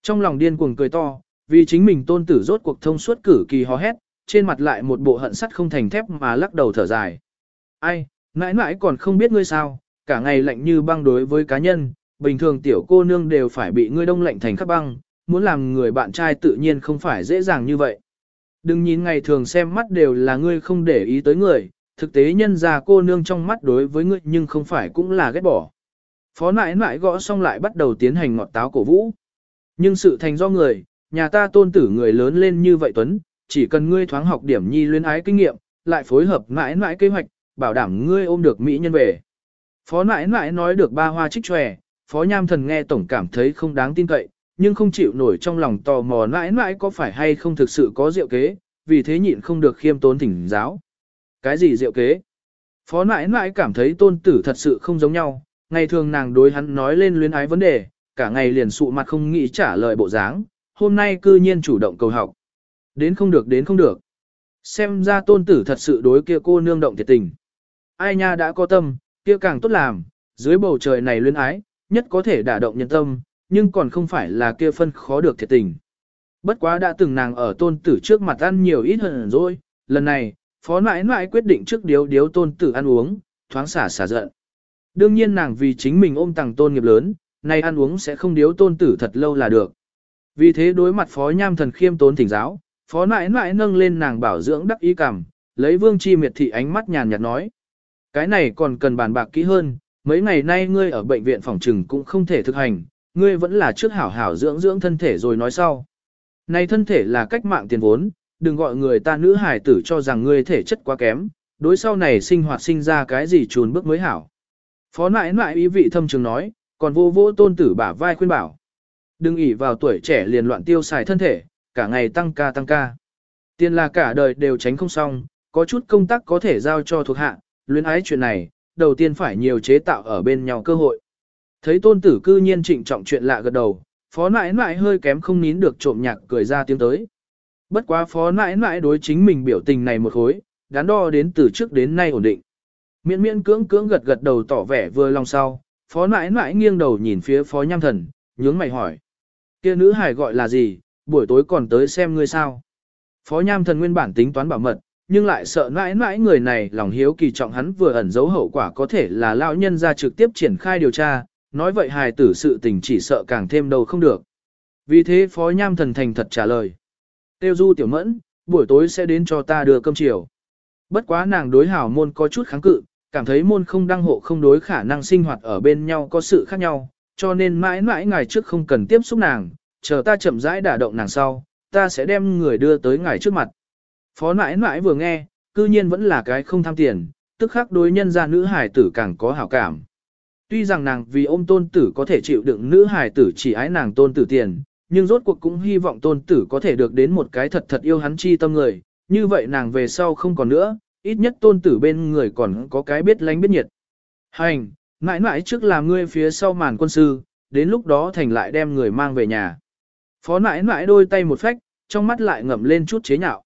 Trong lòng điên cuồng cười to, vì chính mình tôn tử rốt cuộc thông suốt cử kỳ hò hét, trên mặt lại một bộ hận sắt không thành thép mà lắc đầu thở dài. Ai, mãi mãi còn không biết ngươi sao, cả ngày lạnh như băng đối với cá nhân, bình thường tiểu cô nương đều phải bị ngươi đông lạnh thành khắp băng, muốn làm người bạn trai tự nhiên không phải dễ dàng như vậy. Đừng nhìn ngày thường xem mắt đều là ngươi không để ý tới người, thực tế nhân ra cô nương trong mắt đối với ngươi nhưng không phải cũng là ghét bỏ. Phó nãi nãi gõ xong lại bắt đầu tiến hành ngọt táo cổ vũ. Nhưng sự thành do người, nhà ta tôn tử người lớn lên như vậy Tuấn, chỉ cần ngươi thoáng học điểm nhi luyến ái kinh nghiệm, lại phối hợp mãi mãi kế hoạch, bảo đảm ngươi ôm được mỹ nhân về. Phó nãi nãi nói được ba hoa trích tròe, phó nham thần nghe tổng cảm thấy không đáng tin cậy, nhưng không chịu nổi trong lòng tò mò nãi nãi có phải hay không thực sự có diệu kế, vì thế nhịn không được khiêm tốn thỉnh giáo. Cái gì diệu kế? Phó nãi nãi cảm thấy tôn tử thật sự không giống nhau, ngày thường nàng đối hắn nói lên luyến ái vấn đề, cả ngày liền sụ mặt không nghĩ trả lời bộ dáng, hôm nay cư nhiên chủ động cầu học. Đến không được đến không được. Xem ra tôn tử thật sự đối kia cô nương động thiệt tình. Ai nha đã có tâm, kia càng tốt làm, dưới bầu trời này luyến ái, nhất có thể đả động nhân tâm, nhưng còn không phải là kia phân khó được thiệt tình. Bất quá đã từng nàng ở tôn tử trước mặt ăn nhiều ít hơn rồi, lần này, phó nãi nãi quyết định trước điếu điếu tôn tử ăn uống, thoáng xả xả giận. Đương nhiên nàng vì chính mình ôm tàng tôn nghiệp lớn, nay ăn uống sẽ không điếu tôn tử thật lâu là được. Vì thế đối mặt phó nham thần khiêm tốn thỉnh giáo, phó nãi nãi nâng lên nàng bảo dưỡng đắc ý cảm, lấy vương chi miệt thị ánh mắt nhàn nhạt nói. Cái này còn cần bàn bạc kỹ hơn, mấy ngày nay ngươi ở bệnh viện phòng trừng cũng không thể thực hành, ngươi vẫn là trước hảo hảo dưỡng dưỡng thân thể rồi nói sau. Này thân thể là cách mạng tiền vốn, đừng gọi người ta nữ hài tử cho rằng ngươi thể chất quá kém, đối sau này sinh hoạt sinh ra cái gì trùn bước mới hảo. Phó nãi nãi ý vị thâm trường nói, còn vô vô tôn tử bả vai khuyên bảo. Đừng ỉ vào tuổi trẻ liền loạn tiêu xài thân thể, cả ngày tăng ca tăng ca. Tiền là cả đời đều tránh không xong, có chút công tác có thể giao cho thuộc hạ, luyến ái chuyện này, đầu tiên phải nhiều chế tạo ở bên nhau cơ hội. Thấy tôn tử cư nhiên trịnh trọng chuyện lạ gật đầu, phó nãi nãi hơi kém không nín được trộm nhạc cười ra tiếng tới. Bất quá phó nãi nãi đối chính mình biểu tình này một khối, đắn đo đến từ trước đến nay ổn định. Miễn miễn cưỡng cưỡng gật gật đầu tỏ vẻ vừa lòng sau, phó nãi nãi nghiêng đầu nhìn phía phó nham thần, nhướng mày hỏi kia nữ hải gọi là gì, buổi tối còn tới xem ngươi sao. Phó nham thần nguyên bản tính toán bảo mật, nhưng lại sợ mãi mãi người này lòng hiếu kỳ trọng hắn vừa ẩn giấu hậu quả có thể là lão nhân ra trực tiếp triển khai điều tra, nói vậy hài tử sự tình chỉ sợ càng thêm đầu không được. Vì thế phó nham thần thành thật trả lời. Tiêu du tiểu mẫn, buổi tối sẽ đến cho ta đưa cơm chiều. Bất quá nàng đối hảo môn có chút kháng cự, cảm thấy môn không đăng hộ không đối khả năng sinh hoạt ở bên nhau có sự khác nhau, cho nên mãi mãi ngày trước không cần tiếp xúc nàng, chờ ta chậm rãi đả động nàng sau, ta sẽ đem người đưa tới ngài trước mặt. Phó mãi mãi vừa nghe, cư nhiên vẫn là cái không tham tiền, tức khắc đối nhân gia nữ hài tử càng có hảo cảm. Tuy rằng nàng vì ôm tôn tử có thể chịu đựng nữ hài tử chỉ ái nàng tôn tử tiền, nhưng rốt cuộc cũng hy vọng tôn tử có thể được đến một cái thật thật yêu hắn chi tâm người, như vậy nàng về sau không còn nữa, ít nhất tôn tử bên người còn có cái biết lánh biết nhiệt. Hành, mãi mãi trước làm ngươi phía sau màn quân sư, đến lúc đó thành lại đem người mang về nhà. Phó nãi nãi đôi tay một phách, trong mắt lại ngậm lên chút chế nhạo.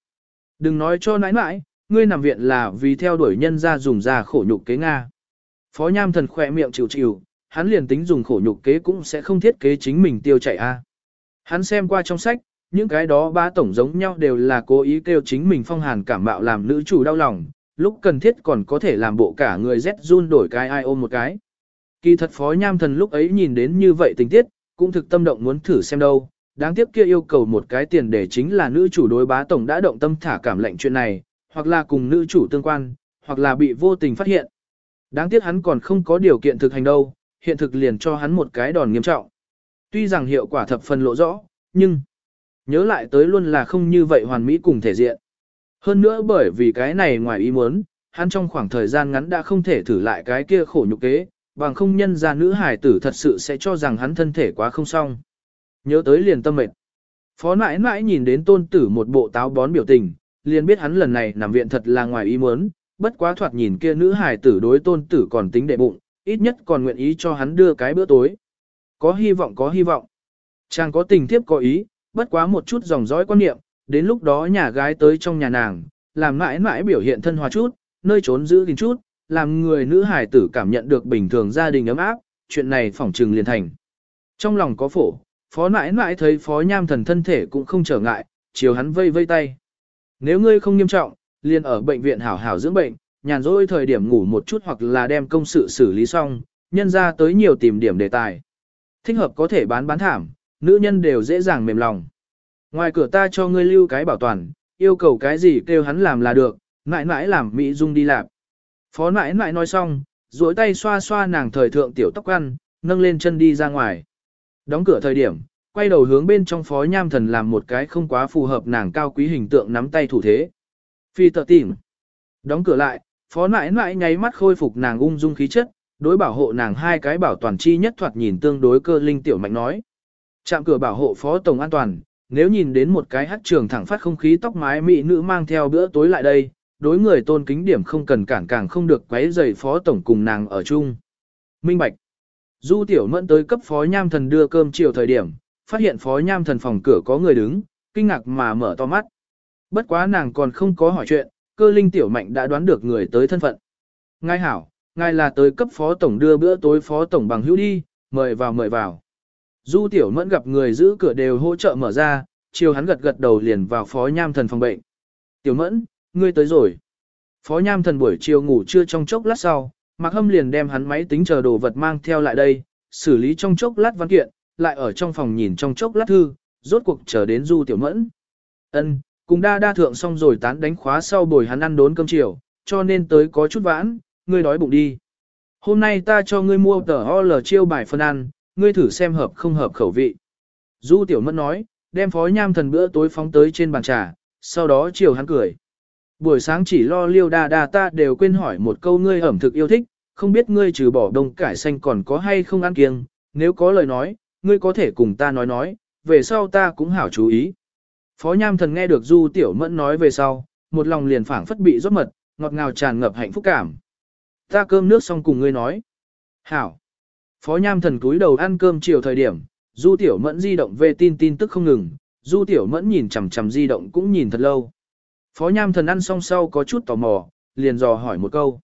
Đừng nói cho nãi nãi, ngươi nằm viện là vì theo đuổi nhân ra dùng ra khổ nhục kế Nga. Phó nham thần khỏe miệng chịu chịu, hắn liền tính dùng khổ nhục kế cũng sẽ không thiết kế chính mình tiêu chạy a. Hắn xem qua trong sách, những cái đó ba tổng giống nhau đều là cố ý kêu chính mình phong hàn cảm bạo làm nữ chủ đau lòng, lúc cần thiết còn có thể làm bộ cả người rét run đổi cái ai ôm một cái. Kỳ thật phó nham thần lúc ấy nhìn đến như vậy tình tiết, cũng thực tâm động muốn thử xem đâu, đáng tiếc kia yêu cầu một cái tiền để chính là nữ chủ đối bá tổng đã động tâm thả cảm lệnh chuyện này, hoặc là cùng nữ chủ tương quan, hoặc là bị vô tình phát hiện. Đáng tiếc hắn còn không có điều kiện thực hành đâu, hiện thực liền cho hắn một cái đòn nghiêm trọng. Tuy rằng hiệu quả thập phần lộ rõ, nhưng nhớ lại tới luôn là không như vậy hoàn mỹ cùng thể diện. Hơn nữa bởi vì cái này ngoài ý muốn, hắn trong khoảng thời gian ngắn đã không thể thử lại cái kia khổ nhục kế, bằng không nhân ra nữ hải tử thật sự sẽ cho rằng hắn thân thể quá không xong. Nhớ tới liền tâm mệt. Phó nãi nãi nhìn đến tôn tử một bộ táo bón biểu tình, liền biết hắn lần này nằm viện thật là ngoài ý muốn, bất quá thoạt nhìn kia nữ hải tử đối tôn tử còn tính đệ bụng, ít nhất còn nguyện ý cho hắn đưa cái bữa tối. Có hy vọng có hy vọng. Chàng có tình tiếp có ý, bất quá một chút dòng dõi quan niệm, đến lúc đó nhà gái tới trong nhà nàng, làm mãi mãi biểu hiện thân hòa chút, nơi trốn giữ gìn chút, làm người nữ hài tử cảm nhận được bình thường gia đình ấm áp, chuyện này phỏng trừng liền thành. Trong lòng có phổ, phó mãi mãi thấy phó nham thần thân thể cũng không trở ngại, chiều hắn vây vây tay. Nếu ngươi không nghiêm trọng, liền ở bệnh viện hảo hảo dưỡng bệnh, nhàn rỗi thời điểm ngủ một chút hoặc là đem công sự xử lý xong, nhân ra tới nhiều tìm điểm đề tài. Thích hợp có thể bán bán thảm, nữ nhân đều dễ dàng mềm lòng. Ngoài cửa ta cho ngươi lưu cái bảo toàn, yêu cầu cái gì kêu hắn làm là được, mãi mãi làm Mỹ Dung đi làm. Phó mãi mãi nói xong, duỗi tay xoa xoa nàng thời thượng tiểu tóc ăn, nâng lên chân đi ra ngoài. Đóng cửa thời điểm, quay đầu hướng bên trong phó nham thần làm một cái không quá phù hợp nàng cao quý hình tượng nắm tay thủ thế. Phi tợ tìm. Đóng cửa lại, phó nãi nãi nháy mắt khôi phục nàng ung dung khí chất, đối bảo hộ nàng hai cái bảo toàn chi nhất thoạt nhìn tương đối cơ linh tiểu mạnh nói. Chạm cửa bảo hộ phó tổng an toàn, nếu nhìn đến một cái hát trường thẳng phát không khí tóc mái mỹ nữ mang theo bữa tối lại đây, đối người tôn kính điểm không cần cản càng không được quấy rầy phó tổng cùng nàng ở chung. Minh Bạch. Du tiểu mẫn tới cấp phó nham thần đưa cơm chiều thời điểm, phát hiện phó nham thần phòng cửa có người đứng, kinh ngạc mà mở to mắt. Bất quá nàng còn không có hỏi chuyện, cơ linh tiểu mạnh đã đoán được người tới thân phận. Ngài hảo, ngài là tới cấp phó tổng đưa bữa tối phó tổng bằng hữu đi, mời vào mời vào. Du tiểu mẫn gặp người giữ cửa đều hỗ trợ mở ra, chiều hắn gật gật đầu liền vào phó nham thần phòng bệnh. Tiểu mẫn, ngươi tới rồi. Phó nham thần buổi chiều ngủ trưa trong chốc lát sau, Mạc Hâm liền đem hắn máy tính chờ đồ vật mang theo lại đây, xử lý trong chốc lát văn kiện, lại ở trong phòng nhìn trong chốc lát thư, rốt cuộc chờ đến Du Tiểu Mẫn. Ân, cùng đa đa thượng xong rồi tán đánh khóa sau bồi hắn ăn đốn cơm chiều, cho nên tới có chút vãn, ngươi đói bụng đi. Hôm nay ta cho ngươi mua tờ OL chiêu bài phân ăn, ngươi thử xem hợp không hợp khẩu vị. Du Tiểu Mẫn nói, đem phó nham thần bữa tối phóng tới trên bàn trà, sau đó chiều hắn cười. Buổi sáng chỉ lo liêu đa đa ta đều quên hỏi một câu ngươi ẩm thực yêu thích, không biết ngươi trừ bỏ đông cải xanh còn có hay không ăn kiêng, nếu có lời nói, ngươi có thể cùng ta nói nói, về sau ta cũng hảo chú ý. Phó Nham Thần nghe được Du Tiểu Mẫn nói về sau, một lòng liền phảng phất bị rót mật, ngọt ngào tràn ngập hạnh phúc cảm. Ta cơm nước xong cùng ngươi nói. Hảo. Phó Nham Thần cúi đầu ăn cơm chiều thời điểm, Du Tiểu Mẫn di động về tin tin tức không ngừng, Du Tiểu Mẫn nhìn chằm chằm di động cũng nhìn thật lâu. Phó Nham Thần ăn xong sau có chút tò mò, liền dò hỏi một câu.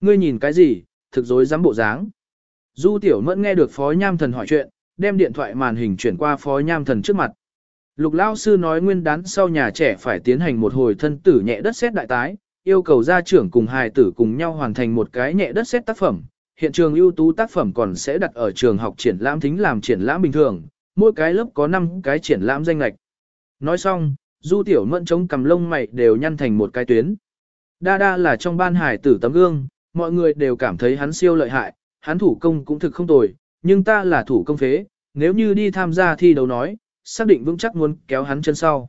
Ngươi nhìn cái gì, thực dối dám bộ dáng. Du Tiểu Mẫn nghe được Phó Nham Thần hỏi chuyện, đem điện thoại màn hình chuyển qua Phó Nham Thần trước mặt. Lục Lao Sư nói nguyên đán sau nhà trẻ phải tiến hành một hồi thân tử nhẹ đất xét đại tái, yêu cầu gia trưởng cùng hài tử cùng nhau hoàn thành một cái nhẹ đất xét tác phẩm. Hiện trường ưu tú tác phẩm còn sẽ đặt ở trường học triển lãm thính làm triển lãm bình thường, mỗi cái lớp có 5 cái triển lãm danh lạch. Nói xong, Du Tiểu Mẫn chống cầm lông mày đều nhăn thành một cái tuyến. Đa đa là trong ban hải tử tấm gương, mọi người đều cảm thấy hắn siêu lợi hại, hắn thủ công cũng thực không tồi, nhưng ta là thủ công phế, nếu như đi tham gia thi đấu nói, xác định vững chắc muốn kéo hắn chân sau.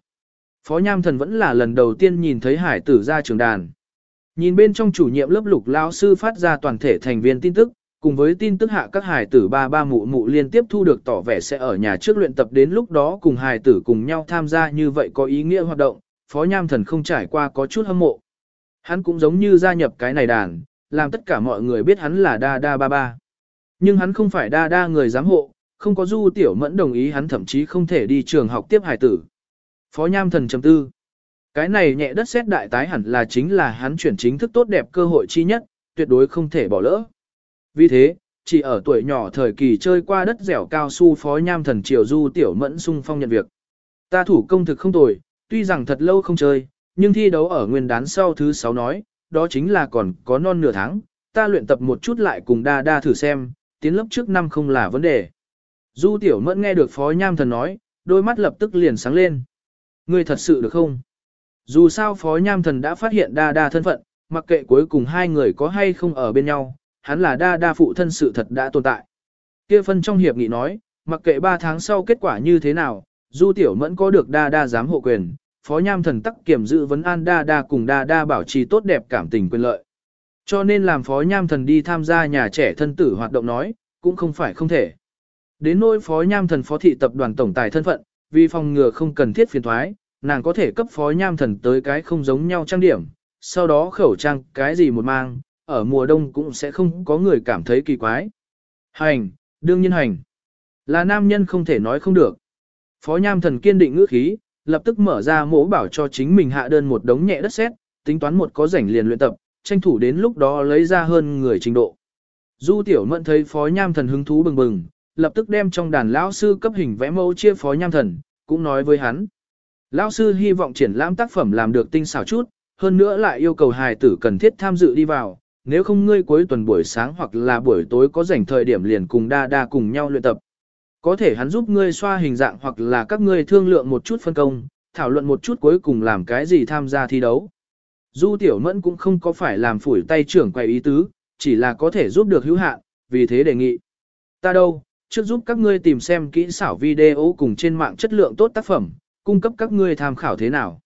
Phó Nham Thần vẫn là lần đầu tiên nhìn thấy hải tử ra trường đàn. Nhìn bên trong chủ nhiệm lớp lục lao sư phát ra toàn thể thành viên tin tức, cùng với tin tức hạ các hải tử ba ba mụ mụ liên tiếp thu được tỏ vẻ sẽ ở nhà trước luyện tập đến lúc đó cùng hải tử cùng nhau tham gia như vậy có ý nghĩa hoạt động, Phó Nham Thần không trải qua có chút hâm mộ. Hắn cũng giống như gia nhập cái này đàn, làm tất cả mọi người biết hắn là đa đa ba ba. Nhưng hắn không phải đa đa người giám hộ, không có du tiểu mẫn đồng ý hắn thậm chí không thể đi trường học tiếp hải tử. Phó Nham Thần trầm tư. Cái này nhẹ đất xét đại tái hẳn là chính là hắn chuyển chính thức tốt đẹp cơ hội chi nhất, tuyệt đối không thể bỏ lỡ. Vì thế, chỉ ở tuổi nhỏ thời kỳ chơi qua đất dẻo cao su phó nham thần triều du tiểu mẫn sung phong nhận việc. Ta thủ công thực không tồi, tuy rằng thật lâu không chơi, nhưng thi đấu ở nguyên đán sau thứ 6 nói, đó chính là còn có non nửa tháng, ta luyện tập một chút lại cùng đa đa thử xem, tiến lớp trước năm không là vấn đề. Du tiểu mẫn nghe được phó nham thần nói, đôi mắt lập tức liền sáng lên. Ngươi thật sự được không? Dù sao phó nham thần đã phát hiện đa đa thân phận, mặc kệ cuối cùng hai người có hay không ở bên nhau, hắn là đa đa phụ thân sự thật đã tồn tại. Kia phân trong hiệp nghị nói, mặc kệ 3 tháng sau kết quả như thế nào, Du Tiểu Mẫn có được đa đa giám hộ quyền, Phó Nham Thần tắc kiểm giữ vấn an đa đa cùng đa đa bảo trì tốt đẹp cảm tình quyền lợi. Cho nên làm Phó Nham Thần đi tham gia nhà trẻ thân tử hoạt động nói, cũng không phải không thể. Đến nỗi Phó Nham Thần Phó thị tập đoàn tổng tài thân phận, vì phòng ngừa không cần thiết phiền thoái, nàng có thể cấp Phó Nham Thần tới cái không giống nhau trang điểm, sau đó khẩu trang cái gì một mang, ở mùa đông cũng sẽ không có người cảm thấy kỳ quái. Hành, đương nhiên hành. Là nam nhân không thể nói không được. Phó Nham Thần kiên định ngữ khí, lập tức mở ra mỗ bảo cho chính mình hạ đơn một đống nhẹ đất sét, tính toán một có rảnh liền luyện tập, tranh thủ đến lúc đó lấy ra hơn người trình độ. Du Tiểu Mẫn thấy Phó Nham Thần hứng thú bừng bừng, lập tức đem trong đàn lão sư cấp hình vẽ mẫu chia Phó Nham Thần, cũng nói với hắn. Lão sư hy vọng triển lãm tác phẩm làm được tinh xảo chút, hơn nữa lại yêu cầu hài tử cần thiết tham dự đi vào, nếu không ngươi cuối tuần buổi sáng hoặc là buổi tối có rảnh thời điểm liền cùng đa đa cùng nhau luyện tập. Có thể hắn giúp ngươi xoa hình dạng hoặc là các ngươi thương lượng một chút phân công, thảo luận một chút cuối cùng làm cái gì tham gia thi đấu. Du Tiểu Mẫn cũng không có phải làm phủi tay trưởng quay ý tứ, chỉ là có thể giúp được hữu hạn, vì thế đề nghị. Ta đâu, trước giúp các ngươi tìm xem kỹ xảo video cùng trên mạng chất lượng tốt tác phẩm, cung cấp các ngươi tham khảo thế nào.